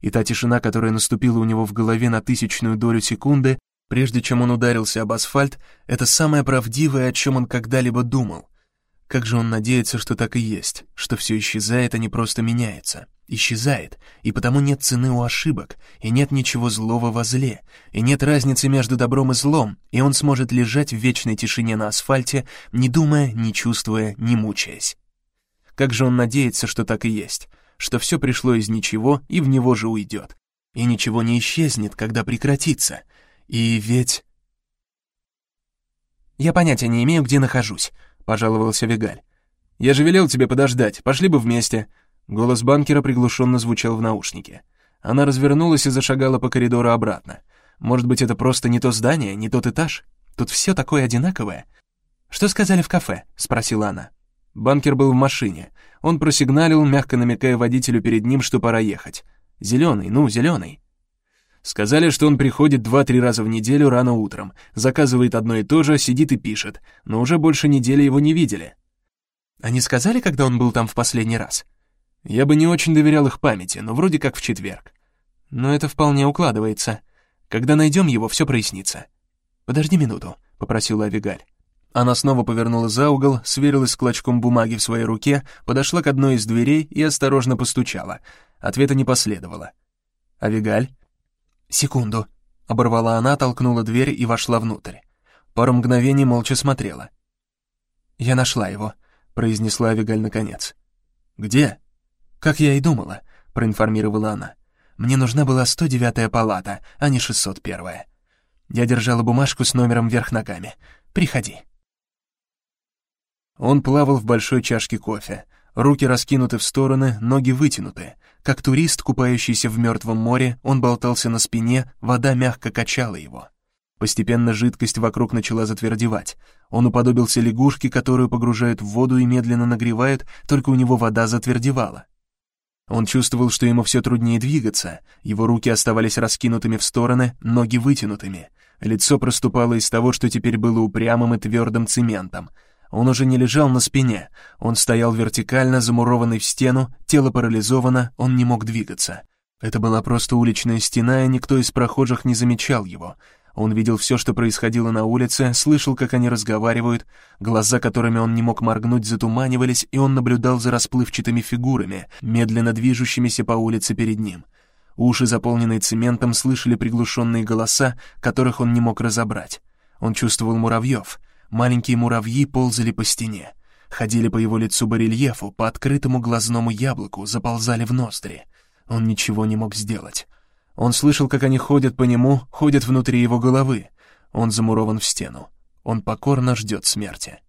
И та тишина, которая наступила у него в голове на тысячную долю секунды, прежде чем он ударился об асфальт, это самое правдивое, о чем он когда-либо думал. Как же он надеется, что так и есть, что все исчезает, а не просто меняется исчезает, и потому нет цены у ошибок, и нет ничего злого во зле, и нет разницы между добром и злом, и он сможет лежать в вечной тишине на асфальте, не думая, не чувствуя, не мучаясь. Как же он надеется, что так и есть, что все пришло из ничего и в него же уйдет, и ничего не исчезнет, когда прекратится, и ведь... «Я понятия не имею, где нахожусь», — пожаловался Вигаль. «Я же велел тебе подождать, пошли бы вместе», Голос банкера приглушенно звучал в наушнике. Она развернулась и зашагала по коридору обратно. Может быть, это просто не то здание, не тот этаж? Тут все такое одинаковое. «Что сказали в кафе?» — спросила она. Банкер был в машине. Он просигналил, мягко намекая водителю перед ним, что пора ехать. «Зеленый, ну, зеленый». Сказали, что он приходит два-три раза в неделю рано утром, заказывает одно и то же, сидит и пишет, но уже больше недели его не видели. Они сказали, когда он был там в последний раз? Я бы не очень доверял их памяти, но вроде как в четверг. Но это вполне укладывается. Когда найдем его, все прояснится. «Подожди минуту», — попросила Авигаль. Она снова повернула за угол, сверилась с клочком бумаги в своей руке, подошла к одной из дверей и осторожно постучала. Ответа не последовало. «Авигаль?» «Секунду», — оборвала она, толкнула дверь и вошла внутрь. Пару мгновений молча смотрела. «Я нашла его», — произнесла Авигаль наконец. «Где?» «Как я и думала», — проинформировала она. «Мне нужна была 109-я палата, а не 601-я. Я держала бумажку с номером вверх ногами. Приходи». Он плавал в большой чашке кофе. Руки раскинуты в стороны, ноги вытянуты. Как турист, купающийся в мертвом море, он болтался на спине, вода мягко качала его. Постепенно жидкость вокруг начала затвердевать. Он уподобился лягушке, которую погружают в воду и медленно нагревают, только у него вода затвердевала. Он чувствовал, что ему все труднее двигаться, его руки оставались раскинутыми в стороны, ноги вытянутыми. Лицо проступало из того, что теперь было упрямым и твердым цементом. Он уже не лежал на спине, он стоял вертикально, замурованный в стену, тело парализовано, он не мог двигаться. Это была просто уличная стена, и никто из прохожих не замечал его — он видел все, что происходило на улице, слышал, как они разговаривают, глаза, которыми он не мог моргнуть, затуманивались, и он наблюдал за расплывчатыми фигурами, медленно движущимися по улице перед ним. Уши, заполненные цементом, слышали приглушенные голоса, которых он не мог разобрать. Он чувствовал муравьев. Маленькие муравьи ползали по стене. Ходили по его лицу барельефу, по открытому глазному яблоку, заползали в ноздри. Он ничего не мог сделать. Он слышал, как они ходят по нему, ходят внутри его головы. Он замурован в стену. Он покорно ждет смерти.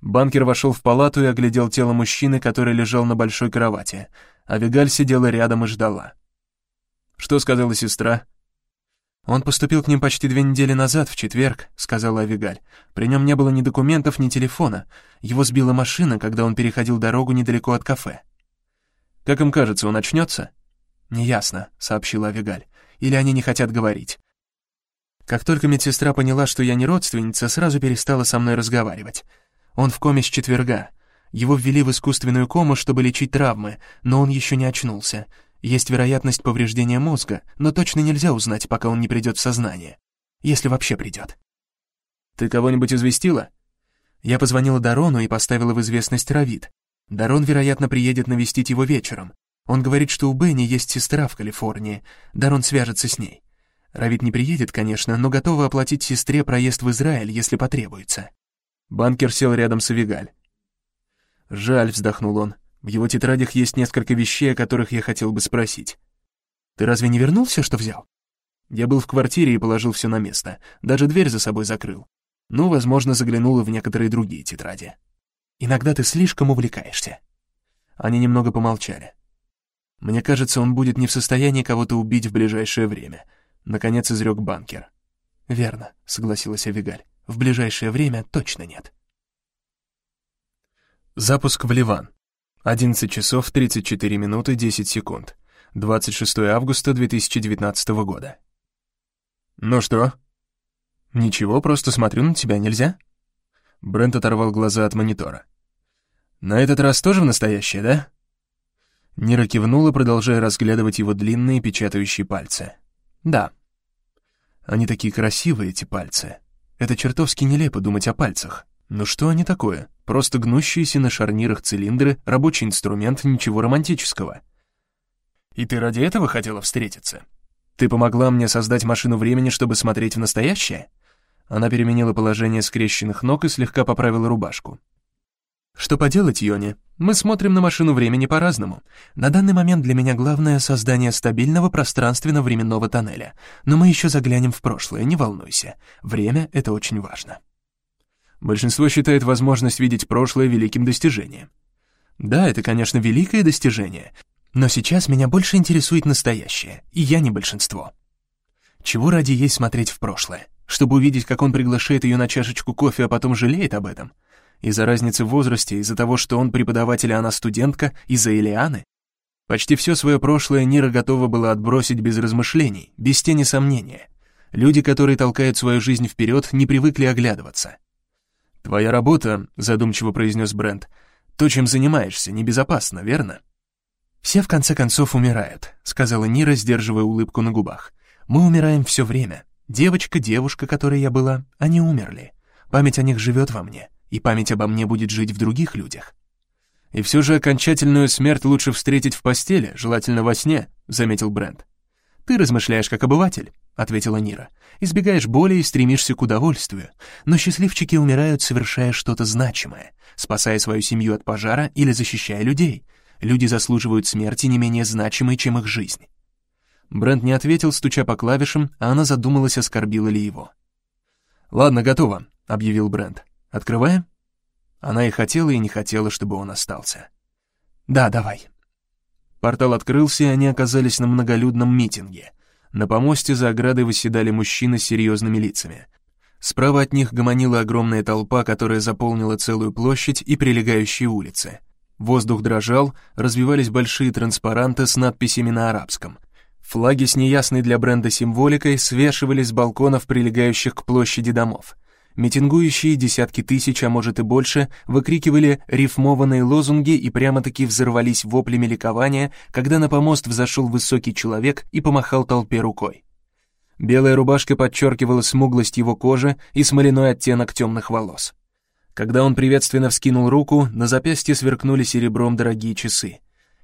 Банкер вошел в палату и оглядел тело мужчины, который лежал на большой кровати, а Вигаль сидела рядом и ждала. «Что сказала сестра?» «Он поступил к ним почти две недели назад, в четверг», — сказала Авигаль. «При нем не было ни документов, ни телефона. Его сбила машина, когда он переходил дорогу недалеко от кафе». «Как им кажется, он очнется?» «Неясно», — сообщила Авигаль. «Или они не хотят говорить». Как только медсестра поняла, что я не родственница, сразу перестала со мной разговаривать. Он в коме с четверга. Его ввели в искусственную кому, чтобы лечить травмы, но он еще не очнулся. Есть вероятность повреждения мозга, но точно нельзя узнать, пока он не придет в сознание. Если вообще придет. «Ты кого-нибудь известила?» Я позвонила Дарону и поставила в известность Равид. Дарон, вероятно, приедет навестить его вечером. Он говорит, что у Бенни есть сестра в Калифорнии, Дарон свяжется с ней. Равит не приедет, конечно, но готова оплатить сестре проезд в Израиль, если потребуется. Банкер сел рядом с Авигаль. «Жаль», — вздохнул он. «В его тетрадях есть несколько вещей, о которых я хотел бы спросить. Ты разве не вернул все, что взял?» Я был в квартире и положил все на место, даже дверь за собой закрыл. Ну, возможно, заглянул и в некоторые другие тетради. Иногда ты слишком увлекаешься. Они немного помолчали. Мне кажется, он будет не в состоянии кого-то убить в ближайшее время. Наконец изрек банкер. Верно, согласилась Авигаль. В ближайшее время точно нет. Запуск в Ливан. 11 часов 34 минуты 10 секунд. 26 августа 2019 года. «Ну что?» «Ничего, просто смотрю на тебя, нельзя?» Брент оторвал глаза от монитора. «На этот раз тоже в настоящее, да?» Нира кивнула, продолжая разглядывать его длинные печатающие пальцы. «Да». «Они такие красивые, эти пальцы. Это чертовски нелепо думать о пальцах. Ну что они такое? Просто гнущиеся на шарнирах цилиндры, рабочий инструмент, ничего романтического». «И ты ради этого хотела встретиться? Ты помогла мне создать машину времени, чтобы смотреть в настоящее?» Она переменила положение скрещенных ног и слегка поправила рубашку. Что поделать, Йони? Мы смотрим на машину времени по-разному. На данный момент для меня главное создание стабильного пространственно-временного тоннеля. Но мы еще заглянем в прошлое, не волнуйся. Время — это очень важно. Большинство считает возможность видеть прошлое великим достижением. Да, это, конечно, великое достижение, но сейчас меня больше интересует настоящее, и я не большинство. Чего ради ей смотреть в прошлое? Чтобы увидеть, как он приглашает ее на чашечку кофе, а потом жалеет об этом — из-за разницы в возрасте, из-за того, что он преподаватель, а она студентка, из-за Элианы? Почти все свое прошлое Нира готова была отбросить без размышлений, без тени сомнения. Люди, которые толкают свою жизнь вперед, не привыкли оглядываться. «Твоя работа», — задумчиво произнес Брент, — «то, чем занимаешься, небезопасно, верно?» «Все в конце концов умирают», — сказала Нира, сдерживая улыбку на губах. «Мы умираем все время. Девочка, девушка, которой я была, они умерли. Память о них живет во мне и память обо мне будет жить в других людях. И все же окончательную смерть лучше встретить в постели, желательно во сне, заметил Брент. Ты размышляешь как обыватель, ответила Нира. Избегаешь боли и стремишься к удовольствию, но счастливчики умирают, совершая что-то значимое, спасая свою семью от пожара или защищая людей. Люди заслуживают смерти не менее значимой, чем их жизнь. Брент не ответил, стуча по клавишам, а она задумалась, оскорбила ли его. «Ладно, готово», — объявил Брент. Открываем?» Она и хотела, и не хотела, чтобы он остался. «Да, давай». Портал открылся, и они оказались на многолюдном митинге. На помосте за оградой восседали мужчины с серьезными лицами. Справа от них гомонила огромная толпа, которая заполнила целую площадь и прилегающие улицы. Воздух дрожал, развивались большие транспаранты с надписями на арабском. Флаги с неясной для бренда символикой свешивались с балконов, прилегающих к площади домов. Митингующие десятки тысяч, а может и больше, выкрикивали рифмованные лозунги и прямо-таки взорвались воплями ликования, когда на помост взошел высокий человек и помахал толпе рукой. Белая рубашка подчеркивала смуглость его кожи и смоляной оттенок темных волос. Когда он приветственно вскинул руку, на запястье сверкнули серебром дорогие часы.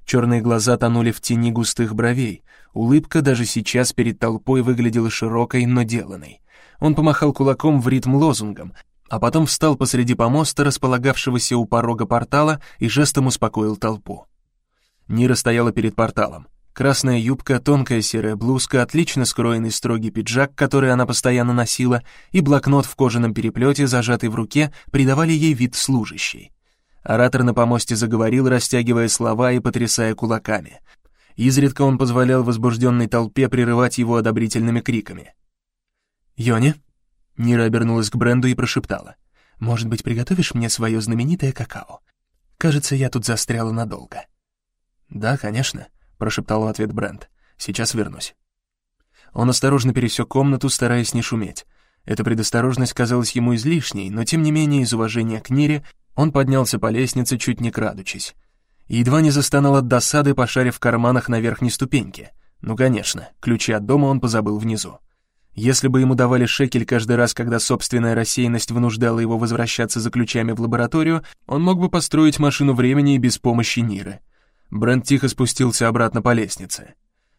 Черные глаза тонули в тени густых бровей, улыбка даже сейчас перед толпой выглядела широкой, но деланной. Он помахал кулаком в ритм лозунгом, а потом встал посреди помоста, располагавшегося у порога портала, и жестом успокоил толпу. Нира стояла перед порталом. Красная юбка, тонкая серая блузка, отлично скроенный строгий пиджак, который она постоянно носила, и блокнот в кожаном переплете, зажатый в руке, придавали ей вид служащей. Оратор на помосте заговорил, растягивая слова и потрясая кулаками. Изредка он позволял возбужденной толпе прерывать его одобрительными криками. «Йони?» Нира обернулась к Бренду и прошептала. «Может быть, приготовишь мне свое знаменитое какао? Кажется, я тут застряла надолго». «Да, конечно», — прошептал в ответ Брент. «Сейчас вернусь». Он осторожно пересек комнату, стараясь не шуметь. Эта предосторожность казалась ему излишней, но тем не менее из уважения к Нире он поднялся по лестнице, чуть не крадучись. Едва не застонал от досады, пошарив в карманах на верхней ступеньке. Ну, конечно, ключи от дома он позабыл внизу. Если бы ему давали шекель каждый раз, когда собственная рассеянность вынуждала его возвращаться за ключами в лабораторию, он мог бы построить машину времени и без помощи Ниры. Брент тихо спустился обратно по лестнице.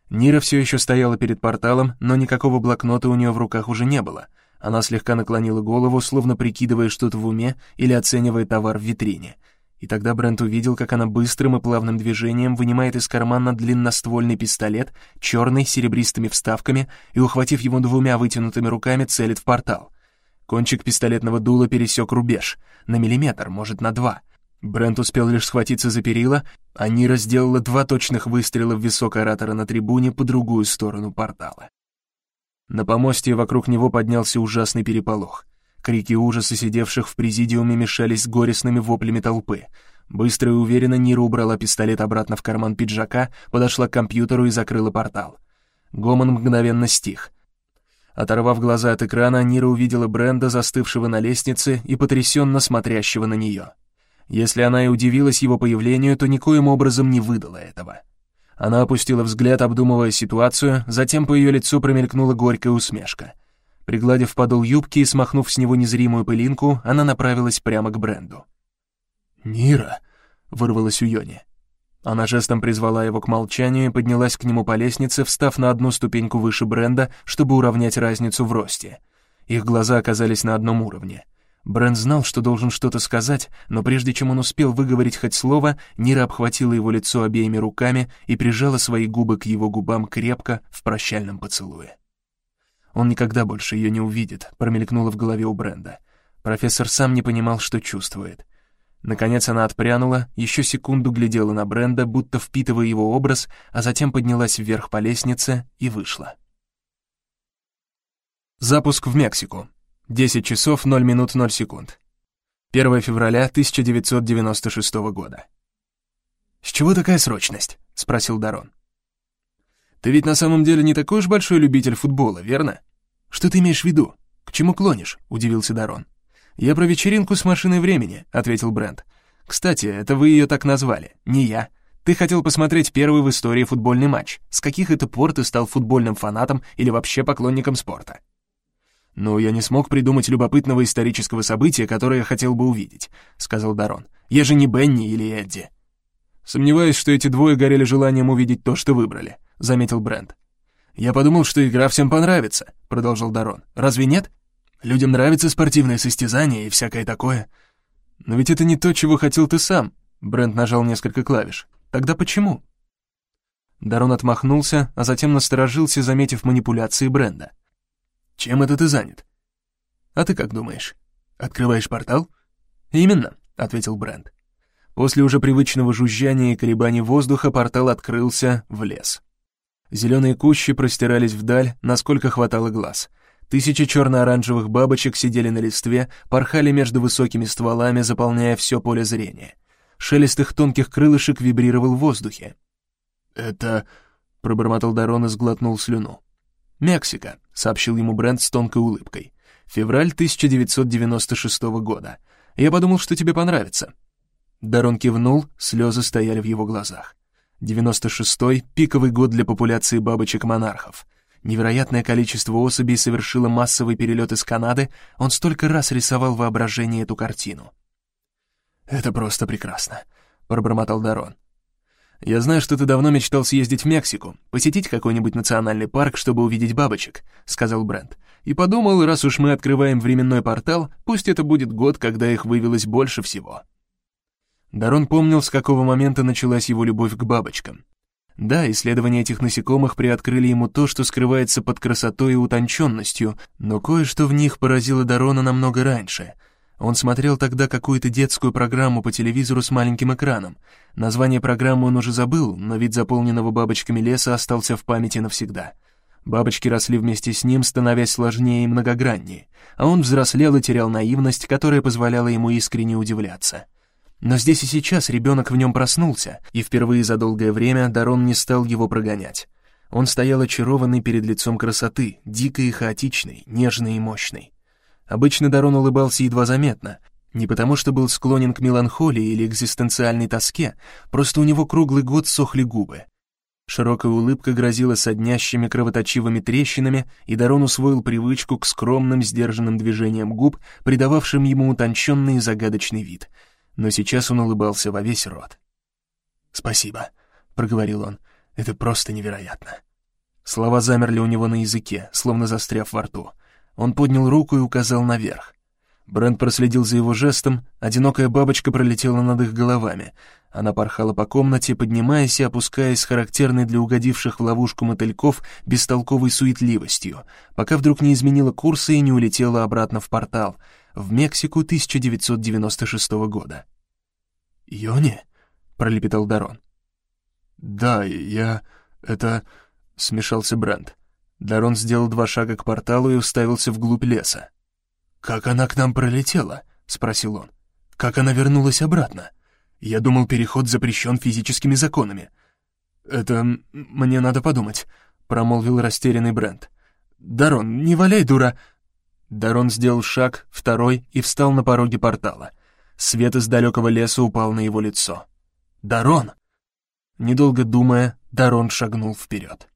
Нира все еще стояла перед порталом, но никакого блокнота у нее в руках уже не было. Она слегка наклонила голову, словно прикидывая что-то в уме или оценивая товар в витрине. И тогда Брент увидел, как она быстрым и плавным движением вынимает из кармана длинноствольный пистолет, черный, с серебристыми вставками, и, ухватив его двумя вытянутыми руками, целит в портал. Кончик пистолетного дула пересек рубеж. На миллиметр, может, на два. Брент успел лишь схватиться за перила, а Нира сделала два точных выстрела в висок оратора на трибуне по другую сторону портала. На помосте вокруг него поднялся ужасный переполох. Крики ужаса сидевших в президиуме мешались с горестными воплями толпы. Быстро и уверенно Нира убрала пистолет обратно в карман пиджака, подошла к компьютеру и закрыла портал. Гомон мгновенно стих. Оторвав глаза от экрана, Нира увидела Бренда, застывшего на лестнице и потрясенно смотрящего на нее. Если она и удивилась его появлению, то никоим образом не выдала этого. Она опустила взгляд, обдумывая ситуацию, затем по ее лицу промелькнула горькая усмешка. Пригладив подол юбки и смахнув с него незримую пылинку, она направилась прямо к Бренду. «Нира!» — вырвалась у Йони. Она жестом призвала его к молчанию и поднялась к нему по лестнице, встав на одну ступеньку выше Бренда, чтобы уравнять разницу в росте. Их глаза оказались на одном уровне — Брент знал, что должен что-то сказать, но прежде чем он успел выговорить хоть слово, Нира обхватила его лицо обеими руками и прижала свои губы к его губам крепко в прощальном поцелуе. Он никогда больше ее не увидит, промелькнуло в голове у Бренда. Профессор сам не понимал, что чувствует. Наконец она отпрянула, еще секунду глядела на Бренда, будто впитывая его образ, а затем поднялась вверх по лестнице и вышла. Запуск в Мексику. 10 часов 0 минут 0 секунд. 1 февраля 1996 года. «С чего такая срочность?» — спросил Дарон. «Ты ведь на самом деле не такой уж большой любитель футбола, верно? Что ты имеешь в виду? К чему клонишь?» — удивился Дарон. «Я про вечеринку с машиной времени», — ответил Брент. «Кстати, это вы ее так назвали, не я. Ты хотел посмотреть первый в истории футбольный матч. С каких это пор ты стал футбольным фанатом или вообще поклонником спорта?» «Но я не смог придумать любопытного исторического события, которое я хотел бы увидеть», — сказал Дарон. «Я же не Бенни или Эдди». «Сомневаюсь, что эти двое горели желанием увидеть то, что выбрали», — заметил Брент. «Я подумал, что игра всем понравится», — продолжил Дарон. «Разве нет? Людям нравится спортивное состязание и всякое такое». «Но ведь это не то, чего хотел ты сам», — Брент нажал несколько клавиш. «Тогда почему?» Дарон отмахнулся, а затем насторожился, заметив манипуляции Бренда. Чем это ты занят? А ты как думаешь? Открываешь портал? Именно, ответил Брент. После уже привычного жужжания и колебаний воздуха портал открылся в лес. Зеленые кущи простирались вдаль, насколько хватало глаз. Тысячи черно-оранжевых бабочек сидели на листве, порхали между высокими стволами, заполняя все поле зрения. Шелест их тонких крылышек вибрировал в воздухе. «Это...» — пробормотал Дарон и сглотнул слюну. «Мексика», — сообщил ему Брент с тонкой улыбкой. «Февраль 1996 года. Я подумал, что тебе понравится». Дарон кивнул, слезы стояли в его глазах. 96-й — пиковый год для популяции бабочек-монархов. Невероятное количество особей совершило массовый перелет из Канады, он столько раз рисовал воображение эту картину. «Это просто прекрасно», — пробормотал Дарон. «Я знаю, что ты давно мечтал съездить в Мексику, посетить какой-нибудь национальный парк, чтобы увидеть бабочек», — сказал Брент. «И подумал, раз уж мы открываем временной портал, пусть это будет год, когда их вывелось больше всего». Дарон помнил, с какого момента началась его любовь к бабочкам. Да, исследования этих насекомых приоткрыли ему то, что скрывается под красотой и утонченностью, но кое-что в них поразило Дарона намного раньше. Он смотрел тогда какую-то детскую программу по телевизору с маленьким экраном. Название программы он уже забыл, но вид заполненного бабочками леса остался в памяти навсегда. Бабочки росли вместе с ним, становясь сложнее и многограннее, а он взрослел и терял наивность, которая позволяла ему искренне удивляться. Но здесь и сейчас ребенок в нем проснулся, и впервые за долгое время Дарон не стал его прогонять. Он стоял очарованный перед лицом красоты, дикой и хаотичной, нежной и мощной. Обычно Дарон улыбался едва заметно, не потому что был склонен к меланхолии или экзистенциальной тоске, просто у него круглый год сохли губы. Широкая улыбка грозила соднящими кровоточивыми трещинами, и Дарон усвоил привычку к скромным, сдержанным движениям губ, придававшим ему утонченный и загадочный вид — но сейчас он улыбался во весь рот. «Спасибо», — проговорил он, — «это просто невероятно». Слова замерли у него на языке, словно застряв во рту. Он поднял руку и указал наверх. Брент проследил за его жестом, одинокая бабочка пролетела над их головами. Она порхала по комнате, поднимаясь и опускаясь с характерной для угодивших в ловушку мотыльков бестолковой суетливостью, пока вдруг не изменила курса и не улетела обратно в портал — в Мексику 1996 года. «Йони?» — пролепетал Дарон. «Да, я... это...» — смешался Брент. Дарон сделал два шага к порталу и уставился вглубь леса. «Как она к нам пролетела?» — спросил он. «Как она вернулась обратно? Я думал, переход запрещен физическими законами». «Это... мне надо подумать», — промолвил растерянный Брент. «Дарон, не валяй, дура...» Дарон сделал шаг, второй, и встал на пороге портала. Свет из далекого леса упал на его лицо. «Дарон!» Недолго думая, Дарон шагнул вперед.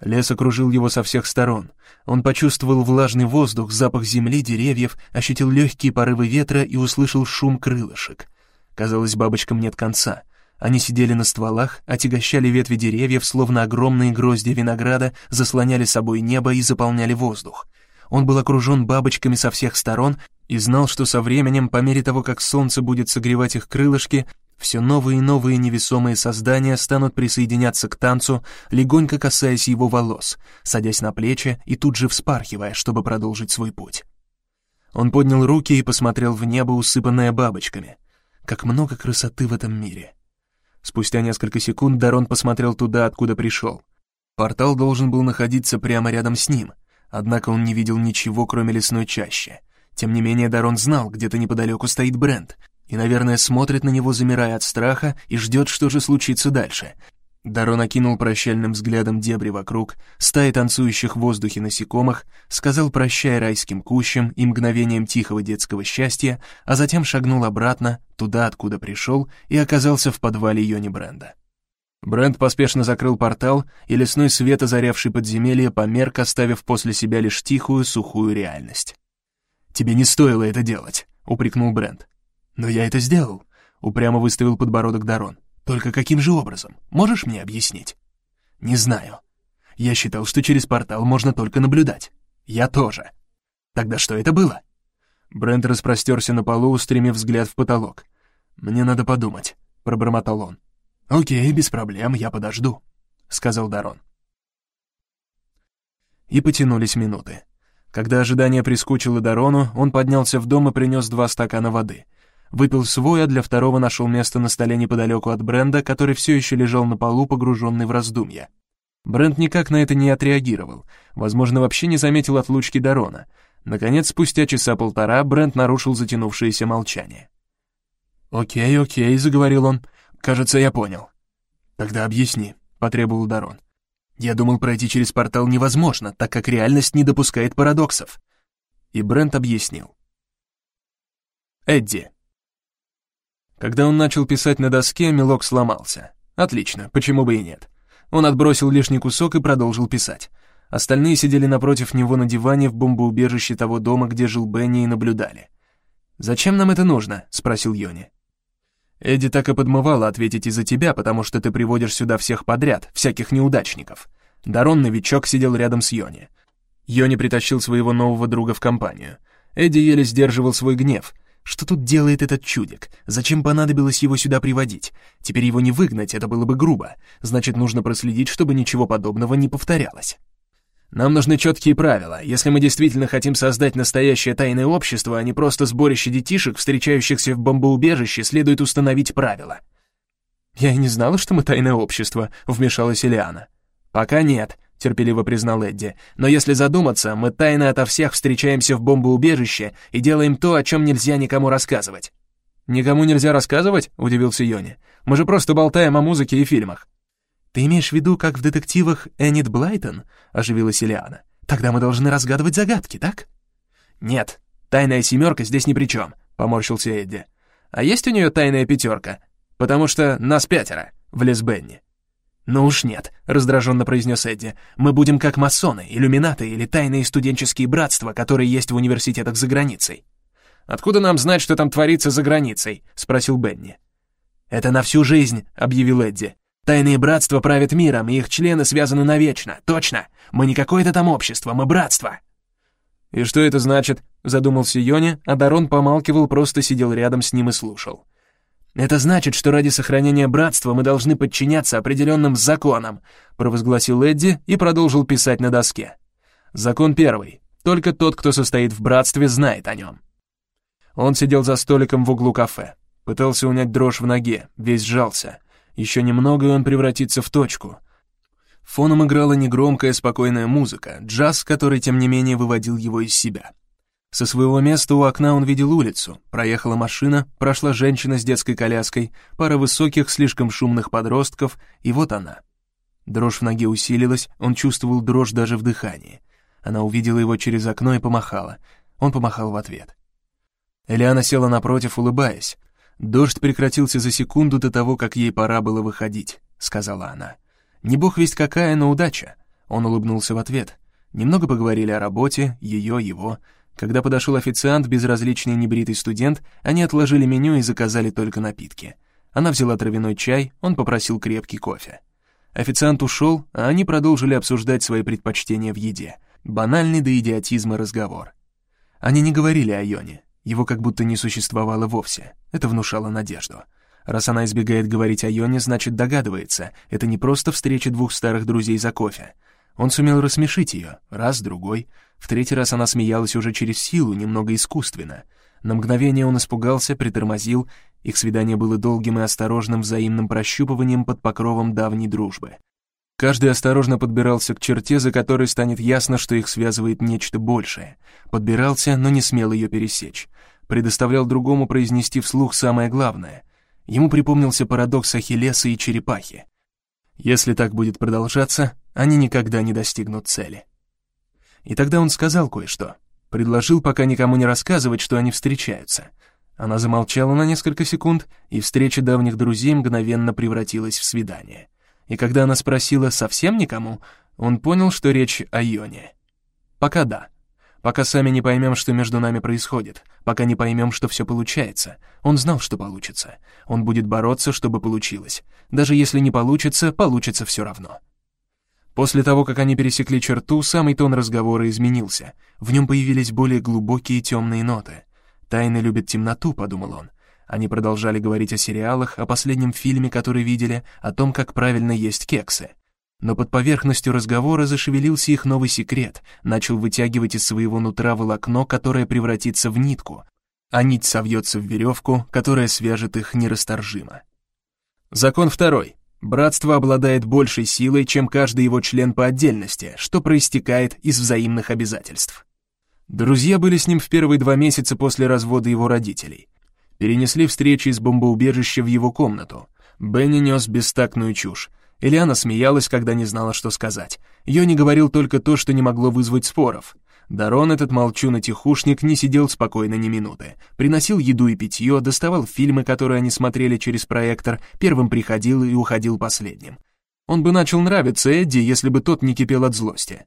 Лес окружил его со всех сторон. Он почувствовал влажный воздух, запах земли, деревьев, ощутил легкие порывы ветра и услышал шум крылышек. Казалось, бабочкам нет конца. Они сидели на стволах, отягощали ветви деревьев, словно огромные грозди винограда, заслоняли собой небо и заполняли воздух. Он был окружен бабочками со всех сторон и знал, что со временем, по мере того, как солнце будет согревать их крылышки, все новые и новые невесомые создания станут присоединяться к танцу, легонько касаясь его волос, садясь на плечи и тут же вспархивая, чтобы продолжить свой путь. Он поднял руки и посмотрел в небо, усыпанное бабочками. Как много красоты в этом мире. Спустя несколько секунд Дарон посмотрел туда, откуда пришел. Портал должен был находиться прямо рядом с ним, однако он не видел ничего, кроме лесной чащи. Тем не менее, Дарон знал, где-то неподалеку стоит Брент, и, наверное, смотрит на него, замирая от страха, и ждет, что же случится дальше. Дарон окинул прощальным взглядом дебри вокруг, стаи танцующих в воздухе насекомых, сказал прощай райским кущам и мгновением тихого детского счастья, а затем шагнул обратно, туда, откуда пришел, и оказался в подвале Йони Бренда. Бренд поспешно закрыл портал, и лесной свет, озарявший подземелье, померк, оставив после себя лишь тихую, сухую реальность. «Тебе не стоило это делать», — упрекнул Бренд. «Но я это сделал», — упрямо выставил подбородок Дарон. Только каким же образом? Можешь мне объяснить? Не знаю. Я считал, что через портал можно только наблюдать. Я тоже. Тогда что это было? Брент распростерся на полу, устремив взгляд в потолок. «Мне надо подумать», — пробормотал он. «Окей, без проблем, я подожду», — сказал Дарон. И потянулись минуты. Когда ожидание прискучило Дарону, он поднялся в дом и принес два стакана воды — Выпил свой, а для второго нашел место на столе неподалеку от Бренда, который все еще лежал на полу, погруженный в раздумья. Бренд никак на это не отреагировал, возможно, вообще не заметил отлучки Дарона. Наконец, спустя часа полтора, Бренд нарушил затянувшееся молчание. «Окей, окей», — заговорил он. «Кажется, я понял». «Тогда объясни», — потребовал Дарон. «Я думал, пройти через портал невозможно, так как реальность не допускает парадоксов». И Брент объяснил. Эдди. Когда он начал писать на доске, мелок сломался. Отлично, почему бы и нет. Он отбросил лишний кусок и продолжил писать. Остальные сидели напротив него на диване в бомбоубежище того дома, где жил Бенни, и наблюдали. «Зачем нам это нужно?» — спросил Йони. «Эдди так и подмывала ответить из-за тебя, потому что ты приводишь сюда всех подряд, всяких неудачников». Дарон, новичок, сидел рядом с Йони. Йони притащил своего нового друга в компанию. Эдди еле сдерживал свой гнев. Что тут делает этот чудик? Зачем понадобилось его сюда приводить? Теперь его не выгнать, это было бы грубо. Значит, нужно проследить, чтобы ничего подобного не повторялось. Нам нужны четкие правила, если мы действительно хотим создать настоящее тайное общество, а не просто сборище детишек, встречающихся в бомбоубежище, следует установить правила. «Я и не знала, что мы тайное общество», — вмешалась Элиана. «Пока нет», — терпеливо признал Эдди. «Но если задуматься, мы тайно ото всех встречаемся в бомбоубежище и делаем то, о чем нельзя никому рассказывать». «Никому нельзя рассказывать?» — удивился Йони. «Мы же просто болтаем о музыке и фильмах». «Ты имеешь в виду, как в детективах Эннет Блайтон?» — оживилась Ильяна. «Тогда мы должны разгадывать загадки, так?» «Нет, тайная семерка здесь ни при чем», — поморщился Эдди. «А есть у нее тайная пятерка? Потому что нас пятеро», — влез Бенни. «Ну уж нет», — раздраженно произнес Эдди. «Мы будем как масоны, иллюминаты или тайные студенческие братства, которые есть в университетах за границей». «Откуда нам знать, что там творится за границей?» — спросил Бенни. «Это на всю жизнь», — объявил Эдди. Тайные братства правят миром, и их члены связаны навечно. Точно. Мы не какое-то там общество, мы братство. И что это значит? Задумался Йони, а Дарон помалкивал, просто сидел рядом с ним и слушал. Это значит, что ради сохранения братства мы должны подчиняться определенным законам, провозгласил Эдди и продолжил писать на доске. Закон первый. Только тот, кто состоит в братстве, знает о нем. Он сидел за столиком в углу кафе. Пытался унять дрожь в ноге, весь сжался. Еще немного, и он превратится в точку. Фоном играла негромкая, спокойная музыка, джаз, который, тем не менее, выводил его из себя. Со своего места у окна он видел улицу. Проехала машина, прошла женщина с детской коляской, пара высоких, слишком шумных подростков, и вот она. Дрожь в ноге усилилась, он чувствовал дрожь даже в дыхании. Она увидела его через окно и помахала. Он помахал в ответ. Элиана села напротив, улыбаясь. «Дождь прекратился за секунду до того, как ей пора было выходить», — сказала она. «Не бог весть какая, но удача». Он улыбнулся в ответ. Немного поговорили о работе, ее, его. Когда подошел официант, безразличный небритый студент, они отложили меню и заказали только напитки. Она взяла травяной чай, он попросил крепкий кофе. Официант ушел, а они продолжили обсуждать свои предпочтения в еде. Банальный до идиотизма разговор. Они не говорили о Йоне, его как будто не существовало вовсе. Это внушало надежду. Раз она избегает говорить о Йоне, значит догадывается, это не просто встреча двух старых друзей за кофе. Он сумел рассмешить ее, раз, другой. В третий раз она смеялась уже через силу, немного искусственно. На мгновение он испугался, притормозил. Их свидание было долгим и осторожным взаимным прощупыванием под покровом давней дружбы. Каждый осторожно подбирался к черте, за которой станет ясно, что их связывает нечто большее. Подбирался, но не смел ее пересечь. Предоставлял другому произнести вслух самое главное. Ему припомнился парадокс Ахиллеса и черепахи. Если так будет продолжаться, они никогда не достигнут цели. И тогда он сказал кое-что. Предложил пока никому не рассказывать, что они встречаются. Она замолчала на несколько секунд, и встреча давних друзей мгновенно превратилась в свидание и когда она спросила «совсем никому?», он понял, что речь о Йоне. Пока да. Пока сами не поймем, что между нами происходит, пока не поймем, что все получается. Он знал, что получится. Он будет бороться, чтобы получилось. Даже если не получится, получится все равно. После того, как они пересекли черту, самый тон разговора изменился. В нем появились более глубокие темные ноты. «Тайны любят темноту», — подумал он. Они продолжали говорить о сериалах, о последнем фильме, который видели, о том, как правильно есть кексы. Но под поверхностью разговора зашевелился их новый секрет, начал вытягивать из своего нутра волокно, которое превратится в нитку. а нить совьется в веревку, которая свяжет их нерасторжимо. Закон второй. Братство обладает большей силой, чем каждый его член по отдельности, что проистекает из взаимных обязательств. Друзья были с ним в первые два месяца после развода его родителей. Перенесли встречи из бомбоубежища в его комнату. Бенни нес бестактную чушь. Элиана смеялась, когда не знала, что сказать. Йони говорил только то, что не могло вызвать споров. Дарон, этот молчун и тихушник, не сидел спокойно ни минуты. Приносил еду и питье, доставал фильмы, которые они смотрели через проектор, первым приходил и уходил последним. Он бы начал нравиться Эдди, если бы тот не кипел от злости.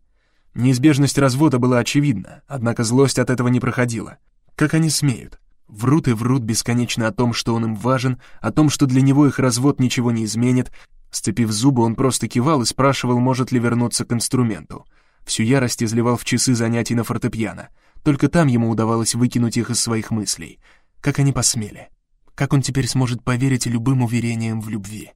Неизбежность развода была очевидна, однако злость от этого не проходила. Как они смеют? Врут и врут бесконечно о том, что он им важен, о том, что для него их развод ничего не изменит. Сцепив зубы, он просто кивал и спрашивал, может ли вернуться к инструменту. Всю ярость изливал в часы занятий на фортепиано. Только там ему удавалось выкинуть их из своих мыслей. Как они посмели? Как он теперь сможет поверить любым уверениям в любви?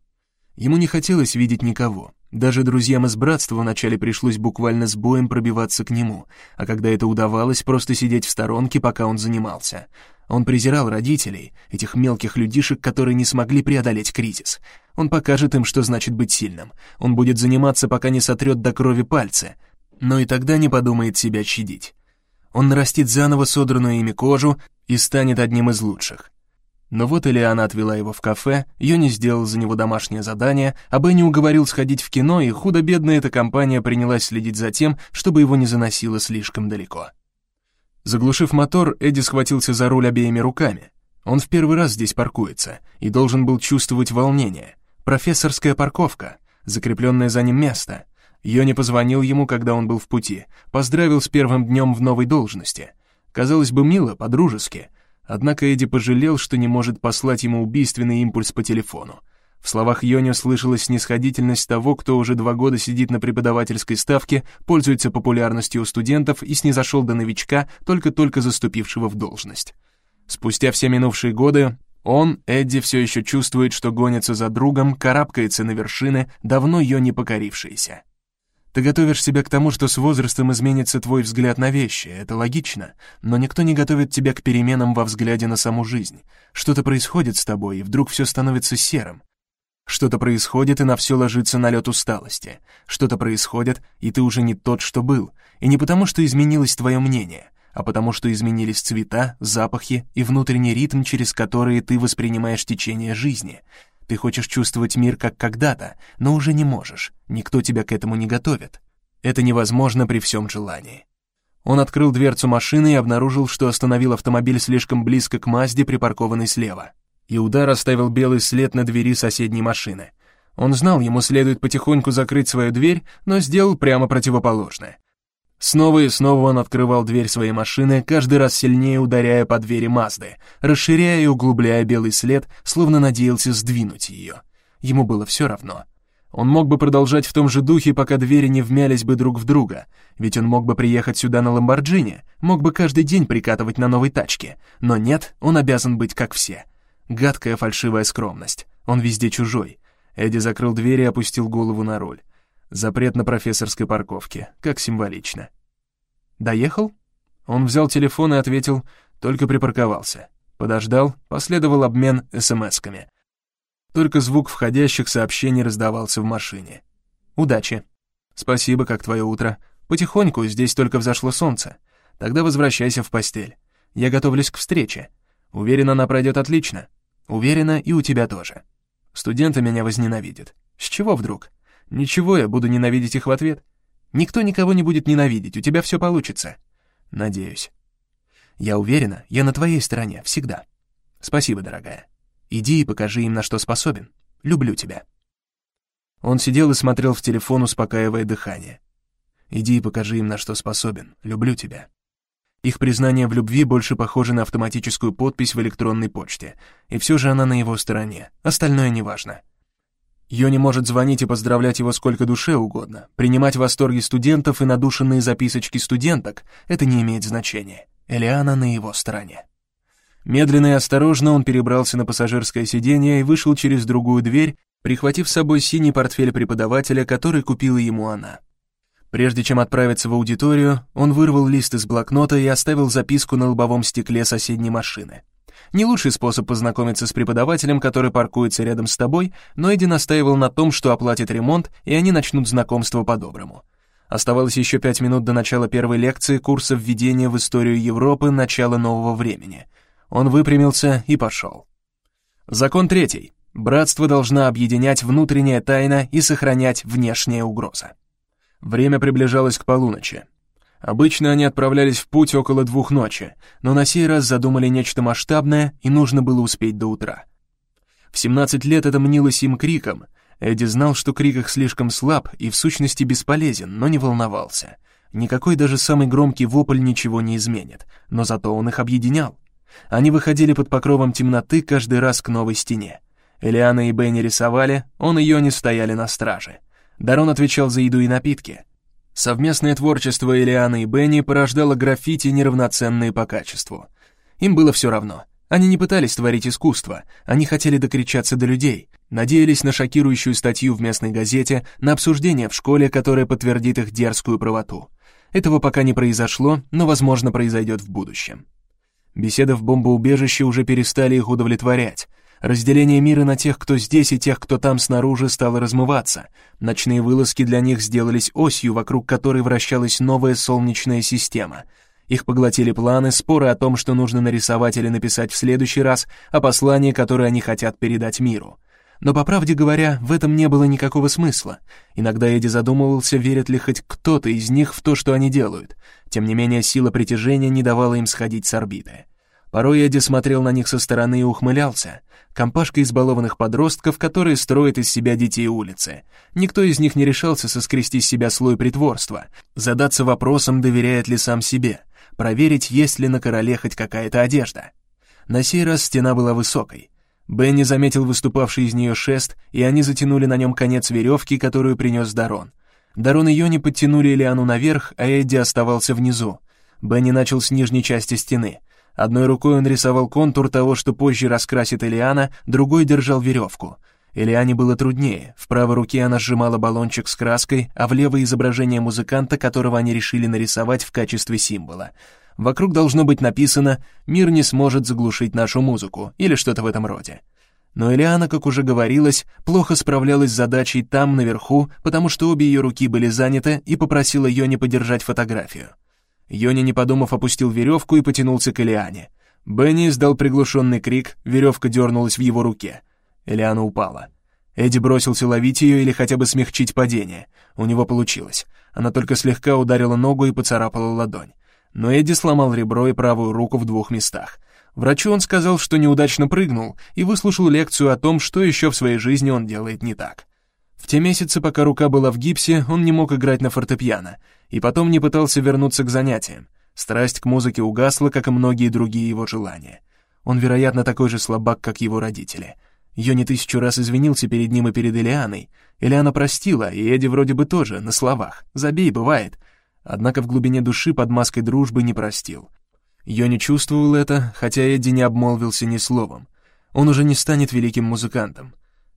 Ему не хотелось видеть никого. Даже друзьям из братства вначале пришлось буквально с боем пробиваться к нему, а когда это удавалось, просто сидеть в сторонке, пока он занимался. Он презирал родителей, этих мелких людишек, которые не смогли преодолеть кризис. Он покажет им, что значит быть сильным. Он будет заниматься, пока не сотрет до крови пальцы, но и тогда не подумает себя щадить. Он нарастит заново содранную ими кожу и станет одним из лучших. Но вот Элиана отвела его в кафе, Йони сделал за него домашнее задание, а Бенни уговорил сходить в кино, и худо-бедно эта компания принялась следить за тем, чтобы его не заносило слишком далеко. Заглушив мотор, Эдди схватился за руль обеими руками. Он в первый раз здесь паркуется и должен был чувствовать волнение. Профессорская парковка, закрепленное за ним место — Йони позвонил ему, когда он был в пути, поздравил с первым днем в новой должности. Казалось бы, мило, по-дружески. Однако Эдди пожалел, что не может послать ему убийственный импульс по телефону. В словах Йони слышалась снисходительность того, кто уже два года сидит на преподавательской ставке, пользуется популярностью у студентов и снизошел до новичка, только-только заступившего в должность. Спустя все минувшие годы он, Эдди, все еще чувствует, что гонится за другом, карабкается на вершины, давно ее не покорившиеся. Ты готовишь себя к тому, что с возрастом изменится твой взгляд на вещи, это логично, но никто не готовит тебя к переменам во взгляде на саму жизнь. Что-то происходит с тобой, и вдруг все становится серым. Что-то происходит, и на все ложится налет усталости. Что-то происходит, и ты уже не тот, что был. И не потому, что изменилось твое мнение, а потому, что изменились цвета, запахи и внутренний ритм, через которые ты воспринимаешь течение жизни — ты хочешь чувствовать мир как когда-то, но уже не можешь. Никто тебя к этому не готовит. Это невозможно при всем желании. Он открыл дверцу машины и обнаружил, что остановил автомобиль слишком близко к Мазде, припаркованной слева. И удар оставил белый след на двери соседней машины. Он знал, ему следует потихоньку закрыть свою дверь, но сделал прямо противоположное. Снова и снова он открывал дверь своей машины, каждый раз сильнее ударяя по двери Мазды, расширяя и углубляя белый след, словно надеялся сдвинуть ее. Ему было все равно. Он мог бы продолжать в том же духе, пока двери не вмялись бы друг в друга, ведь он мог бы приехать сюда на Ламборджини, мог бы каждый день прикатывать на новой тачке, но нет, он обязан быть как все. Гадкая фальшивая скромность, он везде чужой. Эдди закрыл дверь и опустил голову на руль. Запрет на профессорской парковке, как символично. «Доехал?» Он взял телефон и ответил, только припарковался. Подождал, последовал обмен смс-ками. Только звук входящих сообщений раздавался в машине. «Удачи». «Спасибо, как твое утро. Потихоньку, здесь только взошло солнце. Тогда возвращайся в постель. Я готовлюсь к встрече. Уверена, она пройдет отлично. Уверена, и у тебя тоже. Студенты меня возненавидят. С чего вдруг? Ничего, я буду ненавидеть их в ответ. Никто никого не будет ненавидеть, у тебя все получится. Надеюсь. Я уверена, я на твоей стороне, всегда. Спасибо, дорогая. Иди и покажи им, на что способен. Люблю тебя. Он сидел и смотрел в телефон, успокаивая дыхание. Иди и покажи им, на что способен. Люблю тебя. Их признание в любви больше похоже на автоматическую подпись в электронной почте, и все же она на его стороне, остальное неважно. Йони может звонить и поздравлять его сколько душе угодно, принимать восторги студентов и надушенные записочки студенток — это не имеет значения. Элиана на его стороне. Медленно и осторожно он перебрался на пассажирское сиденье и вышел через другую дверь, прихватив с собой синий портфель преподавателя, который купила ему она. Прежде чем отправиться в аудиторию, он вырвал лист из блокнота и оставил записку на лобовом стекле соседней машины. Не лучший способ познакомиться с преподавателем, который паркуется рядом с тобой, но Эдди настаивал на том, что оплатит ремонт, и они начнут знакомство по-доброму. Оставалось еще пять минут до начала первой лекции курса введения в историю Европы начала нового времени. Он выпрямился и пошел. Закон третий. Братство должна объединять внутренняя тайна и сохранять внешняя угроза. Время приближалось к полуночи. Обычно они отправлялись в путь около двух ночи, но на сей раз задумали нечто масштабное, и нужно было успеть до утра. В 17 лет это мнилось им криком. Эдди знал, что крик их слишком слаб и в сущности бесполезен, но не волновался. Никакой даже самый громкий вопль ничего не изменит, но зато он их объединял. Они выходили под покровом темноты каждый раз к новой стене. Элиана и Бенни рисовали, он и Йони стояли на страже. Дарон отвечал за еду и напитки. Совместное творчество Элианы и Бенни порождало граффити, неравноценные по качеству. Им было все равно. Они не пытались творить искусство, они хотели докричаться до людей, надеялись на шокирующую статью в местной газете, на обсуждение в школе, которое подтвердит их дерзкую правоту. Этого пока не произошло, но, возможно, произойдет в будущем. Беседы в бомбоубежище уже перестали их удовлетворять. Разделение мира на тех, кто здесь, и тех, кто там снаружи, стало размываться. Ночные вылазки для них сделались осью, вокруг которой вращалась новая солнечная система. Их поглотили планы, споры о том, что нужно нарисовать или написать в следующий раз, о послании, которое они хотят передать миру. Но, по правде говоря, в этом не было никакого смысла. Иногда Эдди задумывался, верит ли хоть кто-то из них в то, что они делают. Тем не менее, сила притяжения не давала им сходить с орбиты. Порой Эдди смотрел на них со стороны и ухмылялся. Компашка избалованных подростков, которые строят из себя детей улицы. Никто из них не решался соскрести с себя слой притворства, задаться вопросом, доверяет ли сам себе, проверить, есть ли на короле хоть какая-то одежда. На сей раз стена была высокой. Бенни заметил выступавший из нее шест, и они затянули на нем конец веревки, которую принес Дарон. Дарон и Йони подтянули Элиану наверх, а Эдди оставался внизу. Бенни начал с нижней части стены. Одной рукой он рисовал контур того, что позже раскрасит Элиана, другой держал веревку. Элиане было труднее. В правой руке она сжимала баллончик с краской, а в левой изображение музыканта, которого они решили нарисовать в качестве символа. Вокруг должно быть написано «Мир не сможет заглушить нашу музыку» или что-то в этом роде. Но Элиана, как уже говорилось, плохо справлялась с задачей там, наверху, потому что обе ее руки были заняты и попросила ее не подержать фотографию. Йони, не подумав, опустил веревку и потянулся к Элиане. Бенни издал приглушенный крик, веревка дернулась в его руке. Элиана упала. Эдди бросился ловить ее или хотя бы смягчить падение. У него получилось. Она только слегка ударила ногу и поцарапала ладонь. Но Эдди сломал ребро и правую руку в двух местах. Врачу он сказал, что неудачно прыгнул, и выслушал лекцию о том, что еще в своей жизни он делает не так. В те месяцы, пока рука была в гипсе, он не мог играть на фортепиано, и потом не пытался вернуться к занятиям. Страсть к музыке угасла, как и многие другие его желания. Он, вероятно, такой же слабак, как его родители. Йони тысячу раз извинился перед ним и перед Элианой. Элиана простила, и Эдди вроде бы тоже, на словах. Забей, бывает. Однако в глубине души под маской дружбы не простил. Йони чувствовал это, хотя Эдди не обмолвился ни словом. Он уже не станет великим музыкантом.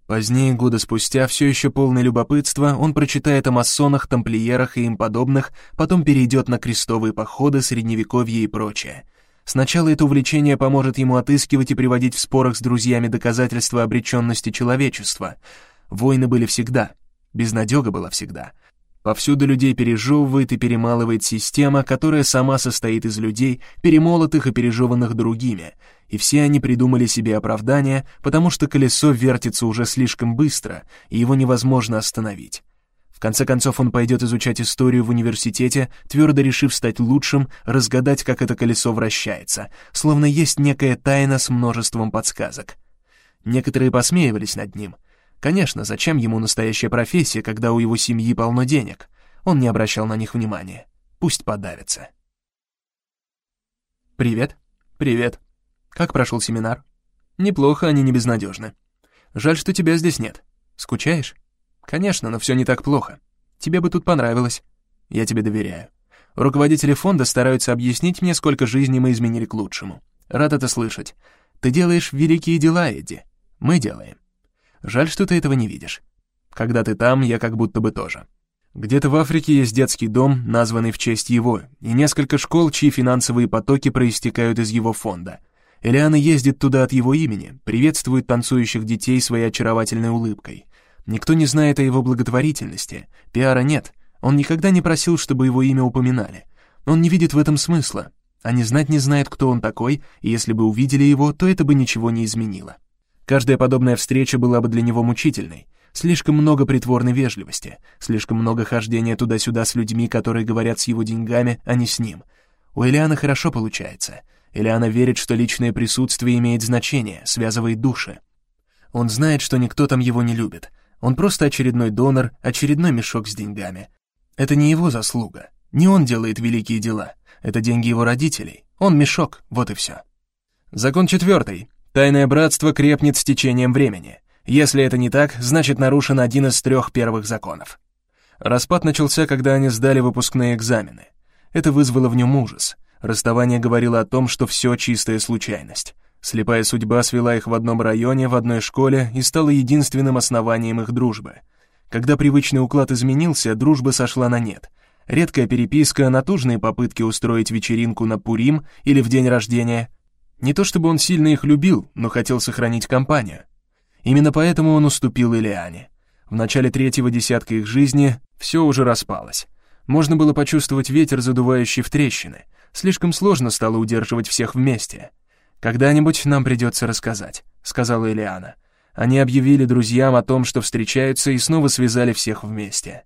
Позднее, года спустя, все еще полное любопытства, он прочитает о масонах, тамплиерах и им подобных, потом перейдет на крестовые походы, средневековье и прочее. Сначала это увлечение поможет ему отыскивать и приводить в спорах с друзьями доказательства обреченности человечества. Войны были всегда, безнадега была всегда. Повсюду людей пережевывает и перемалывает система, которая сама состоит из людей, перемолотых и пережеванных другими — и все они придумали себе оправдание, потому что колесо вертится уже слишком быстро, и его невозможно остановить. В конце концов он пойдет изучать историю в университете, твердо решив стать лучшим, разгадать, как это колесо вращается, словно есть некая тайна с множеством подсказок. Некоторые посмеивались над ним. Конечно, зачем ему настоящая профессия, когда у его семьи полно денег? Он не обращал на них внимания. Пусть подавится. «Привет». «Привет», как прошел семинар? Неплохо, они не безнадежны. Жаль, что тебя здесь нет. Скучаешь? Конечно, но все не так плохо. Тебе бы тут понравилось. Я тебе доверяю. Руководители фонда стараются объяснить мне, сколько жизней мы изменили к лучшему. Рад это слышать. Ты делаешь великие дела, Эдди. Мы делаем. Жаль, что ты этого не видишь. Когда ты там, я как будто бы тоже. Где-то в Африке есть детский дом, названный в честь его, и несколько школ, чьи финансовые потоки проистекают из его фонда. Элиана ездит туда от его имени, приветствует танцующих детей своей очаровательной улыбкой. Никто не знает о его благотворительности, пиара нет, он никогда не просил, чтобы его имя упоминали. Он не видит в этом смысла, а не знать не знает, кто он такой, и если бы увидели его, то это бы ничего не изменило. Каждая подобная встреча была бы для него мучительной, Слишком много притворной вежливости, слишком много хождения туда-сюда с людьми, которые говорят с его деньгами, а не с ним. У Элианы хорошо получается. Элиана верит, что личное присутствие имеет значение, связывает души. Он знает, что никто там его не любит. Он просто очередной донор, очередной мешок с деньгами. Это не его заслуга. Не он делает великие дела. Это деньги его родителей. Он мешок, вот и все. Закон четвертый. Тайное братство крепнет с течением времени. Если это не так, значит нарушен один из трех первых законов. Распад начался, когда они сдали выпускные экзамены. Это вызвало в нем ужас. Расставание говорило о том, что все чистая случайность. Слепая судьба свела их в одном районе, в одной школе и стала единственным основанием их дружбы. Когда привычный уклад изменился, дружба сошла на нет. Редкая переписка, натужные попытки устроить вечеринку на Пурим или в день рождения. Не то чтобы он сильно их любил, но хотел сохранить компанию. Именно поэтому он уступил Илиане. В начале третьего десятка их жизни все уже распалось. Можно было почувствовать ветер, задувающий в трещины. Слишком сложно стало удерживать всех вместе. «Когда-нибудь нам придется рассказать», — сказала Элиана. Они объявили друзьям о том, что встречаются, и снова связали всех вместе.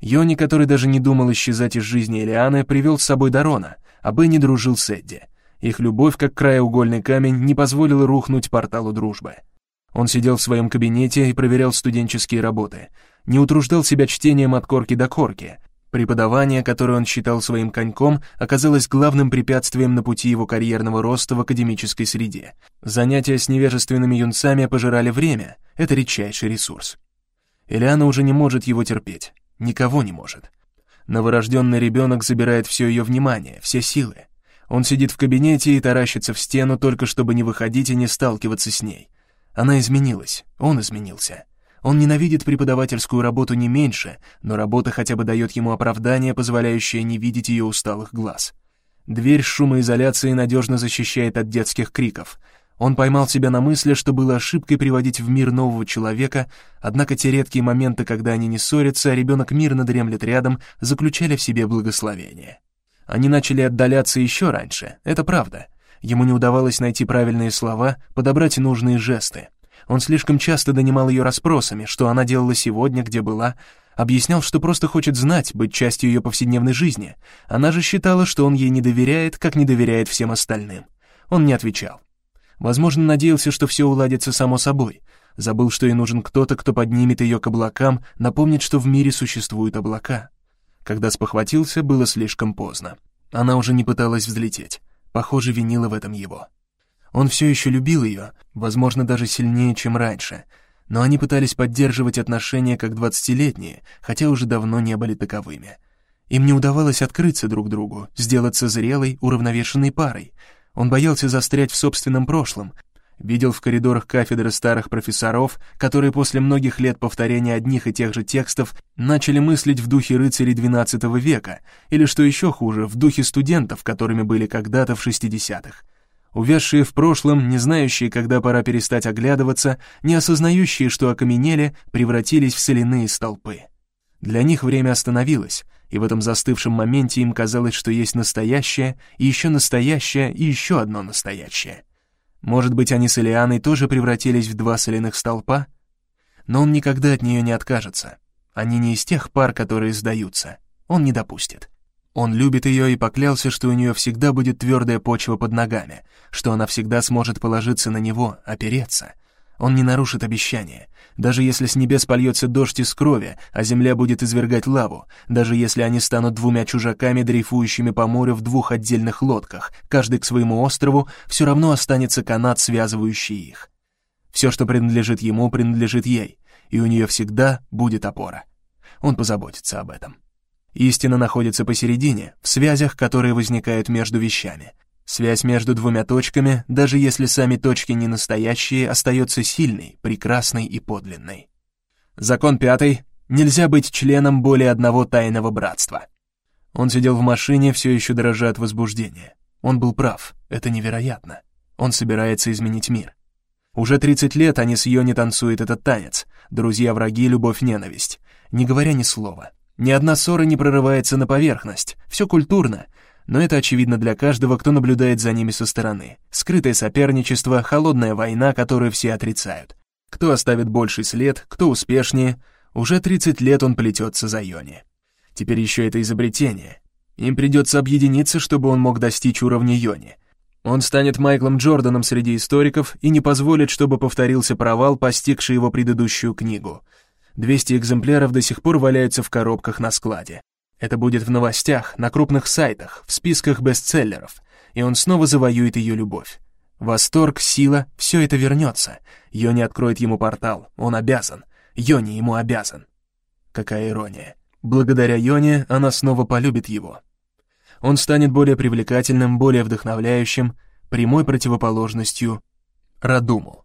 Йони, который даже не думал исчезать из жизни Элианы, привел с собой Дарона, а Бенни дружил с Эдди. Их любовь, как краеугольный камень, не позволила рухнуть порталу дружбы. Он сидел в своем кабинете и проверял студенческие работы. Не утруждал себя чтением от корки до корки. Преподавание, которое он считал своим коньком, оказалось главным препятствием на пути его карьерного роста в академической среде. Занятия с невежественными юнцами пожирали время, это редчайший ресурс. Элиана уже не может его терпеть, никого не может. Новорожденный ребенок забирает все ее внимание, все силы. Он сидит в кабинете и таращится в стену, только чтобы не выходить и не сталкиваться с ней. Она изменилась, он изменился. Он ненавидит преподавательскую работу не меньше, но работа хотя бы дает ему оправдание, позволяющее не видеть ее усталых глаз. Дверь с шумоизоляцией надежно защищает от детских криков. Он поймал себя на мысли, что было ошибкой приводить в мир нового человека, однако те редкие моменты, когда они не ссорятся, а ребенок мирно дремлет рядом, заключали в себе благословение. Они начали отдаляться еще раньше, это правда, Ему не удавалось найти правильные слова, подобрать нужные жесты. Он слишком часто донимал ее расспросами, что она делала сегодня, где была, объяснял, что просто хочет знать, быть частью ее повседневной жизни. Она же считала, что он ей не доверяет, как не доверяет всем остальным. Он не отвечал. Возможно, надеялся, что все уладится само собой. Забыл, что ей нужен кто-то, кто поднимет ее к облакам, напомнит, что в мире существуют облака. Когда спохватился, было слишком поздно. Она уже не пыталась взлететь. Похоже, винила в этом его. Он все еще любил ее, возможно, даже сильнее, чем раньше, но они пытались поддерживать отношения как двадцатилетние, хотя уже давно не были таковыми. Им не удавалось открыться друг другу, сделаться зрелой, уравновешенной парой. Он боялся застрять в собственном прошлом, Видел в коридорах кафедры старых профессоров, которые после многих лет повторения одних и тех же текстов начали мыслить в духе рыцарей XII века, или, что еще хуже, в духе студентов, которыми были когда-то в 60-х. Увязшие в прошлом, не знающие, когда пора перестать оглядываться, не осознающие, что окаменели, превратились в соляные столпы. Для них время остановилось, и в этом застывшем моменте им казалось, что есть настоящее, и еще настоящее, и еще одно настоящее — может быть, они с Элианой тоже превратились в два соляных столпа? Но он никогда от нее не откажется. Они не из тех пар, которые сдаются. Он не допустит. Он любит ее и поклялся, что у нее всегда будет твердая почва под ногами, что она всегда сможет положиться на него, опереться. Он не нарушит обещания, даже если с небес польется дождь из крови, а земля будет извергать лаву, даже если они станут двумя чужаками, дрейфующими по морю в двух отдельных лодках, каждый к своему острову, все равно останется канат, связывающий их. Все, что принадлежит ему, принадлежит ей, и у нее всегда будет опора. Он позаботится об этом. Истина находится посередине, в связях, которые возникают между вещами — Связь между двумя точками, даже если сами точки не настоящие, остается сильной, прекрасной и подлинной. Закон пятый. Нельзя быть членом более одного тайного братства. Он сидел в машине, все еще дрожа от возбуждения. Он был прав, это невероятно. Он собирается изменить мир. Уже 30 лет они с Йони танцуют этот танец. Друзья-враги, любовь-ненависть. Не говоря ни слова. Ни одна ссора не прорывается на поверхность. Все культурно. Но это очевидно для каждого, кто наблюдает за ними со стороны. Скрытое соперничество, холодная война, которую все отрицают. Кто оставит больший след, кто успешнее. Уже 30 лет он плетется за Йони. Теперь еще это изобретение. Им придется объединиться, чтобы он мог достичь уровня Йони. Он станет Майклом Джорданом среди историков и не позволит, чтобы повторился провал, постигший его предыдущую книгу. 200 экземпляров до сих пор валяются в коробках на складе. Это будет в новостях, на крупных сайтах, в списках бестселлеров, и он снова завоюет ее любовь. Восторг, сила — все это вернется. Йони откроет ему портал, он обязан. Йони ему обязан. Какая ирония. Благодаря Йоне она снова полюбит его. Он станет более привлекательным, более вдохновляющим, прямой противоположностью Радуму.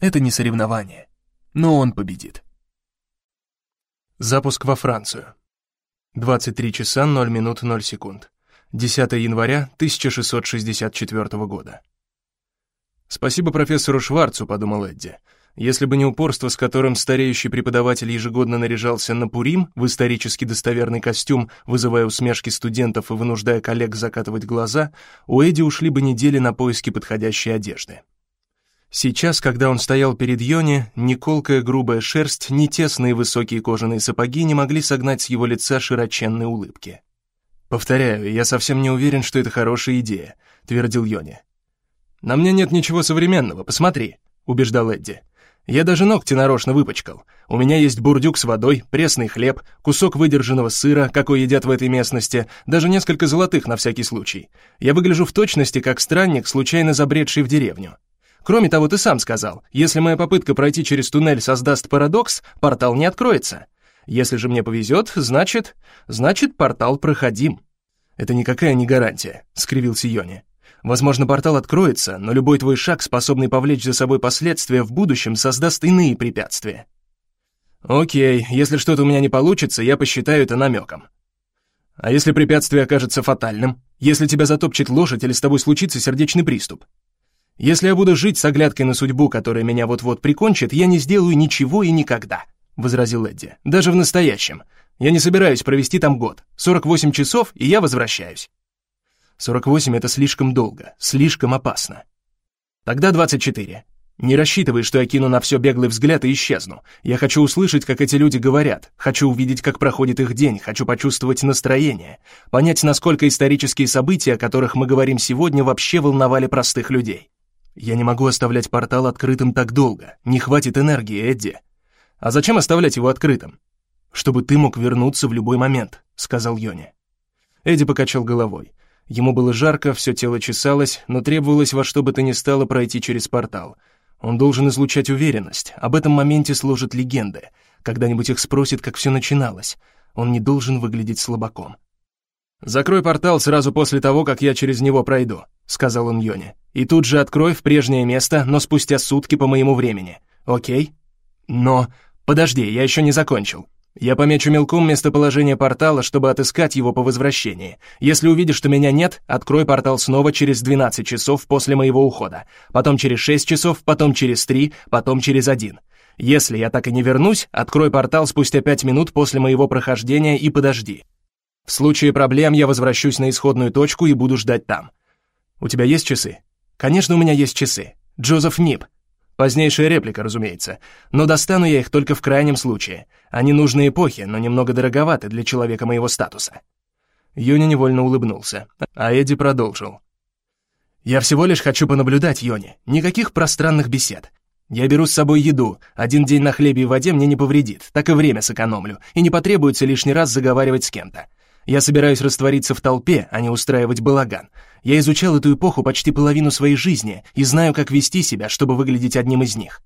Это не соревнование, но он победит. Запуск во Францию. 23 часа 0 минут 0 секунд. 10 января 1664 года. «Спасибо профессору Шварцу», — подумал Эдди. Если бы не упорство, с которым стареющий преподаватель ежегодно наряжался на Пурим в исторически достоверный костюм, вызывая усмешки студентов и вынуждая коллег закатывать глаза, у Эдди ушли бы недели на поиски подходящей одежды. Сейчас, когда он стоял перед Йони, ни грубая шерсть, ни тесные высокие кожаные сапоги не могли согнать с его лица широченные улыбки. «Повторяю, я совсем не уверен, что это хорошая идея», — твердил Йони. «На мне нет ничего современного, посмотри», — убеждал Эдди. Я даже ногти нарочно выпачкал. У меня есть бурдюк с водой, пресный хлеб, кусок выдержанного сыра, какой едят в этой местности, даже несколько золотых на всякий случай. Я выгляжу в точности как странник, случайно забредший в деревню. Кроме того, ты сам сказал, если моя попытка пройти через туннель создаст парадокс, портал не откроется. Если же мне повезет, значит... Значит, портал проходим. Это никакая не гарантия, скривился Йони. Возможно, портал откроется, но любой твой шаг, способный повлечь за собой последствия в будущем, создаст иные препятствия. Окей, если что-то у меня не получится, я посчитаю это намеком. А если препятствие окажется фатальным? Если тебя затопчет лошадь или с тобой случится сердечный приступ? Если я буду жить с оглядкой на судьбу, которая меня вот-вот прикончит, я не сделаю ничего и никогда, — возразил Эдди. Даже в настоящем. Я не собираюсь провести там год. 48 часов, и я возвращаюсь. 48 — это слишком долго, слишком опасно. Тогда 24. Не рассчитывай, что я кину на все беглый взгляд и исчезну. Я хочу услышать, как эти люди говорят, хочу увидеть, как проходит их день, хочу почувствовать настроение, понять, насколько исторические события, о которых мы говорим сегодня, вообще волновали простых людей. Я не могу оставлять портал открытым так долго, не хватит энергии, Эдди. А зачем оставлять его открытым? Чтобы ты мог вернуться в любой момент, сказал Йони. Эдди покачал головой. Ему было жарко, все тело чесалось, но требовалось во что бы то ни стало пройти через портал. Он должен излучать уверенность. Об этом моменте сложат легенды. Когда-нибудь их спросят, как все начиналось. Он не должен выглядеть слабаком. «Закрой портал сразу после того, как я через него пройду», — сказал он Йоне. «И тут же открой в прежнее место, но спустя сутки по моему времени. Окей?» «Но...» «Подожди, я еще не закончил. Я помечу мелком местоположение портала, чтобы отыскать его по возвращении. Если увидишь, что меня нет, открой портал снова через 12 часов после моего ухода. Потом через 6 часов, потом через 3, потом через 1. Если я так и не вернусь, открой портал спустя 5 минут после моего прохождения и подожди. В случае проблем я возвращусь на исходную точку и буду ждать там. У тебя есть часы? Конечно, у меня есть часы. Джозеф Нип, Позднейшая реплика, разумеется. Но достану я их только в крайнем случае. Они нужны эпохе, но немного дороговаты для человека моего статуса». Йони невольно улыбнулся, а Эдди продолжил. «Я всего лишь хочу понаблюдать, Йони. Никаких пространных бесед. Я беру с собой еду. Один день на хлебе и воде мне не повредит, так и время сэкономлю, и не потребуется лишний раз заговаривать с кем-то. Я собираюсь раствориться в толпе, а не устраивать балаган. Я изучал эту эпоху почти половину своей жизни и знаю, как вести себя, чтобы выглядеть одним из них.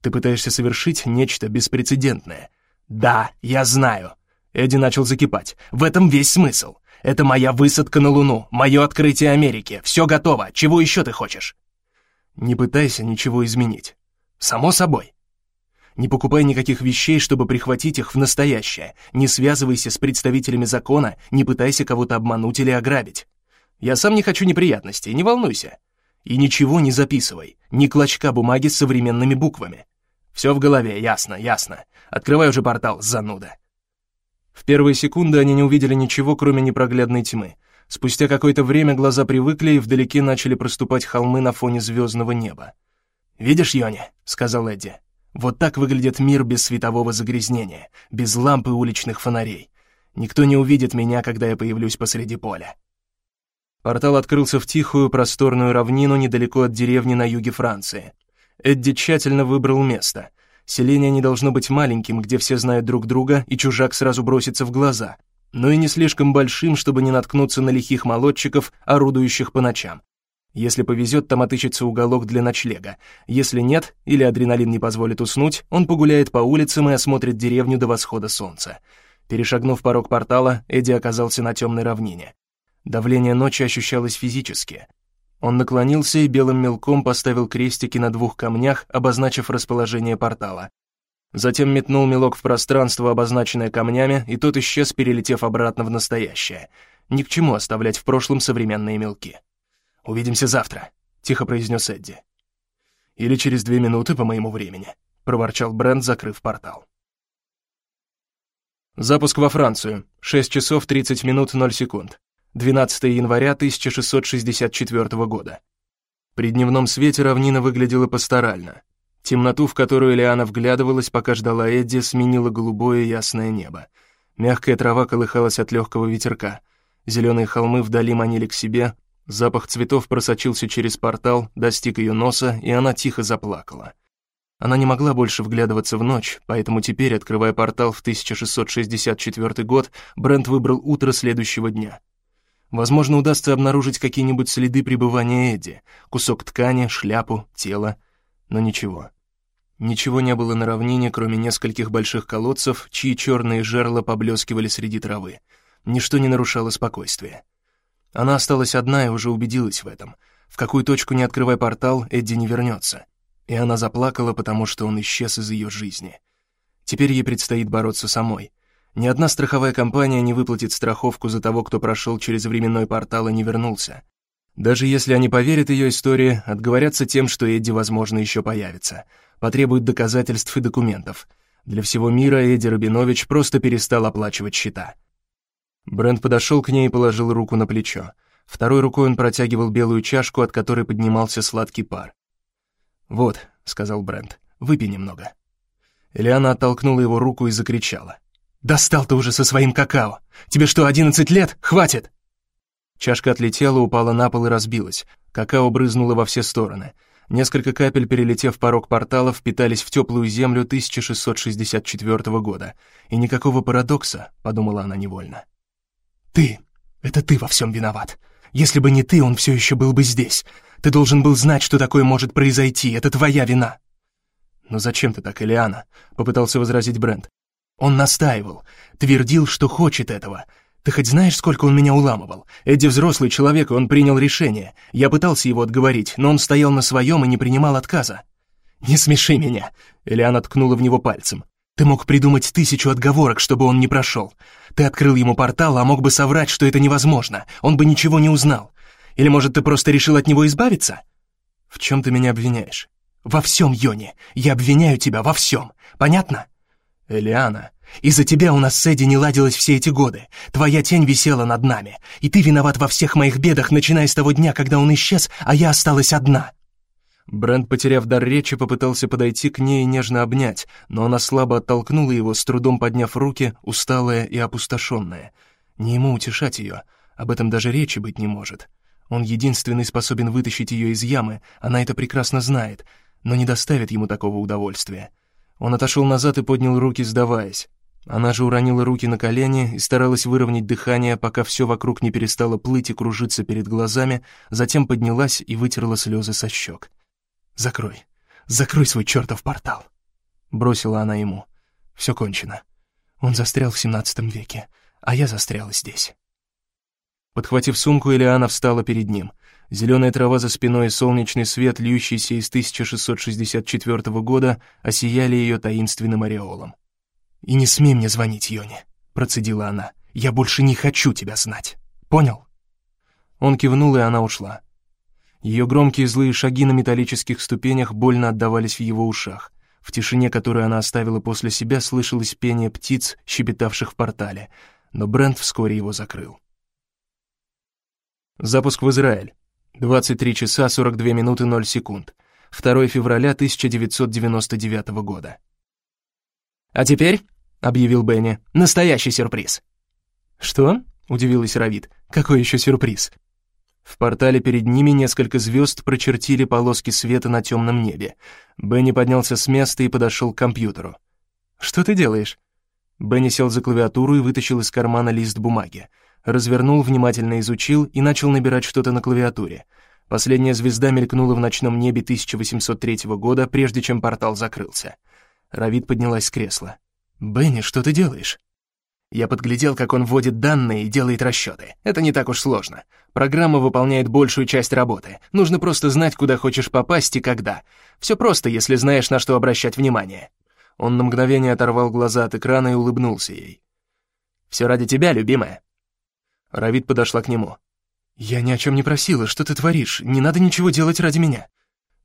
Ты пытаешься совершить нечто беспрецедентное. Да, я знаю. Эдди начал закипать. В этом весь смысл. Это моя высадка на Луну, мое открытие Америки. Все готово. Чего еще ты хочешь? Не пытайся ничего изменить. Само собой. Не покупай никаких вещей, чтобы прихватить их в настоящее. Не связывайся с представителями закона, не пытайся кого-то обмануть или ограбить. Я сам не хочу неприятностей, не волнуйся. И ничего не записывай, ни клочка бумаги с современными буквами. Все в голове, ясно, ясно. Открывай уже портал, зануда. В первые секунды они не увидели ничего, кроме непроглядной тьмы. Спустя какое-то время глаза привыкли, и вдалеке начали проступать холмы на фоне звездного неба. «Видишь, Йони?» — сказал Эдди. «Вот так выглядит мир без светового загрязнения, без ламп и уличных фонарей. Никто не увидит меня, когда я появлюсь посреди поля». Портал открылся в тихую, просторную равнину недалеко от деревни на юге Франции. Эдди тщательно выбрал место. Селение не должно быть маленьким, где все знают друг друга, и чужак сразу бросится в глаза но и не слишком большим, чтобы не наткнуться на лихих молодчиков, орудующих по ночам. Если повезет, там отыщется уголок для ночлега. Если нет, или адреналин не позволит уснуть, он погуляет по улицам и осмотрит деревню до восхода солнца. Перешагнув порог портала, Эдди оказался на темной равнине. Давление ночи ощущалось физически. Он наклонился и белым мелком поставил крестики на двух камнях, обозначив расположение портала. Затем метнул мелок в пространство, обозначенное камнями, и тот исчез, перелетев обратно в настоящее. Ни к чему оставлять в прошлом современные мелки. «Увидимся завтра», — тихо произнес Эдди. «Или через две минуты по моему времени», — проворчал Брент, закрыв портал. Запуск во Францию. 6 часов 30 минут 0 секунд. 12 января 1664 года. При дневном свете равнина выглядела пасторально. Темноту, в которую Лиана вглядывалась, пока ждала Эдди, сменило голубое ясное небо. Мягкая трава колыхалась от легкого ветерка. Зеленые холмы вдали манили к себе. Запах цветов просочился через портал, достиг ее носа, и она тихо заплакала. Она не могла больше вглядываться в ночь, поэтому теперь, открывая портал в 1664 год, Брент выбрал утро следующего дня. Возможно, удастся обнаружить какие-нибудь следы пребывания Эдди, кусок ткани, шляпу, тело, но ничего. Ничего не было на равнине, кроме нескольких больших колодцев, чьи черные жерла поблескивали среди травы. Ничто не нарушало спокойствие. Она осталась одна и уже убедилась в этом. В какую точку не открывай портал, Эдди не вернется. И она заплакала, потому что он исчез из ее жизни. Теперь ей предстоит бороться самой. Ни одна страховая компания не выплатит страховку за того, кто прошел через временной портал и не вернулся. Даже если они поверят ее истории, отговорятся тем, что Эдди, возможно, еще появится — потребует доказательств и документов. Для всего мира Эдди Рабинович просто перестал оплачивать счета. Брент подошел к ней и положил руку на плечо. Второй рукой он протягивал белую чашку, от которой поднимался сладкий пар. «Вот», — сказал Брент, — «выпей немного». Элиана оттолкнула его руку и закричала. «Достал ты уже со своим какао! Тебе что, одиннадцать лет? Хватит!» Чашка отлетела, упала на пол и разбилась. Какао брызнуло во все стороны. Несколько капель, перелетев порог портала, впитались в теплую землю 1664 года. И никакого парадокса, подумала она невольно. «Ты! Это ты во всем виноват! Если бы не ты, он все еще был бы здесь. Ты должен был знать, что такое может произойти. Это твоя вина!» «Но зачем ты так, Элиана?» — попытался возразить Брент. «Он настаивал, твердил, что хочет этого. Ты хоть знаешь, сколько он меня уламывал? Эдди взрослый человек, и он принял решение. Я пытался его отговорить, но он стоял на своем и не принимал отказа. «Не смеши меня!» Элиана ткнула в него пальцем. «Ты мог придумать тысячу отговорок, чтобы он не прошел. Ты открыл ему портал, а мог бы соврать, что это невозможно. Он бы ничего не узнал. Или, может, ты просто решил от него избавиться?» «В чем ты меня обвиняешь?» «Во всем, Йони. Я обвиняю тебя во всем. Понятно?» «Элиана...» Из-за тебя у нас с Эдди не ладилось все эти годы. Твоя тень висела над нами. И ты виноват во всех моих бедах, начиная с того дня, когда он исчез, а я осталась одна». Брент, потеряв дар речи, попытался подойти к ней и нежно обнять, но она слабо оттолкнула его, с трудом подняв руки, усталая и опустошенная. Не ему утешать ее, об этом даже речи быть не может. Он единственный способен вытащить ее из ямы, она это прекрасно знает, но не доставит ему такого удовольствия. Он отошел назад и поднял руки, сдаваясь. Она же уронила руки на колени и старалась выровнять дыхание, пока все вокруг не перестало плыть и кружиться перед глазами, затем поднялась и вытерла слезы со щек. «Закрой, закрой свой чертов портал!» Бросила она ему. «Все кончено. Он застрял в семнадцатом веке, а я застряла здесь». Подхватив сумку, Элиана встала перед ним. Зеленая трава за спиной и солнечный свет, льющийся из 1664 года, осияли ее таинственным ореолом. «И не смей мне звонить, Йони», — процедила она. «Я больше не хочу тебя знать. Понял?» Он кивнул, и она ушла. Ее громкие злые шаги на металлических ступенях больно отдавались в его ушах. В тишине, которую она оставила после себя, слышалось пение птиц, щебетавших в портале, но Брент вскоре его закрыл. Запуск в Израиль. 23 часа 42 минуты 0 секунд. 2 февраля 1999 года. «А теперь», — объявил Бенни, — «настоящий сюрприз». «Что?» — удивилась Равид. «Какой еще сюрприз?» В портале перед ними несколько звезд прочертили полоски света на темном небе. Бенни поднялся с места и подошел к компьютеру. «Что ты делаешь?» Бенни сел за клавиатуру и вытащил из кармана лист бумаги развернул, внимательно изучил и начал набирать что-то на клавиатуре. Последняя звезда мелькнула в ночном небе 1803 года, прежде чем портал закрылся. Равид поднялась с кресла. «Бенни, что ты делаешь?» Я подглядел, как он вводит данные и делает расчеты. Это не так уж сложно. Программа выполняет большую часть работы. Нужно просто знать, куда хочешь попасть и когда. Все просто, если знаешь, на что обращать внимание. Он на мгновение оторвал глаза от экрана и улыбнулся ей. «Все ради тебя, любимая. Равид подошла к нему. «Я ни о чем не просила, что ты творишь? Не надо ничего делать ради меня».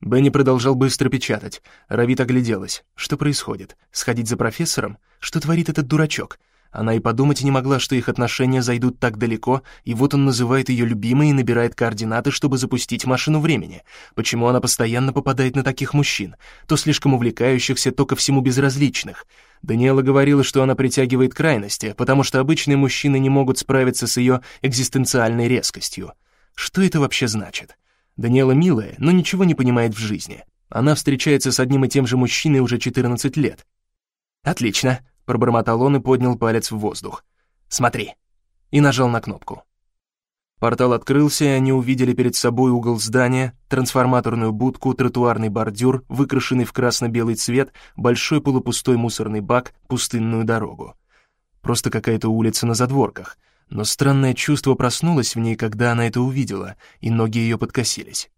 Бенни продолжал быстро печатать. Равид огляделась. Что происходит? Сходить за профессором? Что творит этот дурачок? Она и подумать не могла, что их отношения зайдут так далеко, и вот он называет ее любимой и набирает координаты, чтобы запустить машину времени. Почему она постоянно попадает на таких мужчин? То слишком увлекающихся, то ко всему безразличных. Даниэла говорила, что она притягивает крайности, потому что обычные мужчины не могут справиться с ее экзистенциальной резкостью. Что это вообще значит? Даниэла милая, но ничего не понимает в жизни. Она встречается с одним и тем же мужчиной уже 14 лет. «Отлично», Пробормотал он и поднял палец в воздух. «Смотри!» И нажал на кнопку. Портал открылся, и они увидели перед собой угол здания, трансформаторную будку, тротуарный бордюр, выкрашенный в красно-белый цвет, большой полупустой мусорный бак, пустынную дорогу. Просто какая-то улица на задворках. Но странное чувство проснулось в ней, когда она это увидела, и ноги ее подкосились.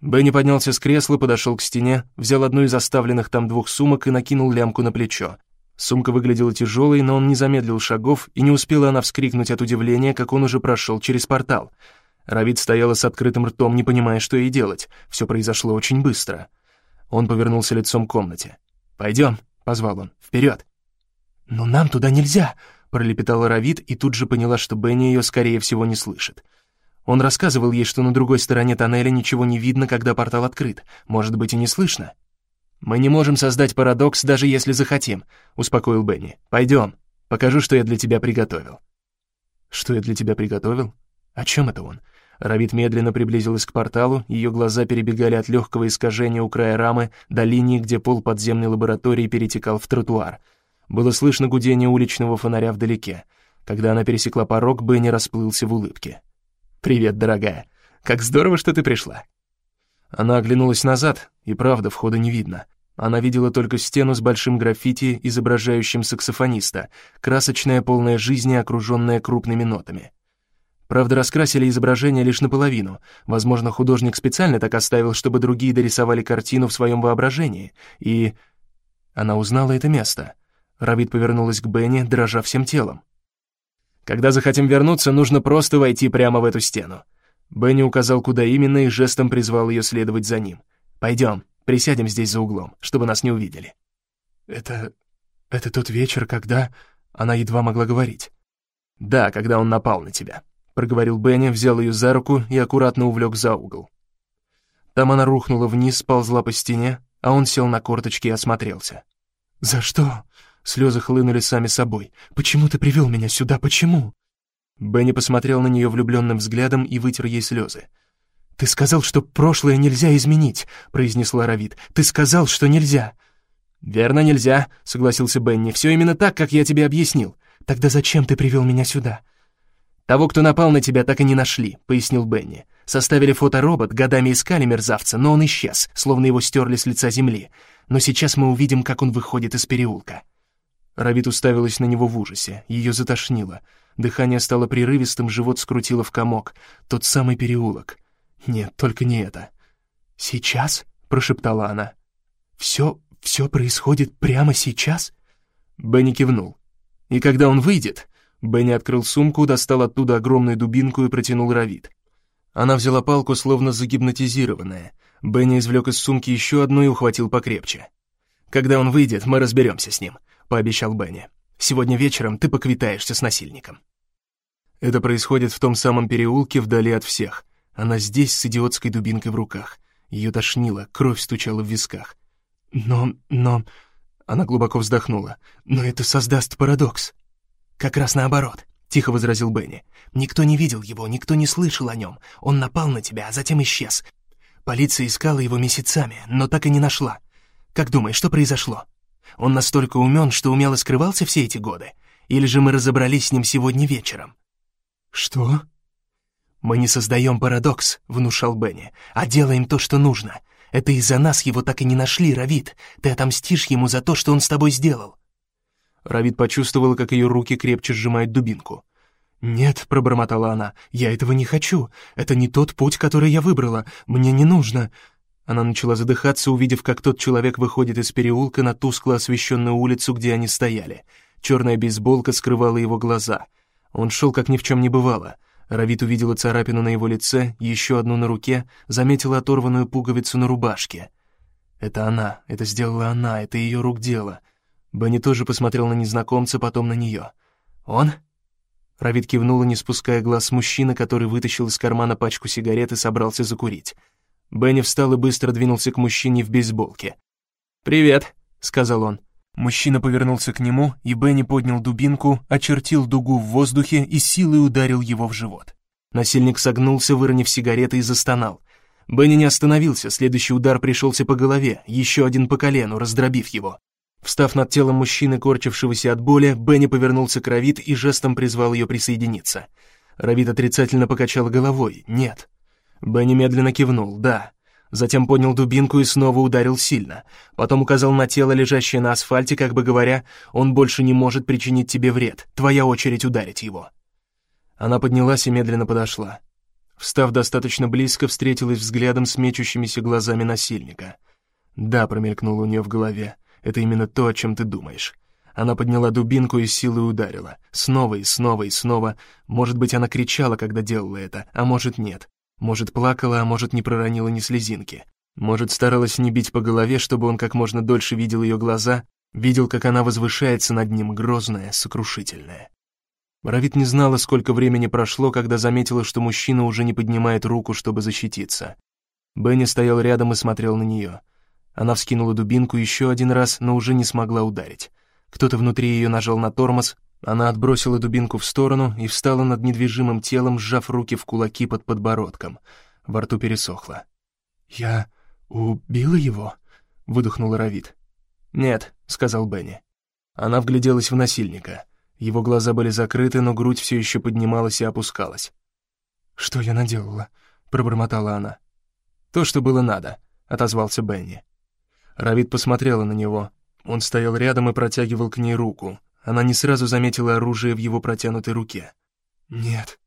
Бенни поднялся с кресла, подошел к стене, взял одну из оставленных там двух сумок и накинул лямку на плечо. Сумка выглядела тяжелой, но он не замедлил шагов, и не успела она вскрикнуть от удивления, как он уже прошел через портал. Равид стояла с открытым ртом, не понимая, что ей делать. Все произошло очень быстро. Он повернулся лицом к комнате. «Пойдем», — позвал он, — «вперед». «Но нам туда нельзя», — пролепетала Равид и тут же поняла, что Бенни ее, скорее всего, не слышит. Он рассказывал ей, что на другой стороне тоннеля ничего не видно, когда портал открыт. Может быть, и не слышно. «Мы не можем создать парадокс, даже если захотим», — успокоил Бенни. «Пойдем, покажу, что я для тебя приготовил». «Что я для тебя приготовил? О чем это он?» Равит медленно приблизилась к порталу, ее глаза перебегали от легкого искажения у края рамы до линии, где пол подземной лаборатории перетекал в тротуар. Было слышно гудение уличного фонаря вдалеке. Когда она пересекла порог, Бенни расплылся в улыбке. «Привет, дорогая. Как здорово, что ты пришла. Она оглянулась назад, и правда, входа не видно. Она видела только стену с большим граффити, изображающим саксофониста, красочная, полная жизни, окруженная крупными нотами. Правда, раскрасили изображение лишь наполовину. Возможно, художник специально так оставил, чтобы другие дорисовали картину в своем воображении. И... Она узнала это место. Равид повернулась к Бенни, дрожа всем телом. «Когда захотим вернуться, нужно просто войти прямо в эту стену. Бенни указал, куда именно, и жестом призвал ее следовать за ним. «Пойдем, присядем здесь за углом, чтобы нас не увидели». «Это... это тот вечер, когда...» Она едва могла говорить. «Да, когда он напал на тебя», — проговорил Бенни, взял ее за руку и аккуратно увлек за угол. Там она рухнула вниз, сползла по стене, а он сел на корточки и осмотрелся. «За что?» Слезы хлынули сами собой. «Почему ты привел меня сюда? Почему?» Бенни посмотрел на нее влюбленным взглядом и вытер ей слезы. «Ты сказал, что прошлое нельзя изменить», — произнесла Равид. «Ты сказал, что нельзя». «Верно, нельзя», — согласился Бенни. «Все именно так, как я тебе объяснил. Тогда зачем ты привел меня сюда?» «Того, кто напал на тебя, так и не нашли», — пояснил Бенни. «Составили фоторобот, годами искали мерзавца, но он исчез, словно его стерли с лица земли. Но сейчас мы увидим, как он выходит из переулка». Равид уставилась на него в ужасе. Ее затошнило. Дыхание стало прерывистым, живот скрутило в комок. Тот самый переулок. Нет, только не это. «Сейчас?» — прошептала она. «Все, все происходит прямо сейчас?» Бенни кивнул. «И когда он выйдет...» Бенни открыл сумку, достал оттуда огромную дубинку и протянул Равид. Она взяла палку, словно загипнотизированная. Бенни извлек из сумки еще одну и ухватил покрепче. «Когда он выйдет, мы разберемся с ним», — пообещал Бенни. «Сегодня вечером ты поквитаешься с насильником». Это происходит в том самом переулке вдали от всех. Она здесь с идиотской дубинкой в руках. Ее тошнило, кровь стучала в висках. «Но... но...» Она глубоко вздохнула. «Но это создаст парадокс». «Как раз наоборот», — тихо возразил Бенни. «Никто не видел его, никто не слышал о нем. Он напал на тебя, а затем исчез. Полиция искала его месяцами, но так и не нашла. Как думаешь, что произошло? Он настолько умен, что умело скрывался все эти годы? Или же мы разобрались с ним сегодня вечером?» «Что?» «Мы не создаем парадокс», — внушал Бенни, «а делаем то, что нужно. Это из-за нас его так и не нашли, Равид. Ты отомстишь ему за то, что он с тобой сделал». Равид почувствовала, как ее руки крепче сжимают дубинку. «Нет», — пробормотала она, — «я этого не хочу. Это не тот путь, который я выбрала. Мне не нужно». Она начала задыхаться, увидев, как тот человек выходит из переулка на тускло освещенную улицу, где они стояли. Черная бейсболка скрывала его глаза. Он шел, как ни в чем не бывало. Равит увидела царапину на его лице, еще одну на руке, заметила оторванную пуговицу на рубашке. Это она, это сделала она, это ее рук дело. Бенни тоже посмотрел на незнакомца, потом на нее. «Он?» Равит кивнула, не спуская глаз мужчины, который вытащил из кармана пачку сигарет и собрался закурить. Бенни встал и быстро двинулся к мужчине в бейсболке. «Привет», — сказал он. Мужчина повернулся к нему, и Бенни поднял дубинку, очертил дугу в воздухе и силой ударил его в живот. Насильник согнулся, выронив сигареты и застонал. Бенни не остановился, следующий удар пришелся по голове, еще один по колену, раздробив его. Встав над телом мужчины, корчившегося от боли, Бенни повернулся к Равид и жестом призвал ее присоединиться. Равид отрицательно покачал головой «нет». Бенни медленно кивнул «да». Затем поднял дубинку и снова ударил сильно. Потом указал на тело, лежащее на асфальте, как бы говоря, «Он больше не может причинить тебе вред. Твоя очередь ударить его». Она поднялась и медленно подошла. Встав достаточно близко, встретилась взглядом с мечущимися глазами насильника. «Да», — промелькнуло у нее в голове, — «это именно то, о чем ты думаешь». Она подняла дубинку и силой ударила. Снова и снова и снова. Может быть, она кричала, когда делала это, а может, нет. Может, плакала, а может, не проронила ни слезинки. Может, старалась не бить по голове, чтобы он как можно дольше видел ее глаза, видел, как она возвышается над ним, грозная, сокрушительная. Равит не знала, сколько времени прошло, когда заметила, что мужчина уже не поднимает руку, чтобы защититься. Бенни стоял рядом и смотрел на нее. Она вскинула дубинку еще один раз, но уже не смогла ударить. Кто-то внутри ее нажал на тормоз, она отбросила дубинку в сторону и встала над недвижимым телом, сжав руки в кулаки под подбородком. Во рту пересохло. «Я убила его?» — выдохнула Равид. «Нет», — сказал Бенни. Она вгляделась в насильника. Его глаза были закрыты, но грудь все еще поднималась и опускалась. «Что я наделала?» — пробормотала она. «То, что было надо», — отозвался Бенни. Равид посмотрела на него. Он стоял рядом и протягивал к ней руку. Она не сразу заметила оружие в его протянутой руке. «Нет».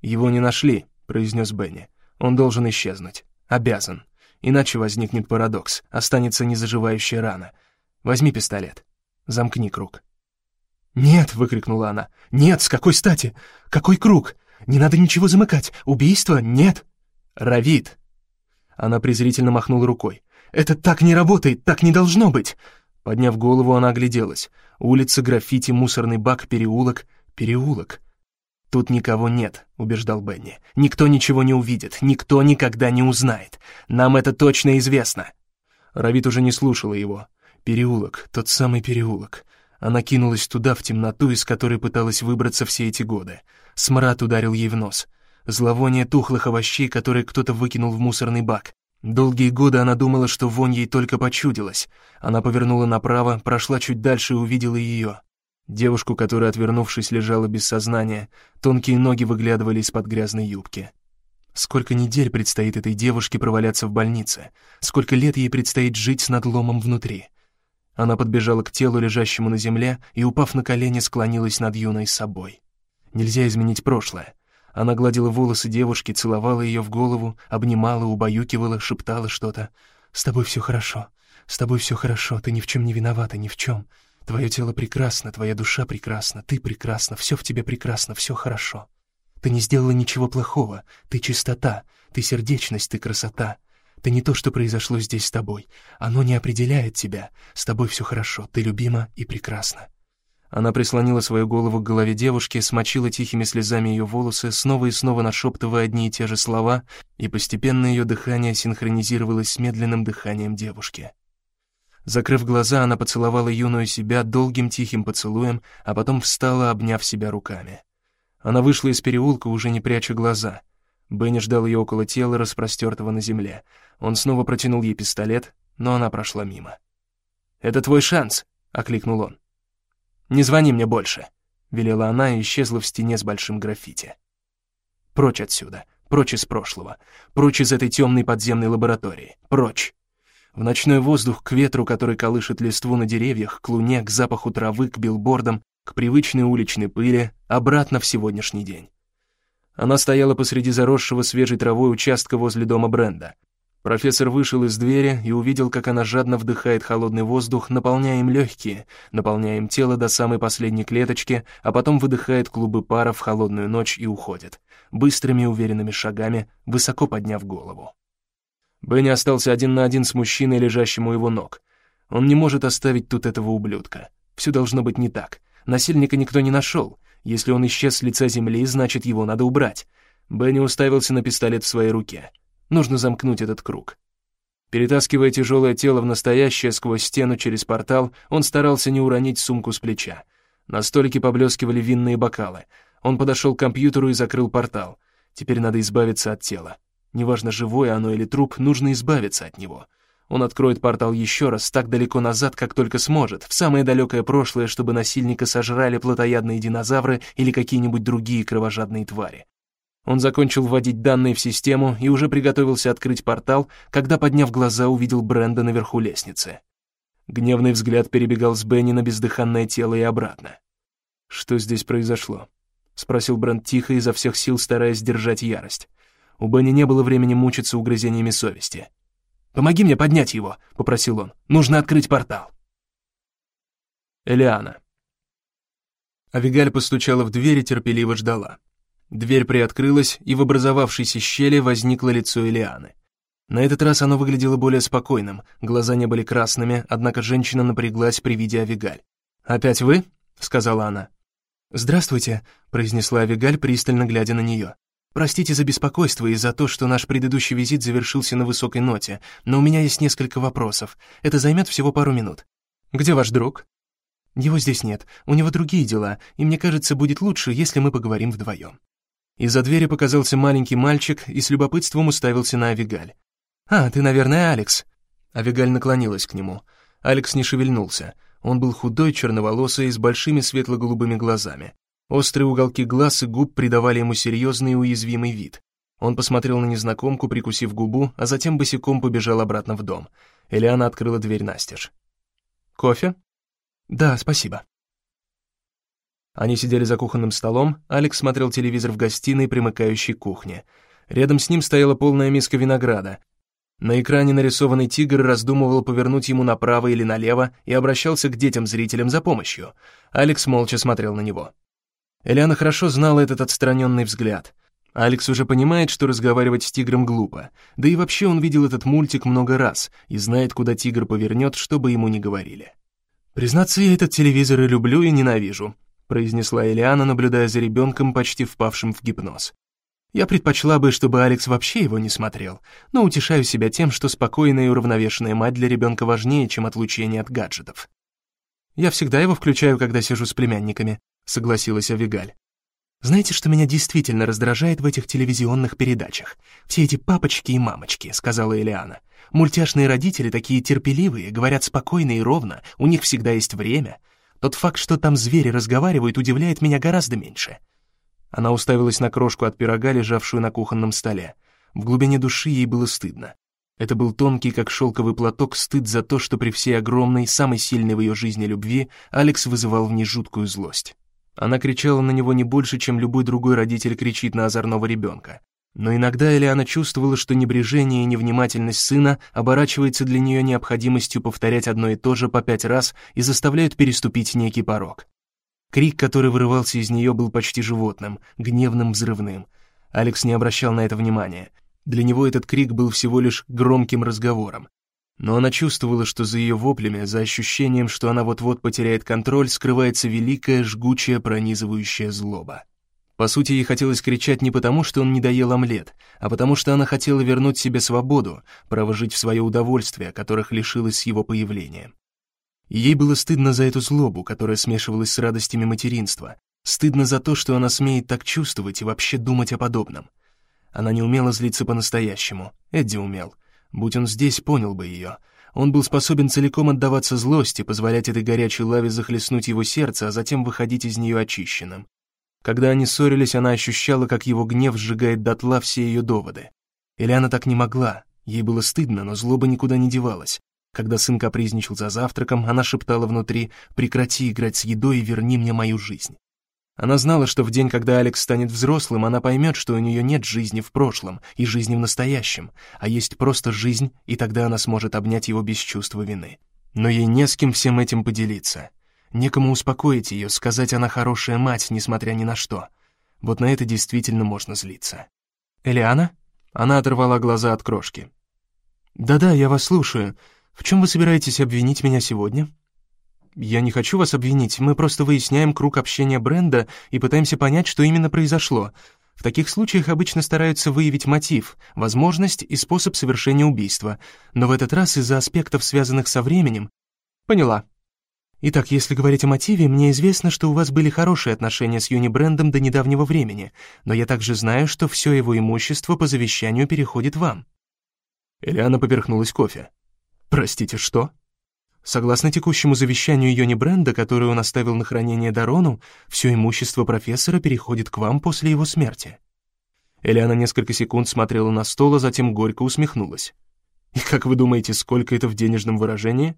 «Его не нашли», — произнес Бенни. «Он должен исчезнуть. Обязан. Иначе возникнет парадокс, останется незаживающая рана. Возьми пистолет. Замкни круг». «Нет!» — выкрикнула она. «Нет! С какой стати? Какой круг? Не надо ничего замыкать! Убийство? Нет!» «Равид!» Она презрительно махнула рукой. «Это так не работает! Так не должно быть!» Подняв голову, она огляделась. Улица, граффити, мусорный бак, переулок. Переулок. «Тут никого нет», — убеждал Бенни. «Никто ничего не увидит, никто никогда не узнает. Нам это точно известно». Равит уже не слушала его. Переулок, тот самый переулок. Она кинулась туда, в темноту, из которой пыталась выбраться все эти годы. Смрад ударил ей в нос. Зловоние тухлых овощей, которые кто-то выкинул в мусорный бак. Долгие годы она думала, что вонь ей только почудилась. Она повернула направо, прошла чуть дальше и увидела ее. Девушку, которая, отвернувшись, лежала без сознания, тонкие ноги выглядывали из-под грязной юбки. Сколько недель предстоит этой девушке проваляться в больнице? Сколько лет ей предстоит жить с надломом внутри? Она подбежала к телу, лежащему на земле, и, упав на колени, склонилась над юной собой. Нельзя изменить прошлое. Она гладила волосы девушки, целовала ее в голову, обнимала, убаюкивала, шептала что-то. «С тобой все хорошо. С тобой все хорошо. Ты ни в чем не виновата, ни в чем. Твое тело прекрасно, твоя душа прекрасна, ты прекрасна, все в тебе прекрасно, все хорошо. Ты не сделала ничего плохого. Ты чистота, ты сердечность, ты красота. Ты не то, что произошло здесь с тобой. Оно не определяет тебя. С тобой все хорошо, ты любима и прекрасна». Она прислонила свою голову к голове девушки, смочила тихими слезами ее волосы, снова и снова нашептывая одни и те же слова, и постепенно ее дыхание синхронизировалось с медленным дыханием девушки. Закрыв глаза, она поцеловала юную себя долгим тихим поцелуем, а потом встала, обняв себя руками. Она вышла из переулка, уже не пряча глаза. Бенни ждал ее около тела, распростертого на земле. Он снова протянул ей пистолет, но она прошла мимо. «Это твой шанс», — окликнул он. «Не звони мне больше», — велела она и исчезла в стене с большим граффити. «Прочь отсюда, прочь из прошлого, прочь из этой темной подземной лаборатории, прочь!» В ночной воздух, к ветру, который колышет листву на деревьях, к луне, к запаху травы, к билбордам, к привычной уличной пыли, обратно в сегодняшний день. Она стояла посреди заросшего свежей травой участка возле дома Бренда. Профессор вышел из двери и увидел, как она жадно вдыхает холодный воздух, наполняя им легкие, наполняя им тело до самой последней клеточки, а потом выдыхает клубы пара в холодную ночь и уходит, быстрыми уверенными шагами, высоко подняв голову. Бенни остался один на один с мужчиной, лежащим у его ног. Он не может оставить тут этого ублюдка. Все должно быть не так. Насильника никто не нашел. Если он исчез с лица земли, значит, его надо убрать. Бенни уставился на пистолет в своей руке. Нужно замкнуть этот круг. Перетаскивая тяжелое тело в настоящее сквозь стену через портал, он старался не уронить сумку с плеча. На столике поблескивали винные бокалы. Он подошел к компьютеру и закрыл портал. Теперь надо избавиться от тела. Неважно, живое оно или труп, нужно избавиться от него. Он откроет портал еще раз, так далеко назад, как только сможет, в самое далекое прошлое, чтобы насильника сожрали плотоядные динозавры или какие-нибудь другие кровожадные твари. Он закончил вводить данные в систему и уже приготовился открыть портал, когда, подняв глаза, увидел Бренда наверху лестницы. Гневный взгляд перебегал с Бенни на бездыханное тело и обратно. «Что здесь произошло?» — спросил Бренд тихо, изо всех сил стараясь сдержать ярость. У Бенни не было времени мучиться угрызениями совести. «Помоги мне поднять его», — попросил он. «Нужно открыть портал». Элиана. Авигаль постучала в дверь и терпеливо ждала. Дверь приоткрылась, и в образовавшейся щели возникло лицо Элианы. На этот раз оно выглядело более спокойным, глаза не были красными, однако женщина напряглась при виде Авигаль. «Опять вы?» — сказала она. «Здравствуйте», — произнесла Авигаль, пристально глядя на нее. «Простите за беспокойство и за то, что наш предыдущий визит завершился на высокой ноте, но у меня есть несколько вопросов. Это займет всего пару минут. Где ваш друг?» «Его здесь нет, у него другие дела, и мне кажется, будет лучше, если мы поговорим вдвоем». Из-за двери показался маленький мальчик и с любопытством уставился на Авигаль. «А, ты, наверное, Алекс». Авигаль наклонилась к нему. Алекс не шевельнулся. Он был худой, черноволосый, с большими светло-голубыми глазами. Острые уголки глаз и губ придавали ему серьезный и уязвимый вид. Он посмотрел на незнакомку, прикусив губу, а затем босиком побежал обратно в дом. Элиана открыла дверь настежь. «Кофе?» «Да, спасибо». Они сидели за кухонным столом, Алекс смотрел телевизор в гостиной, примыкающей к кухне. Рядом с ним стояла полная миска винограда. На экране нарисованный тигр раздумывал повернуть ему направо или налево и обращался к детям-зрителям за помощью. Алекс молча смотрел на него. Элиана хорошо знала этот отстраненный взгляд. Алекс уже понимает, что разговаривать с тигром глупо. Да и вообще он видел этот мультик много раз и знает, куда тигр повернет, что бы ему ни говорили. «Признаться, я этот телевизор и люблю, и ненавижу», произнесла Элиана, наблюдая за ребенком, почти впавшим в гипноз. Я предпочла бы, чтобы Алекс вообще его не смотрел, но утешаю себя тем, что спокойная и уравновешенная мать для ребенка важнее, чем отлучение от гаджетов. Я всегда его включаю, когда сижу с племянниками, согласилась Авигаль. Знаете, что меня действительно раздражает в этих телевизионных передачах? Все эти папочки и мамочки, сказала Элиана. Мультяшные родители такие терпеливые, говорят спокойно и ровно, у них всегда есть время. Тот факт, что там звери разговаривают, удивляет меня гораздо меньше. Она уставилась на крошку от пирога, лежавшую на кухонном столе. В глубине души ей было стыдно. Это был тонкий, как шелковый платок, стыд за то, что при всей огромной, самой сильной в ее жизни любви Алекс вызывал в ней жуткую злость. Она кричала на него не больше, чем любой другой родитель кричит на озорного ребенка. Но иногда Элиана чувствовала, что небрежение и невнимательность сына оборачивается для нее необходимостью повторять одно и то же по пять раз и заставляют переступить некий порог. Крик, который вырывался из нее, был почти животным, гневным, взрывным. Алекс не обращал на это внимания. Для него этот крик был всего лишь громким разговором. Но она чувствовала, что за ее воплями, за ощущением, что она вот-вот потеряет контроль, скрывается великая, жгучая, пронизывающая злоба. По сути, ей хотелось кричать не потому, что он не доел омлет, а потому что она хотела вернуть себе свободу, право жить в свое удовольствие, которых лишилась его появлением. ей было стыдно за эту злобу, которая смешивалась с радостями материнства, стыдно за то, что она смеет так чувствовать и вообще думать о подобном. Она не умела злиться по-настоящему, Эдди умел. Будь он здесь, понял бы ее. Он был способен целиком отдаваться злости, позволять этой горячей лаве захлестнуть его сердце, а затем выходить из нее очищенным. Когда они ссорились, она ощущала, как его гнев сжигает дотла все ее доводы. Или она так не могла. Ей было стыдно, но злоба никуда не девалась. Когда сын капризничал за завтраком, она шептала внутри «Прекрати играть с едой и верни мне мою жизнь». Она знала, что в день, когда Алекс станет взрослым, она поймет, что у нее нет жизни в прошлом и жизни в настоящем, а есть просто жизнь, и тогда она сможет обнять его без чувства вины. Но ей не с кем всем этим поделиться. Некому успокоить ее, сказать, она хорошая мать, несмотря ни на что. Вот на это действительно можно злиться. «Элиана?» Она оторвала глаза от крошки. «Да-да, я вас слушаю. В чем вы собираетесь обвинить меня сегодня?» «Я не хочу вас обвинить, мы просто выясняем круг общения бренда и пытаемся понять, что именно произошло. В таких случаях обычно стараются выявить мотив, возможность и способ совершения убийства, но в этот раз из-за аспектов, связанных со временем... Поняла. Итак, если говорить о мотиве, мне известно, что у вас были хорошие отношения с Юни Брендом до недавнего времени, но я также знаю, что все его имущество по завещанию переходит вам». Элиана поперхнулась кофе. «Простите, что?» Согласно текущему завещанию Йони Бренда, которое он оставил на хранение Дарону, все имущество профессора переходит к вам после его смерти. Элиана несколько секунд смотрела на стол, а затем горько усмехнулась. «И как вы думаете, сколько это в денежном выражении?»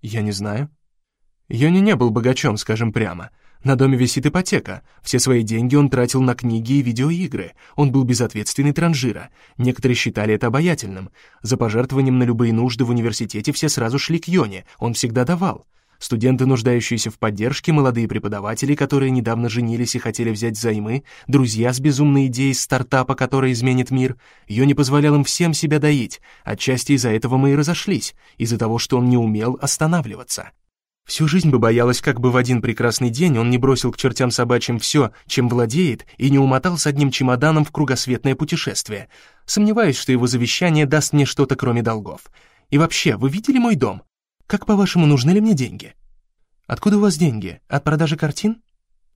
«Я не знаю», Йони не был богачом, скажем прямо. На доме висит ипотека. Все свои деньги он тратил на книги и видеоигры. Он был безответственный транжира. Некоторые считали это обаятельным. За пожертвованием на любые нужды в университете все сразу шли к Йоне. Он всегда давал. Студенты, нуждающиеся в поддержке, молодые преподаватели, которые недавно женились и хотели взять займы, друзья с безумной идеей стартапа, который изменит мир. Йони позволял им всем себя доить. Отчасти из-за этого мы и разошлись, из-за того, что он не умел останавливаться. Всю жизнь бы боялась, как бы в один прекрасный день он не бросил к чертям собачьим все, чем владеет, и не умотал с одним чемоданом в кругосветное путешествие. Сомневаюсь, что его завещание даст мне что-то, кроме долгов. И вообще, вы видели мой дом? Как, по-вашему, нужны ли мне деньги? Откуда у вас деньги? От продажи картин?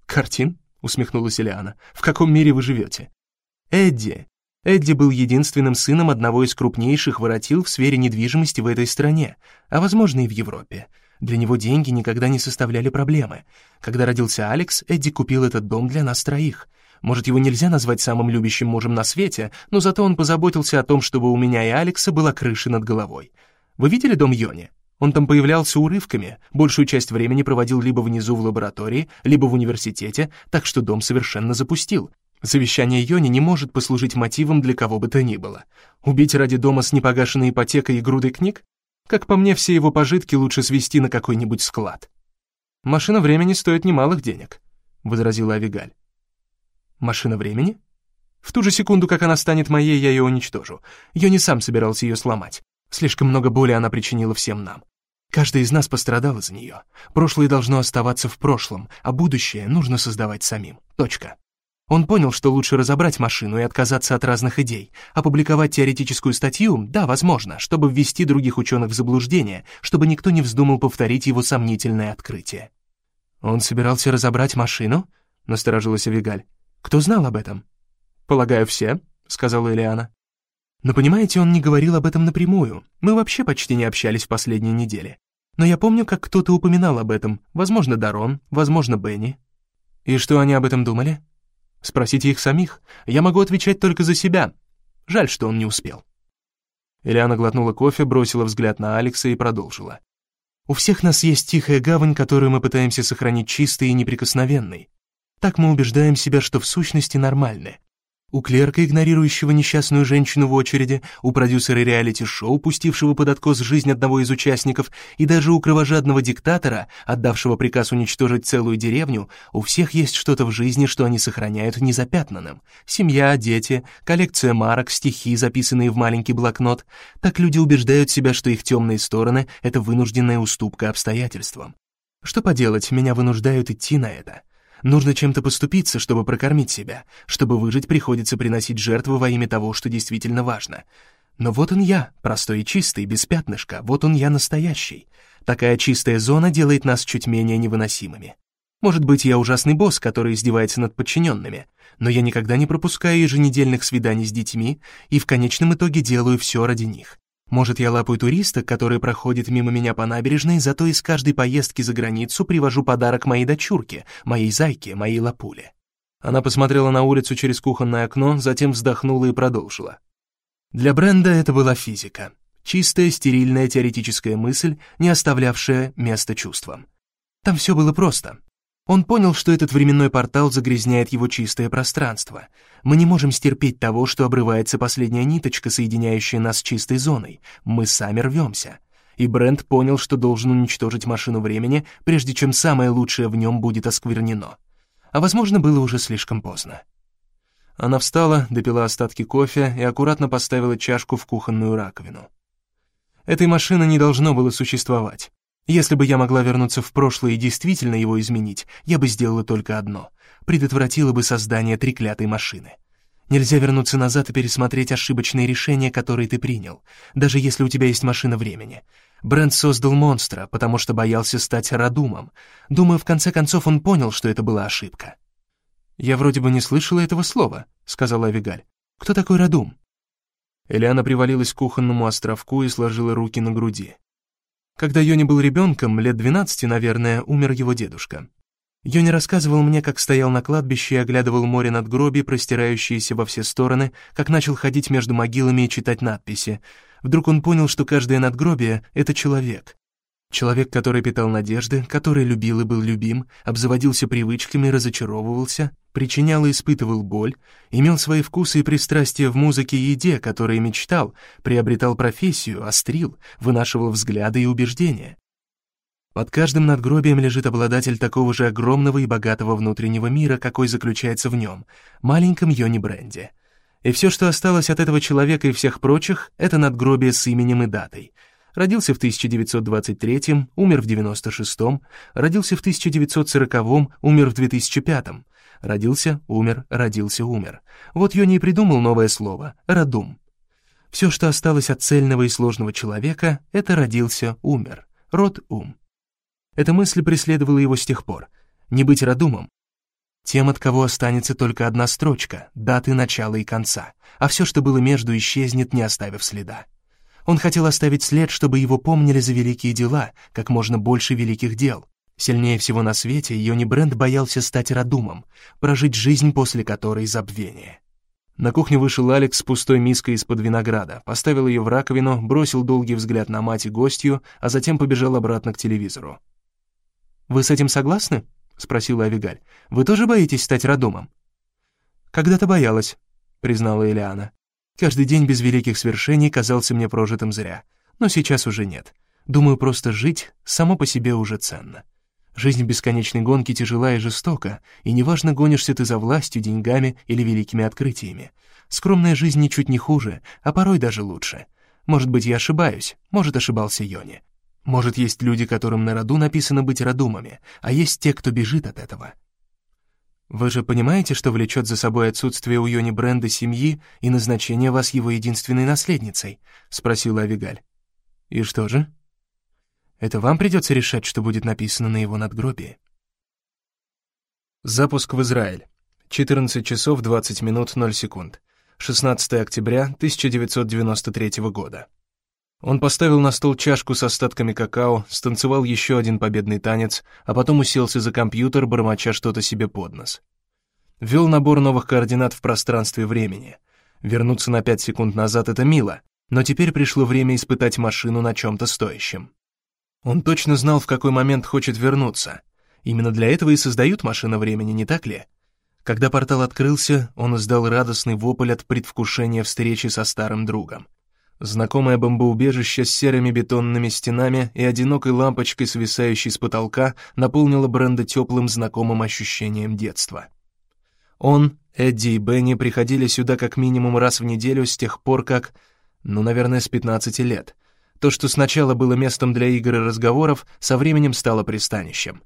Картин? Усмехнулась Ильяна. В каком мире вы живете? Эдди. Эдди был единственным сыном одного из крупнейших воротил в сфере недвижимости в этой стране, а, возможно, и в Европе. Для него деньги никогда не составляли проблемы. Когда родился Алекс, Эдди купил этот дом для нас троих. Может, его нельзя назвать самым любящим мужем на свете, но зато он позаботился о том, чтобы у меня и Алекса была крыша над головой. Вы видели дом Йони? Он там появлялся урывками, большую часть времени проводил либо внизу в лаборатории, либо в университете, так что дом совершенно запустил. Завещание Йони не может послужить мотивом для кого бы то ни было. Убить ради дома с непогашенной ипотекой и грудой книг? Как по мне, все его пожитки лучше свести на какой-нибудь склад. «Машина времени стоит немалых денег», — возразила Авигаль. «Машина времени?» В ту же секунду, как она станет моей, я ее уничтожу. Я не сам собирался ее сломать. Слишком много боли она причинила всем нам. Каждый из нас пострадал из-за нее. Прошлое должно оставаться в прошлом, а будущее нужно создавать самим. Точка. Он понял, что лучше разобрать машину и отказаться от разных идей. Опубликовать теоретическую статью, да, возможно, чтобы ввести других ученых в заблуждение, чтобы никто не вздумал повторить его сомнительное открытие. «Он собирался разобрать машину?» — насторожилась Авигаль. «Кто знал об этом?» «Полагаю, все», — сказала Элиана. «Но понимаете, он не говорил об этом напрямую. Мы вообще почти не общались в последние недели. Но я помню, как кто-то упоминал об этом. Возможно, Дарон, возможно, Бенни». «И что они об этом думали?» Спросите их самих. Я могу отвечать только за себя. Жаль, что он не успел». Элиана глотнула кофе, бросила взгляд на Алекса и продолжила. У всех нас есть тихая гавань, которую мы пытаемся сохранить чистой и неприкосновенной. Так мы убеждаем себя, что в сущности нормальны. У клерка, игнорирующего несчастную женщину в очереди, у продюсера реалити-шоу, пустившего под откос жизнь одного из участников, и даже у кровожадного диктатора, отдавшего приказ уничтожить целую деревню, у всех есть что-то в жизни, что они сохраняют незапятнанным. Семья, дети, коллекция марок, стихи, записанные в маленький блокнот. Так люди убеждают себя, что их темные стороны — это вынужденная уступка обстоятельствам. Что поделать, меня вынуждают идти на это. Нужно чем-то поступиться, чтобы прокормить себя. Чтобы выжить, приходится приносить жертву во имя того, что действительно важно. Но вот он я, простой и чистый, без пятнышка, вот он я настоящий. Такая чистая зона делает нас чуть менее невыносимыми. Может быть, я ужасный босс, который издевается над подчиненными, но я никогда не пропускаю еженедельных свиданий с детьми и в конечном итоге делаю все ради них. Может, я лапаю туриста, который проходит мимо меня по набережной, зато из каждой поездки за границу привожу подарок моей дочурке, моей зайке, моей лапуле. Она посмотрела на улицу через кухонное окно, затем вздохнула и продолжила. Для Бренда это была физика. Чистая, стерильная теоретическая мысль, не оставлявшая места чувствам. Там все было просто. Он понял, что этот временной портал загрязняет его чистое пространство. Мы не можем стерпеть того, что обрывается последняя ниточка, соединяющая нас с чистой зоной. Мы сами рвемся. И Брент понял, что должен уничтожить машину времени, прежде чем самое лучшее в нем будет осквернено. А возможно, было уже слишком поздно. Она встала, допила остатки кофе и аккуратно поставила чашку в кухонную раковину. Этой машины не должно было существовать. Если бы я могла вернуться в прошлое и действительно его изменить, я бы сделала только одно — предотвратила бы создание треклятой машины. Нельзя вернуться назад и пересмотреть ошибочные решения, которые ты принял, даже если у тебя есть машина времени. Брент создал монстра, потому что боялся стать Радумом. Думаю, в конце концов он понял, что это была ошибка. «Я вроде бы не слышала этого слова», — сказала Авигаль. «Кто такой Радум?» Элиана привалилась к кухонному островку и сложила руки на груди. Когда Йони был ребенком, лет 12, наверное, умер его дедушка. Йони рассказывал мне, как стоял на кладбище и оглядывал море над гроби, простирающиеся во все стороны, как начал ходить между могилами и читать надписи. Вдруг он понял, что каждое надгробие — это человек. Человек, который питал надежды, который любил и был любим, обзаводился привычками, разочаровывался, причинял и испытывал боль, имел свои вкусы и пристрастия в музыке и еде, которые мечтал, приобретал профессию, острил, вынашивал взгляды и убеждения. Под каждым надгробием лежит обладатель такого же огромного и богатого внутреннего мира, какой заключается в нем, маленьком Йони Бренде. И все, что осталось от этого человека и всех прочих, это надгробие с именем и датой — Родился в 1923 умер в 96-м, родился в 1940-м, умер в 2005-м. Родился, умер, родился, умер. Вот Йони и придумал новое слово — «радум». Все, что осталось от цельного и сложного человека, это родился, умер. Род-ум. Эта мысль преследовала его с тех пор. Не быть радумом. Тем, от кого останется только одна строчка, даты начала и конца, а все, что было между, исчезнет, не оставив следа. Он хотел оставить след, чтобы его помнили за великие дела, как можно больше великих дел. Сильнее всего на свете Йони Брент боялся стать радумом, прожить жизнь, после которой забвение. На кухню вышел Алекс с пустой миской из-под винограда, поставил ее в раковину, бросил долгий взгляд на мать и гостью, а затем побежал обратно к телевизору. «Вы с этим согласны?» — спросила Авигаль. «Вы тоже боитесь стать радумом?» «Когда-то боялась», — признала Элиана. Каждый день без великих свершений казался мне прожитым зря, но сейчас уже нет. Думаю, просто жить само по себе уже ценно. Жизнь в бесконечной гонке тяжела и жестока, и неважно, гонишься ты за властью, деньгами или великими открытиями. Скромная жизнь ничуть не хуже, а порой даже лучше. Может быть, я ошибаюсь, может, ошибался Йони. Может, есть люди, которым на роду написано быть родумами, а есть те, кто бежит от этого. Вы же понимаете, что влечет за собой отсутствие у Йони Бренда семьи и назначение вас его единственной наследницей?» — спросила Авигаль. «И что же?» «Это вам придется решать, что будет написано на его надгробии». Запуск в Израиль. 14 часов 20 минут 0 секунд. 16 октября 1993 года. Он поставил на стол чашку с остатками какао, станцевал еще один победный танец, а потом уселся за компьютер, бормоча что-то себе под нос. Ввел набор новых координат в пространстве времени. Вернуться на пять секунд назад — это мило, но теперь пришло время испытать машину на чем-то стоящем. Он точно знал, в какой момент хочет вернуться. Именно для этого и создают машину времени, не так ли? Когда портал открылся, он издал радостный вопль от предвкушения встречи со старым другом. Знакомое бомбоубежище с серыми бетонными стенами и одинокой лампочкой, свисающей с потолка, наполнило Бренда теплым знакомым ощущением детства. Он, Эдди и Бенни приходили сюда как минимум раз в неделю с тех пор, как... Ну, наверное, с 15 лет. То, что сначала было местом для игр и разговоров, со временем стало пристанищем.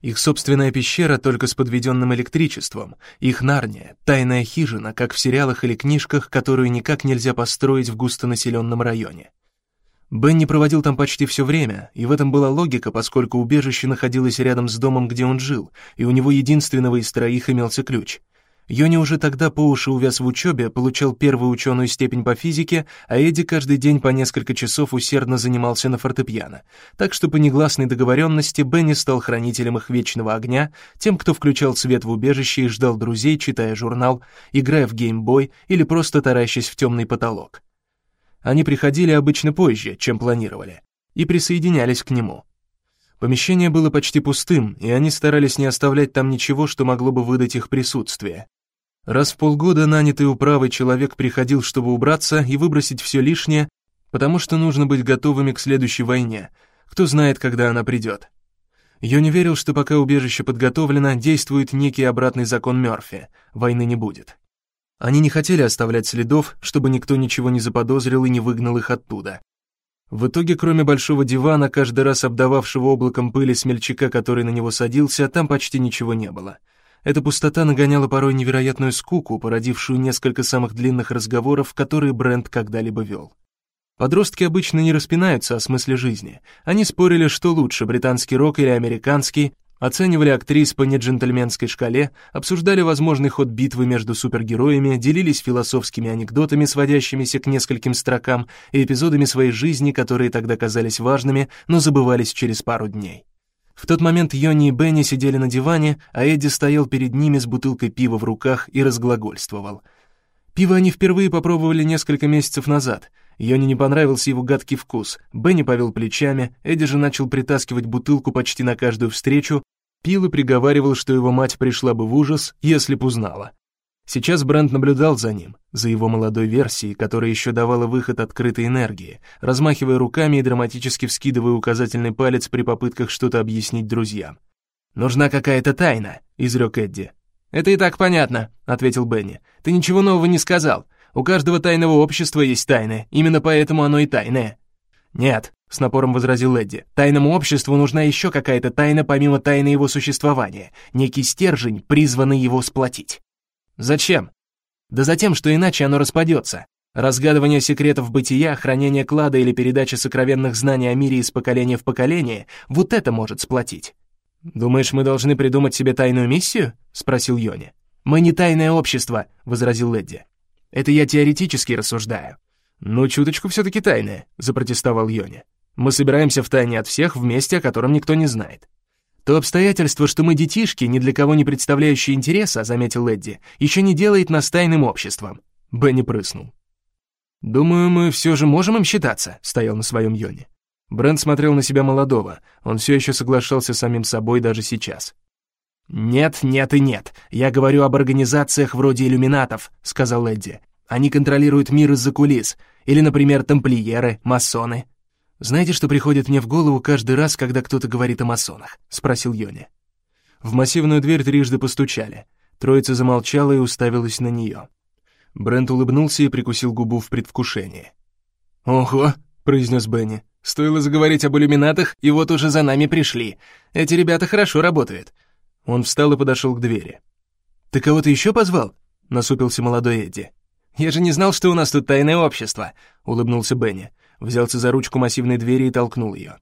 Их собственная пещера только с подведенным электричеством, их Нарния, тайная хижина, как в сериалах или книжках, которую никак нельзя построить в густонаселенном районе. Бенни проводил там почти все время, и в этом была логика, поскольку убежище находилось рядом с домом, где он жил, и у него единственного из троих имелся ключ. Йони уже тогда по уши увяз в учебе, получал первую ученую степень по физике, а Эдди каждый день по несколько часов усердно занимался на фортепиано. Так что по негласной договоренности Бенни стал хранителем их вечного огня, тем, кто включал свет в убежище и ждал друзей, читая журнал, играя в геймбой или просто таращась в темный потолок. Они приходили обычно позже, чем планировали, и присоединялись к нему. Помещение было почти пустым, и они старались не оставлять там ничего, что могло бы выдать их присутствие. Раз в полгода нанятый управой человек приходил, чтобы убраться и выбросить все лишнее, потому что нужно быть готовыми к следующей войне. Кто знает, когда она придет. Я не верил, что пока убежище подготовлено, действует некий обратный закон Мёрфи. Войны не будет. Они не хотели оставлять следов, чтобы никто ничего не заподозрил и не выгнал их оттуда. В итоге, кроме большого дивана, каждый раз обдававшего облаком пыли смельчака, который на него садился, там почти ничего не было. Эта пустота нагоняла порой невероятную скуку, породившую несколько самых длинных разговоров, которые Брент когда-либо вел. Подростки обычно не распинаются о смысле жизни. Они спорили, что лучше, британский рок или американский, оценивали актрис по неджентльменской шкале, обсуждали возможный ход битвы между супергероями, делились философскими анекдотами, сводящимися к нескольким строкам, и эпизодами своей жизни, которые тогда казались важными, но забывались через пару дней. В тот момент Йонни и Бенни сидели на диване, а Эдди стоял перед ними с бутылкой пива в руках и разглагольствовал. Пиво они впервые попробовали несколько месяцев назад. Йонни не понравился его гадкий вкус. Бенни повел плечами, Эдди же начал притаскивать бутылку почти на каждую встречу, пил и приговаривал, что его мать пришла бы в ужас, если б узнала. Сейчас Брент наблюдал за ним, за его молодой версией, которая еще давала выход открытой энергии, размахивая руками и драматически вскидывая указательный палец при попытках что-то объяснить друзьям. «Нужна какая-то тайна», — изрек Эдди. «Это и так понятно», — ответил Бенни. «Ты ничего нового не сказал. У каждого тайного общества есть тайны, именно поэтому оно и тайное». «Нет», — с напором возразил Эдди, «тайному обществу нужна еще какая-то тайна помимо тайны его существования, некий стержень, призванный его сплотить». Зачем? Да затем, что иначе оно распадется. Разгадывание секретов бытия, хранение клада или передача сокровенных знаний о мире из поколения в поколение — вот это может сплотить. «Думаешь, мы должны придумать себе тайную миссию?» — спросил Йони. «Мы не тайное общество», — возразил Эдди. «Это я теоретически рассуждаю». «Ну, чуточку все-таки тайное», — запротестовал Йони. «Мы собираемся в тайне от всех в месте, о котором никто не знает. То обстоятельство, что мы детишки, ни для кого не представляющие интереса, заметил Эдди, еще не делает нас тайным обществом. Бенни прыснул. «Думаю, мы все же можем им считаться», — стоял на своем Йоне. Брент смотрел на себя молодого, он все еще соглашался с самим собой даже сейчас. «Нет, нет и нет. Я говорю об организациях вроде иллюминатов», — сказал Эдди. «Они контролируют мир из-за кулис. Или, например, тамплиеры, масоны. «Знаете, что приходит мне в голову каждый раз, когда кто-то говорит о масонах?» — спросил Йони. В массивную дверь трижды постучали. Троица замолчала и уставилась на нее. Брент улыбнулся и прикусил губу в предвкушении. «Ого!» — произнес Бенни. «Стоило заговорить об иллюминатах, и вот уже за нами пришли. Эти ребята хорошо работают». Он встал и подошел к двери. «Ты кого-то еще позвал?» — насупился молодой Эдди. «Я же не знал, что у нас тут тайное общество», — улыбнулся Бенни взялся за ручку массивной двери и толкнул ее.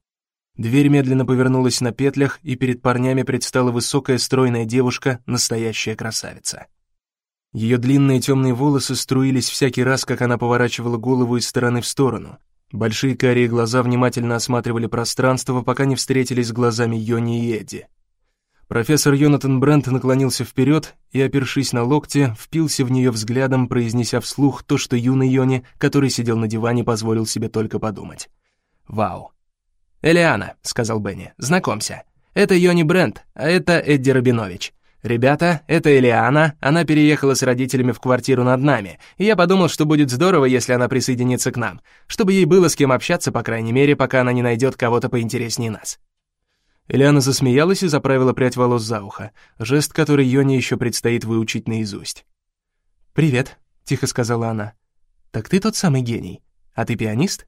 Дверь медленно повернулась на петлях, и перед парнями предстала высокая стройная девушка, настоящая красавица. Ее длинные темные волосы струились всякий раз, как она поворачивала голову из стороны в сторону. Большие карие глаза внимательно осматривали пространство, пока не встретились с глазами Йони и Эдди. Профессор Йонатан Брент наклонился вперед и, опершись на локте, впился в нее взглядом, произнеся вслух то, что юный Йони, который сидел на диване, позволил себе только подумать. «Вау!» «Элиана», — сказал Бенни, — «знакомься. Это Йони Брент, а это Эдди Рабинович. «Ребята, это Элиана, она переехала с родителями в квартиру над нами, и я подумал, что будет здорово, если она присоединится к нам, чтобы ей было с кем общаться, по крайней мере, пока она не найдет кого-то поинтереснее нас». Элиана засмеялась и заправила прядь волос за ухо, жест, который Йоне еще предстоит выучить наизусть. «Привет», — тихо сказала она. «Так ты тот самый гений. А ты пианист?»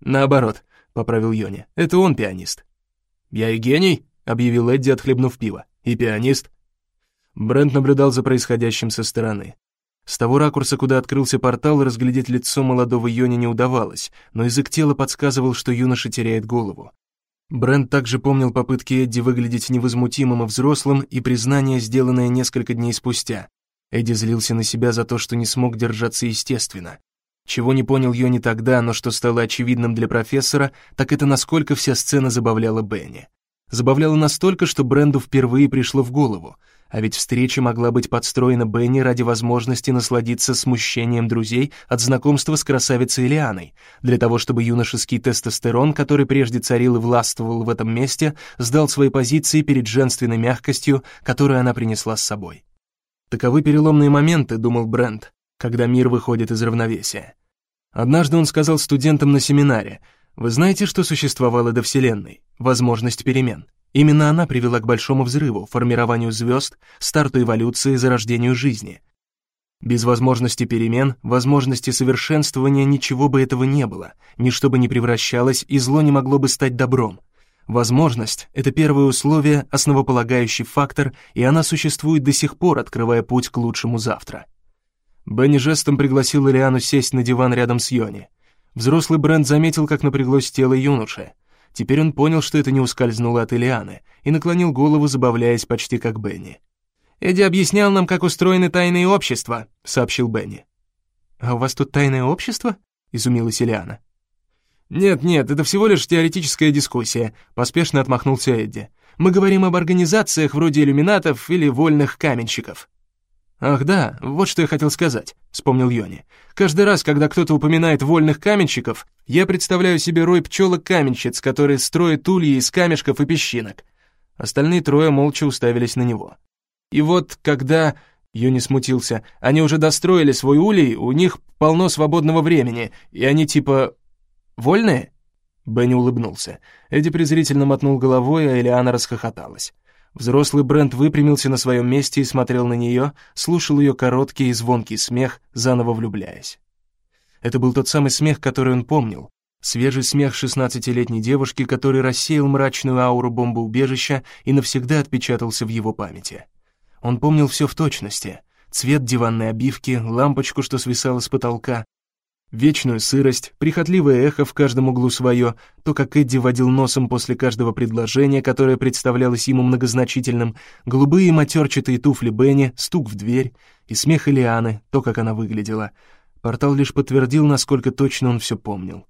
«Наоборот», — поправил Йоне, — «это он пианист». «Я и гений», — объявил Эдди, отхлебнув пиво. «И пианист». Брент наблюдал за происходящим со стороны. С того ракурса, куда открылся портал, разглядеть лицо молодого Йони не удавалось, но язык тела подсказывал, что юноша теряет голову. Брент также помнил попытки Эдди выглядеть невозмутимым и взрослым и признание, сделанное несколько дней спустя. Эдди злился на себя за то, что не смог держаться естественно. Чего не понял Йони тогда, но что стало очевидным для профессора, так это насколько вся сцена забавляла Бенни. Забавляла настолько, что Бренду впервые пришло в голову — а ведь встреча могла быть подстроена Бенни ради возможности насладиться смущением друзей от знакомства с красавицей Лианой, для того, чтобы юношеский тестостерон, который прежде царил и властвовал в этом месте, сдал свои позиции перед женственной мягкостью, которую она принесла с собой. Таковы переломные моменты, думал Брент, когда мир выходит из равновесия. Однажды он сказал студентам на семинаре, «Вы знаете, что существовало до Вселенной? Возможность перемен. Именно она привела к большому взрыву, формированию звезд, старту эволюции, зарождению жизни. Без возможности перемен, возможности совершенствования ничего бы этого не было, ничто бы не превращалось, и зло не могло бы стать добром. Возможность — это первое условие, основополагающий фактор, и она существует до сих пор, открывая путь к лучшему завтра. Бенни жестом пригласил Элиану сесть на диван рядом с Йони. Взрослый Брент заметил, как напряглось тело юноши. Теперь он понял, что это не ускользнуло от Элианы, и наклонил голову, забавляясь почти как Бенни. «Эдди объяснял нам, как устроены тайные общества», — сообщил Бенни. «А у вас тут тайное общество?» — изумилась Элиана. «Нет-нет, это всего лишь теоретическая дискуссия», — поспешно отмахнулся Эдди. «Мы говорим об организациях вроде иллюминатов или вольных каменщиков». «Ах да, вот что я хотел сказать», — вспомнил Йони. «Каждый раз, когда кто-то упоминает вольных каменщиков, я представляю себе рой пчелок-каменщиц, которые строят ульи из камешков и песчинок». Остальные трое молча уставились на него. «И вот, когда...» — Йони смутился. «Они уже достроили свой улей, у них полно свободного времени, и они типа... вольные?» Бенни улыбнулся. Эдди презрительно мотнул головой, а Элиана расхохоталась. Взрослый Брент выпрямился на своем месте и смотрел на нее, слушал ее короткий и звонкий смех, заново влюбляясь. Это был тот самый смех, который он помнил. Свежий смех шестнадцатилетней девушки, который рассеял мрачную ауру бомбоубежища и навсегда отпечатался в его памяти. Он помнил все в точности. Цвет диванной обивки, лампочку, что свисала с потолка, Вечную сырость, прихотливое эхо в каждом углу свое, то, как Эдди водил носом после каждого предложения, которое представлялось ему многозначительным, голубые матерчатые туфли Бенни, стук в дверь и смех Элианы, то, как она выглядела. Портал лишь подтвердил, насколько точно он все помнил.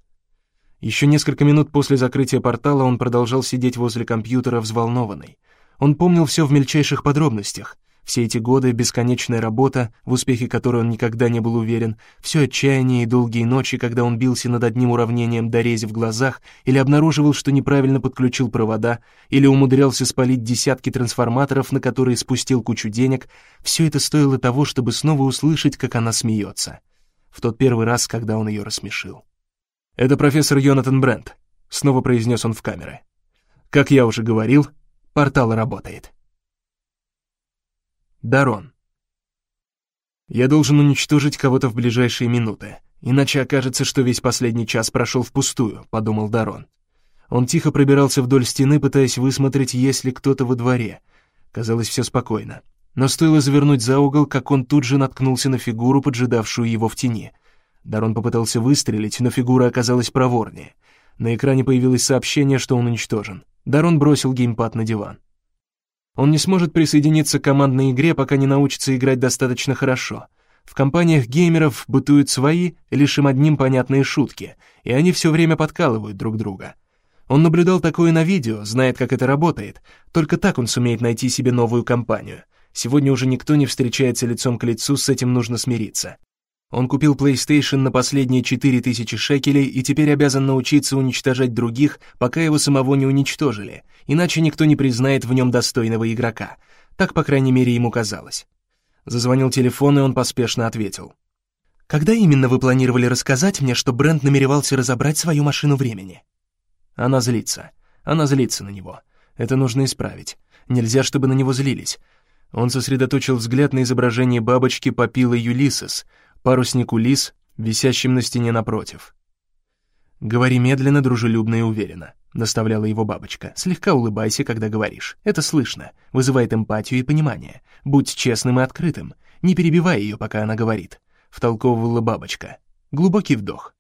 Еще несколько минут после закрытия портала он продолжал сидеть возле компьютера взволнованный. Он помнил все в мельчайших подробностях. Все эти годы бесконечная работа, в успехе которой он никогда не был уверен, все отчаяние и долгие ночи, когда он бился над одним уравнением до рези в глазах или обнаруживал, что неправильно подключил провода, или умудрялся спалить десятки трансформаторов, на которые спустил кучу денег, все это стоило того, чтобы снова услышать, как она смеется. В тот первый раз, когда он ее рассмешил. «Это профессор Йонатан Брент», — снова произнес он в камеры. «Как я уже говорил, портал работает». Дарон. Я должен уничтожить кого-то в ближайшие минуты, иначе окажется, что весь последний час прошел впустую, подумал Дарон. Он тихо пробирался вдоль стены, пытаясь высмотреть, есть ли кто-то во дворе. Казалось, все спокойно. Но стоило завернуть за угол, как он тут же наткнулся на фигуру, поджидавшую его в тени. Дарон попытался выстрелить, но фигура оказалась проворнее. На экране появилось сообщение, что он уничтожен. Дарон бросил геймпад на диван. Он не сможет присоединиться к командной игре, пока не научится играть достаточно хорошо. В компаниях геймеров бытуют свои, лишь им одним понятные шутки, и они все время подкалывают друг друга. Он наблюдал такое на видео, знает, как это работает. Только так он сумеет найти себе новую компанию. Сегодня уже никто не встречается лицом к лицу, с этим нужно смириться. Он купил PlayStation на последние 4000 шекелей и теперь обязан научиться уничтожать других, пока его самого не уничтожили, иначе никто не признает в нем достойного игрока. Так, по крайней мере, ему казалось. Зазвонил телефон, и он поспешно ответил. «Когда именно вы планировали рассказать мне, что Брент намеревался разобрать свою машину времени?» Она злится. Она злится на него. Это нужно исправить. Нельзя, чтобы на него злились. Он сосредоточил взгляд на изображение бабочки Папилы Юлисес, парусник Улис, висящим на стене напротив. «Говори медленно, дружелюбно и уверенно», — наставляла его бабочка. «Слегка улыбайся, когда говоришь. Это слышно, вызывает эмпатию и понимание. Будь честным и открытым. Не перебивай ее, пока она говорит», — втолковывала бабочка. Глубокий вдох.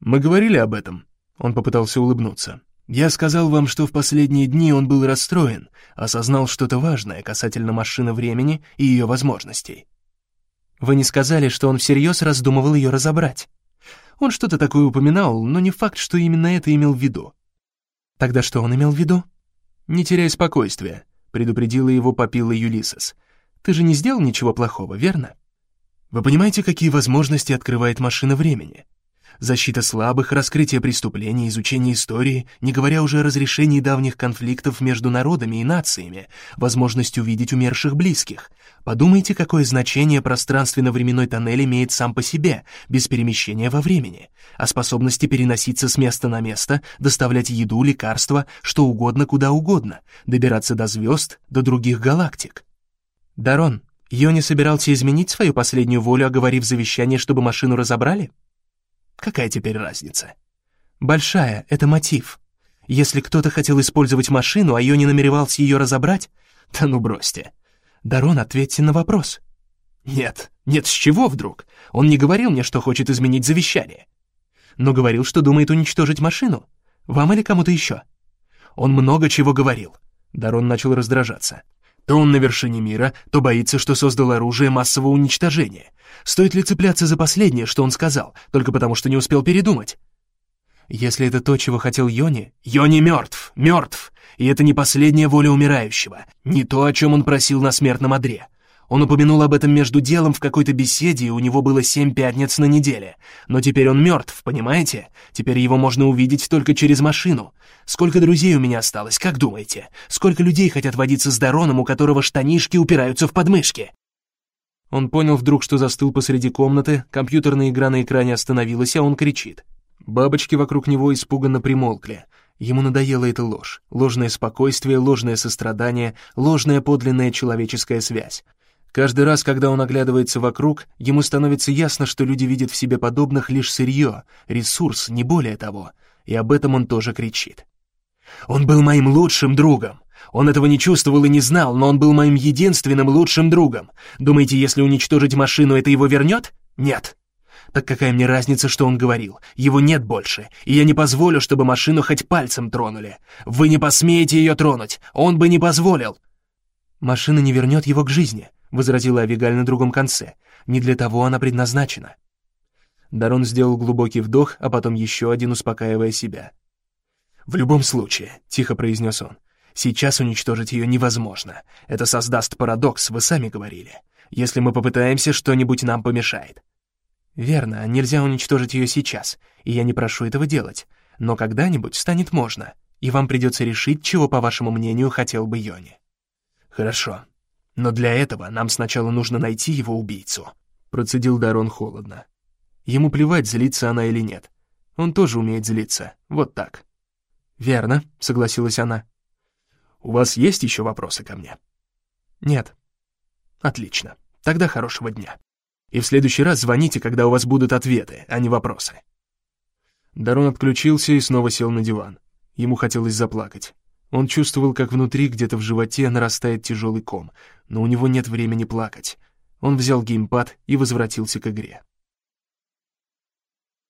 «Мы говорили об этом», — он попытался улыбнуться. Я сказал вам, что в последние дни он был расстроен, осознал что-то важное касательно машины времени и ее возможностей. Вы не сказали, что он всерьез раздумывал ее разобрать. Он что-то такое упоминал, но не факт, что именно это имел в виду. Тогда что он имел в виду? Не теряй спокойствия, предупредила его Папила Юлисес. Ты же не сделал ничего плохого, верно? Вы понимаете, какие возможности открывает машина времени? Защита слабых, раскрытие преступлений, изучение истории, не говоря уже о разрешении давних конфликтов между народами и нациями, возможность увидеть умерших близких. Подумайте, какое значение пространственно-временной тоннель имеет сам по себе, без перемещения во времени, о способности переноситься с места на место, доставлять еду, лекарства, что угодно, куда угодно, добираться до звезд, до других галактик. Дарон, Йони собирался изменить свою последнюю волю, оговорив завещание, чтобы машину разобрали? Какая теперь разница? Большая — это мотив. Если кто-то хотел использовать машину, а ее не намеревался ее разобрать, *laughs* да ну бросьте. Дарон, ответьте на вопрос. Нет, нет, с чего вдруг? Он не говорил мне, что хочет изменить завещание. Но говорил, что думает уничтожить машину. Вам или кому-то еще? Он много чего говорил. Дарон начал раздражаться. То он на вершине мира, то боится, что создал оружие массового уничтожения. Стоит ли цепляться за последнее, что он сказал, только потому что не успел передумать? Если это то, чего хотел Йони, Йони мертв, мертв, и это не последняя воля умирающего, не то, о чем он просил на смертном одре. Он упомянул об этом между делом в какой-то беседе, и у него было семь пятниц на неделе. Но теперь он мертв, понимаете? Теперь его можно увидеть только через машину. Сколько друзей у меня осталось, как думаете? Сколько людей хотят водиться с Дароном, у которого штанишки упираются в подмышки? Он понял вдруг, что застыл посреди комнаты, компьютерная игра на экране остановилась, а он кричит. Бабочки вокруг него испуганно примолкли. Ему надоела эта ложь. Ложное спокойствие, ложное сострадание, ложная подлинная человеческая связь. Каждый раз, когда он оглядывается вокруг, ему становится ясно, что люди видят в себе подобных лишь сырье, ресурс, не более того, и об этом он тоже кричит. «Он был моим лучшим другом. Он этого не чувствовал и не знал, но он был моим единственным лучшим другом. Думаете, если уничтожить машину, это его вернет? Нет. Так какая мне разница, что он говорил? Его нет больше, и я не позволю, чтобы машину хоть пальцем тронули. Вы не посмеете ее тронуть, он бы не позволил. Машина не вернет его к жизни возразила Авигаль на другом конце. «Не для того она предназначена». Дарон сделал глубокий вдох, а потом еще один, успокаивая себя. «В любом случае», — тихо произнес он, — «сейчас уничтожить ее невозможно. Это создаст парадокс, вы сами говорили. Если мы попытаемся, что-нибудь нам помешает». «Верно, нельзя уничтожить ее сейчас, и я не прошу этого делать. Но когда-нибудь станет можно, и вам придется решить, чего, по вашему мнению, хотел бы Йони». «Хорошо», но для этого нам сначала нужно найти его убийцу», — процедил Дарон холодно. Ему плевать, злится она или нет. Он тоже умеет злиться, вот так. «Верно», — согласилась она. «У вас есть еще вопросы ко мне?» «Нет». «Отлично. Тогда хорошего дня. И в следующий раз звоните, когда у вас будут ответы, а не вопросы». Дарон отключился и снова сел на диван. Ему хотелось заплакать. Он чувствовал, как внутри, где-то в животе, нарастает тяжелый ком, но у него нет времени плакать. Он взял геймпад и возвратился к игре.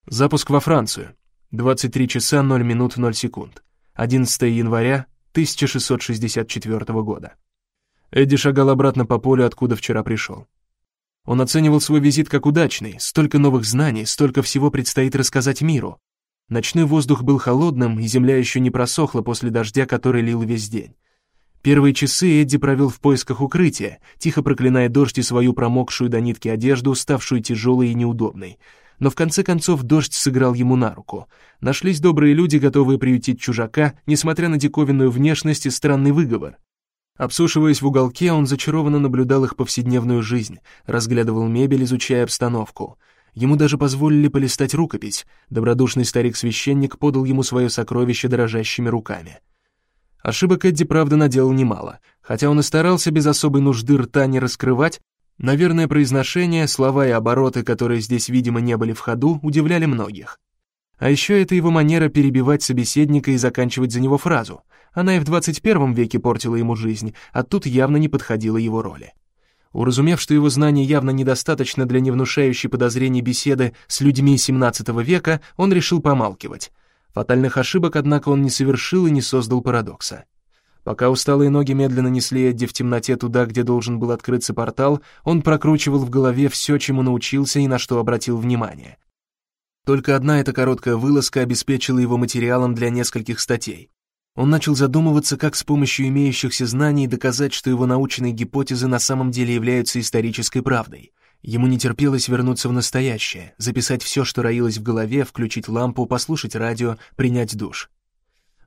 Запуск во Францию. 23 часа 0 минут 0 секунд. 11 января 1664 года. Эдди шагал обратно по полю, откуда вчера пришел. Он оценивал свой визит как удачный, столько новых знаний, столько всего предстоит рассказать миру. Ночной воздух был холодным, и земля еще не просохла после дождя, который лил весь день. Первые часы Эдди провел в поисках укрытия, тихо проклиная дождь и свою промокшую до нитки одежду, ставшую тяжелой и неудобной. Но в конце концов дождь сыграл ему на руку. Нашлись добрые люди, готовые приютить чужака, несмотря на диковинную внешность и странный выговор. Обсушиваясь в уголке, он зачарованно наблюдал их повседневную жизнь, разглядывал мебель, изучая обстановку. Ему даже позволили полистать рукопись. Добродушный старик-священник подал ему свое сокровище дрожащими руками. Ошибок Эдди, правда, наделал немало. Хотя он и старался без особой нужды рта не раскрывать, наверное, произношение, слова и обороты, которые здесь, видимо, не были в ходу, удивляли многих. А еще это его манера перебивать собеседника и заканчивать за него фразу. Она и в 21 веке портила ему жизнь, а тут явно не подходила его роли. Уразумев, что его знаний явно недостаточно для невнушающей подозрений беседы с людьми XVII века, он решил помалкивать. Фатальных ошибок, однако, он не совершил и не создал парадокса. Пока усталые ноги медленно несли Эдди в темноте туда, где должен был открыться портал, он прокручивал в голове все, чему научился и на что обратил внимание. Только одна эта короткая вылазка обеспечила его материалом для нескольких статей. Он начал задумываться, как с помощью имеющихся знаний доказать, что его научные гипотезы на самом деле являются исторической правдой. Ему не терпелось вернуться в настоящее, записать все, что роилось в голове, включить лампу, послушать радио, принять душ.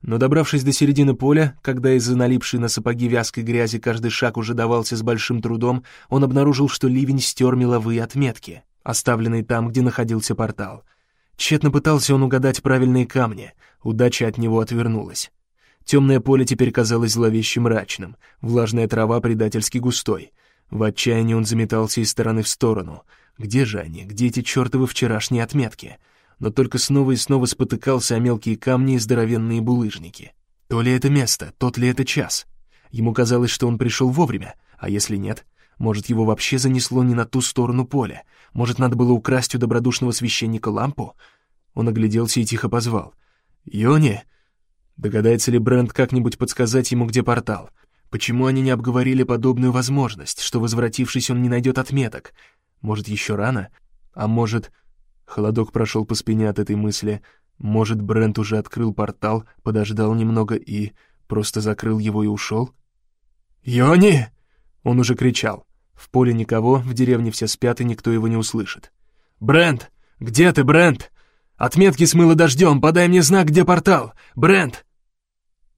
Но добравшись до середины поля, когда из-за налипшей на сапоги вязкой грязи каждый шаг уже давался с большим трудом, он обнаружил, что ливень стер меловые отметки, оставленные там, где находился портал. Тщетно пытался он угадать правильные камни, удача от него отвернулась. Темное поле теперь казалось зловеще мрачным, влажная трава предательски густой — в отчаянии он заметался из стороны в сторону. Где же они? Где эти чертовы вчерашние отметки? Но только снова и снова спотыкался о мелкие камни и здоровенные булыжники. То ли это место, тот ли это час? Ему казалось, что он пришел вовремя, а если нет, может, его вообще занесло не на ту сторону поля? Может, надо было украсть у добродушного священника лампу? Он огляделся и тихо позвал. «Йони!» Догадается ли Брент как-нибудь подсказать ему, где портал? Почему они не обговорили подобную возможность, что, возвратившись, он не найдет отметок? Может, еще рано? А может... Холодок прошел по спине от этой мысли. Может, Брент уже открыл портал, подождал немного и просто закрыл его и ушел? «Йони!» Он уже кричал. В поле никого, в деревне все спят, и никто его не услышит. «Брент! Где ты, Брент? Отметки смыло дождем, подай мне знак, где портал! Брент!»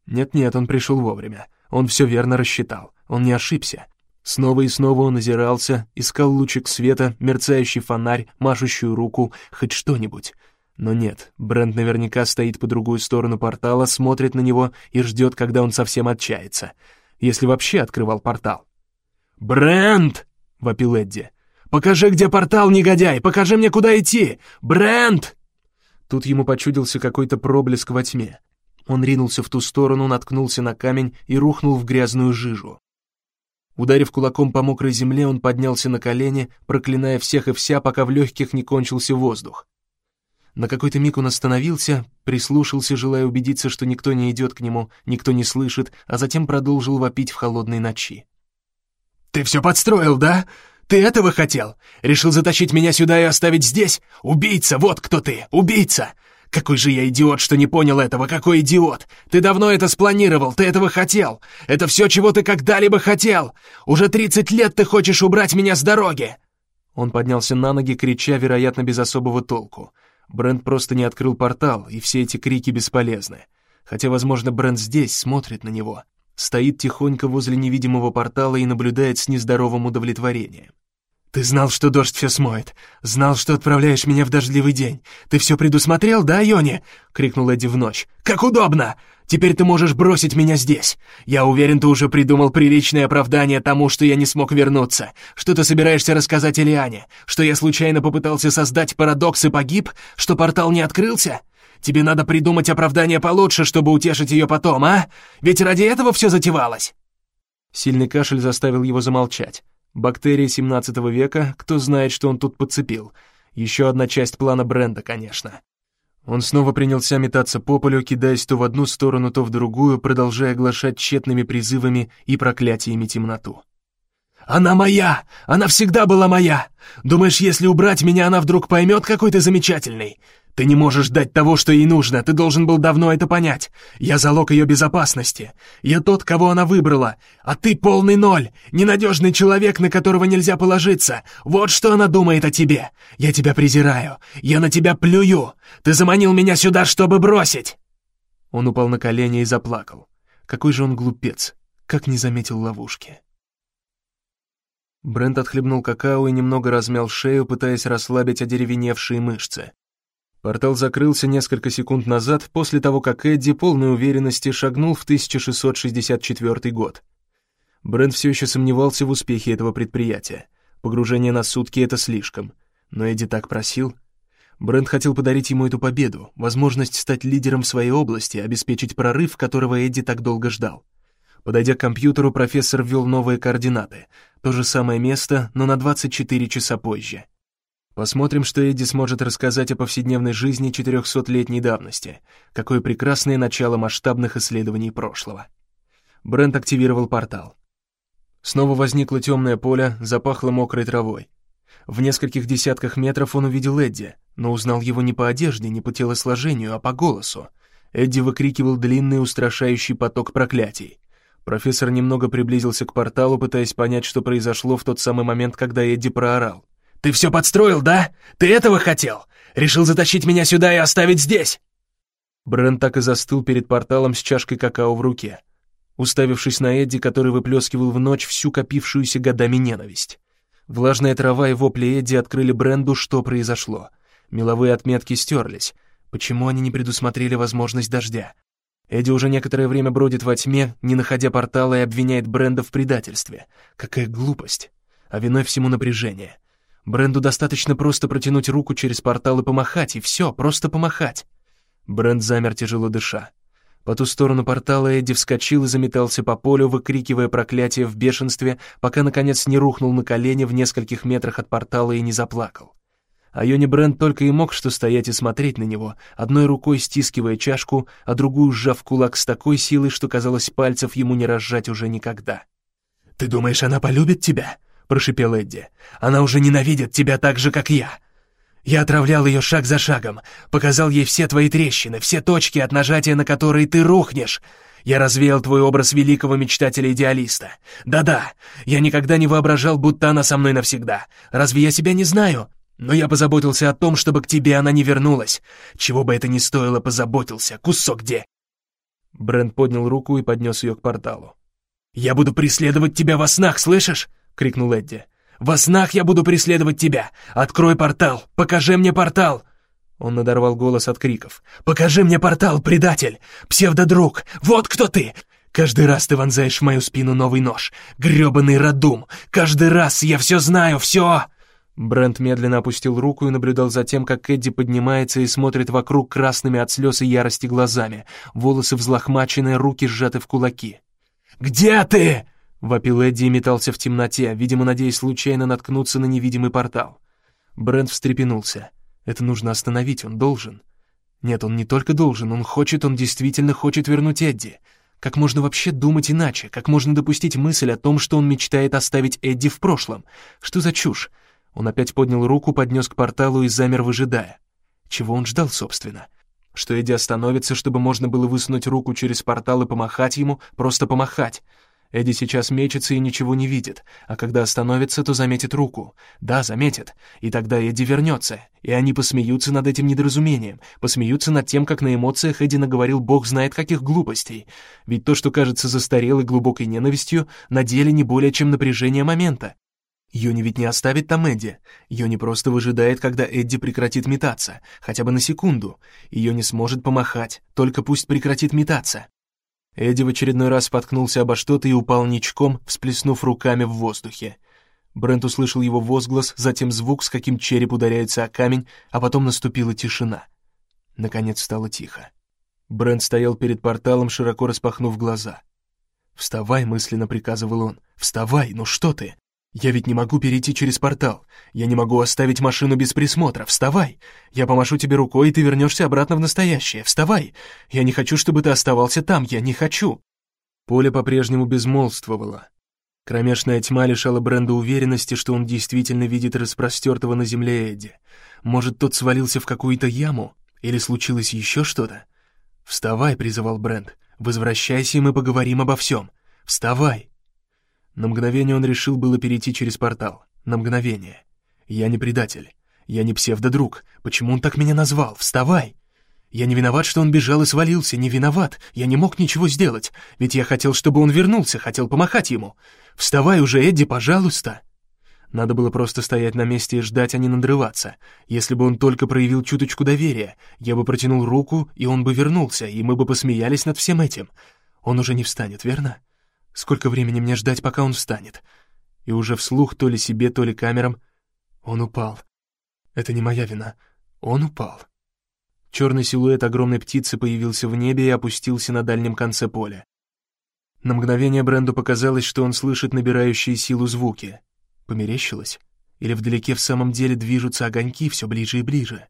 Нет-нет, он пришел вовремя. Он все верно рассчитал, он не ошибся. Снова и снова он озирался, искал лучик света, мерцающий фонарь, машущую руку, хоть что-нибудь. Но нет, Брент наверняка стоит по другую сторону портала, смотрит на него и ждет, когда он совсем отчается. Если вообще открывал портал. «Брент!» — вопил Эдди. «Покажи, где портал, негодяй! Покажи мне, куда идти! Брент!» Тут ему почудился какой-то проблеск во тьме. Он ринулся в ту сторону, наткнулся на камень и рухнул в грязную жижу. Ударив кулаком по мокрой земле, он поднялся на колени, проклиная всех и вся, пока в легких не кончился воздух. На какой-то миг он остановился, прислушался, желая убедиться, что никто не идет к нему, никто не слышит, а затем продолжил вопить в холодной ночи. «Ты все подстроил, да? Ты этого хотел? Решил затащить меня сюда и оставить здесь? Убийца, вот кто ты, убийца! Какой же я идиот, что не понял этого, какой идиот! Ты давно это спланировал, ты этого хотел! Это все, чего ты когда-либо хотел! Уже тридцать лет ты хочешь убрать меня с дороги!» Он поднялся на ноги, крича, вероятно, без особого толку. Брент просто не открыл портал, и все эти крики бесполезны. Хотя, возможно, Брент здесь, смотрит на него. Стоит тихонько возле невидимого портала и наблюдает с нездоровым удовлетворением. «Ты знал, что дождь все смоет. Знал, что отправляешь меня в дождливый день. Ты все предусмотрел, да, Йони?» — крикнул Эдди в ночь. «Как удобно! Теперь ты можешь бросить меня здесь. Я уверен, ты уже придумал приличное оправдание тому, что я не смог вернуться. Что ты собираешься рассказать Элиане? Что я случайно попытался создать парадокс и погиб? Что портал не открылся? Тебе надо придумать оправдание получше, чтобы утешить ее потом, а? Ведь ради этого все затевалось!» Сильный кашель заставил его замолчать. Бактерии 17 века, кто знает, что он тут подцепил. Еще одна часть плана бренда, конечно. Он снова принялся метаться по полю, кидаясь то в одну сторону, то в другую, продолжая оглашать тщетными призывами и проклятиями темноту. «Она моя! Она всегда была моя! Думаешь, если убрать меня, она вдруг поймет, какой ты замечательный? Ты не можешь дать того, что ей нужно, ты должен был давно это понять. Я залог ее безопасности. Я тот, кого она выбрала. А ты полный ноль, ненадежный человек, на которого нельзя положиться. Вот что она думает о тебе. Я тебя презираю. Я на тебя плюю. Ты заманил меня сюда, чтобы бросить!» Он упал на колени и заплакал. Какой же он глупец, как не заметил ловушки. Брент отхлебнул какао и немного размял шею, пытаясь расслабить одеревеневшие мышцы. Портал закрылся несколько секунд назад, после того, как Эдди полной уверенности шагнул в 1664 год. Брент все еще сомневался в успехе этого предприятия. Погружение на сутки — это слишком. Но Эдди так просил. Брент хотел подарить ему эту победу, возможность стать лидером своей области, обеспечить прорыв, которого Эдди так долго ждал. Подойдя к компьютеру, профессор ввел новые координаты. То же самое место, но на 24 часа позже. Посмотрим, что Эдди сможет рассказать о повседневной жизни 400-летней давности. Какое прекрасное начало масштабных исследований прошлого. Брент активировал портал. Снова возникло темное поле, запахло мокрой травой. В нескольких десятках метров он увидел Эдди, но узнал его не по одежде, не по телосложению, а по голосу. Эдди выкрикивал длинный устрашающий поток проклятий. Профессор немного приблизился к порталу, пытаясь понять, что произошло в тот самый момент, когда Эдди проорал. Ты все подстроил, да? Ты этого хотел? Решил затащить меня сюда и оставить здесь?» Брент так и застыл перед порталом с чашкой какао в руке, уставившись на Эдди, который выплескивал в ночь всю копившуюся годами ненависть. Влажная трава и вопли Эдди открыли Бренду, что произошло. Меловые отметки стерлись. Почему они не предусмотрели возможность дождя? Эдди уже некоторое время бродит во тьме, не находя портала и обвиняет Бренда в предательстве. Какая глупость. А виной всему напряжение. Бренду достаточно просто протянуть руку через портал и помахать, и все, просто помахать. Бренд замер, тяжело дыша. По ту сторону портала Эдди вскочил и заметался по полю, выкрикивая проклятие в бешенстве, пока, наконец, не рухнул на колени в нескольких метрах от портала и не заплакал. А Йони Брент только и мог что стоять и смотреть на него, одной рукой стискивая чашку, а другую сжав кулак с такой силой, что, казалось, пальцев ему не разжать уже никогда. «Ты думаешь, она полюбит тебя?» — прошипел Эдди. «Она уже ненавидит тебя так же, как я. Я отравлял ее шаг за шагом, показал ей все твои трещины, все точки, от нажатия на которые ты рухнешь. Я развеял твой образ великого мечтателя-идеалиста. Да-да, я никогда не воображал, будто она со мной навсегда. Разве я себя не знаю? Но я позаботился о том, чтобы к тебе она не вернулась. Чего бы это ни стоило, позаботился. Кусок где?» Брент поднял руку и поднес ее к порталу. «Я буду преследовать тебя во снах, слышишь? Крикнул Эдди. «Во снах я буду преследовать тебя! Открой портал! Покажи мне портал!» Он надорвал голос от криков. «Покажи мне портал, предатель! Псевдодруг! Вот кто ты! Каждый раз ты вонзаешь в мою спину новый нож! грёбаный радум! Каждый раз я все знаю, все!» Брент медленно опустил руку и наблюдал за тем, как Эдди поднимается и смотрит вокруг красными от слез и ярости глазами, волосы взлохмаченные, руки сжаты в кулаки. «Где ты?» Вопил Эдди и метался в темноте, видимо, надеясь случайно наткнуться на невидимый портал. Брент встрепенулся. Это нужно остановить, он должен. Нет, он не только должен, он хочет, он действительно хочет вернуть Эдди. Как можно вообще думать иначе? Как можно допустить мысль о том, что он мечтает оставить Эдди в прошлом? Что за чушь? Он опять поднял руку, поднес к порталу и замер, выжидая. Чего он ждал, собственно? Что Эдди остановится, чтобы можно было высунуть руку через портал и помахать ему, просто помахать. Эдди сейчас мечется и ничего не видит, а когда остановится, то заметит руку. Да, заметит. И тогда Эдди вернется, и они посмеются над этим недоразумением, посмеются над тем, как на эмоциях Эдди наговорил бог знает каких глупостей. Ведь то, что кажется застарелой глубокой ненавистью, на деле не более чем напряжение момента. Йони ведь не оставит там Эдди. Йони просто выжидает, когда Эдди прекратит метаться, хотя бы на секунду. Ее не сможет помахать, только пусть прекратит метаться. Эдди в очередной раз споткнулся обо что-то и упал ничком, всплеснув руками в воздухе. Брент услышал его возглас, затем звук, с каким череп ударяется о камень, а потом наступила тишина. Наконец стало тихо. Брент стоял перед порталом, широко распахнув глаза. «Вставай», — мысленно приказывал он. «Вставай, ну что ты? «Я ведь не могу перейти через портал. Я не могу оставить машину без присмотра. Вставай! Я помашу тебе рукой, и ты вернешься обратно в настоящее. Вставай! Я не хочу, чтобы ты оставался там. Я не хочу!» Поле по-прежнему безмолвствовало. Кромешная тьма лишала Бренда уверенности, что он действительно видит распростертого на земле Эдди. Может, тот свалился в какую-то яму? Или случилось еще что-то? «Вставай», — призывал Брент. «Возвращайся, и мы поговорим обо всем. Вставай!» На мгновение он решил было перейти через портал. На мгновение. «Я не предатель. Я не псевдодруг. Почему он так меня назвал? Вставай!» Я не виноват, что он бежал и свалился, не виноват. Я не мог ничего сделать, ведь я хотел, чтобы он вернулся, хотел помахать ему. Вставай уже, Эдди, пожалуйста. Надо было просто стоять на месте и ждать, а не надрываться. Если бы он только проявил чуточку доверия, я бы протянул руку, и он бы вернулся, и мы бы посмеялись над всем этим. Он уже не встанет, верно? Сколько времени мне ждать, пока он встанет? И уже вслух то ли себе, то ли камерам. Он упал. Это не моя вина. Он упал. Черный силуэт огромной птицы появился в небе и опустился на дальнем конце поля. На мгновение Бренду показалось, что он слышит набирающие силу звуки. Померещилось? Или вдалеке в самом деле движутся огоньки все ближе и ближе?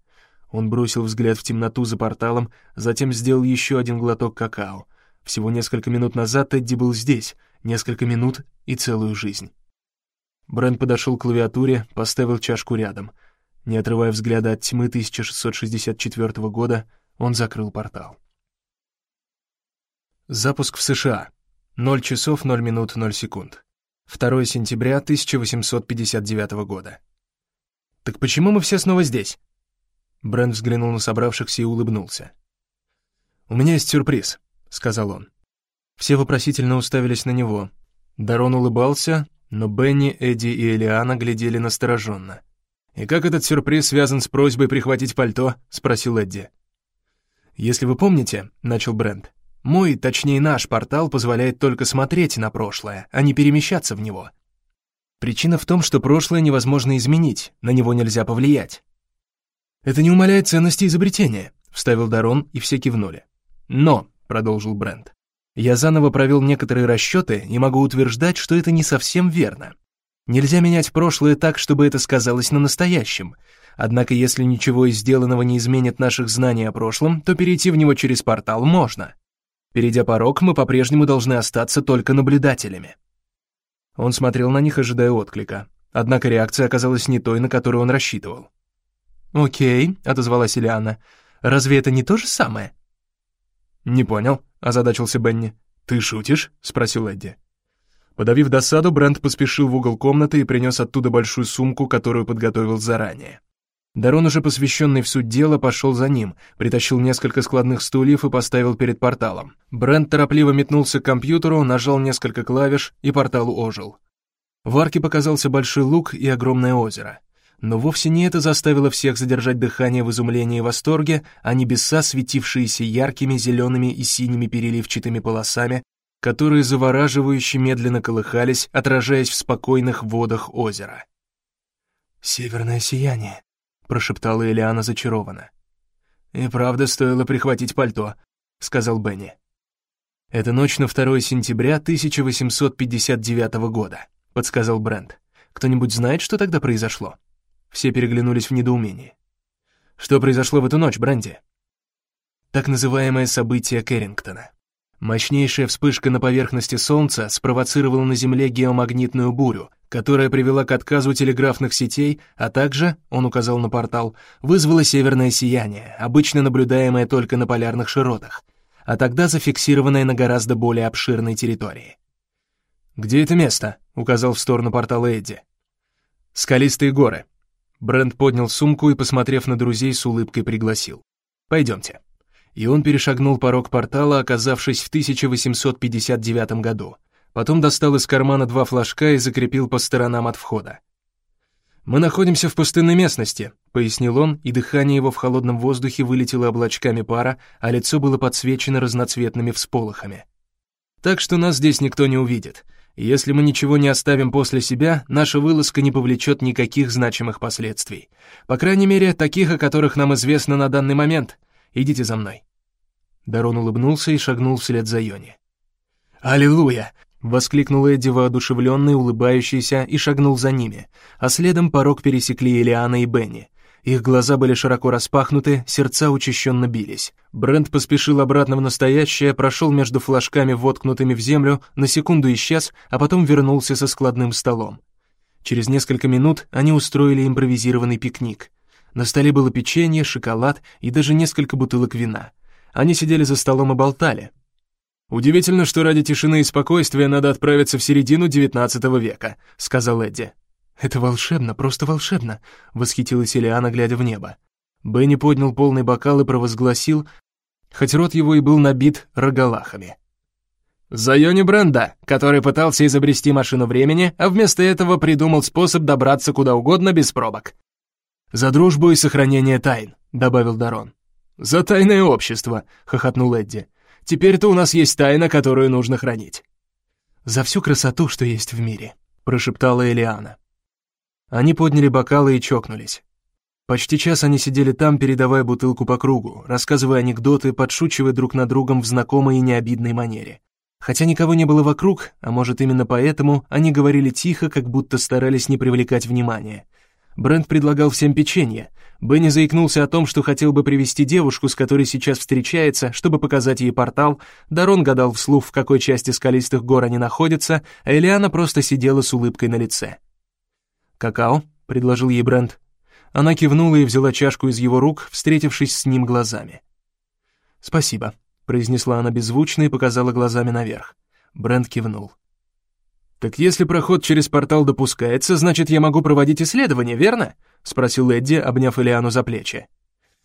Он бросил взгляд в темноту за порталом, затем сделал еще один глоток какао. Всего несколько минут назад Эдди был здесь, несколько минут и целую жизнь. Брент подошел к клавиатуре, поставил чашку рядом — не отрывая взгляда от тьмы 1664 года, он закрыл портал. Запуск в США. 0 часов 0 минут 0 секунд. 2 сентября 1859 года. «Так почему мы все снова здесь?» Брент взглянул на собравшихся и улыбнулся. «У меня есть сюрприз», — сказал он. Все вопросительно уставились на него. Дарон улыбался, но Бенни, Эдди и Элиана глядели настороженно. «И как этот сюрприз связан с просьбой прихватить пальто?» — спросил Эдди. «Если вы помните», — начал Брент, «мой, точнее наш портал позволяет только смотреть на прошлое, а не перемещаться в него. Причина в том, что прошлое невозможно изменить, на него нельзя повлиять». «Это не умаляет ценности изобретения», — вставил Дарон, и все кивнули. «Но», — продолжил Брент, «я заново провел некоторые расчеты и могу утверждать, что это не совсем верно. Нельзя менять прошлое так, чтобы это сказалось на настоящем. Однако, если ничего из сделанного не изменит наших знаний о прошлом, то перейти в него через портал можно. Перейдя порог, мы по-прежнему должны остаться только наблюдателями. Он смотрел на них, ожидая отклика. Однако реакция оказалась не той, на которую он рассчитывал. «Окей», — отозвалась Ильяна. «Разве это не то же самое?» «Не понял», — озадачился Бенни. «Ты шутишь?» — спросил Эдди. Подавив досаду, Брент поспешил в угол комнаты и принес оттуда большую сумку, которую подготовил заранее. Дарон, уже посвященный в суть дела, пошел за ним, притащил несколько складных стульев и поставил перед порталом. Брент торопливо метнулся к компьютеру, нажал несколько клавиш, и портал ожил. В арке показался большой луг и огромное озеро. Но вовсе не это заставило всех задержать дыхание в изумлении и восторге, а небеса, светившиеся яркими зелеными и синими переливчатыми полосами, которые завораживающе медленно колыхались, отражаясь в спокойных водах озера. «Северное сияние», — прошептала Элиана зачарованно. «И правда стоило прихватить пальто», — сказал Бенни. «Это ночь на 2 сентября 1859 года», — подсказал Брент. «Кто-нибудь знает, что тогда произошло?» Все переглянулись в недоумении. «Что произошло в эту ночь, Бренди?» «Так называемое событие Кэррингтона», Мощнейшая вспышка на поверхности Солнца спровоцировала на Земле геомагнитную бурю, которая привела к отказу телеграфных сетей, а также, он указал на портал, вызвала северное сияние, обычно наблюдаемое только на полярных широтах, а тогда зафиксированное на гораздо более обширной территории. «Где это место?» — указал в сторону портала Эдди. «Скалистые горы». Брент поднял сумку и, посмотрев на друзей, с улыбкой пригласил. «Пойдемте» и он перешагнул порог портала, оказавшись в 1859 году. Потом достал из кармана два флажка и закрепил по сторонам от входа. «Мы находимся в пустынной местности», — пояснил он, и дыхание его в холодном воздухе вылетело облачками пара, а лицо было подсвечено разноцветными всполохами. «Так что нас здесь никто не увидит. Если мы ничего не оставим после себя, наша вылазка не повлечет никаких значимых последствий. По крайней мере, таких, о которых нам известно на данный момент. Идите за мной». Дарон улыбнулся и шагнул вслед за Йони. «Аллилуйя!» — воскликнул Эдди воодушевленный, улыбающийся, и шагнул за ними, а следом порог пересекли Элиана и Бенни. Их глаза были широко распахнуты, сердца учащенно бились. Брент поспешил обратно в настоящее, прошел между флажками, воткнутыми в землю, на секунду исчез, а потом вернулся со складным столом. Через несколько минут они устроили импровизированный пикник. На столе было печенье, шоколад и даже несколько бутылок вина. Они сидели за столом и болтали. «Удивительно, что ради тишины и спокойствия надо отправиться в середину XIX века», — сказал Эдди. «Это волшебно, просто волшебно», — восхитилась Элиана, глядя в небо. Бенни поднял полный бокал и провозгласил, хоть рот его и был набит рогалахами. «За Йони Бренда, который пытался изобрести машину времени, а вместо этого придумал способ добраться куда угодно без пробок». «За дружбу и сохранение тайн», — добавил Дарон. «За тайное общество», — хохотнул Эдди. Теперь-то у нас есть тайна, которую нужно хранить». «За всю красоту, что есть в мире», — прошептала Элиана. Они подняли бокалы и чокнулись. Почти час они сидели там, передавая бутылку по кругу, рассказывая анекдоты, подшучивая друг над другом в знакомой и необидной манере. Хотя никого не было вокруг, а может именно поэтому, они говорили тихо, как будто старались не привлекать внимания. Брент предлагал всем печенье, Бенни заикнулся о том, что хотел бы привести девушку, с которой сейчас встречается, чтобы показать ей портал. Дарон гадал вслух, в какой части скалистых гор они находятся, а Элиана просто сидела с улыбкой на лице. «Какао?» — предложил ей Брент. Она кивнула и взяла чашку из его рук, встретившись с ним глазами. «Спасибо», — произнесла она беззвучно и показала глазами наверх. Брент кивнул. «Так если проход через портал допускается, значит, я могу проводить исследования, верно?» — спросил Эдди, обняв Элиану за плечи.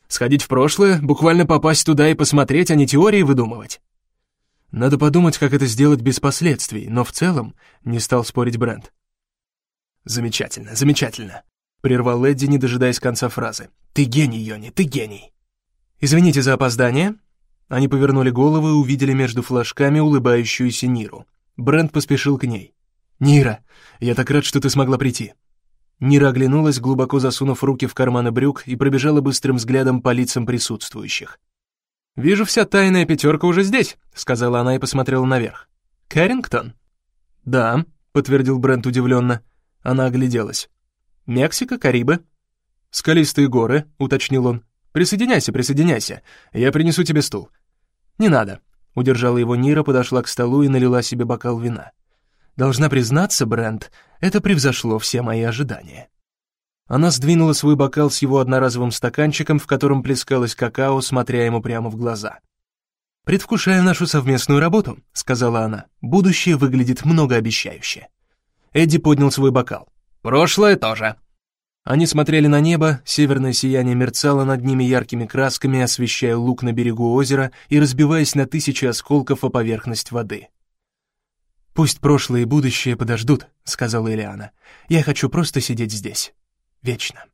«Сходить в прошлое, буквально попасть туда и посмотреть, а не теории выдумывать». «Надо подумать, как это сделать без последствий, но в целом...» — не стал спорить Брент. «Замечательно, замечательно», — прервал Эдди, не дожидаясь конца фразы. «Ты гений, Йони, ты гений». «Извините за опоздание». Они повернули головы и увидели между флажками улыбающуюся Ниру. Брент поспешил к ней. «Нира, я так рад, что ты смогла прийти». Нира оглянулась, глубоко засунув руки в карманы брюк и пробежала быстрым взглядом по лицам присутствующих. «Вижу, вся тайная пятерка уже здесь», — сказала она и посмотрела наверх. «Кэррингтон?» «Да», — подтвердил Брент удивленно. Она огляделась. «Мексика, Карибы?» «Скалистые горы», — уточнил он. «Присоединяйся, присоединяйся. Я принесу тебе стул». «Не надо», — удержала его Нира, подошла к столу и налила себе бокал вина. Должна признаться, Брент, это превзошло все мои ожидания. Она сдвинула свой бокал с его одноразовым стаканчиком, в котором плескалось какао, смотря ему прямо в глаза. «Предвкушаю нашу совместную работу», — сказала она. «Будущее выглядит многообещающе». Эдди поднял свой бокал. «Прошлое тоже». Они смотрели на небо, северное сияние мерцало над ними яркими красками, освещая луг на берегу озера и разбиваясь на тысячи осколков о поверхность воды. «Пусть прошлое и будущее подождут», — сказала Элиана. «Я хочу просто сидеть здесь. Вечно».